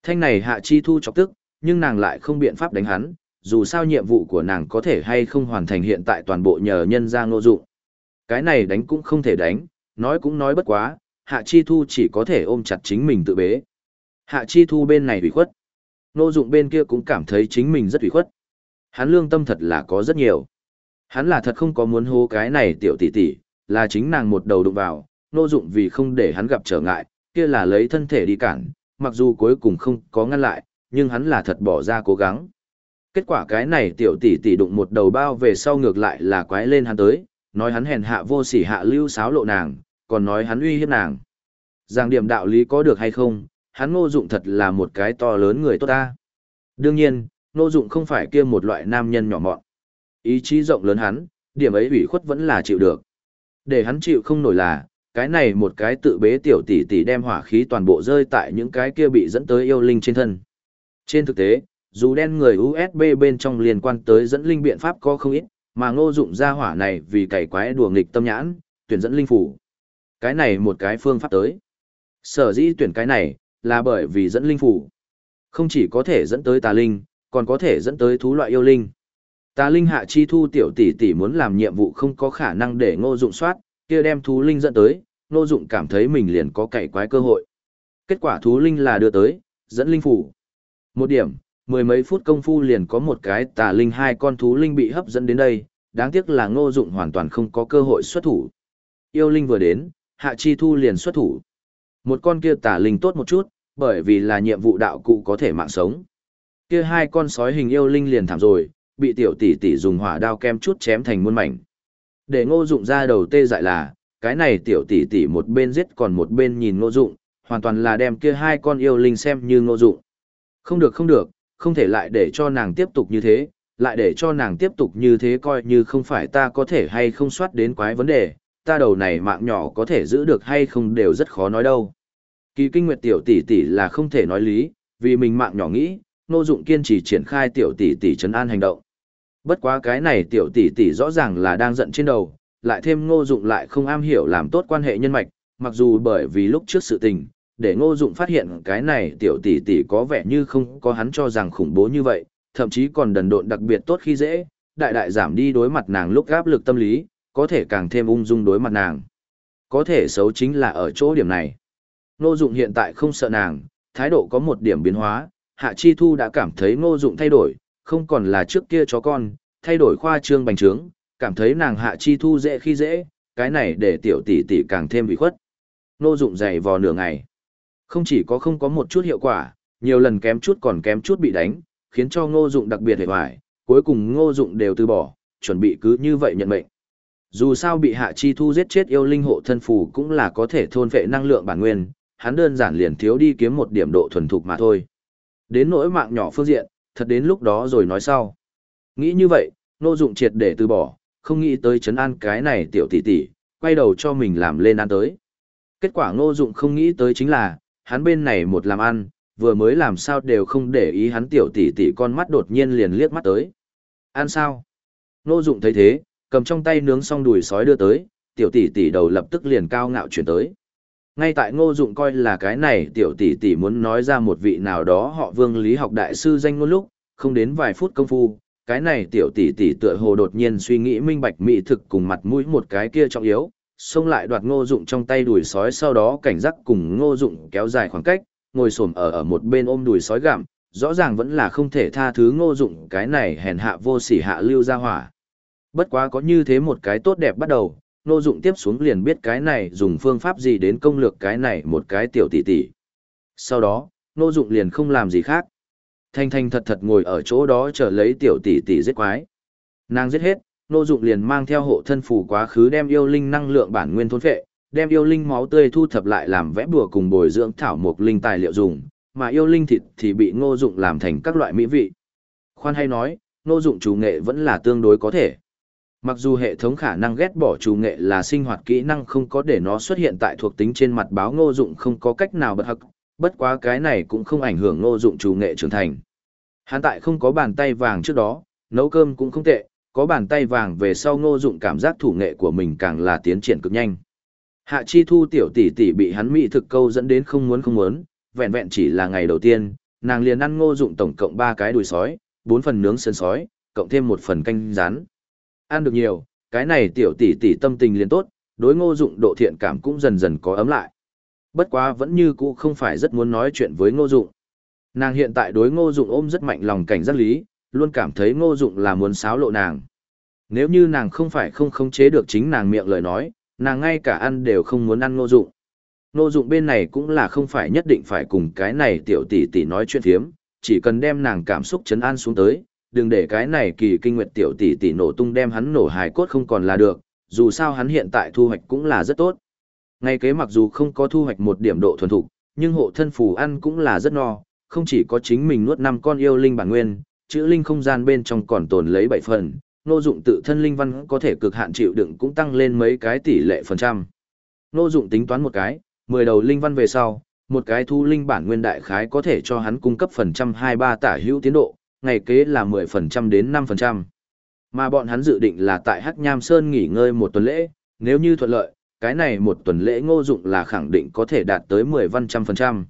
S1: Thanh này Hạ Chi Thu chọc tức, nhưng nàng lại không biện pháp đánh hắn, dù sao nhiệm vụ của nàng có thể hay không hoàn thành hiện tại toàn bộ nhờ nhân ra ngô dụng. Cái này đánh cũng không thể đánh, nói cũng nói bất quá, Hạ Chi Thu chỉ có thể ôm chặt chính mình tự bế. Hạ Chi Thu bên này ủy khuất. Nô dụng bên kia cũng cảm thấy chính mình rất ủy khuất. Hắn lương tâm thật là có rất nhiều. Hắn là thật không có muốn hô cái này tiểu tỷ tỷ, là chính nàng một đầu đụng vào, nô dụng vì không để hắn gặp trở ngại, kia là lấy thân thể đi cản, mặc dù cuối cùng không có ngăn lại, nhưng hắn là thật bỏ ra cố gắng. Kết quả cái này tiểu tỷ tỷ đụng một đầu bao về sau ngược lại là quái lên hắn tới, nói hắn hèn hạ vô sỉ hạ lưu sáo lộ nàng, còn nói hắn uy hiếp nàng. Giang điểm đạo lý có được hay không, hắn ngô dụng thật là một cái to lớn người tốt ta. Đương nhiên, ngô dụng không phải kia một loại nam nhân nhỏ mọn. Ý chí rộng lớn hắn, điểm ấy ủy khuất vẫn là chịu được. Để hắn chịu không nổi là, cái này một cái tự bế tiểu tỷ tỷ đem hỏa khí toàn bộ rơi tại những cái kia bị dẫn tới yêu linh trên thân. Trên thực tế, dù đen người USB bên trong liên quan tới dẫn linh biện pháp có không ít, mà ngô dụng ra hỏa này vì cày quái đùa nghịch tâm nhãn, tuyển dẫn linh phủ. Cái này một cái phương pháp tới. Sở dĩ tuyển cái này, là bởi vì dẫn linh phủ. Không chỉ có thể dẫn tới tà linh, còn có thể dẫn tới thú loại yêu linh. Tà linh hạ chi thu tiểu tỷ tỷ muốn làm nhiệm vụ không có khả năng để ngô dụng soát, kia đem thú linh dẫn tới, ngô dụng cảm thấy mình liền có cày quái cơ hội. Kết quả thú linh là đưa tới, dẫn linh phủ. Một điểm, mười mấy phút công phu liền có một cái tà linh hai con thú linh bị hấp dẫn đến đây, đáng tiếc là ngô dụng hoàn toàn không có cơ hội xuất thủ. Yêu linh vừa đến, hạ chi thu liền xuất thủ. Một con kia tà linh tốt một chút, bởi vì là nhiệm vụ đạo cụ có thể mạng sống. Kia hai con sói hình yêu linh liền thảm rồi, bị tiểu tỷ tỷ dùng hỏa đao kem chút chém thành muôn mảnh. Để ngô dụng ra đầu tê dại là, cái này tiểu tỷ tỷ một bên giết còn một bên nhìn ngô dụng, hoàn toàn là đem kia hai con yêu linh xem như ngô dụng. Không được không được, không thể lại để cho nàng tiếp tục như thế, lại để cho nàng tiếp tục như thế coi như không phải ta có thể hay không soát đến quái vấn đề, ta đầu này mạng nhỏ có thể giữ được hay không đều rất khó nói đâu. Kỳ kinh nguyệt tiểu tỷ tỷ là không thể nói lý, vì mình mạng nhỏ nghĩ, Ngô Dụng kiên trì triển khai tiểu tỷ tỷ trấn an hành động. Bất quá cái này tiểu tỷ tỷ rõ ràng là đang giận trên đầu, lại thêm Ngô Dụng lại không am hiểu làm tốt quan hệ nhân mạch, mặc dù bởi vì lúc trước sự tình, để Ngô Dụng phát hiện cái này tiểu tỷ tỷ có vẻ như không có hắn cho rằng khủng bố như vậy, thậm chí còn đần độn đặc biệt tốt khi dễ, đại đại giảm đi đối mặt nàng lúc áp lực tâm lý, có thể càng thêm ung dung đối mặt nàng. Có thể xấu chính là ở chỗ điểm này. Ngô Dụng hiện tại không sợ nàng, thái độ có một điểm biến hóa, Hạ Chi Thu đã cảm thấy Ngô Dụng thay đổi, không còn là trước kia chó con, thay đổi khoa trương bành trướng, cảm thấy nàng Hạ Chi Thu dễ khi dễ, cái này để tiểu tỷ tỷ càng thêm bị khuất. Ngô Dụng dày vò nửa ngày. Không chỉ có không có một chút hiệu quả, nhiều lần kém chút còn kém chút bị đánh, khiến cho Ngô Dụng đặc biệt hề hoài, cuối cùng Ngô Dụng đều từ bỏ, chuẩn bị cứ như vậy nhận mệnh. Dù sao bị Hạ Chi Thu giết chết yêu linh hộ thân phù cũng là có thể thôn vệ năng lượng bản nguyên, hắn đơn giản liền thiếu đi kiếm một điểm độ thuần thục mà thôi. Đến nỗi mạng nhỏ phương diện, thật đến lúc đó rồi nói sau. Nghĩ như vậy, Ngô Dụng triệt để từ bỏ, không nghĩ tới chấn an cái này tiểu tỷ tỷ, quay đầu cho mình làm lên ăn tới. Kết quả Ngô Dụng không nghĩ tới chính là, hắn bên này một làm ăn, vừa mới làm sao đều không để ý hắn tiểu tỷ tỷ con mắt đột nhiên liền liếc mắt tới. Ăn sao? Ngô Dụng thấy thế, cầm trong tay nướng xong đùi sói đưa tới, tiểu tỷ tỷ đầu lập tức liền cao ngạo chuyển tới. Ngay tại Ngô Dụng coi là cái này tiểu tỷ tỷ muốn nói ra một vị nào đó họ Vương Lý học đại sư danh ngôn lúc, không đến vài phút công phu, cái này tiểu tỷ tỷ tựa hồ đột nhiên suy nghĩ minh bạch mỹ thực cùng mặt mũi một cái kia trọng yếu, xông lại đoạt Ngô Dụng trong tay đùi sói sau đó cảnh giác cùng Ngô Dụng kéo dài khoảng cách, ngồi xổm ở ở một bên ôm đùi sói gặm, rõ ràng vẫn là không thể tha thứ Ngô Dụng cái này hèn hạ vô sỉ hạ lưu ra hỏa. Bất quá có như thế một cái tốt đẹp bắt đầu, Ngô Dụng tiếp xuống liền biết cái này dùng phương pháp gì đến công lược cái này một cái tiểu tỷ tỷ. Sau đó, Ngô Dụng liền không làm gì khác. Thanh thanh thật thật ngồi ở chỗ đó chờ lấy tiểu tỷ tỷ giết quái. Nàng giết hết, Nô Dụng liền mang theo hộ thân phù quá khứ đem yêu linh năng lượng bản nguyên thôn phệ, đem yêu linh máu tươi thu thập lại làm vẽ bùa cùng bồi dưỡng thảo mộc linh tài liệu dùng, mà yêu linh thịt thì bị Ngô Dụng làm thành các loại mỹ vị. Khoan hay nói, Ngô Dụng chủ nghệ vẫn là tương đối có thể. Mặc dù hệ thống khả năng ghét bỏ chủ nghệ là sinh hoạt kỹ năng không có để nó xuất hiện tại thuộc tính trên mặt báo ngô dụng không có cách nào bật hắc, bất quá cái này cũng không ảnh hưởng ngô dụng chủ nghệ trưởng thành. Hắn tại không có bàn tay vàng trước đó, nấu cơm cũng không tệ, có bàn tay vàng về sau ngô dụng cảm giác thủ nghệ của mình càng là tiến triển cực nhanh. Hạ chi thu tiểu tỷ tỷ bị hắn mỹ thực câu dẫn đến không muốn không muốn, vẹn vẹn chỉ là ngày đầu tiên, nàng liền ăn ngô dụng tổng cộng 3 cái đùi sói, 4 phần nướng sơn sói, cộng thêm một phần canh rán ăn được nhiều, cái này tiểu tỷ tỷ tâm tình liền tốt, đối ngô dụng độ thiện cảm cũng dần dần có ấm lại. Bất quá vẫn như cũ không phải rất muốn nói chuyện với ngô dụng. Nàng hiện tại đối ngô dụng ôm rất mạnh lòng cảnh giác lý, luôn cảm thấy ngô dụng là muốn xáo lộ nàng. Nếu như nàng không phải không khống chế được chính nàng miệng lời nói, nàng ngay cả ăn đều không muốn ăn ngô dụng. Ngô dụng bên này cũng là không phải nhất định phải cùng cái này tiểu tỷ tỷ nói chuyện thiếm, chỉ cần đem nàng cảm xúc chấn an xuống tới, đừng để cái này kỳ kinh nguyệt tiểu tỷ tỷ nổ tung đem hắn nổ hài cốt không còn là được, dù sao hắn hiện tại thu hoạch cũng là rất tốt. Ngay kế mặc dù không có thu hoạch một điểm độ thuần thục, nhưng hộ thân phù ăn cũng là rất no, không chỉ có chính mình nuốt năm con yêu linh bản nguyên, chữ linh không gian bên trong còn tồn lấy bảy phần, nô dụng tự thân linh văn có thể cực hạn chịu đựng cũng tăng lên mấy cái tỷ lệ phần trăm. Nô dụng tính toán một cái, 10 đầu linh văn về sau, một cái thu linh bản nguyên đại khái có thể cho hắn cung cấp phần trăm 23 tả hữu tiến độ, ngày kế là 10% đến 5%. Mà bọn hắn dự định là tại Hắc Nham Sơn nghỉ ngơi một tuần lễ, nếu như thuận lợi, cái này một tuần lễ ngô dụng là khẳng định có thể đạt tới 10 văn trăm phần trăm.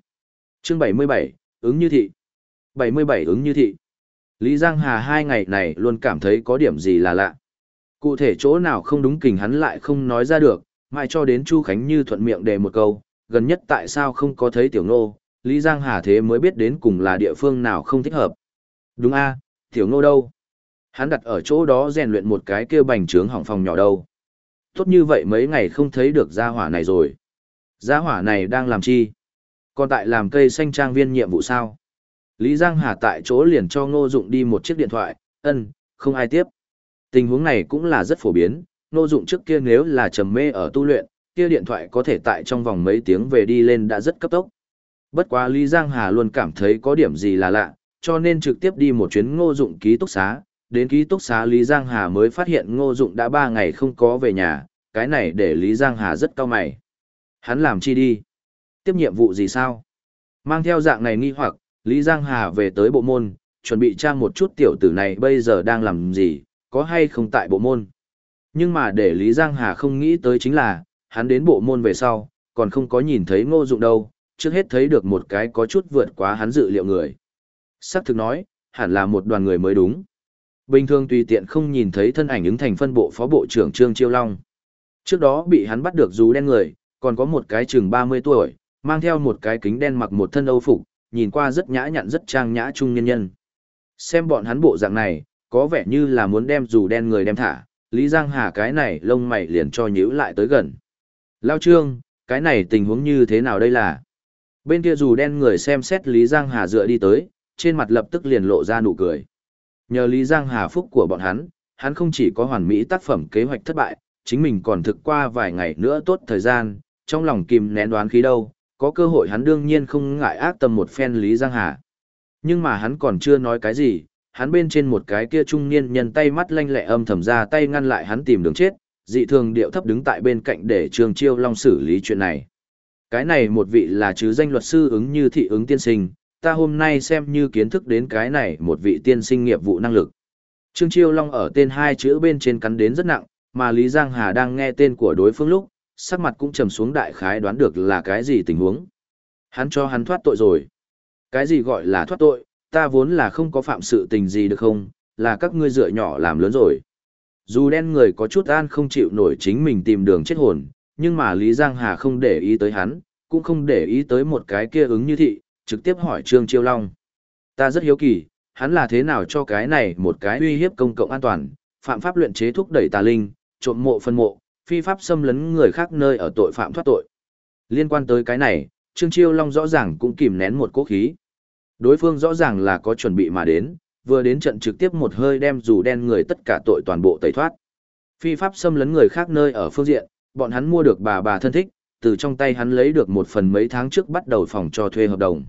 S1: Chương 77, ứng như thị. 77 ứng như thị. Lý Giang Hà hai ngày này luôn cảm thấy có điểm gì là lạ. Cụ thể chỗ nào không đúng kình hắn lại không nói ra được, mãi cho đến Chu Khánh Như thuận miệng đề một câu, gần nhất tại sao không có thấy tiểu nô, Lý Giang Hà thế mới biết đến cùng là địa phương nào không thích hợp. Đúng a, tiểu nô đâu? Hắn đặt ở chỗ đó rèn luyện một cái kêu bành trướng hỏng phòng nhỏ đâu. Tốt như vậy mấy ngày không thấy được gia hỏa này rồi. Gia hỏa này đang làm chi? Còn tại làm cây xanh trang viên nhiệm vụ sao? Lý Giang Hà tại chỗ liền cho Ngô Dụng đi một chiếc điện thoại, ân, không ai tiếp. Tình huống này cũng là rất phổ biến, Ngô Dụng trước kia nếu là trầm mê ở tu luyện, kia điện thoại có thể tại trong vòng mấy tiếng về đi lên đã rất cấp tốc. Bất quá Lý Giang Hà luôn cảm thấy có điểm gì là lạ, cho nên trực tiếp đi một chuyến Ngô Dụng ký túc xá, đến ký túc xá Lý Giang Hà mới phát hiện Ngô Dụng đã 3 ngày không có về nhà, cái này để Lý Giang Hà rất cao mày. Hắn làm chi đi? Tiếp nhiệm vụ gì sao? Mang theo dạng này nghi hoặc, Lý Giang Hà về tới bộ môn, chuẩn bị tra một chút tiểu tử này bây giờ đang làm gì, có hay không tại bộ môn. Nhưng mà để Lý Giang Hà không nghĩ tới chính là, hắn đến bộ môn về sau, còn không có nhìn thấy ngô dụng đâu, trước hết thấy được một cái có chút vượt quá hắn dự liệu người. Sắc thực nói, hẳn là một đoàn người mới đúng. Bình thường tùy tiện không nhìn thấy thân ảnh ứng thành phân bộ phó bộ trưởng Trương Chiêu Long. Trước đó bị hắn bắt được dù đen người, còn có một cái chừng 30 tuổi, mang theo một cái kính đen mặc một thân âu phục, nhìn qua rất nhã nhặn rất trang nhã trung nhân nhân. Xem bọn hắn bộ dạng này, có vẻ như là muốn đem dù đen người đem thả, Lý Giang Hà cái này lông mày liền cho nhíu lại tới gần. Lao Trương, cái này tình huống như thế nào đây là? Bên kia dù đen người xem xét Lý Giang Hà dựa đi tới, trên mặt lập tức liền lộ ra nụ cười. Nhờ Lý Giang Hà phúc của bọn hắn, hắn không chỉ có hoàn mỹ tác phẩm kế hoạch thất bại, chính mình còn thực qua vài ngày nữa tốt thời gian, trong lòng kìm nén đoán khí đâu, có cơ hội hắn đương nhiên không ngại ác tâm một phen Lý Giang Hà. Nhưng mà hắn còn chưa nói cái gì, hắn bên trên một cái kia trung niên nhân tay mắt lanh lẹ âm thầm ra tay ngăn lại hắn tìm đường chết, dị thường điệu thấp đứng tại bên cạnh để Trương Chiêu Long xử lý chuyện này. Cái này một vị là chứ danh luật sư ứng như thị ứng tiên sinh, ta hôm nay xem như kiến thức đến cái này một vị tiên sinh nghiệp vụ năng lực. Trương Chiêu Long ở tên hai chữ bên trên cắn đến rất nặng, mà Lý Giang Hà đang nghe tên của đối phương lúc, sắc mặt cũng trầm xuống đại khái đoán được là cái gì tình huống. Hắn cho hắn thoát tội rồi. Cái gì gọi là thoát tội, ta vốn là không có phạm sự tình gì được không, là các ngươi dựa nhỏ làm lớn rồi. Dù đen người có chút an không chịu nổi chính mình tìm đường chết hồn, nhưng mà Lý Giang Hà không để ý tới hắn, cũng không để ý tới một cái kia ứng như thị, trực tiếp hỏi Trương Chiêu Long. Ta rất hiếu kỳ, hắn là thế nào cho cái này một cái uy hiếp công cộng an toàn, phạm pháp luyện chế thúc đẩy tà linh, trộm mộ phân mộ, phi pháp xâm lấn người khác nơi ở tội phạm thoát tội. Liên quan tới cái này, Trương Chiêu Long rõ ràng cũng kìm nén một cố khí. Đối phương rõ ràng là có chuẩn bị mà đến, vừa đến trận trực tiếp một hơi đem dù đen người tất cả tội toàn bộ tẩy thoát. Phi pháp xâm lấn người khác nơi ở phương diện, bọn hắn mua được bà bà thân thích, từ trong tay hắn lấy được một phần mấy tháng trước bắt đầu phòng cho thuê hợp đồng.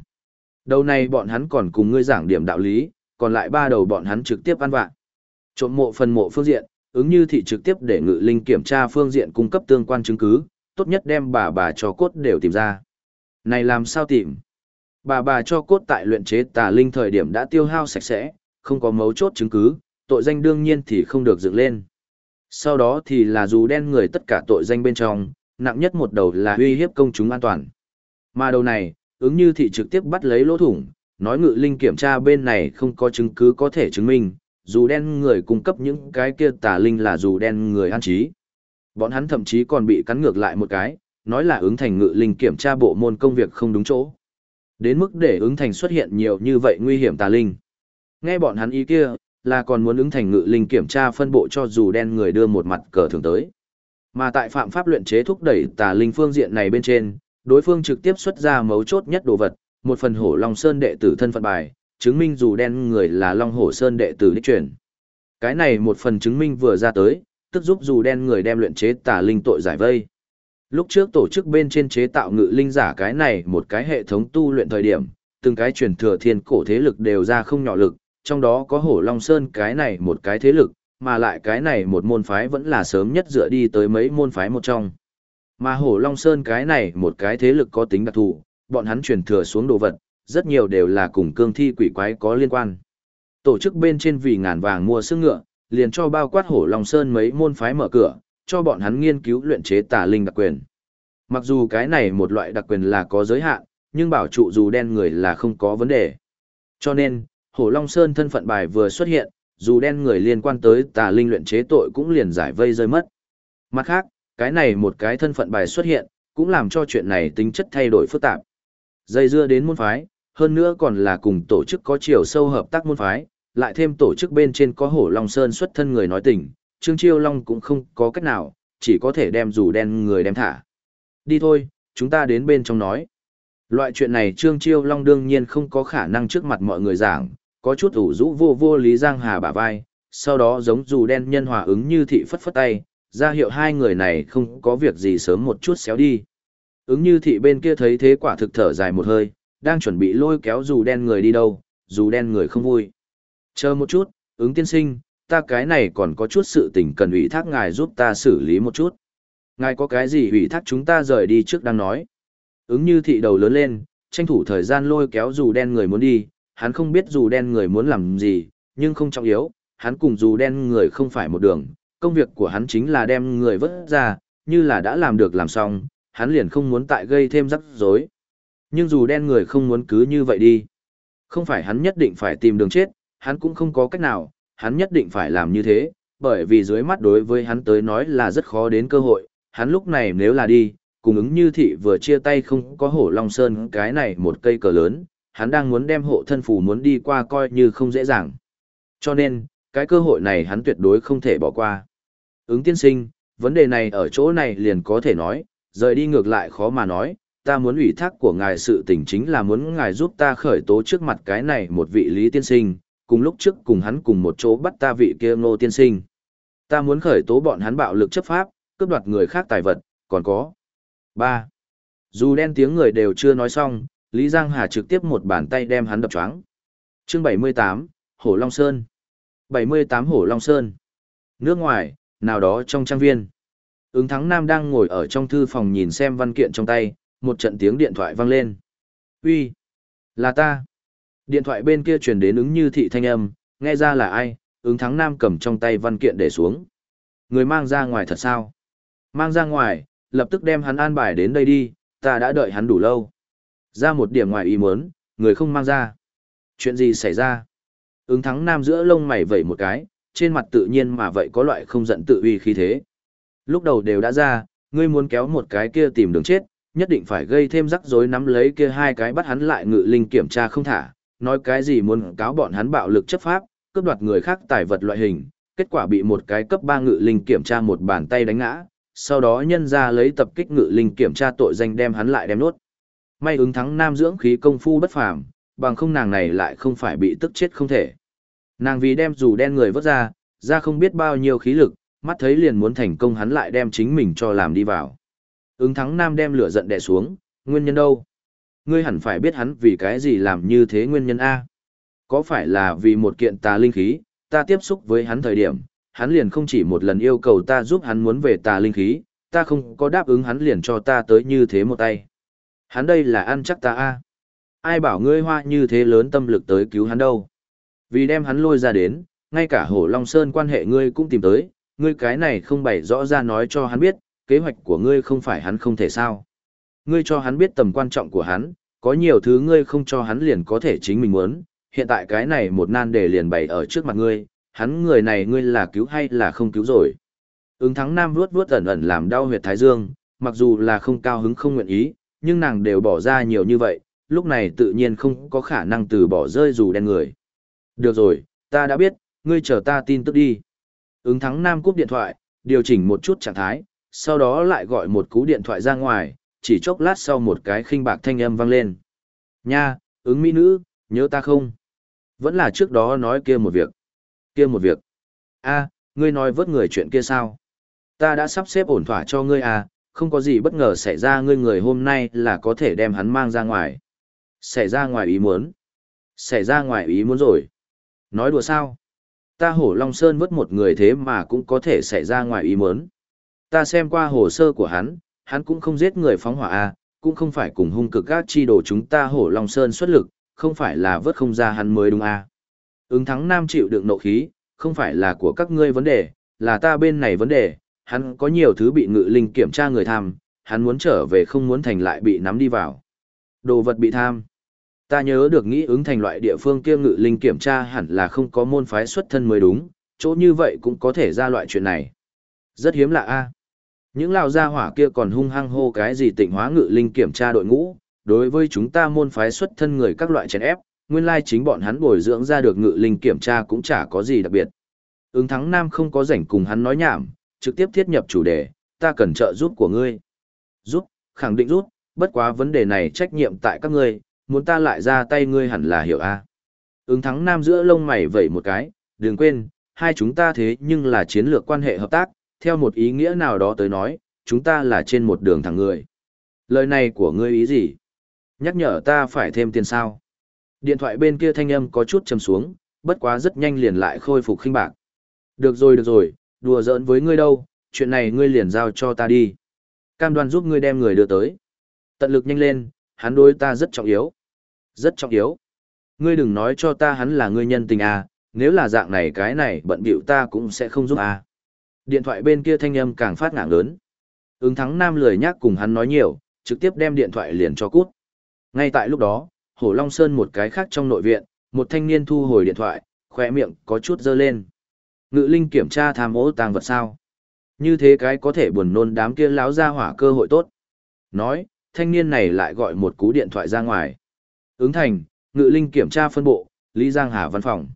S1: Đầu này bọn hắn còn cùng ngươi giảng điểm đạo lý, còn lại ba đầu bọn hắn trực tiếp ăn vạ. Trộm mộ phần mộ phương diện, ứng như thị trực tiếp để ngự linh kiểm tra phương diện cung cấp tương quan chứng cứ, tốt nhất đem bà bà cho cốt đều tìm ra. Này làm sao tìm? Bà bà cho cốt tại luyện chế tà linh thời điểm đã tiêu hao sạch sẽ, không có mấu chốt chứng cứ, tội danh đương nhiên thì không được dựng lên. Sau đó thì là dù đen người tất cả tội danh bên trong, nặng nhất một đầu là uy hiếp công chúng an toàn. Mà đầu này, ứng như thị trực tiếp bắt lấy lỗ thủng, nói ngự linh kiểm tra bên này không có chứng cứ có thể chứng minh, dù đen người cung cấp những cái kia tà linh là dù đen người an trí. Bọn hắn thậm chí còn bị cắn ngược lại một cái, nói là ứng thành ngự linh kiểm tra bộ môn công việc không đúng chỗ. Đến mức để ứng thành xuất hiện nhiều như vậy nguy hiểm tà linh. Nghe bọn hắn ý kia, là còn muốn ứng thành ngự linh kiểm tra phân bộ cho dù đen người đưa một mặt cờ thường tới. Mà tại phạm pháp luyện chế thúc đẩy tà linh phương diện này bên trên, đối phương trực tiếp xuất ra mấu chốt nhất đồ vật, một phần hổ Long Sơn đệ tử thân phận bài, chứng minh dù đen người là Long Hổ Sơn đệ tử đích truyền. Cái này một phần chứng minh vừa ra tới, tức giúp dù đen người đem luyện chế tà linh tội giải vây. Lúc trước tổ chức bên trên chế tạo ngự linh giả cái này một cái hệ thống tu luyện thời điểm, từng cái truyền thừa thiên cổ thế lực đều ra không nhỏ lực, trong đó có hổ Long Sơn cái này một cái thế lực, mà lại cái này một môn phái vẫn là sớm nhất dựa đi tới mấy môn phái một trong. Mà hổ Long Sơn cái này một cái thế lực có tính đặc thù, bọn hắn truyền thừa xuống đồ vật, rất nhiều đều là cùng cương thi quỷ quái có liên quan. Tổ chức bên trên vì ngàn vàng mua xương ngựa, liền cho bao quát hổ Long Sơn mấy môn phái mở cửa, cho bọn hắn nghiên cứu luyện chế tà linh đặc quyền. Mặc dù cái này một loại đặc quyền là có giới hạn, nhưng bảo trụ dù đen người là không có vấn đề. Cho nên, hổ Long Sơn thân phận bài vừa xuất hiện, dù đen người liên quan tới tà linh luyện chế tội cũng liền giải vây rơi mất. Mặt khác, cái này một cái thân phận bài xuất hiện, cũng làm cho chuyện này tính chất thay đổi phức tạp. Dây dưa đến môn phái, hơn nữa còn là cùng tổ chức có chiều sâu hợp tác môn phái, lại thêm tổ chức bên trên có hổ Long Sơn xuất thân người nói tình, Trương Chiêu Long cũng không có cách nào, chỉ có thể đem dù đen người đem thả. Đi thôi, chúng ta đến bên trong nói. Loại chuyện này Trương Chiêu Long đương nhiên không có khả năng trước mặt mọi người giảng, có chút ủ rũ vô vô Lý Giang Hà bả vai, sau đó giống dù đen nhân hòa ứng như thị phất phất tay, ra hiệu hai người này không có việc gì sớm một chút xéo đi. Ứng như thị bên kia thấy thế quả thực thở dài một hơi, đang chuẩn bị lôi kéo dù đen người đi đâu, dù đen người không vui. Chờ một chút, ứng tiên sinh, ta cái này còn có chút sự tình cần ủy thác ngài giúp ta xử lý một chút. Ngài có cái gì ủy thác chúng ta rời đi trước đang nói. Ứng như thị đầu lớn lên, tranh thủ thời gian lôi kéo dù đen người muốn đi, hắn không biết dù đen người muốn làm gì, nhưng không trọng yếu, hắn cùng dù đen người không phải một đường, công việc của hắn chính là đem người vớt ra, như là đã làm được làm xong, hắn liền không muốn tại gây thêm rắc rối. Nhưng dù đen người không muốn cứ như vậy đi. Không phải hắn nhất định phải tìm đường chết, hắn cũng không có cách nào, hắn nhất định phải làm như thế, bởi vì dưới mắt đối với hắn tới nói là rất khó đến cơ hội, hắn lúc này nếu là đi, cùng ứng như thị vừa chia tay không có hổ long sơn cái này một cây cờ lớn, hắn đang muốn đem hộ thân phù muốn đi qua coi như không dễ dàng. Cho nên, cái cơ hội này hắn tuyệt đối không thể bỏ qua. Ứng tiên sinh, vấn đề này ở chỗ này liền có thể nói, rời đi ngược lại khó mà nói, ta muốn ủy thác của ngài sự tình chính là muốn ngài giúp ta khởi tố trước mặt cái này một vị lý tiên sinh, cùng lúc trước cùng hắn cùng một chỗ bắt ta vị kia ngô tiên sinh. Ta muốn khởi tố bọn hắn bạo lực chấp pháp, cướp đoạt người khác tài vật, còn có. ba. Dù đen tiếng người đều chưa nói xong, Lý Giang Hà trực tiếp một bàn tay đem hắn đập choáng. Chương 78, Hổ Long Sơn. 78 Hổ Long Sơn. Nước ngoài, nào đó trong trang viên. Ứng thắng Nam đang ngồi ở trong thư phòng nhìn xem văn kiện trong tay, một trận tiếng điện thoại vang lên. Uy, Là ta. Điện thoại bên kia truyền đến ứng như thị thanh âm, nghe ra là ai, ứng thắng Nam cầm trong tay văn kiện để xuống. Người mang ra ngoài thật sao? Mang ra ngoài, lập tức đem hắn an bài đến đây đi, ta đã đợi hắn đủ lâu. Ra một điểm ngoài ý muốn, người không mang ra. Chuyện gì xảy ra? Ứng thắng Nam giữa lông mày vẩy một cái, trên mặt tự nhiên mà vậy có loại không giận tự uy khí thế. Lúc đầu đều đã ra, ngươi muốn kéo một cái kia tìm đường chết, nhất định phải gây thêm rắc rối nắm lấy kia hai cái bắt hắn lại ngự linh kiểm tra không thả, nói cái gì muốn cáo bọn hắn bạo lực chấp pháp, cướp đoạt người khác tài vật loại hình, kết quả bị một cái cấp 3 ngự linh kiểm tra một bàn tay đánh ngã, sau đó nhân ra lấy tập kích ngự linh kiểm tra tội danh đem hắn lại đem nốt. May ứng thắng nam dưỡng khí công phu bất phàm, bằng không nàng này lại không phải bị tức chết không thể. Nàng vì đem dù đen người vớt ra, ra không biết bao nhiêu khí lực, mắt thấy liền muốn thành công hắn lại đem chính mình cho làm đi vào. Ứng thắng nam đem lửa giận đè xuống, nguyên nhân đâu? Ngươi hẳn phải biết hắn vì cái gì làm như thế nguyên nhân A. Có phải là vì một kiện tà linh khí, ta tiếp xúc với hắn thời điểm, hắn liền không chỉ một lần yêu cầu ta giúp hắn muốn về tà linh khí, ta không có đáp ứng hắn liền cho ta tới như thế một tay. Hắn đây là ăn chắc ta A. Ai bảo ngươi hoa như thế lớn tâm lực tới cứu hắn đâu. Vì đem hắn lôi ra đến, ngay cả hổ Long Sơn quan hệ ngươi cũng tìm tới, ngươi cái này không bày rõ ra nói cho hắn biết, kế hoạch của ngươi không phải hắn không thể sao. Ngươi cho hắn biết tầm quan trọng của hắn, có nhiều thứ ngươi không cho hắn liền có thể chính mình muốn, hiện tại cái này một nan đề liền bày ở trước mặt ngươi, hắn người này ngươi là cứu hay là không cứu rồi. Ứng thắng nam vuốt vuốt ẩn ẩn làm đau huyệt thái dương, mặc dù là không cao hứng không nguyện ý, nhưng nàng đều bỏ ra nhiều như vậy, lúc này tự nhiên không có khả năng từ bỏ rơi dù đen người. Được rồi, ta đã biết, ngươi chờ ta tin tức đi. Ứng thắng nam cúp điện thoại, điều chỉnh một chút trạng thái, sau đó lại gọi một cú điện thoại ra ngoài, chỉ chốc lát sau một cái khinh bạc thanh âm vang lên. Nha, ứng mỹ nữ, nhớ ta không? Vẫn là trước đó nói kia một việc. Kia một việc. a ngươi nói vớt người chuyện kia sao? Ta đã sắp xếp ổn thỏa cho ngươi à, không có gì bất ngờ xảy ra ngươi người hôm nay là có thể đem hắn mang ra ngoài. Xảy ra ngoài ý muốn. Xảy ra ngoài ý muốn rồi. Nói đùa sao? Ta hổ Long Sơn vớt một người thế mà cũng có thể xảy ra ngoài ý muốn. Ta xem qua hồ sơ của hắn, hắn cũng không giết người phóng hỏa a, cũng không phải cùng hung cực các chi đồ chúng ta hổ Long Sơn xuất lực, không phải là vớt không ra hắn mới đúng a. Ứng thắng nam chịu đựng nộ khí, không phải là của các ngươi vấn đề, là ta bên này vấn đề, hắn có nhiều thứ bị ngự linh kiểm tra người tham, hắn muốn trở về không muốn thành lại bị nắm đi vào. Đồ vật bị tham. Ta nhớ được nghĩ ứng thành loại địa phương kia ngự linh kiểm tra hẳn là không có môn phái xuất thân mới đúng, chỗ như vậy cũng có thể ra loại chuyện này. Rất hiếm lạ a. Những lao gia hỏa kia còn hung hăng hô cái gì tịnh hóa ngự linh kiểm tra đội ngũ, đối với chúng ta môn phái xuất thân người các loại chèn ép, nguyên lai chính bọn hắn bồi dưỡng ra được ngự linh kiểm tra cũng chả có gì đặc biệt. Ứng thắng nam không có rảnh cùng hắn nói nhảm, trực tiếp thiết nhập chủ đề, ta cần trợ giúp của ngươi. Giúp, khẳng định giúp, bất quá vấn đề này trách nhiệm tại các ngươi, muốn ta lại ra tay ngươi hẳn là hiểu a. Ứng thắng nam giữa lông mày vẩy một cái, đừng quên, hai chúng ta thế nhưng là chiến lược quan hệ hợp tác, theo một ý nghĩa nào đó tới nói, chúng ta là trên một đường thẳng người. Lời này của ngươi ý gì? Nhắc nhở ta phải thêm tiền sao? Điện thoại bên kia thanh âm có chút trầm xuống, bất quá rất nhanh liền lại khôi phục khinh bạc. Được rồi được rồi, đùa giỡn với ngươi đâu, chuyện này ngươi liền giao cho ta đi. Cam đoan giúp ngươi đem người đưa tới. Tận lực nhanh lên, hắn đối ta rất trọng yếu. Rất trọng yếu. Ngươi đừng nói cho ta hắn là ngươi nhân tình à, nếu là dạng này cái này bận bịu ta cũng sẽ không giúp à. Điện thoại bên kia thanh âm càng phát ngạng lớn. Ứng thắng nam lười nhắc cùng hắn nói nhiều, trực tiếp đem điện thoại liền cho cút. Ngay tại lúc đó, Hổ Long Sơn một cái khác trong nội viện, một thanh niên thu hồi điện thoại, khỏe miệng có chút dơ lên. Ngự linh kiểm tra tham ô tàng vật sao. Như thế cái có thể buồn nôn đám kia láo ra hỏa cơ hội tốt. Nói, thanh niên này lại gọi một cú điện thoại ra ngoài. Ứng thành, ngự linh kiểm tra phân bộ, Lý Giang Hà văn phòng.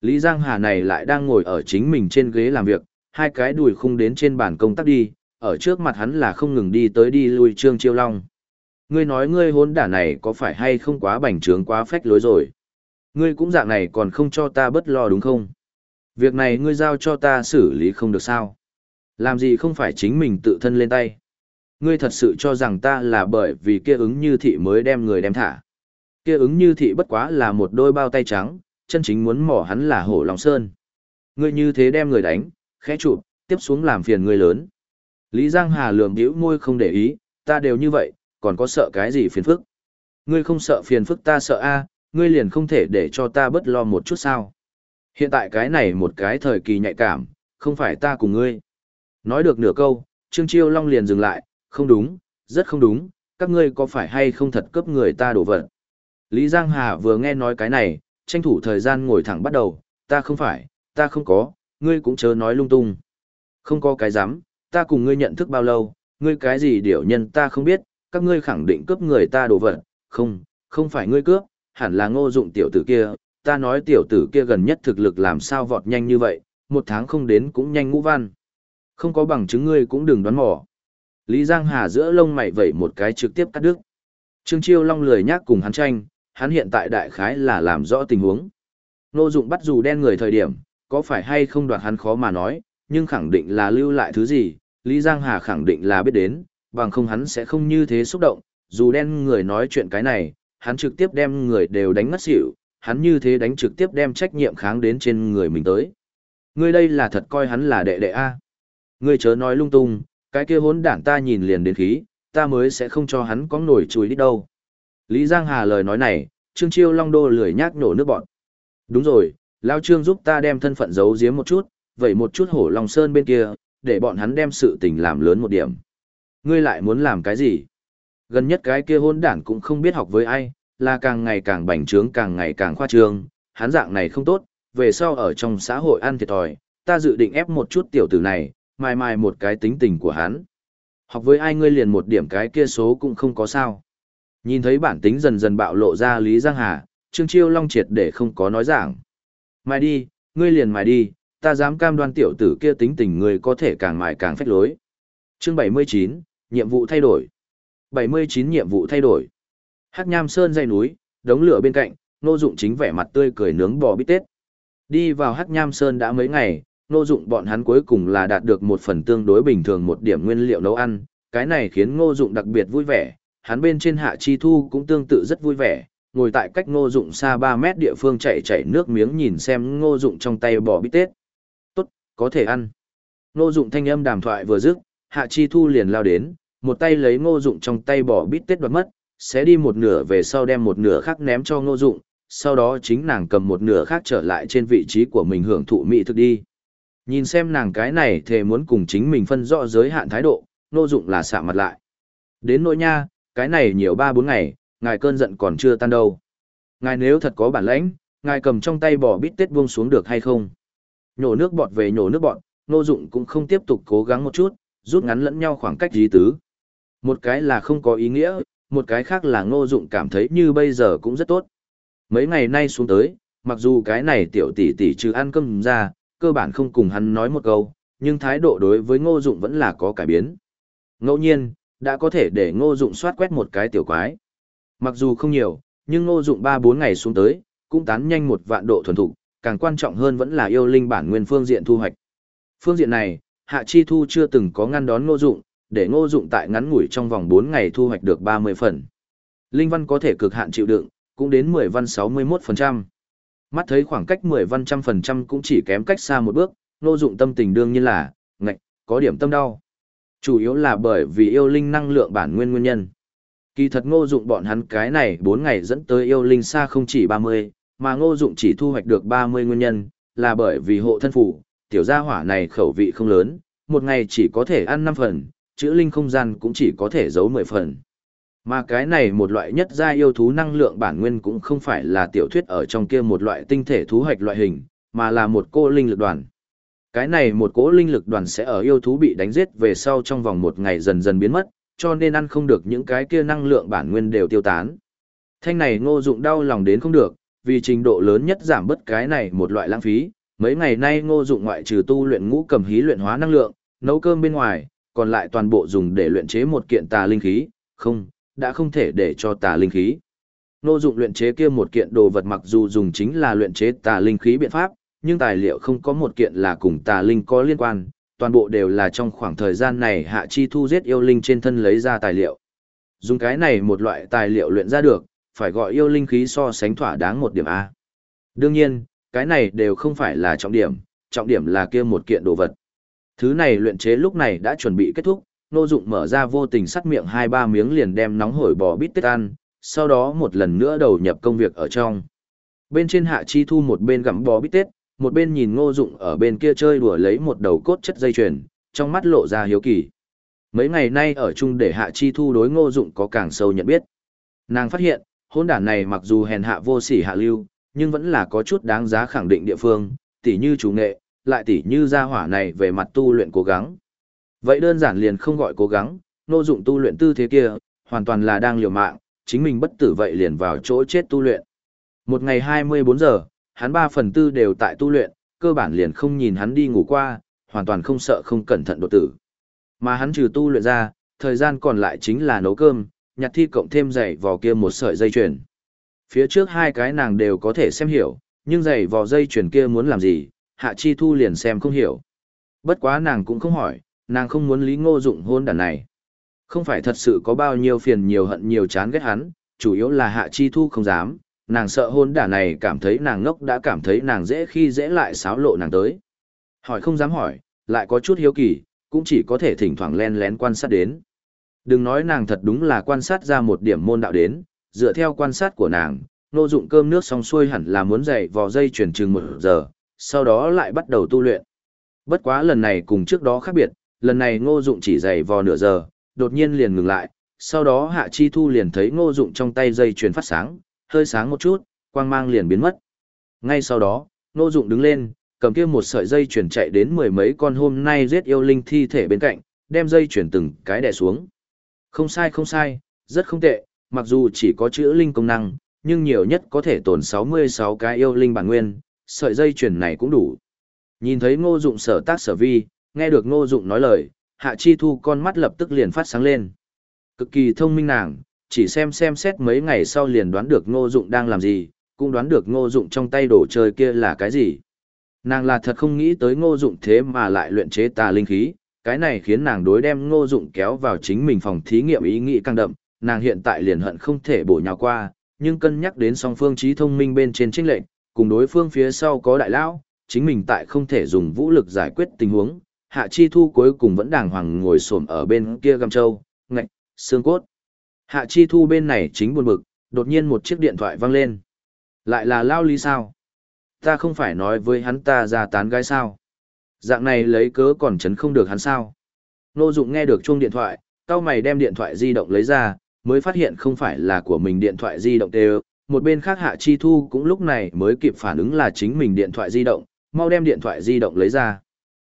S1: Lý Giang Hà này lại đang ngồi ở chính mình trên ghế làm việc, hai cái đùi khung đến trên bàn công tác đi, ở trước mặt hắn là không ngừng đi tới đi lui Trương Chiêu Long. Ngươi nói ngươi hôn đả này có phải hay không quá bành trướng quá phách lối rồi? Ngươi cũng dạng này còn không cho ta bất lo đúng không? Việc này ngươi giao cho ta xử lý không được sao? Làm gì không phải chính mình tự thân lên tay? Ngươi thật sự cho rằng ta là bởi vì kia ứng như thị mới đem người đem thả. Kia ứng như thị bất quá là một đôi bao tay trắng, chân chính muốn mỏ hắn là hổ lòng sơn. Ngươi như thế đem người đánh, khẽ chụp, tiếp xuống làm phiền người lớn. Lý Giang Hà lườm bĩu môi không để ý, ta đều như vậy, còn có sợ cái gì phiền phức? Ngươi không sợ phiền phức ta sợ a, ngươi liền không thể để cho ta bất lo một chút sao? Hiện tại cái này một cái thời kỳ nhạy cảm, không phải ta cùng ngươi. Nói được nửa câu, Trương Chiêu Long liền dừng lại, không đúng, rất không đúng, các ngươi có phải hay không thật cướp người ta đổ vật? Lý Giang Hà vừa nghe nói cái này, tranh thủ thời gian ngồi thẳng bắt đầu, ta không phải, ta không có, ngươi cũng chớ nói lung tung. Không có cái dám, ta cùng ngươi nhận thức bao lâu, ngươi cái gì điểu nhân ta không biết, các ngươi khẳng định cướp người ta đồ vật, không, không phải ngươi cướp, hẳn là ngô dụng tiểu tử kia, ta nói tiểu tử kia gần nhất thực lực làm sao vọt nhanh như vậy, một tháng không đến cũng nhanh ngũ văn. Không có bằng chứng ngươi cũng đừng đoán mò. Lý Giang Hà giữa lông mày vẩy một cái trực tiếp cắt đứt. Trương Chiêu Long lười nhác cùng hắn tranh, hắn hiện tại đại khái là làm rõ tình huống. Ngô dụng bắt dù đen người thời điểm, có phải hay không đoạt hắn khó mà nói, nhưng khẳng định là lưu lại thứ gì, Lý Giang Hà khẳng định là biết đến, bằng không hắn sẽ không như thế xúc động, dù đen người nói chuyện cái này, hắn trực tiếp đem người đều đánh ngất xỉu, hắn như thế đánh trực tiếp đem trách nhiệm kháng đến trên người mình tới. Ngươi đây là thật coi hắn là đệ đệ A. Ngươi chớ nói lung tung, cái kia hốn đảng ta nhìn liền đến khí, ta mới sẽ không cho hắn có nổi chùi đi đâu. Lý Giang Hà lời nói này, Trương Chiêu Long Đô lười nhác nổ nước bọn. Đúng rồi, Lao Trương giúp ta đem thân phận giấu giếm một chút, vậy một chút hổ Long Sơn bên kia, để bọn hắn đem sự tình làm lớn một điểm. Ngươi lại muốn làm cái gì? Gần nhất cái kia hôn đảng cũng không biết học với ai, là càng ngày càng bành trướng càng ngày càng khoa trương, hắn dạng này không tốt, về sau ở trong xã hội ăn thiệt thòi, ta dự định ép một chút tiểu tử này, mai mai một cái tính tình của hắn. Học với ai ngươi liền một điểm cái kia số cũng không có sao. Nhìn thấy bản tính dần dần bạo lộ ra Lý Giang Hà, Trương Chiêu Long triệt để không có nói giảng. Mai đi, ngươi liền mài đi, ta dám cam đoan tiểu tử kia tính tình ngươi có thể càng mài càng phách lối. Chương 79, nhiệm vụ thay đổi. 79 nhiệm vụ thay đổi. Hắc Nham Sơn dãy núi, đống lửa bên cạnh, Nô Dụng chính vẻ mặt tươi cười nướng bò bít tết. Đi vào Hắc Nham Sơn đã mấy ngày, Nô Dụng bọn hắn cuối cùng là đạt được một phần tương đối bình thường một điểm nguyên liệu nấu ăn, cái này khiến Ngô Dụng đặc biệt vui vẻ, hắn bên trên Hạ Chi Thu cũng tương tự rất vui vẻ, ngồi tại cách Ngô Dụng xa 3 mét địa phương chạy chạy nước miếng nhìn xem Ngô Dụng trong tay bò bít tết. "Tốt, có thể ăn." Ngô Dụng thanh âm đàm thoại vừa dứt, Hạ Chi Thu liền lao đến, một tay lấy Ngô Dụng trong tay bò bít tết đoạt mất, sẽ đi một nửa về sau đem một nửa khác ném cho Ngô Dụng, sau đó chính nàng cầm một nửa khác trở lại trên vị trí của mình hưởng thụ mỹ thực đi. Nhìn xem nàng cái này thề muốn cùng chính mình phân rõ giới hạn thái độ, Ngô dụng là xạ mặt lại. Đến nỗi nha, cái này nhiều ba bốn ngày, ngài cơn giận còn chưa tan đâu. Ngài nếu thật có bản lãnh, ngài cầm trong tay bò bít tết buông xuống được hay không? Nhổ nước bọt về nhổ nước bọt, nô dụng cũng không tiếp tục cố gắng một chút, rút ngắn lẫn nhau khoảng cách dí tứ. Một cái là không có ý nghĩa, một cái khác là ngô dụng cảm thấy như bây giờ cũng rất tốt. Mấy ngày nay xuống tới, mặc dù cái này tiểu tỷ tỷ trừ ăn cơm ra, cơ bản không cùng hắn nói một câu, nhưng thái độ đối với ngô dụng vẫn là có cải biến. Ngẫu nhiên, đã có thể để ngô dụng soát quét một cái tiểu quái. Mặc dù không nhiều, nhưng ngô dụng 3-4 ngày xuống tới, cũng tán nhanh một vạn độ thuần thục, càng quan trọng hơn vẫn là yêu linh bản nguyên phương diện thu hoạch. Phương diện này, Hạ Chi Thu chưa từng có ngăn đón ngô dụng, để ngô dụng tại ngắn ngủi trong vòng 4 ngày thu hoạch được 30 phần. Linh văn có thể cực hạn chịu đựng, cũng đến 10 văn 61%. Mắt thấy khoảng cách 10 văn trăm phần trăm cũng chỉ kém cách xa một bước, ngô dụng tâm tình đương nhiên là, ngạch, có điểm tâm đau. Chủ yếu là bởi vì yêu linh năng lượng bản nguyên nguyên nhân. Kỳ thật ngô dụng bọn hắn cái này 4 ngày dẫn tới yêu linh xa không chỉ 30, mà ngô dụng chỉ thu hoạch được 30 nguyên nhân, là bởi vì hộ thân phủ, tiểu gia hỏa này khẩu vị không lớn, một ngày chỉ có thể ăn 5 phần, chữ linh không gian cũng chỉ có thể giấu 10 phần. Mà cái này một loại nhất gia yêu thú năng lượng bản nguyên cũng không phải là tiểu thuyết ở trong kia một loại tinh thể thú hoạch loại hình, mà là một cô linh lực đoàn. Cái này một cỗ linh lực đoàn sẽ ở yêu thú bị đánh giết về sau trong vòng một ngày dần dần biến mất, cho nên ăn không được những cái kia năng lượng bản nguyên đều tiêu tán. Thanh này ngô dụng đau lòng đến không được, vì trình độ lớn nhất giảm bớt cái này một loại lãng phí. Mấy ngày nay ngô dụng ngoại trừ tu luyện ngũ cầm hí luyện hóa năng lượng, nấu cơm bên ngoài, còn lại toàn bộ dùng để luyện chế một kiện tà linh khí, không, đã không thể để cho tà linh khí. Ngô dụng luyện chế kia một kiện đồ vật mặc dù dùng chính là luyện chế tà linh khí biện pháp, nhưng tài liệu không có một kiện là cùng tà linh có liên quan, toàn bộ đều là trong khoảng thời gian này hạ chi thu giết yêu linh trên thân lấy ra tài liệu. Dùng cái này một loại tài liệu luyện ra được, phải gọi yêu linh khí so sánh thỏa đáng một điểm A. Đương nhiên, cái này đều không phải là trọng điểm, trọng điểm là kia một kiện đồ vật. Thứ này luyện chế lúc này đã chuẩn bị kết thúc, nô dụng mở ra vô tình sắt miệng hai ba miếng liền đem nóng hổi bò bít tết ăn, sau đó một lần nữa đầu nhập công việc ở trong. Bên trên hạ chi thu một bên gặm bò bít tết, một bên nhìn ngô dụng ở bên kia chơi đùa lấy một đầu cốt chất dây chuyền, trong mắt lộ ra hiếu kỳ. Mấy ngày nay ở chung để hạ chi thu đối ngô dụng có càng sâu nhận biết. Nàng phát hiện, hôn đản này mặc dù hèn hạ vô sỉ hạ lưu, nhưng vẫn là có chút đáng giá khẳng định địa phương, tỉ như chủ nghệ, lại tỉ như gia hỏa này về mặt tu luyện cố gắng. Vậy đơn giản liền không gọi cố gắng, ngô dụng tu luyện tư thế kia, hoàn toàn là đang liều mạng, chính mình bất tử vậy liền vào chỗ chết tu luyện. Một ngày 24 giờ, hắn ba phần tư đều tại tu luyện, cơ bản liền không nhìn hắn đi ngủ qua, hoàn toàn không sợ không cẩn thận đột tử. Mà hắn trừ tu luyện ra, thời gian còn lại chính là nấu cơm, nhặt thi cộng thêm giày vò kia một sợi dây chuyền. Phía trước hai cái nàng đều có thể xem hiểu, nhưng giày vò dây chuyền kia muốn làm gì, Hạ Chi Thu liền xem không hiểu. Bất quá nàng cũng không hỏi, nàng không muốn Lý Ngô Dụng hôn đàn này. Không phải thật sự có bao nhiêu phiền nhiều hận nhiều chán ghét hắn, chủ yếu là Hạ Chi Thu không dám, nàng sợ hôn đả này cảm thấy nàng ngốc đã cảm thấy nàng dễ khi dễ lại xáo lộ nàng tới. Hỏi không dám hỏi, lại có chút hiếu kỳ, cũng chỉ có thể thỉnh thoảng len lén quan sát đến. Đừng nói nàng thật đúng là quan sát ra một điểm môn đạo đến, dựa theo quan sát của nàng, nô dụng cơm nước xong xuôi hẳn là muốn dậy vò dây chuyển chừng một giờ, sau đó lại bắt đầu tu luyện. Bất quá lần này cùng trước đó khác biệt, lần này ngô dụng chỉ dày vò nửa giờ, đột nhiên liền ngừng lại, sau đó hạ chi thu liền thấy ngô dụng trong tay dây chuyền phát sáng, hơi sáng một chút, quang mang liền biến mất. Ngay sau đó, Ngô Dụng đứng lên, cầm kia một sợi dây chuyển chạy đến mười mấy con hôm nay giết yêu linh thi thể bên cạnh, đem dây chuyển từng cái đè xuống. Không sai không sai, rất không tệ, mặc dù chỉ có chữ linh công năng, nhưng nhiều nhất có thể tồn 66 cái yêu linh bản nguyên, sợi dây chuyển này cũng đủ. Nhìn thấy Ngô Dụng sở tác sở vi, nghe được Ngô Dụng nói lời, Hạ Chi Thu con mắt lập tức liền phát sáng lên. Cực kỳ thông minh nàng, chỉ xem xem xét mấy ngày sau liền đoán được ngô dụng đang làm gì, cũng đoán được ngô dụng trong tay đồ chơi kia là cái gì. Nàng là thật không nghĩ tới ngô dụng thế mà lại luyện chế tà linh khí, cái này khiến nàng đối đem ngô dụng kéo vào chính mình phòng thí nghiệm ý nghĩ căng đậm, nàng hiện tại liền hận không thể bổ nhào qua, nhưng cân nhắc đến song phương trí thông minh bên trên trinh lệnh, cùng đối phương phía sau có đại lão, chính mình tại không thể dùng vũ lực giải quyết tình huống, hạ chi thu cuối cùng vẫn đàng hoàng ngồi xổm ở bên kia găm châu, ngạch, xương cốt. Hạ Chi Thu bên này chính buồn bực, đột nhiên một chiếc điện thoại vang lên. Lại là lao lý sao? Ta không phải nói với hắn ta ra tán gái sao? Dạng này lấy cớ còn chấn không được hắn sao? Nô Dụng nghe được chuông điện thoại, cao mày đem điện thoại di động lấy ra, mới phát hiện không phải là của mình điện thoại di động đều, một bên khác Hạ Chi Thu cũng lúc này mới kịp phản ứng là chính mình điện thoại di động, mau đem điện thoại di động lấy ra.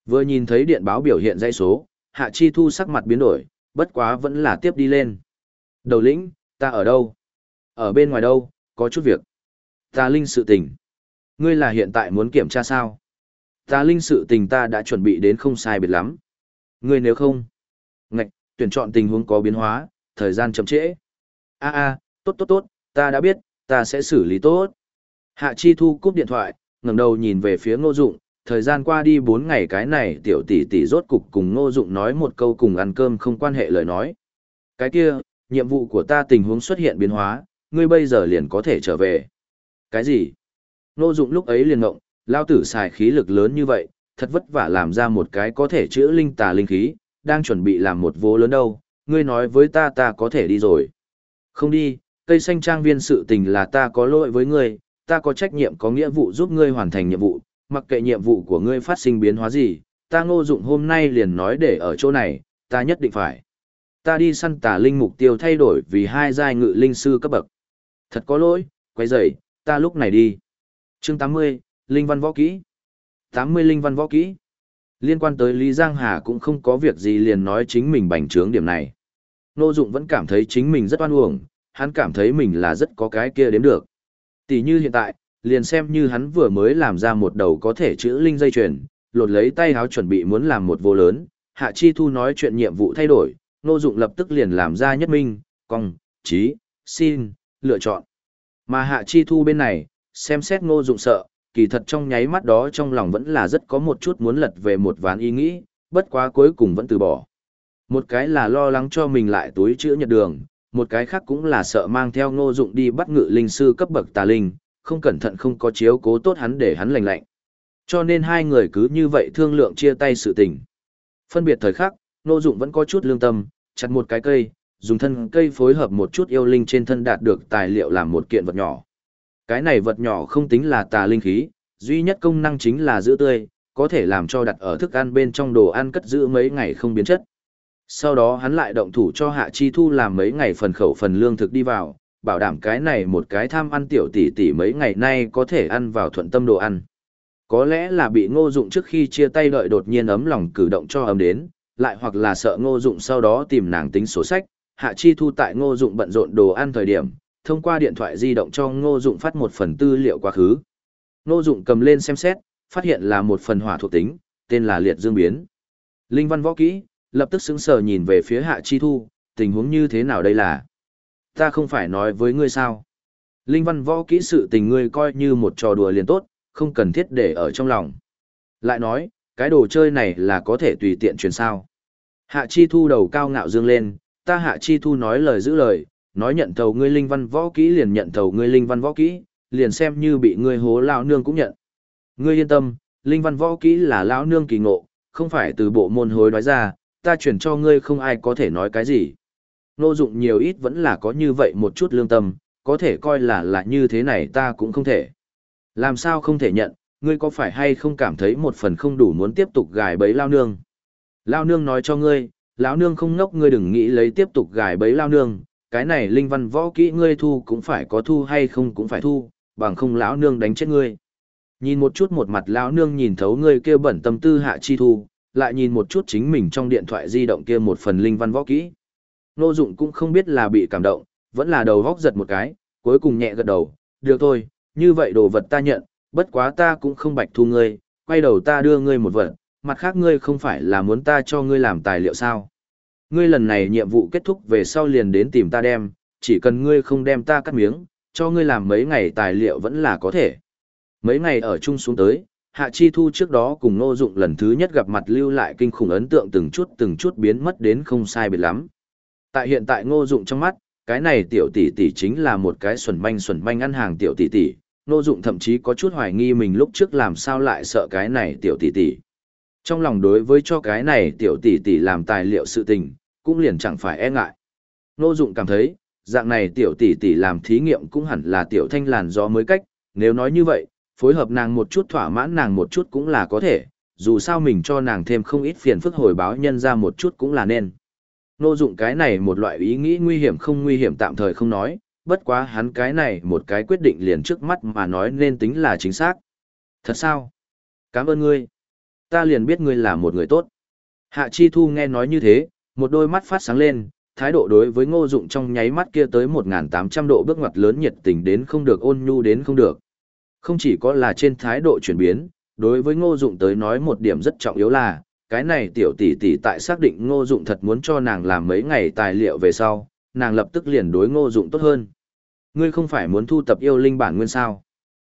S1: Vừa nhìn thấy điện báo biểu hiện dãy số, Hạ Chi Thu sắc mặt biến đổi, bất quá vẫn là tiếp đi lên. Đầu lĩnh, ta ở đâu? Ở bên ngoài đâu, có chút việc. Ta linh sự tình. Ngươi là hiện tại muốn kiểm tra sao? Ta linh sự tình ta đã chuẩn bị đến không sai biệt lắm. Ngươi nếu không. Ngạch, tuyển chọn tình huống có biến hóa, thời gian chậm trễ. A a, tốt tốt tốt, ta đã biết, ta sẽ xử lý tốt. Hạ Chi Thu cúp điện thoại, ngẩng đầu nhìn về phía Ngô Dụng, thời gian qua đi 4 ngày cái này tiểu tỷ tỷ rốt cục cùng Ngô Dụng nói một câu cùng ăn cơm không quan hệ lời nói. Cái kia, nhiệm vụ của ta tình huống xuất hiện biến hóa, ngươi bây giờ liền có thể trở về. Cái gì? Ngô Dụng lúc ấy liền ngộng, lao tử xài khí lực lớn như vậy, thật vất vả làm ra một cái có thể chữa linh tà linh khí, đang chuẩn bị làm một vô lớn đâu, ngươi nói với ta ta có thể đi rồi. Không đi, cây xanh trang viên sự tình là ta có lỗi với ngươi, ta có trách nhiệm có nghĩa vụ giúp ngươi hoàn thành nhiệm vụ, mặc kệ nhiệm vụ của ngươi phát sinh biến hóa gì, ta ngô dụng hôm nay liền nói để ở chỗ này, ta nhất định phải. Ta đi săn tà linh mục tiêu thay đổi vì hai giai ngự linh sư cấp bậc. Thật có lỗi, quay dậy, ta lúc này đi. Chương 80, Linh văn võ kỹ. 80 Linh văn võ kỹ. Liên quan tới Lý Giang Hà cũng không có việc gì liền nói chính mình bành trướng điểm này. Nô Dụng vẫn cảm thấy chính mình rất oan uổng, hắn cảm thấy mình là rất có cái kia đếm được. Tỷ như hiện tại, liền xem như hắn vừa mới làm ra một đầu có thể chữ linh dây chuyền, lột lấy tay háo chuẩn bị muốn làm một vô lớn, Hạ Chi Thu nói chuyện nhiệm vụ thay đổi, Nô Dụng lập tức liền làm ra nhất minh, cong, trí, xin, lựa chọn. Mà Hạ Chi Thu bên này, xem xét Ngô Dụng sợ, kỳ thật trong nháy mắt đó trong lòng vẫn là rất có một chút muốn lật về một ván ý nghĩ, bất quá cuối cùng vẫn từ bỏ. Một cái là lo lắng cho mình lại túi chữa nhật đường, một cái khác cũng là sợ mang theo ngô dụng đi bắt ngự linh sư cấp bậc tà linh, không cẩn thận không có chiếu cố tốt hắn để hắn lành lạnh. Cho nên hai người cứ như vậy thương lượng chia tay sự tình. Phân biệt thời khắc, ngô dụng vẫn có chút lương tâm, chặt một cái cây, dùng thân cây phối hợp một chút yêu linh trên thân đạt được tài liệu làm một kiện vật nhỏ. Cái này vật nhỏ không tính là tà linh khí, duy nhất công năng chính là giữ tươi, có thể làm cho đặt ở thức ăn bên trong đồ ăn cất giữ mấy ngày không biến chất. Sau đó hắn lại động thủ cho Hạ Chi Thu làm mấy ngày phần khẩu phần lương thực đi vào, bảo đảm cái này một cái tham ăn tiểu tỷ tỷ mấy ngày nay có thể ăn vào thuận tâm đồ ăn. Có lẽ là bị ngô dụng trước khi chia tay đợi đột nhiên ấm lòng cử động cho ấm đến, lại hoặc là sợ ngô dụng sau đó tìm nàng tính sổ sách, Hạ Chi Thu tại ngô dụng bận rộn đồ ăn thời điểm, thông qua điện thoại di động cho ngô dụng phát một phần tư liệu quá khứ. Ngô dụng cầm lên xem xét, phát hiện là một phần hỏa thuộc tính, tên là liệt dương biến. Linh văn võ kỹ, lập tức sững sờ nhìn về phía hạ chi thu, tình huống như thế nào đây là? Ta không phải nói với ngươi sao? Linh văn võ kỹ sự tình ngươi coi như một trò đùa liền tốt, không cần thiết để ở trong lòng. Lại nói, cái đồ chơi này là có thể tùy tiện truyền sao. Hạ chi thu đầu cao ngạo dương lên, ta hạ chi thu nói lời giữ lời, nói nhận thầu ngươi linh văn võ kỹ liền nhận thầu ngươi linh văn võ kỹ, liền xem như bị ngươi hố lão nương cũng nhận. Ngươi yên tâm, linh văn võ kỹ là lão nương kỳ ngộ, không phải từ bộ môn hối nói ra, ta chuyển cho ngươi không ai có thể nói cái gì. Nô dụng nhiều ít vẫn là có như vậy một chút lương tâm, có thể coi là là như thế này ta cũng không thể. Làm sao không thể nhận, ngươi có phải hay không cảm thấy một phần không đủ muốn tiếp tục gài bấy lao nương. Lao nương nói cho ngươi, lão nương không ngốc ngươi đừng nghĩ lấy tiếp tục gài bấy lao nương, cái này linh văn võ kỹ ngươi thu cũng phải có thu hay không cũng phải thu, bằng không lão nương đánh chết ngươi. Nhìn một chút một mặt lão nương nhìn thấu ngươi kia bẩn tâm tư hạ chi thu, lại nhìn một chút chính mình trong điện thoại di động kia một phần linh văn võ kỹ. Nô dụng cũng không biết là bị cảm động, vẫn là đầu góc giật một cái, cuối cùng nhẹ gật đầu, được thôi, như vậy đồ vật ta nhận, bất quá ta cũng không bạch thu ngươi, quay đầu ta đưa ngươi một vật, mặt khác ngươi không phải là muốn ta cho ngươi làm tài liệu sao. Ngươi lần này nhiệm vụ kết thúc về sau liền đến tìm ta đem, chỉ cần ngươi không đem ta cắt miếng, cho ngươi làm mấy ngày tài liệu vẫn là có thể. Mấy ngày ở chung xuống tới, Hạ Chi Thu trước đó cùng Ngô Dụng lần thứ nhất gặp mặt lưu lại kinh khủng ấn tượng từng chút từng chút biến mất đến không sai biệt lắm. Tại hiện tại Ngô Dụng trong mắt, cái này tiểu tỷ tỷ chính là một cái xuẩn manh xuẩn manh ăn hàng tiểu tỷ tỷ, Nô Dụng thậm chí có chút hoài nghi mình lúc trước làm sao lại sợ cái này tiểu tỷ tỷ. Trong lòng đối với cho cái này tiểu tỷ tỷ làm tài liệu sự tình, cũng liền chẳng phải e ngại. Nô Dụng cảm thấy, dạng này tiểu tỷ tỷ làm thí nghiệm cũng hẳn là tiểu thanh làn gió mới cách, Nếu nói như vậy, phối hợp nàng một chút thỏa mãn nàng một chút cũng là có thể, dù sao mình cho nàng thêm không ít phiền phức hồi báo nhân ra một chút cũng là nên. Nô dụng cái này một loại ý nghĩ nguy hiểm không nguy hiểm tạm thời không nói, bất quá hắn cái này một cái quyết định liền trước mắt mà nói nên tính là chính xác. Thật sao? Cảm ơn ngươi. Ta liền biết ngươi là một người tốt. Hạ Chi Thu nghe nói như thế, một đôi mắt phát sáng lên, thái độ đối với ngô dụng trong nháy mắt kia tới 1.800 độ bước ngoặt lớn nhiệt tình đến không được ôn nhu đến không được. Không chỉ có là trên thái độ chuyển biến, đối với ngô dụng tới nói một điểm rất trọng yếu là, cái này tiểu tỷ tỷ tại xác định ngô dụng thật muốn cho nàng làm mấy ngày tài liệu về sau, nàng lập tức liền đối ngô dụng tốt hơn. Ngươi không phải muốn thu tập yêu linh bản nguyên sao?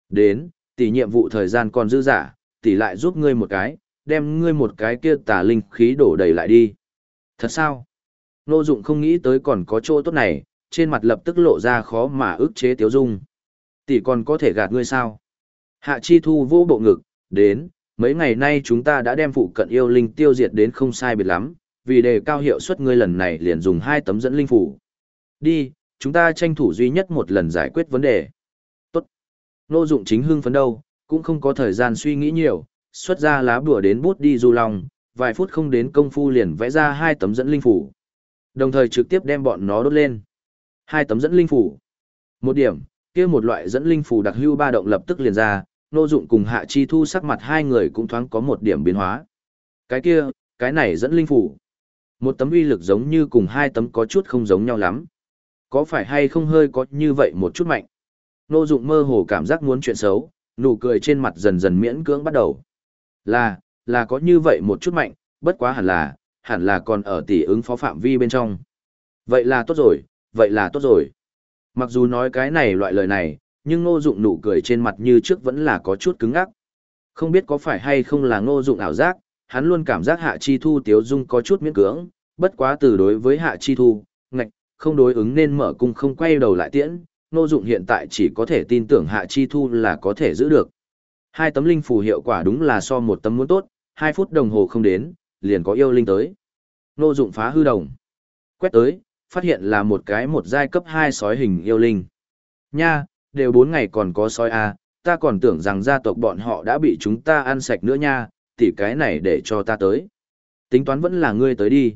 S1: Đến, tỷ nhiệm vụ thời gian còn dư giả, tỷ lại giúp ngươi một cái, đem ngươi một cái kia tà linh khí đổ đầy lại đi. Thật sao? Nô dụng không nghĩ tới còn có chỗ tốt này, trên mặt lập tức lộ ra khó mà ức chế tiếu dung. Tỷ còn có thể gạt ngươi sao? Hạ Chi Thu vô bộ ngực, đến, mấy ngày nay chúng ta đã đem phụ cận yêu linh tiêu diệt đến không sai biệt lắm, vì đề cao hiệu suất ngươi lần này liền dùng hai tấm dẫn linh phủ. Đi, chúng ta tranh thủ duy nhất một lần giải quyết vấn đề. Tốt. Nô dụng chính hưng phấn đâu, cũng không có thời gian suy nghĩ nhiều, xuất ra lá bùa đến bút đi du lòng, vài phút không đến công phu liền vẽ ra hai tấm dẫn linh phủ. Đồng thời trực tiếp đem bọn nó đốt lên. Hai tấm dẫn linh phủ. Một điểm, kia một loại dẫn linh phủ đặc hưu ba động lập tức liền ra, Nô Dụng cùng Hạ Chi Thu sắc mặt hai người cũng thoáng có một điểm biến hóa. Cái kia, cái này dẫn linh phủ. Một tấm uy lực giống như cùng hai tấm có chút không giống nhau lắm. Có phải hay không hơi có như vậy một chút mạnh? Nô Dụng mơ hồ cảm giác muốn chuyện xấu, nụ cười trên mặt dần dần miễn cưỡng bắt đầu. Là, là có như vậy một chút mạnh, bất quá hẳn là, hẳn là còn ở tỷ ứng phó phạm vi bên trong. Vậy là tốt rồi, vậy là tốt rồi. Mặc dù nói cái này loại lời này, nhưng ngô dụng nụ cười trên mặt như trước vẫn là có chút cứng ngắc. Không biết có phải hay không là ngô dụng ảo giác, hắn luôn cảm giác hạ chi thu tiếu dung có chút miễn cưỡng, bất quá từ đối với hạ chi thu, không đối ứng nên mở cung không quay đầu lại tiễn, ngô dụng hiện tại chỉ có thể tin tưởng hạ chi thu là có thể giữ được. Hai tấm linh phù hiệu quả đúng là so một tấm muốn tốt, hai phút đồng hồ không đến, liền có yêu linh tới. Ngô dụng phá hư đồng. Quét tới, phát hiện là một cái một giai cấp hai sói hình yêu linh. Nha, đều bốn ngày còn có sói a ta còn tưởng rằng gia tộc bọn họ đã bị chúng ta ăn sạch nữa nha, tỉ cái này để cho ta tới. Tính toán vẫn là ngươi tới đi.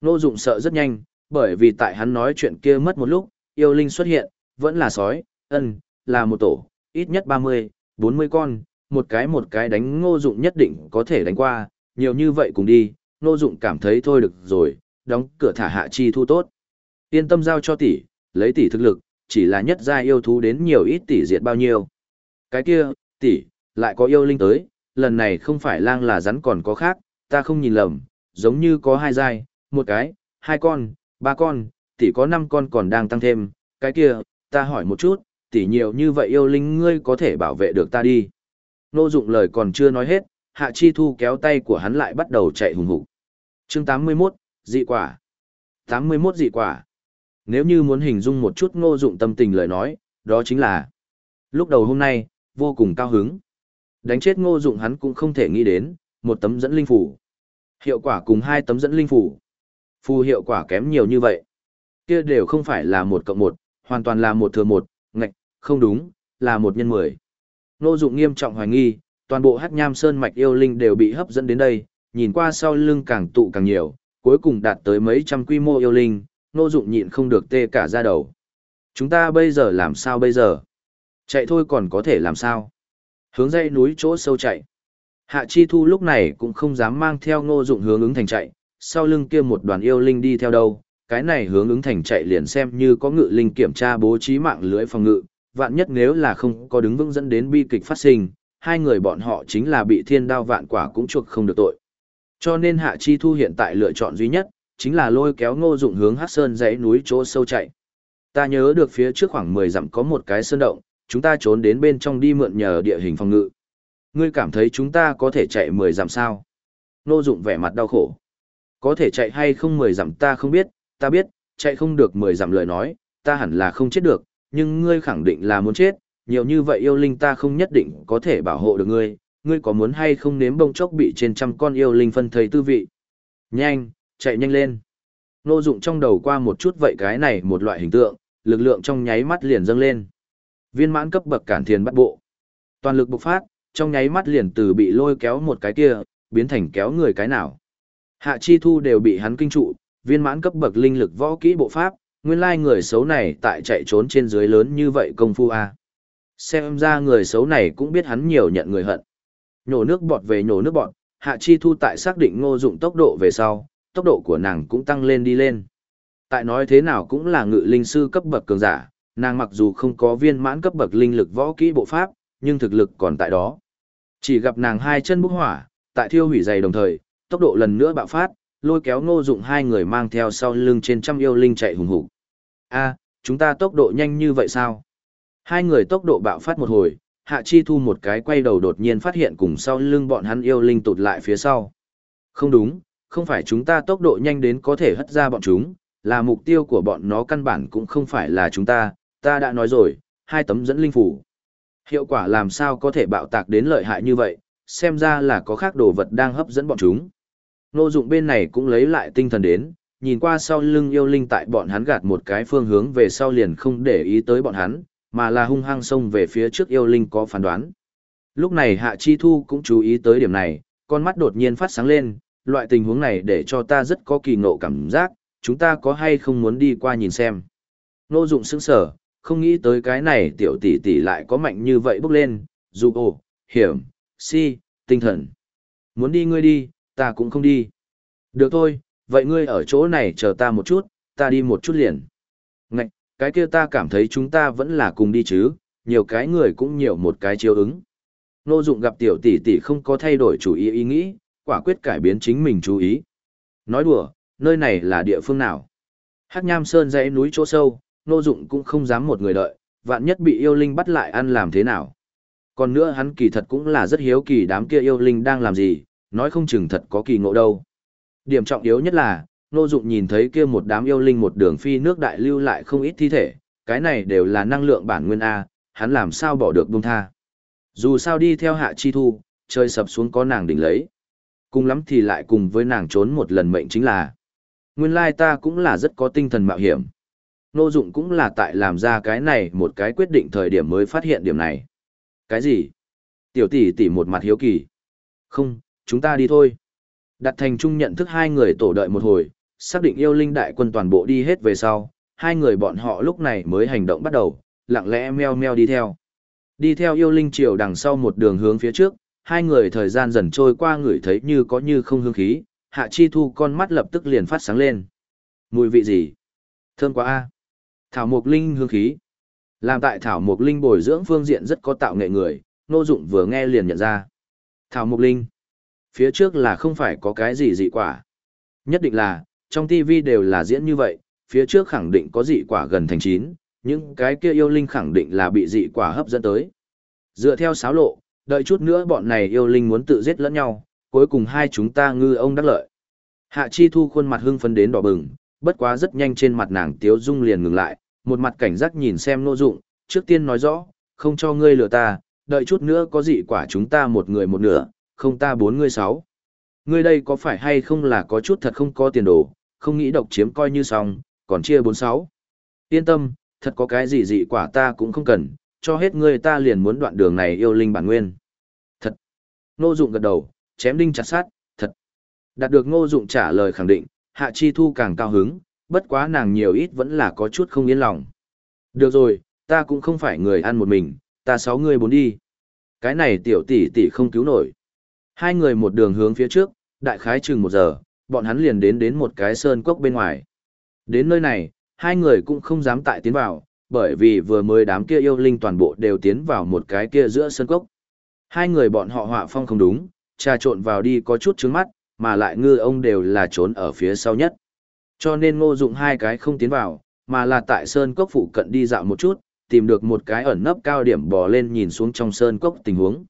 S1: Nô dụng sợ rất nhanh, bởi vì tại hắn nói chuyện kia mất một lúc, yêu linh xuất hiện, vẫn là sói, ân, là một tổ, ít nhất 30, 40 con, một cái một cái đánh ngô dụng nhất định có thể đánh qua, nhiều như vậy cùng đi, ngô dụng cảm thấy thôi được rồi, đóng cửa thả hạ chi thu tốt. Yên tâm giao cho tỷ, lấy tỷ thực lực, chỉ là nhất gia yêu thú đến nhiều ít tỷ diệt bao nhiêu. Cái kia, tỷ, lại có yêu linh tới, lần này không phải lang là rắn còn có khác, ta không nhìn lầm, giống như có hai giai, một cái, hai con, ba con, tỷ có năm con còn đang tăng thêm, cái kia, ta hỏi một chút, tỷ nhiều như vậy yêu linh ngươi có thể bảo vệ được ta đi. Nô dụng lời còn chưa nói hết, Hạ Chi Thu kéo tay của hắn lại bắt đầu chạy hùng hục. Chương 81, dị quả. 81 dị quả. Nếu như muốn hình dung một chút ngô dụng tâm tình lời nói, đó chính là lúc đầu hôm nay, vô cùng cao hứng. Đánh chết ngô dụng hắn cũng không thể nghĩ đến, một tấm dẫn linh phủ. Hiệu quả cùng hai tấm dẫn linh phủ. Phù hiệu quả kém nhiều như vậy. Kia đều không phải là một cộng một, hoàn toàn là một thừa một, ngạch, không đúng, là một nhân mười. Nô dụng nghiêm trọng hoài nghi, toàn bộ Hắc nham sơn mạch yêu linh đều bị hấp dẫn đến đây, nhìn qua sau lưng càng tụ càng nhiều, cuối cùng đạt tới mấy trăm quy mô yêu linh, nô Dụng nhịn không được tê cả da đầu. Chúng ta bây giờ làm sao bây giờ? Chạy thôi còn có thể làm sao? Hướng dây núi chỗ sâu chạy. Hạ Chi Thu lúc này cũng không dám mang theo Ngô Dụng hướng ứng thành chạy, sau lưng kia một đoàn yêu linh đi theo đâu, cái này hướng ứng thành chạy liền xem như có ngự linh kiểm tra bố trí mạng lưới phòng ngự, vạn nhất nếu là không có đứng vững dẫn đến bi kịch phát sinh, hai người bọn họ chính là bị thiên đao vạn quả cũng chuộc không được tội. Cho nên Hạ Chi Thu hiện tại lựa chọn duy nhất, chính là lôi kéo ngô dụng hướng hát sơn dãy núi chỗ sâu chạy. Ta nhớ được phía trước khoảng mười dặm có một cái sơn động, chúng ta trốn đến bên trong đi mượn nhờ địa hình phòng ngự. Ngươi cảm thấy chúng ta có thể chạy mười dặm sao? Ngô dụng vẻ mặt đau khổ. Có thể chạy hay không mười dặm ta không biết, ta biết, chạy không được mười dặm lời nói, ta hẳn là không chết được, nhưng ngươi khẳng định là muốn chết, nhiều như vậy yêu linh ta không nhất định có thể bảo hộ được ngươi, ngươi có muốn hay không nếm bông chốc bị trên trăm con yêu linh phân thầy tư vị. Nhanh, chạy nhanh lên. Nô dụng trong đầu qua một chút vậy cái này một loại hình tượng, lực lượng trong nháy mắt liền dâng lên. Viên mãn cấp bậc cản thiền bắt bộ. Toàn lực bộc phát, trong nháy mắt liền từ bị lôi kéo một cái kia, biến thành kéo người cái nào. Hạ chi thu đều bị hắn kinh trụ, viên mãn cấp bậc linh lực võ kỹ bộ pháp, nguyên lai người xấu này tại chạy trốn trên dưới lớn như vậy công phu a. Xem ra người xấu này cũng biết hắn nhiều nhận người hận. Nhổ nước bọt về nhổ nước bọt, Hạ Chi Thu tại xác định ngô dụng tốc độ về sau, tốc độ của nàng cũng tăng lên đi lên. Tại nói thế nào cũng là ngự linh sư cấp bậc cường giả, nàng mặc dù không có viên mãn cấp bậc linh lực võ kỹ bộ pháp, nhưng thực lực còn tại đó. Chỉ gặp nàng hai chân bốc hỏa, tại thiêu hủy dày đồng thời, tốc độ lần nữa bạo phát, lôi kéo ngô dụng hai người mang theo sau lưng trên trăm yêu linh chạy hùng hục. A, chúng ta tốc độ nhanh như vậy sao? Hai người tốc độ bạo phát một hồi, Hạ Chi Thu một cái quay đầu đột nhiên phát hiện cùng sau lưng bọn hắn yêu linh tụt lại phía sau. Không đúng, không phải chúng ta tốc độ nhanh đến có thể hất ra bọn chúng, là mục tiêu của bọn nó căn bản cũng không phải là chúng ta, ta đã nói rồi, hai tấm dẫn linh phủ. Hiệu quả làm sao có thể bạo tạc đến lợi hại như vậy, xem ra là có khác đồ vật đang hấp dẫn bọn chúng. Nô dụng bên này cũng lấy lại tinh thần đến, nhìn qua sau lưng yêu linh tại bọn hắn gạt một cái phương hướng về sau liền không để ý tới bọn hắn, mà là hung hăng xông về phía trước yêu linh có phán đoán. Lúc này Hạ Chi Thu cũng chú ý tới điểm này, con mắt đột nhiên phát sáng lên, loại tình huống này để cho ta rất có kỳ ngộ cảm giác, chúng ta có hay không muốn đi qua nhìn xem. Nô dụng sững sở, không nghĩ tới cái này tiểu tỷ tỷ lại có mạnh như vậy bước lên, dù ồ, hiểm, si, tinh thần. Muốn đi ngươi đi, ta cũng không đi. Được thôi, vậy ngươi ở chỗ này chờ ta một chút, ta đi một chút liền. Ngạch, cái kia ta cảm thấy chúng ta vẫn là cùng đi chứ, nhiều cái người cũng nhiều một cái chiếu ứng. Nô dụng gặp tiểu tỷ tỷ không có thay đổi chủ ý ý nghĩ, quả quyết cải biến chính mình chú ý. Nói đùa, nơi này là địa phương nào? Hắc Nham Sơn dãy núi chỗ sâu, nô dụng cũng không dám một người đợi, vạn nhất bị yêu linh bắt lại ăn làm thế nào. Còn nữa hắn kỳ thật cũng là rất hiếu kỳ đám kia yêu linh đang làm gì, nói không chừng thật có kỳ ngộ đâu. Điểm trọng yếu nhất là, nô dụng nhìn thấy kia một đám yêu linh một đường phi nước đại lưu lại không ít thi thể, cái này đều là năng lượng bản nguyên A, hắn làm sao bỏ được buông tha. Dù sao đi theo hạ chi thu, chơi sập xuống có nàng đỉnh lấy. Cùng lắm thì lại cùng với nàng trốn một lần mệnh chính là. Nguyên lai ta cũng là rất có tinh thần mạo hiểm. Nô dụng cũng là tại làm ra cái này một cái quyết định thời điểm mới phát hiện điểm này. Cái gì? Tiểu tỷ tỷ một mặt hiếu kỳ. Không, chúng ta đi thôi. Đặt thành Chung nhận thức hai người tổ đợi một hồi, xác định yêu linh đại quân toàn bộ đi hết về sau, hai người bọn họ lúc này mới hành động bắt đầu, lặng lẽ meo meo đi theo. Đi theo yêu linh triều đằng sau một đường hướng phía trước, hai người thời gian dần trôi qua ngửi thấy như có như không hương khí, hạ chi thu con mắt lập tức liền phát sáng lên. Mùi vị gì? Thơm quá a. Thảo mộc linh hương khí. Làm tại thảo mộc linh bồi dưỡng phương diện rất có tạo nghệ người, nô dụng vừa nghe liền nhận ra. Thảo mộc linh. Phía trước là không phải có cái gì dị quả. Nhất định là, trong TV đều là diễn như vậy, phía trước khẳng định có dị quả gần thành chín, những cái kia yêu linh khẳng định là bị dị quả hấp dẫn tới. Dựa theo sáo lộ, đợi chút nữa bọn này yêu linh muốn tự giết lẫn nhau, cuối cùng hai chúng ta ngư ông đắc lợi. Hạ Chi Thu khuôn mặt hưng phấn đến đỏ bừng, bất quá rất nhanh trên mặt nàng tiếu dung liền ngừng lại, một mặt cảnh giác nhìn xem nô dụng, trước tiên nói rõ, không cho ngươi lừa ta, đợi chút nữa có dị quả chúng ta một người một nửa, không ta bốn ngươi sáu. Ngươi đây có phải hay không là có chút thật không có tiền đồ, không nghĩ độc chiếm coi như xong, còn chia bốn sáu. Yên tâm, thật có cái gì dị quả ta cũng không cần, cho hết ngươi ta liền muốn đoạn đường này yêu linh bản nguyên. Thật. Ngô Dụng gật đầu, chém đinh chặt sát, thật. Đạt được Ngô Dụng trả lời khẳng định, Hạ Chi Thu càng cao hứng, bất quá nàng nhiều ít vẫn là có chút không yên lòng. Được rồi, ta cũng không phải người ăn một mình, ta sáu người bốn đi. Cái này tiểu tỷ tỷ không cứu nổi. Hai người một đường hướng phía trước, đại khái chừng một giờ, bọn hắn liền đến đến một cái sơn cốc bên ngoài. Đến nơi này, hai người cũng không dám tại tiến vào, bởi vì vừa mới đám kia yêu linh toàn bộ đều tiến vào một cái kia giữa sơn cốc. Hai người bọn họ họa phong không đúng, trà trộn vào đi có chút trứng mắt, mà lại ngư ông đều là trốn ở phía sau nhất. Cho nên ngô dụng hai cái không tiến vào, mà là tại sơn cốc phụ cận đi dạo một chút, tìm được một cái ẩn nấp cao điểm bò lên nhìn xuống trong sơn cốc tình huống.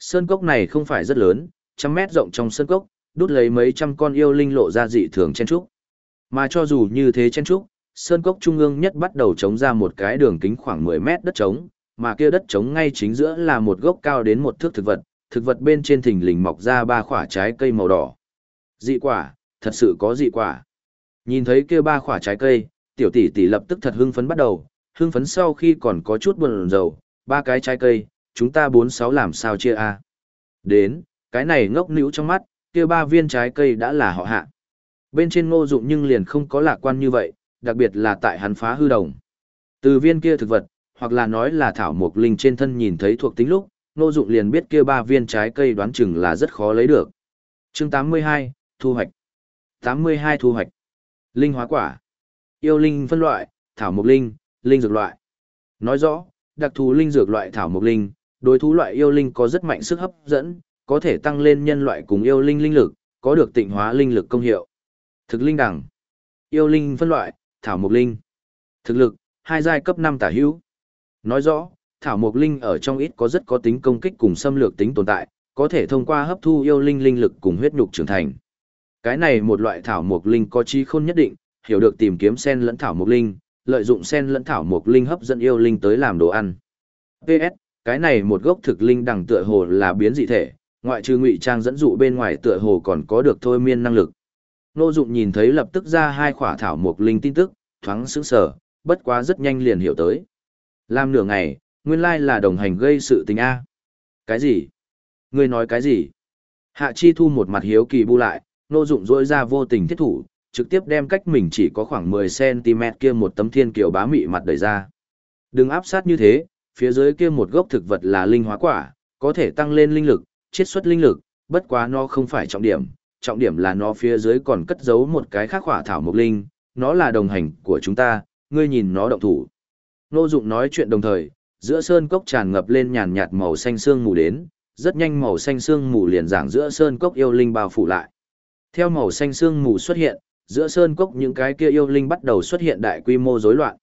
S1: Sơn cốc này không phải rất lớn, trăm mét rộng trong sơn cốc, đút lấy mấy trăm con yêu linh lộ ra dị thường chen trúc. Mà cho dù như thế chen trúc, sơn cốc trung ương nhất bắt đầu chống ra một cái đường kính khoảng 10 mét đất trống, mà kia đất trống ngay chính giữa là một gốc cao đến một thước thực vật, thực vật bên trên thình lình mọc ra ba quả trái cây màu đỏ. Dị quả, thật sự có dị quả. Nhìn thấy kia ba quả trái cây, tiểu tỷ tỷ lập tức thật hưng phấn bắt đầu, hưng phấn sau khi còn có chút buồn rầu, ba cái trái cây, chúng ta bốn sáu làm sao chia a Đến, cái này ngốc nữ trong mắt, kia ba viên trái cây đã là họ hạ. Bên trên ngô dụng nhưng liền không có lạc quan như vậy, đặc biệt là tại hắn phá hư đồng. Từ viên kia thực vật, hoặc là nói là thảo mộc linh trên thân nhìn thấy thuộc tính lúc, ngô dụng liền biết kia ba viên trái cây đoán chừng là rất khó lấy được. Chương 82, thu hoạch. 82 thu hoạch. Linh hóa quả. Yêu linh phân loại, thảo mộc linh, linh dược loại. Nói rõ, đặc thù linh dược loại thảo mộc linh, đối thú loại yêu linh có rất mạnh sức hấp dẫn, có thể tăng lên nhân loại cùng yêu linh linh lực, có được tịnh hóa linh lực công hiệu. Thực linh đẳng. Yêu linh phân loại, thảo mộc linh. Thực lực, hai giai cấp 5 tả hữu. Nói rõ, thảo mộc linh ở trong ít có rất có tính công kích cùng xâm lược tính tồn tại, có thể thông qua hấp thu yêu linh linh lực cùng huyết nhục trưởng thành. Cái này một loại thảo mộc linh có trí khôn nhất định, hiểu được tìm kiếm sen lẫn thảo mộc linh, lợi dụng sen lẫn thảo mộc linh hấp dẫn yêu linh tới làm đồ ăn. PS, cái này một gốc thực linh đằng tựa hồ là biến dị thể, ngoại trừ ngụy trang dẫn dụ bên ngoài tựa hồ còn có được thôi miên năng lực. Nô Dụng nhìn thấy lập tức ra hai khỏa thảo mộc linh tin tức, thoáng sững sờ, bất quá rất nhanh liền hiểu tới. Làm nửa ngày, nguyên lai là đồng hành gây sự tình a. Cái gì? Ngươi nói cái gì? Hạ Chi Thu một mặt hiếu kỳ bu lại, Nô Dụng rỗi ra vô tình thiết thủ, trực tiếp đem cách mình chỉ có khoảng 10cm kia một tấm thiên kiều bá mị mặt đẩy ra. Đừng áp sát như thế, phía dưới kia một gốc thực vật là linh hóa quả, có thể tăng lên linh lực, chiết xuất linh lực, bất quá nó không phải trọng điểm, trọng điểm là nó phía dưới còn cất giấu một cái khác hỏa thảo mộc linh, nó là đồng hành của chúng ta, ngươi nhìn nó động thủ. Nô Dụng nói chuyện đồng thời, giữa sơn cốc tràn ngập lên nhàn nhạt màu xanh sương mù đến, rất nhanh màu xanh sương mù liền giảng giữa sơn cốc yêu linh bao phủ lại. Theo màu xanh sương mù xuất hiện, giữa sơn cốc những cái kia yêu linh bắt đầu xuất hiện đại quy mô rối loạn.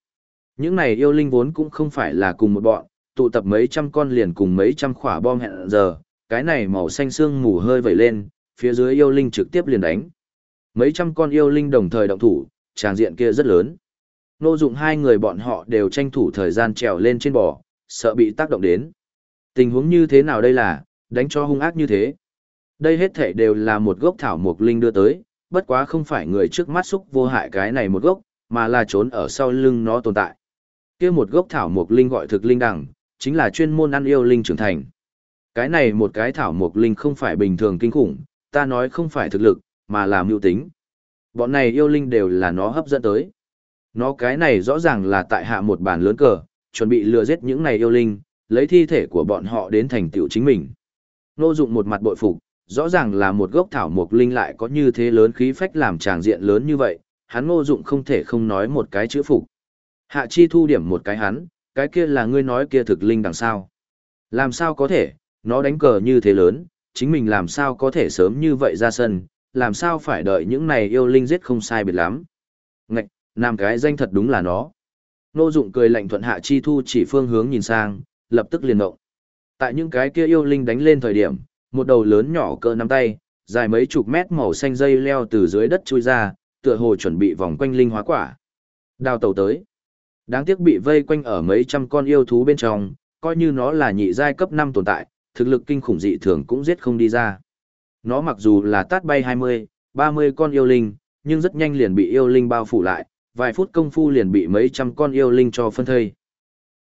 S1: Những này yêu linh vốn cũng không phải là cùng một bọn, tụ tập mấy trăm con liền cùng mấy trăm khỏa bom hẹn giờ, cái này màu xanh sương mù hơi vẩy lên, phía dưới yêu linh trực tiếp liền đánh. Mấy trăm con yêu linh đồng thời động thủ, tràng diện kia rất lớn. Nô dụng hai người bọn họ đều tranh thủ thời gian trèo lên trên bò, sợ bị tác động đến. Tình huống như thế nào đây là, đánh cho hung ác như thế. Đây hết thể đều là một gốc thảo mục linh đưa tới, bất quá không phải người trước mắt xúc vô hại cái này một gốc, mà là trốn ở sau lưng nó tồn tại kia một gốc thảo mộc linh gọi thực linh đẳng, chính là chuyên môn ăn yêu linh trưởng thành. Cái này một cái thảo mộc linh không phải bình thường kinh khủng, ta nói không phải thực lực, mà là mưu tính. Bọn này yêu linh đều là nó hấp dẫn tới. Nó cái này rõ ràng là tại hạ một bàn lớn cờ, chuẩn bị lừa giết những này yêu linh, lấy thi thể của bọn họ đến thành tựu chính mình. Nô dụng một mặt bội phục, rõ ràng là một gốc thảo mộc linh lại có như thế lớn khí phách làm tràng diện lớn như vậy, hắn ngô dụng không thể không nói một cái chữ phục. Hạ chi thu điểm một cái hắn, cái kia là ngươi nói kia thực linh đằng sao. Làm sao có thể, nó đánh cờ như thế lớn, chính mình làm sao có thể sớm như vậy ra sân, làm sao phải đợi những này yêu linh giết không sai biệt lắm. Ngạch, nam cái danh thật đúng là nó. Nô dụng cười lạnh thuận hạ chi thu chỉ phương hướng nhìn sang, lập tức liền động. Tại những cái kia yêu linh đánh lên thời điểm, một đầu lớn nhỏ cỡ nắm tay, dài mấy chục mét màu xanh dây leo từ dưới đất chui ra, tựa hồ chuẩn bị vòng quanh linh hóa quả. Đào tàu tới. Đáng tiếc bị vây quanh ở mấy trăm con yêu thú bên trong, coi như nó là nhị giai cấp 5 tồn tại, thực lực kinh khủng dị thường cũng giết không đi ra. Nó mặc dù là tát bay 20, 30 con yêu linh, nhưng rất nhanh liền bị yêu linh bao phủ lại, vài phút công phu liền bị mấy trăm con yêu linh cho phân thây.